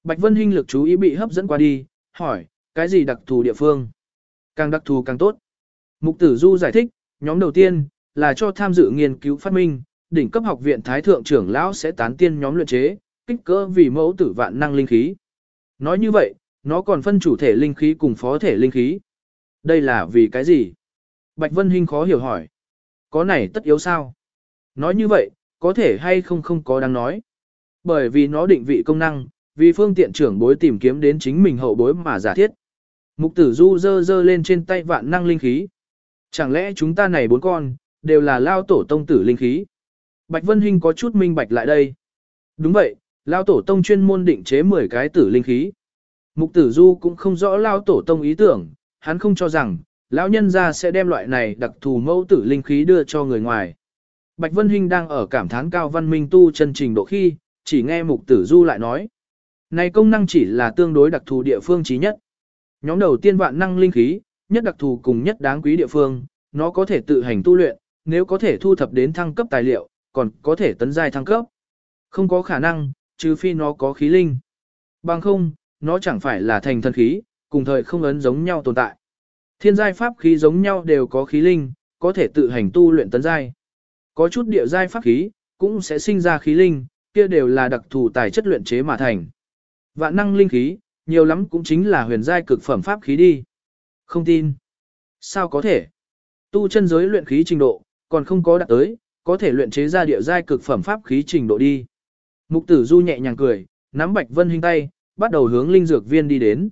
Bạch Vân Hinh lực chú ý bị hấp dẫn qua đi, hỏi, cái gì đặc thù địa phương? Càng đặc thù càng tốt. Mục tử du giải thích, nhóm đầu tiên, là cho tham dự nghiên cứu phát minh, đỉnh cấp học viện Thái Thượng trưởng lão sẽ tán tiên nhóm luyện chế, kích cỡ vì mẫu tử vạn năng linh khí. Nói như vậy, nó còn phân chủ thể linh khí cùng phó thể linh khí. Đây là vì cái gì? Bạch Vân Hinh khó hiểu hỏi. Có này tất yếu sao? Nói như vậy, có thể hay không không có đáng nói. Bởi vì nó định vị công năng, vì phương tiện trưởng bối tìm kiếm đến chính mình hậu bối mà giả thiết. Mục tử du dơ dơ lên trên tay vạn năng linh khí. Chẳng lẽ chúng ta này bốn con, đều là lao tổ tông tử linh khí? Bạch Vân Hinh có chút minh bạch lại đây. Đúng vậy, lao tổ tông chuyên môn định chế 10 cái tử linh khí. Mục tử du cũng không rõ lao tổ tông ý tưởng, hắn không cho rằng, lão nhân gia sẽ đem loại này đặc thù mẫu tử linh khí đưa cho người ngoài. Bạch Vân Hinh đang ở cảm thán cao văn minh tu chân trình độ khi, chỉ nghe mục tử du lại nói. Này công năng chỉ là tương đối đặc thù địa phương trí nhất. Nhóm đầu tiên vạn năng linh khí, nhất đặc thù cùng nhất đáng quý địa phương, nó có thể tự hành tu luyện, nếu có thể thu thập đến thăng cấp tài liệu, còn có thể tấn giai thăng cấp. Không có khả năng, trừ phi nó có khí linh. Bằng không, nó chẳng phải là thành thần khí, cùng thời không ấn giống nhau tồn tại. Thiên giai pháp khí giống nhau đều có khí linh, có thể tự hành tu luyện tấn giai. Có chút địa giai pháp khí, cũng sẽ sinh ra khí linh, kia đều là đặc thù tài chất luyện chế mà thành. Vạn năng linh khí, nhiều lắm cũng chính là huyền giai cực phẩm pháp khí đi. Không tin. Sao có thể? Tu chân giới luyện khí trình độ, còn không có đạt tới, có thể luyện chế ra địa giai cực phẩm pháp khí trình độ đi. Mục tử du nhẹ nhàng cười, nắm Bạch Vân hình tay, bắt đầu hướng linh dược viên đi đến.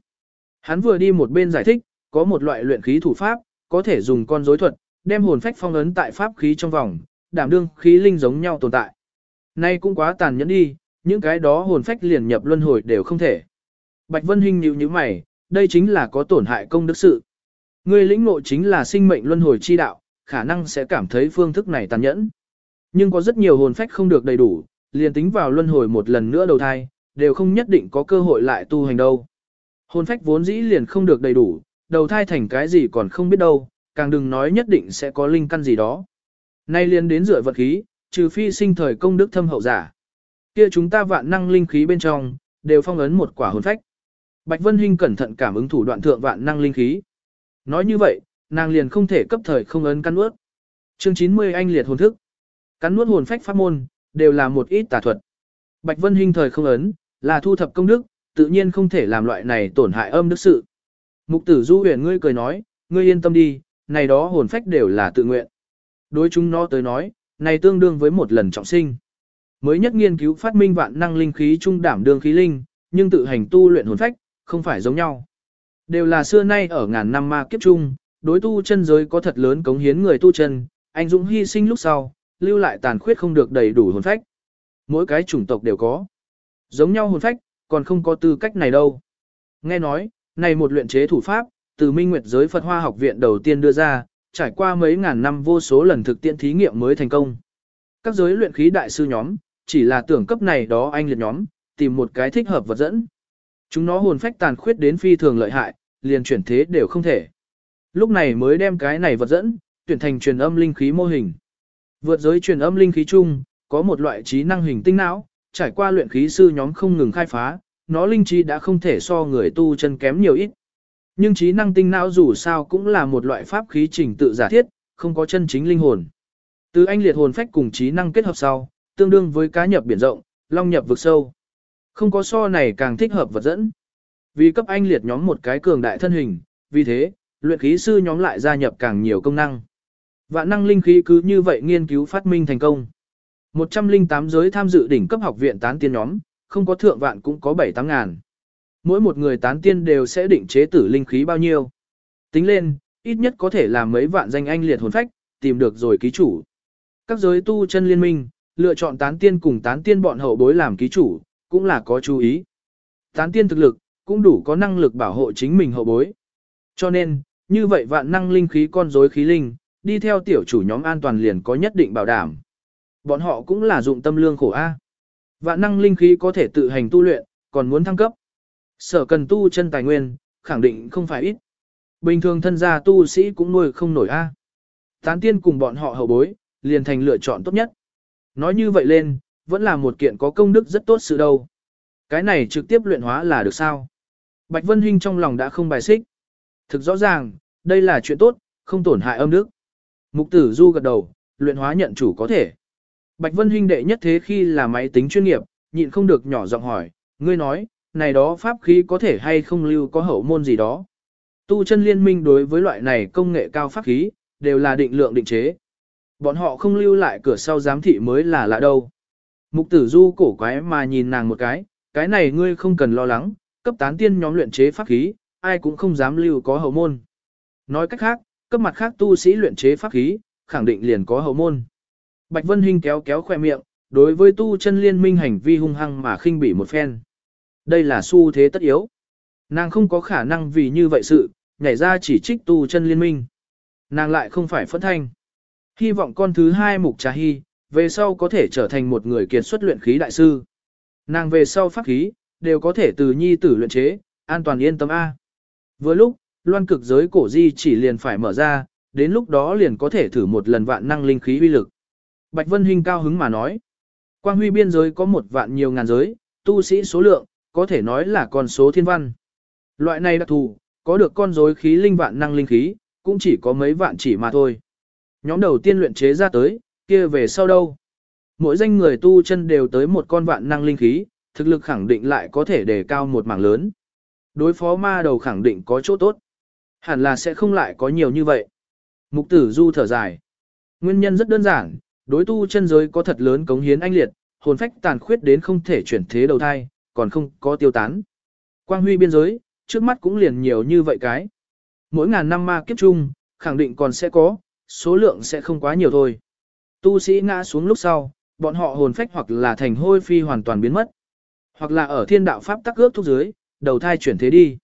Hắn vừa đi một bên giải thích, có một loại luyện khí thủ pháp, có thể dùng con rối thuật, đem hồn phách phong ấn tại pháp khí trong vòng, đảm đương khí linh giống nhau tồn tại. Nay cũng quá tàn nhẫn đi, những cái đó hồn phách liền nhập luân hồi đều không thể. Bạch Vân Hinh nhíu nhíu mày, đây chính là có tổn hại công đức sự. Ngươi lĩnh ngộ chính là sinh mệnh luân hồi chi đạo, khả năng sẽ cảm thấy phương thức này tàn nhẫn. Nhưng có rất nhiều hồn phách không được đầy đủ, liền tính vào luân hồi một lần nữa đầu thai, đều không nhất định có cơ hội lại tu hành đâu. Hồn phách vốn dĩ liền không được đầy đủ, đầu thai thành cái gì còn không biết đâu, càng đừng nói nhất định sẽ có linh căn gì đó. Nay liền đến rửa vật khí, trừ phi sinh thời công đức thâm hậu giả. Kia chúng ta vạn năng linh khí bên trong, đều phong ấn một quả hồn phách. Bạch Vân Hinh cẩn thận cảm ứng thủ đoạn thượng vạn năng linh khí. Nói như vậy, nàng liền không thể cấp thời không ấn cắn nuốt. Chương 90 anh liệt hồn thức. Cắn nuốt hồn phách pháp môn, đều là một ít tà thuật. Bạch Vân Hinh thời không ấn, là thu thập công đức, tự nhiên không thể làm loại này tổn hại âm đức sự. Mục tử du huyền ngươi cười nói, ngươi yên tâm đi, này đó hồn phách đều là tự nguyện. Đối chúng nó tới nói, này tương đương với một lần trọng sinh. Mới nhất nghiên cứu phát minh vạn năng linh khí trung đảm đương khí linh, nhưng tự hành tu luyện hồn phách, không phải giống nhau. Đều là xưa nay ở ngàn năm ma kiếp trung, đối tu chân giới có thật lớn cống hiến người tu chân, anh dũng hy sinh lúc sau, lưu lại tàn khuyết không được đầy đủ hồn phách. Mỗi cái chủng tộc đều có. Giống nhau hồn phách, còn không có tư cách này đâu. Nghe nói, này một luyện chế thủ pháp, từ Minh Nguyệt giới Phật Hoa học viện đầu tiên đưa ra, trải qua mấy ngàn năm vô số lần thực tiễn thí nghiệm mới thành công. Các giới luyện khí đại sư nhóm, chỉ là tưởng cấp này đó anh liệt nhóm, tìm một cái thích hợp vật dẫn. Chúng nó hồn phách tàn khuyết đến phi thường lợi hại, liền chuyển thế đều không thể. Lúc này mới đem cái này vật dẫn, tuyển thành truyền âm linh khí mô hình. Vượt giới truyền âm linh khí chung, có một loại trí năng hình tinh não, trải qua luyện khí sư nhóm không ngừng khai phá, nó linh trí đã không thể so người tu chân kém nhiều ít. Nhưng trí năng tinh não dù sao cũng là một loại pháp khí trình tự giả thiết, không có chân chính linh hồn. Từ anh liệt hồn phách cùng trí năng kết hợp sau, tương đương với cá nhập biển rộng, long nhập vực sâu. Không có so này càng thích hợp vật dẫn. Vì cấp anh liệt nhóm một cái cường đại thân hình, vì thế, luyện khí sư nhóm lại gia nhập càng nhiều công năng. Vạn năng linh khí cứ như vậy nghiên cứu phát minh thành công. 108 giới tham dự đỉnh cấp học viện tán tiên nhóm, không có thượng vạn cũng có 7-8 ngàn. Mỗi một người tán tiên đều sẽ định chế tử linh khí bao nhiêu. Tính lên, ít nhất có thể làm mấy vạn danh anh liệt hồn phách, tìm được rồi ký chủ. Các giới tu chân liên minh, lựa chọn tán tiên cùng tán tiên bọn hậu bối làm ký chủ, cũng là có chú ý. Tán tiên thực lực, cũng đủ có năng lực bảo hộ chính mình hậu bối. Cho nên, như vậy vạn năng linh khí con rối khí linh, đi theo tiểu chủ nhóm an toàn liền có nhất định bảo đảm. Bọn họ cũng là dụng tâm lương khổ A. Vạn năng linh khí có thể tự hành tu luyện, còn muốn thăng cấp. Sở cần tu chân tài nguyên, khẳng định không phải ít. Bình thường thân gia tu sĩ cũng nuôi không nổi A. Tán tiên cùng bọn họ hậu bối, liền thành lựa chọn tốt nhất. Nói như vậy lên, vẫn là một kiện có công đức rất tốt sự đâu. Cái này trực tiếp luyện hóa là được sao? Bạch Vân Hinh trong lòng đã không bài xích. Thực rõ ràng, đây là chuyện tốt, không tổn hại âm đức. Mục tử du gật đầu, luyện hóa nhận chủ có thể. Bạch Vân Hinh đệ nhất thế khi là máy tính chuyên nghiệp, nhịn không được nhỏ giọng hỏi, ngươi nói, này đó pháp khí có thể hay không lưu có hậu môn gì đó. Tu chân liên minh đối với loại này công nghệ cao pháp khí, đều là định lượng định chế. Bọn họ không lưu lại cửa sau giám thị mới là lạ đâu. Mục tử du cổ quái mà nhìn nàng một cái, cái này ngươi không cần lo lắng, cấp tán tiên nhóm luyện chế pháp khí, ai cũng không dám lưu có hậu môn. Nói cách khác, cấp mặt khác tu sĩ luyện chế pháp khí, khẳng định liền có hậu môn. Bạch Vân Hinh kéo kéo khoe miệng, đối với tu chân liên minh hành vi hung hăng mà khinh bỉ một phen. Đây là xu thế tất yếu. Nàng không có khả năng vì như vậy sự, nhảy ra chỉ trích tu chân liên minh. Nàng lại không phải phẫn thanh. Hy vọng con thứ hai mục trà hy, về sau có thể trở thành một người kiệt xuất luyện khí đại sư. Nàng về sau pháp khí, đều có thể từ nhi tử luyện chế, an toàn yên tâm A. Vừa lúc, loan cực giới cổ di chỉ liền phải mở ra, đến lúc đó liền có thể thử một lần vạn năng linh khí uy lực. Bạch Vân Hinh cao hứng mà nói. Quang huy biên giới có một vạn nhiều ngàn giới, tu sĩ số lượng, có thể nói là con số thiên văn. Loại này đặc thù, có được con rối khí linh vạn năng linh khí, cũng chỉ có mấy vạn chỉ mà thôi. Nhóm đầu tiên luyện chế ra tới, kia về sau đâu? Mỗi danh người tu chân đều tới một con vạn năng linh khí, thực lực khẳng định lại có thể đề cao một mảng lớn. Đối phó ma đầu khẳng định có chỗ tốt. Hẳn là sẽ không lại có nhiều như vậy. Mục tử du thở dài. Nguyên nhân rất đơn giản, đối tu chân giới có thật lớn cống hiến anh liệt, hồn phách tàn khuyết đến không thể chuyển thế đầu thai, còn không có tiêu tán. Quang huy biên giới, trước mắt cũng liền nhiều như vậy cái. Mỗi ngàn năm ma kiếp chung, khẳng định còn sẽ có, số lượng sẽ không quá nhiều thôi. Tu sĩ ngã xuống lúc sau, bọn họ hồn phách hoặc là thành hôi phi hoàn toàn biến mất, hoặc là ở thiên đạo pháp tắc ước thúc dưới, đầu thai chuyển thế đi.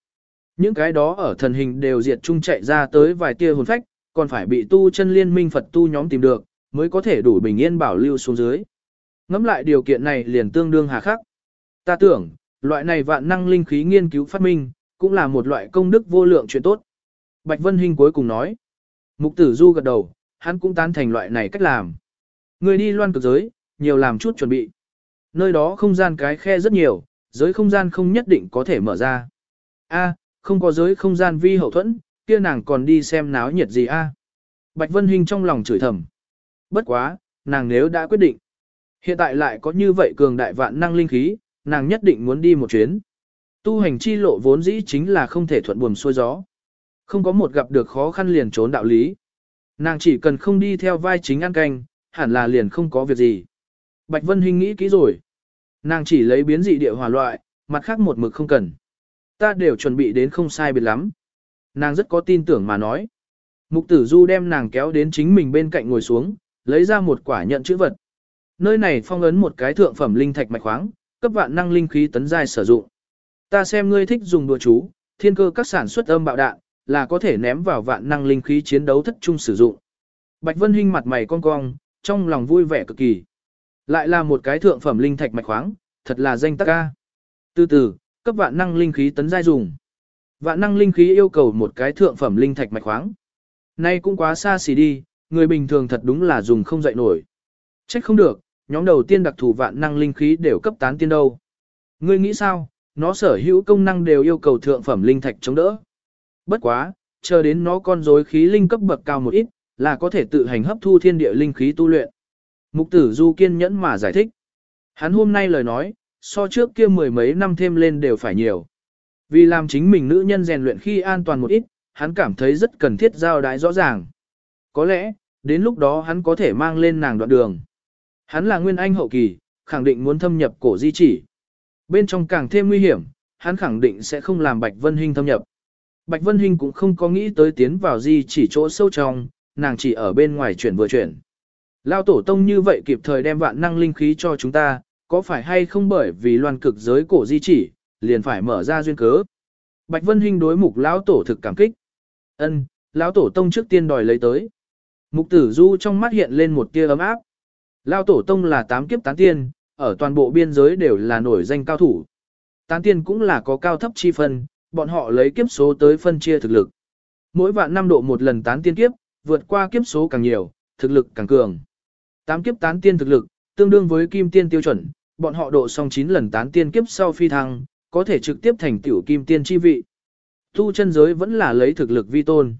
Những cái đó ở thần hình đều diệt chung chạy ra tới vài tia hồn phách, còn phải bị tu chân liên minh Phật tu nhóm tìm được, mới có thể đủ bình yên bảo lưu xuống dưới. Ngắm lại điều kiện này liền tương đương hà khắc. Ta tưởng, loại này vạn năng linh khí nghiên cứu phát minh, cũng là một loại công đức vô lượng chuyện tốt. Bạch Vân Hinh cuối cùng nói. Mục tử du gật đầu, hắn cũng tán thành loại này cách làm. Người đi loan cực giới, nhiều làm chút chuẩn bị. Nơi đó không gian cái khe rất nhiều, giới không gian không nhất định có thể mở ra. A, không có giới không gian vi hậu thuẫn, kia nàng còn đi xem náo nhiệt gì a? Bạch Vân Hinh trong lòng chửi thầm. Bất quá, nàng nếu đã quyết định. Hiện tại lại có như vậy cường đại vạn năng linh khí, nàng nhất định muốn đi một chuyến. Tu hành chi lộ vốn dĩ chính là không thể thuận buồm xuôi gió. Không có một gặp được khó khăn liền trốn đạo lý. Nàng chỉ cần không đi theo vai chính ăn canh, hẳn là liền không có việc gì. Bạch Vân Hinh nghĩ kỹ rồi. Nàng chỉ lấy biến dị địa hỏa loại, mặt khác một mực không cần. Ta đều chuẩn bị đến không sai biệt lắm. Nàng rất có tin tưởng mà nói. Mục tử du đem nàng kéo đến chính mình bên cạnh ngồi xuống, lấy ra một quả nhận chữ vật. Nơi này phong ấn một cái thượng phẩm linh thạch mạch khoáng, cấp vạn năng linh khí tấn giai sử dụng. Ta xem ngươi thích dùng đùa chú, thiên cơ các sản xuất âm bạo đạn, là có thể ném vào vạn năng linh khí chiến đấu thất trung sử dụng. Bạch Vân Hinh mặt mày cong cong, trong lòng vui vẻ cực kỳ. Lại là một cái thượng phẩm linh thạch mạch khoáng, thật là danh tác ca. Từ từ, cấp vạn năng linh khí tấn giai dùng. Vạn năng linh khí yêu cầu một cái thượng phẩm linh thạch mạch khoáng. Nay cũng quá xa xỉ đi, người bình thường thật đúng là dùng không dậy nổi. Trách không được, nhóm đầu tiên đặc thù vạn năng linh khí đều cấp tán tiên đâu. Ngươi nghĩ sao, nó sở hữu công năng đều yêu cầu thượng phẩm linh thạch chống đỡ. Bất quá, chờ đến nó con rối khí linh cấp bậc cao một ít, là có thể tự hành hấp thu thiên địa linh khí tu luyện. Mục tử du kiên nhẫn mà giải thích. Hắn hôm nay lời nói, so trước kia mười mấy năm thêm lên đều phải nhiều. Vì làm chính mình nữ nhân rèn luyện khi an toàn một ít, hắn cảm thấy rất cần thiết giao đái rõ ràng. Có lẽ, đến lúc đó hắn có thể mang lên nàng đoạn đường. Hắn là nguyên anh hậu kỳ, khẳng định muốn thâm nhập cổ di chỉ. Bên trong càng thêm nguy hiểm, hắn khẳng định sẽ không làm Bạch Vân Hinh thâm nhập. Bạch Vân Hinh cũng không có nghĩ tới tiến vào di chỉ chỗ sâu trong, nàng chỉ ở bên ngoài chuyển vừa chuyển. Lao tổ tông như vậy kịp thời đem vạn năng linh khí cho chúng ta, có phải hay không bởi vì loan cực giới cổ di chỉ, liền phải mở ra duyên cớ. Bạch Vân Hinh đối mục lão tổ thực cảm kích. Ân, lão tổ tông trước tiên đòi lấy tới. Mục tử du trong mắt hiện lên một tia ấm áp. Lão tổ tông là tám kiếp tán tiên, ở toàn bộ biên giới đều là nổi danh cao thủ. Tán tiên cũng là có cao thấp chi phân, bọn họ lấy kiếp số tới phân chia thực lực. Mỗi vạn năm độ một lần tán tiên kiếp, vượt qua kiếp số càng nhiều, thực lực càng cường. Tám kiếp tán tiên thực lực, tương đương với kim tiên tiêu chuẩn, bọn họ độ xong 9 lần tán tiên kiếp sau phi thăng, có thể trực tiếp thành tiểu kim tiên chi vị. Tu chân giới vẫn là lấy thực lực vi tôn.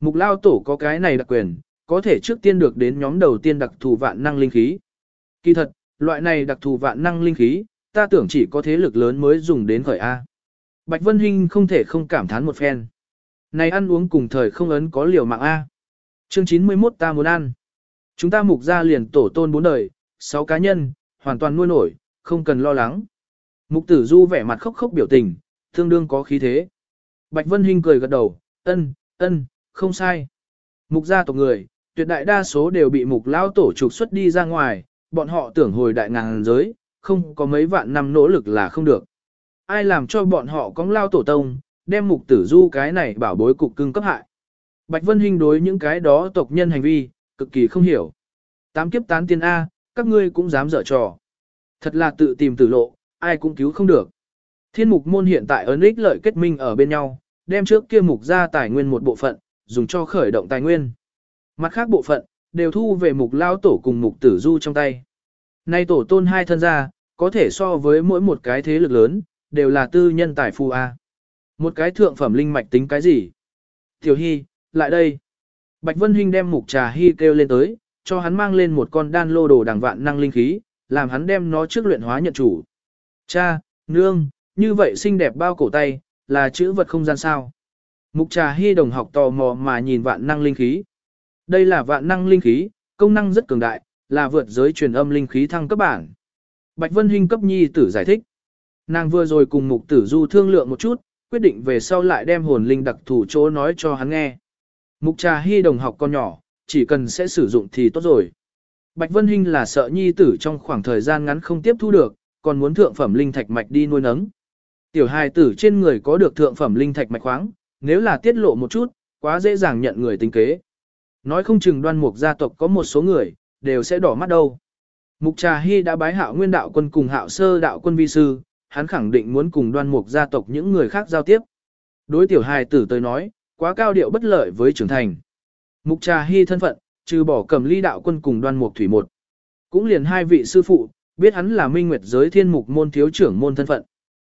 Mục lao tổ có cái này đặc quyền, có thể trước tiên được đến nhóm đầu tiên đặc thù vạn năng linh khí. Kỳ thật, loại này đặc thù vạn năng linh khí, ta tưởng chỉ có thế lực lớn mới dùng đến khởi A. Bạch Vân Hinh không thể không cảm thán một phen. Này ăn uống cùng thời không ấn có liều mạng A. Chương 91 ta muốn ăn. Chúng ta mục ra liền tổ tôn bốn đời, sáu cá nhân, hoàn toàn nuôi nổi, không cần lo lắng. Mục tử du vẻ mặt khóc khóc biểu tình, tương đương có khí thế. Bạch Vân Hinh cười gật đầu, ân, ân, không sai. Mục gia tộc người, tuyệt đại đa số đều bị mục lao tổ trục xuất đi ra ngoài, bọn họ tưởng hồi đại ngàn giới, không có mấy vạn năm nỗ lực là không được. Ai làm cho bọn họ có lao tổ tông, đem mục tử du cái này bảo bối cục cưng cấp hại. Bạch Vân Hinh đối những cái đó tộc nhân hành vi, cực kỳ không hiểu. Tám kiếp tán tiên A, các ngươi cũng dám dở trò. Thật là tự tìm tử lộ, ai cũng cứu không được. Thiên mục môn hiện tại ấn ích lợi kết minh ở bên nhau, đem trước kia mục ra tài nguyên một bộ phận, dùng cho khởi động tài nguyên. Mặt khác bộ phận, đều thu về mục lao tổ cùng mục tử du trong tay. Nay tổ tôn hai thân gia, có thể so với mỗi một cái thế lực lớn, đều là tư nhân tài phu A. Một cái thượng phẩm linh mạch tính cái gì? Tiểu Hy, lại đây. Bạch Vân huynh đem mục trà Hy kêu lên tới, cho hắn mang lên một con đan lô đồ đằng vạn năng linh khí, làm hắn đem nó trước luyện hóa nhận chủ. Cha, nương, như vậy xinh đẹp bao cổ tay, là chữ vật không gian sao. Mục trà hy đồng học tò mò mà nhìn vạn năng linh khí. Đây là vạn năng linh khí, công năng rất cường đại, là vượt giới truyền âm linh khí thăng cấp bản. Bạch Vân Hinh cấp nhi tử giải thích. Nàng vừa rồi cùng mục tử du thương lượng một chút, quyết định về sau lại đem hồn linh đặc thủ chỗ nói cho hắn nghe. Mục trà hy đồng học con nhỏ, chỉ cần sẽ sử dụng thì tốt rồi. Bạch Vân Hinh là sợ nhi tử trong khoảng thời gian ngắn không tiếp thu được, còn muốn thượng phẩm linh thạch mạch đi nuôi nấng. Tiểu hài tử trên người có được thượng phẩm linh thạch mạch khoáng, nếu là tiết lộ một chút, quá dễ dàng nhận người tính kế. Nói không chừng đoan mục gia tộc có một số người, đều sẽ đỏ mắt đâu. Mục Trà Hy đã bái hạo nguyên đạo quân cùng hạo sơ đạo quân vi sư, hắn khẳng định muốn cùng đoan mục gia tộc những người khác giao tiếp. Đối tiểu hài tử tới nói, quá cao điệu bất lợi với trưởng thành. Mục Trà Hy thân phận, trừ bỏ cầm ly đạo quân cùng đoan mục thủy một. Cũng liền hai vị sư phụ, biết hắn là minh nguyệt giới thiên mục môn thiếu trưởng môn thân phận.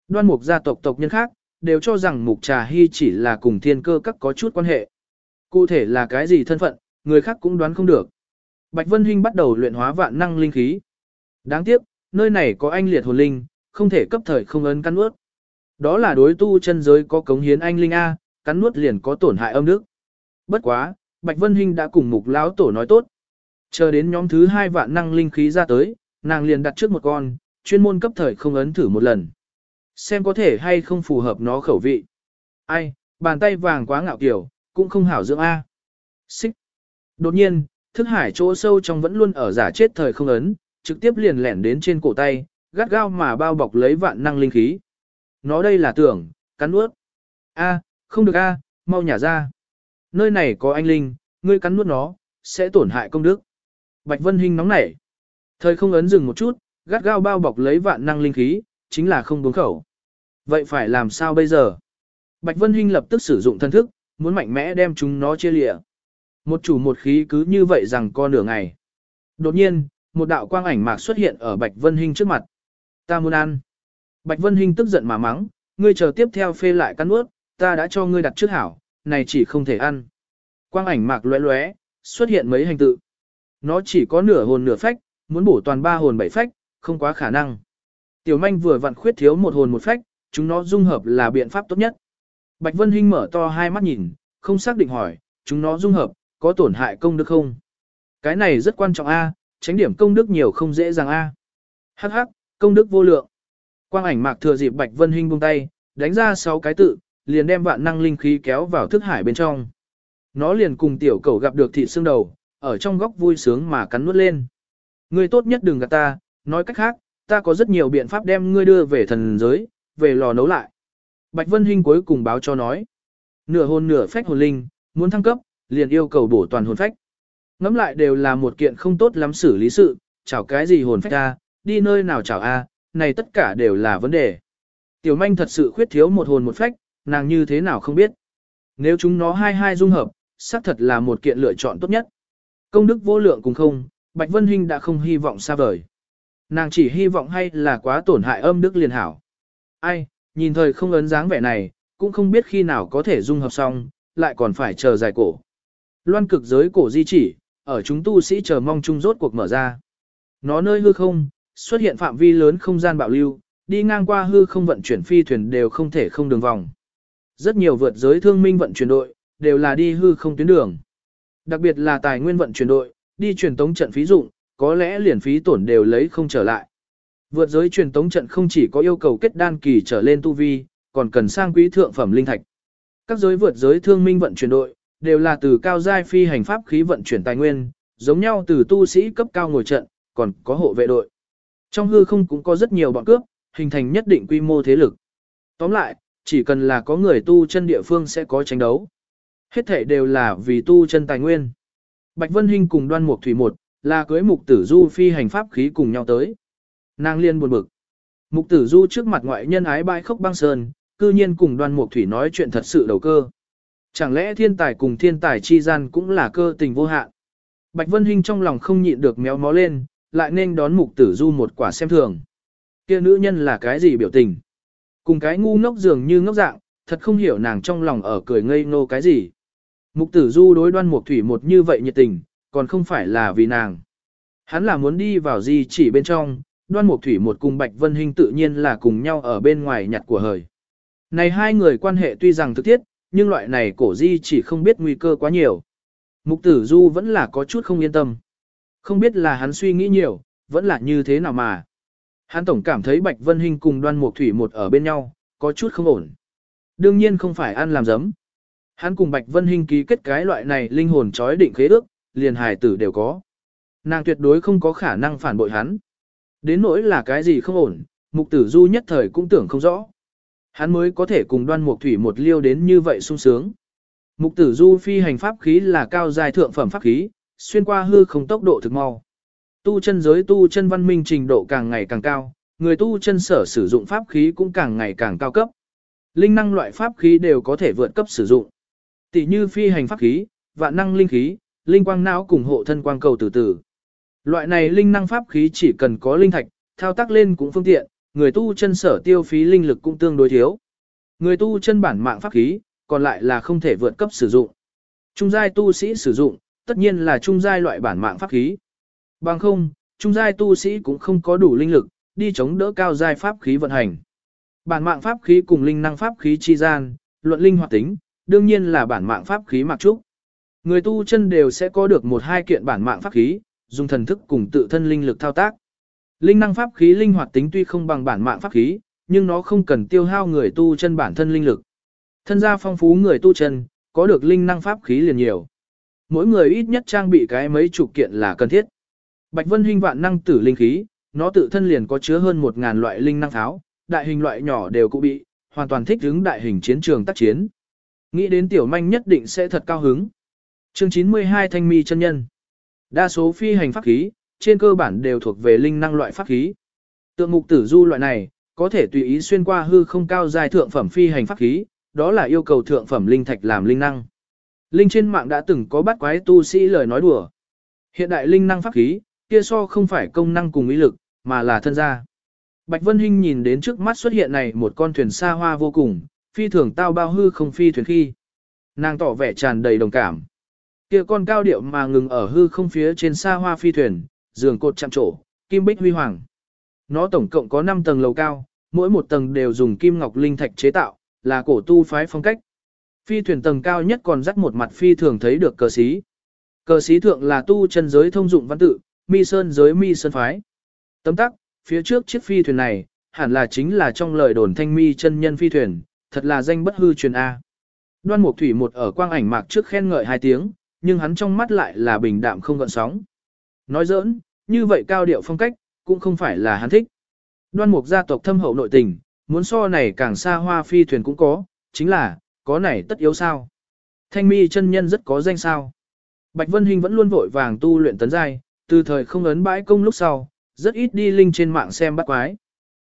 Đoan mục gia tộc tộc nhân khác, đều cho rằng mục trà hy chỉ là cùng thiên cơ các có chút quan hệ. Cụ thể là cái gì thân phận, người khác cũng đoán không được. Bạch Vân Hinh bắt đầu luyện hóa vạn năng linh khí. Đáng tiếc, nơi này có anh liệt hồn linh, không thể cấp thời không ấn cắn nuốt. Đó là đối tu chân giới có cống hiến anh linh A, cắn nuốt liền có tổn hại âm đức. Bất quá, Bạch Vân Hinh đã cùng mục lão tổ nói tốt. Chờ đến nhóm thứ hai vạn năng linh khí ra tới, nàng liền đặt trước một con, chuyên môn cấp thời không ấn thử một lần. Xem có thể hay không phù hợp nó khẩu vị. Ai, bàn tay vàng quá ngạo kiểu, cũng không hảo dưỡng A. Xích. Đột nhiên, thức hải chỗ sâu trong vẫn luôn ở giả chết thời không ấn, trực tiếp liền lẻn đến trên cổ tay, gắt gao mà bao bọc lấy vạn năng linh khí. Nó đây là tưởng, cắn nuốt. A, không được A, mau nhả ra. Nơi này có anh linh, ngươi cắn nuốt nó, sẽ tổn hại công đức. Bạch Vân Hinh nóng nảy. Thời không ấn dừng một chút, gắt gao bao bọc lấy vạn năng linh khí, chính là không buông khẩu. Vậy phải làm sao bây giờ? Bạch Vân Hinh lập tức sử dụng thân thức, muốn mạnh mẽ đem chúng nó chia lịa. Một chủ một khí cứ như vậy rằng co nửa ngày. Đột nhiên, một đạo quang ảnh mạc xuất hiện ở Bạch Vân Hinh trước mặt. Ta muốn ăn. Bạch Vân Hinh tức giận mà mắng, ngươi chờ tiếp theo phê lại cắn nuốt, ta đã cho ngươi đặt trước hảo, này chỉ không thể ăn. Quang ảnh mạc lóe lóe, xuất hiện mấy hành tự. Nó chỉ có nửa hồn nửa phách, muốn bổ toàn ba hồn bảy phách, không quá khả năng. Tiểu manh vừa vặn khuyết thiếu một hồn một phách, chúng nó dung hợp là biện pháp tốt nhất. Bạch Vân Hinh mở to hai mắt nhìn, không xác định hỏi, chúng nó dung hợp, có tổn hại công đức không? Cái này rất quan trọng a, tránh điểm công đức nhiều không dễ dàng a. Hắc hắc, công đức vô lượng. Quang ảnh mạc thừa dịp Bạch Vân Hinh buông tay, đánh ra sáu cái tự, liền đem vạn năng linh khí kéo vào thức hải bên trong. Nó liền cùng tiểu cầu gặp được thịt xương đầu, ở trong góc vui sướng mà cắn nuốt lên. Ngươi tốt nhất đừng gạt ta, nói cách khác, ta có rất nhiều biện pháp đem ngươi đưa về thần giới, về lò nấu lại. Bạch Vân Hinh cuối cùng báo cho nói. Nửa hồn nửa phách hồn linh, muốn thăng cấp, liền yêu cầu bổ toàn hồn phách. Ngắm lại đều là một kiện không tốt lắm xử lý sự, chảo cái gì hồn phách a, đi nơi nào chảo a, này tất cả đều là vấn đề. Tiểu manh thật sự khuyết thiếu một hồn một phách, nàng như thế nào không biết. Nếu chúng nó hai hai dung hợp, xác thật là một kiện lựa chọn tốt nhất. Công đức vô lượng cùng không, Bạch Vân Hinh đã không hy vọng xa vời. Nàng chỉ hy vọng hay là quá tổn hại âm đức liền hảo. Ai, nhìn thời không ấn dáng vẻ này, cũng không biết khi nào có thể dung hợp xong, lại còn phải chờ dài cổ. Loan cực giới cổ di chỉ, ở chúng tu sĩ chờ mong chung rốt cuộc mở ra. Nó nơi hư không, xuất hiện phạm vi lớn không gian bạo lưu, đi ngang qua hư không vận chuyển phi thuyền đều không thể không đường vòng. Rất nhiều vượt giới thương minh vận chuyển đội, đều là đi hư không tuyến đường. Đặc biệt là tài nguyên vận chuyển đội, đi truyền tống trận phí dụng, có lẽ liền phí tổn đều lấy không trở lại. Vượt giới truyền tống trận không chỉ có yêu cầu kết đan kỳ trở lên tu vi, còn cần sang quý thượng phẩm linh thạch. Các giới vượt giới thương minh vận chuyển đội, đều là từ cao giai phi hành pháp khí vận chuyển tài nguyên, giống nhau từ tu sĩ cấp cao ngồi trận, còn có hộ vệ đội. Trong hư không cũng có rất nhiều bọn cướp, hình thành nhất định quy mô thế lực. Tóm lại, chỉ cần là có người tu chân địa phương sẽ có tranh đấu. Hết thể đều là vì tu chân tài nguyên. Bạch Vân Hinh cùng đoan mục thủy một, là cưới mục tử du phi hành pháp khí cùng nhau tới. Nàng liên buồn bực. Mục tử du trước mặt ngoại nhân ái bãi khóc băng sơn, cư nhiên cùng đoan mục thủy nói chuyện thật sự đầu cơ. Chẳng lẽ thiên tài cùng thiên tài chi gian cũng là cơ tình vô hạn. Bạch Vân Hinh trong lòng không nhịn được méo mó lên, lại nên đón mục tử du một quả xem thường. Kia nữ nhân là cái gì biểu tình? Cùng cái ngu ngốc dường như ngốc dạng, thật không hiểu nàng trong lòng ở cười ngây ngô cái gì. Mục tử du đối đoan mục thủy một như vậy nhiệt tình, còn không phải là vì nàng. Hắn là muốn đi vào gì chỉ bên trong, đoan mục thủy một cùng Bạch Vân Hinh tự nhiên là cùng nhau ở bên ngoài nhặt của hời. Này hai người quan hệ tuy rằng thực thiết, nhưng loại này cổ di chỉ không biết nguy cơ quá nhiều. Mục tử du vẫn là có chút không yên tâm. Không biết là hắn suy nghĩ nhiều, vẫn là như thế nào mà. Hắn tổng cảm thấy Bạch Vân Hinh cùng đoan mục thủy một ở bên nhau, có chút không ổn. Đương nhiên không phải ăn làm giấm. Hắn cùng Bạch Vân Hinh ký kết cái loại này linh hồn chói định khế ước, liền hài tử đều có. Nàng tuyệt đối không có khả năng phản bội hắn. Đến nỗi là cái gì không ổn, mục tử du nhất thời cũng tưởng không rõ. Hắn mới có thể cùng đoan mục thủy một liêu đến như vậy sung sướng. Mục tử du phi hành pháp khí là cao dài thượng phẩm pháp khí, xuyên qua hư không tốc độ thực mau. Tu chân giới tu chân văn minh trình độ càng ngày càng cao, người tu chân sở sử dụng pháp khí cũng càng ngày càng cao cấp. Linh năng loại pháp khí đều có thể vượt cấp sử dụng. Tỷ như phi hành pháp khí, vạn năng linh khí, linh quang não cùng hộ thân quang cầu từ từ. Loại này linh năng pháp khí chỉ cần có linh thạch, thao tác lên cũng phương tiện, người tu chân sở tiêu phí linh lực cũng tương đối thiếu. Người tu chân bản mạng pháp khí, còn lại là không thể vượt cấp sử dụng. Trung giai tu sĩ sử dụng, tất nhiên là trung giai loại bản mạng pháp khí. Bằng không, trung giai tu sĩ cũng không có đủ linh lực, đi chống đỡ cao giai pháp khí vận hành. Bản mạng pháp khí cùng linh năng pháp khí chi gian, luận linh hoạt tính, đương nhiên là bản mạng pháp khí mặc trúc. Người tu chân đều sẽ có được một hai kiện bản mạng pháp khí, dùng thần thức cùng tự thân linh lực thao tác. Linh năng pháp khí linh hoạt tính tuy không bằng bản mạng pháp khí, nhưng nó không cần tiêu hao người tu chân bản thân linh lực. Thân gia phong phú người tu chân, có được linh năng pháp khí liền nhiều. Mỗi người ít nhất trang bị cái mấy chục kiện là cần thiết. Bạch Vân Hinh vạn năng tử linh khí, nó tự thân liền có chứa hơn 1000 loại linh năng tháo, đại hình loại nhỏ đều cụ bị, hoàn toàn thích ứng đại hình chiến trường tác chiến. Nghĩ đến tiểu manh nhất định sẽ thật cao hứng. Chương 92 Thanh mi chân nhân. Đa số phi hành pháp khí, trên cơ bản đều thuộc về linh năng loại pháp khí. Tượng mục tử du loại này, có thể tùy ý xuyên qua hư không cao dài thượng phẩm phi hành pháp khí, đó là yêu cầu thượng phẩm linh thạch làm linh năng. Linh trên mạng đã từng có bắt quái tu sĩ lời nói đùa. Hiện đại linh năng pháp khí, kia so không phải công năng cùng ý lực, mà là thân gia. Bạch Vân Hinh nhìn đến trước mắt xuất hiện này một con thuyền xa hoa vô cùng, phi thường tao bao hư không phi thuyền khi. Nàng tỏ vẻ tràn đầy đồng cảm. Kia con cao điệu mà ngừng ở hư không phía trên xa hoa phi thuyền, giường cột chạm trổ, kim bích huy hoàng. Nó tổng cộng có 5 tầng lầu cao, mỗi một tầng đều dùng kim ngọc linh thạch chế tạo, là cổ tu phái phong cách. Phi thuyền tầng cao nhất còn dắt một mặt phi thường thấy được cờ xí. Cờ xí thượng là tu chân giới thông dụng văn tự, mi sơn giới mi sơn phái. Tấm tắc, phía trước chiếc phi thuyền này, hẳn là chính là trong lời đồn thanh mi chân nhân phi thuyền, thật là danh bất hư truyền A. Đoan Mục Thủy một ở quang ảnh mạc trước khen ngợi hai tiếng, nhưng hắn trong mắt lại là bình đạm không gợn sóng. Nói giỡn, như vậy cao điệu phong cách, cũng không phải là hắn thích. Đoan Mục gia tộc thâm hậu nội tình, muốn so này càng xa hoa phi thuyền cũng có, chính là, có này tất yếu sao. Thanh mi chân nhân rất có danh sao. Bạch Vân Hinh vẫn luôn vội vàng tu luyện tấn giai, từ thời không ấn bãi công lúc sau, rất ít đi linh trên mạng xem bắt quái.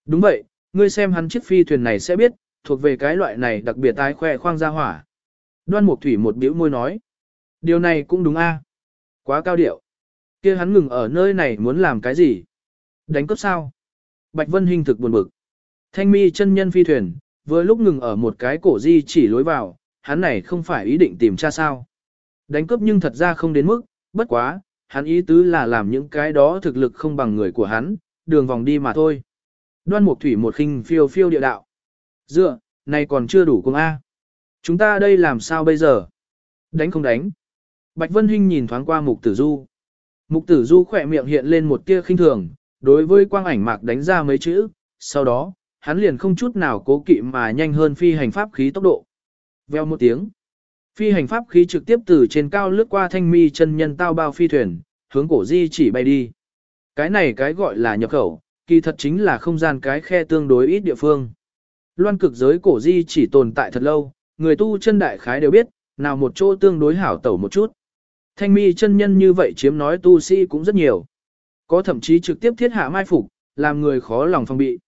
Đúng vậy, ngươi xem hắn chiếc phi thuyền này sẽ biết, thuộc về cái loại này đặc biệt tái khoe khoang ra hỏa. Đoan Mục Thủy một biểu môi nói. Điều này cũng đúng a. Quá cao điệu. kia hắn ngừng ở nơi này muốn làm cái gì? Đánh cướp sao? Bạch Vân Hinh thực buồn bực. Thanh mi chân nhân phi thuyền, vừa lúc ngừng ở một cái cổ di chỉ lối vào, hắn này không phải ý định tìm cha sao. Đánh cướp nhưng thật ra không đến mức, bất quá, hắn ý tứ là làm những cái đó thực lực không bằng người của hắn, đường vòng đi mà thôi. Đoan Mục Thủy một khinh phiêu phiêu địa đạo. Dựa, này còn chưa đủ cùng A. Chúng ta đây làm sao bây giờ? Đánh không đánh? Bạch Vân Hinh nhìn thoáng qua Mục Tử Du. Mục Tử Du khỏe miệng hiện lên một tia khinh thường, đối với quang ảnh mạc đánh ra mấy chữ, sau đó, hắn liền không chút nào cố kỵ mà nhanh hơn phi hành pháp khí tốc độ. Veo một tiếng. Phi hành pháp khí trực tiếp từ trên cao lướt qua thanh mi chân nhân tao bao phi thuyền, hướng cổ di chỉ bay đi. Cái này cái gọi là nhập khẩu, kỳ thật chính là không gian cái khe tương đối ít địa phương. Loan cực giới cổ di chỉ tồn tại thật lâu, người tu chân đại khái đều biết, nào một chỗ tương đối hảo tẩu một chút. Thanh mi chân nhân như vậy chiếm nói tu sĩ cũng rất nhiều. Có thậm chí trực tiếp thiết hạ mai phục, làm người khó lòng phòng bị.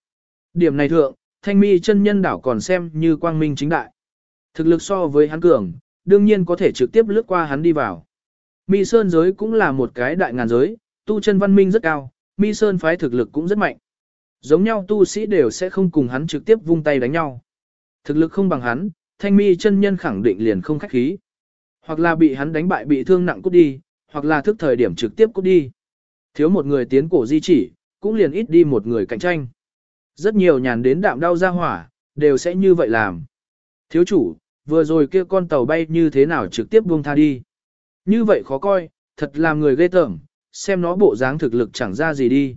Điểm này thượng, thanh mi chân nhân đảo còn xem như quang minh chính đại. Thực lực so với hắn cường, đương nhiên có thể trực tiếp lướt qua hắn đi vào. Mi Sơn giới cũng là một cái đại ngàn giới, tu chân văn minh rất cao, Mi Sơn phái thực lực cũng rất mạnh. Giống nhau tu sĩ đều sẽ không cùng hắn trực tiếp vung tay đánh nhau. Thực lực không bằng hắn, thanh mi chân nhân khẳng định liền không khách khí. Hoặc là bị hắn đánh bại bị thương nặng cút đi, hoặc là thức thời điểm trực tiếp cút đi. Thiếu một người tiến cổ di chỉ, cũng liền ít đi một người cạnh tranh. Rất nhiều nhàn đến đạm đau ra hỏa, đều sẽ như vậy làm. Thiếu chủ, vừa rồi kia con tàu bay như thế nào trực tiếp buông tha đi. Như vậy khó coi, thật làm người ghê tởm, xem nó bộ dáng thực lực chẳng ra gì đi.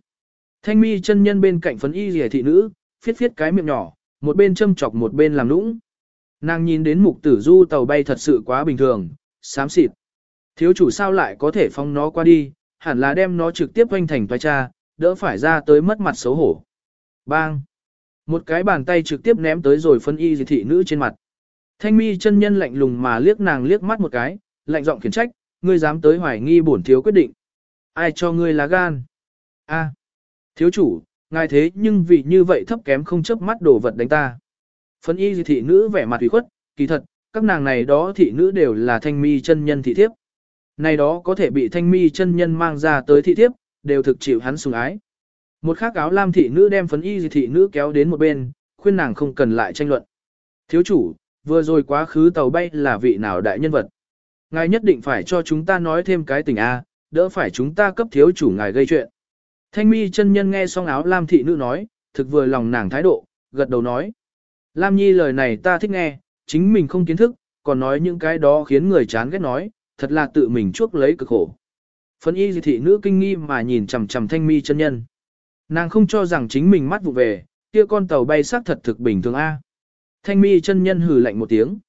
Thanh mi chân nhân bên cạnh phấn y rìa thị nữ, phiết phiết cái miệng nhỏ, một bên châm chọc một bên làm nũng. Nàng nhìn đến mục tử du tàu bay thật sự quá bình thường, xám xịt. Thiếu chủ sao lại có thể phong nó qua đi, hẳn là đem nó trực tiếp hoanh thành toa cha, đỡ phải ra tới mất mặt xấu hổ. Bang! Một cái bàn tay trực tiếp ném tới rồi phân y dị thị nữ trên mặt. Thanh mi chân nhân lạnh lùng mà liếc nàng liếc mắt một cái, lạnh giọng khiển trách, ngươi dám tới hoài nghi bổn thiếu quyết định. Ai cho ngươi lá gan? A, thiếu chủ, ngài thế nhưng vì như vậy thấp kém không chớp mắt đổ vật đánh ta. Phân y gì thị nữ vẻ mặt ủy khuất, kỳ thật, các nàng này đó thị nữ đều là thanh mi chân nhân thị thiếp. Này đó có thể bị thanh mi chân nhân mang ra tới thị thiếp, đều thực chịu hắn sủng ái. Một khác áo lam thị nữ đem phấn y gì thị nữ kéo đến một bên, khuyên nàng không cần lại tranh luận. Thiếu chủ, vừa rồi quá khứ tàu bay là vị nào đại nhân vật. Ngài nhất định phải cho chúng ta nói thêm cái tình A, đỡ phải chúng ta cấp thiếu chủ ngài gây chuyện. Thanh mi chân nhân nghe xong áo lam thị nữ nói, thực vừa lòng nàng thái độ, gật đầu nói. Lam nhi lời này ta thích nghe, chính mình không kiến thức, còn nói những cái đó khiến người chán ghét nói, thật là tự mình chuốc lấy cực khổ. Phấn y dị thị nữ kinh nghi mà nhìn chằm chằm thanh mi chân nhân. Nàng không cho rằng chính mình mắt vụ về, kia con tàu bay xác thật thực bình thường A. Thanh mi chân nhân hừ lạnh một tiếng.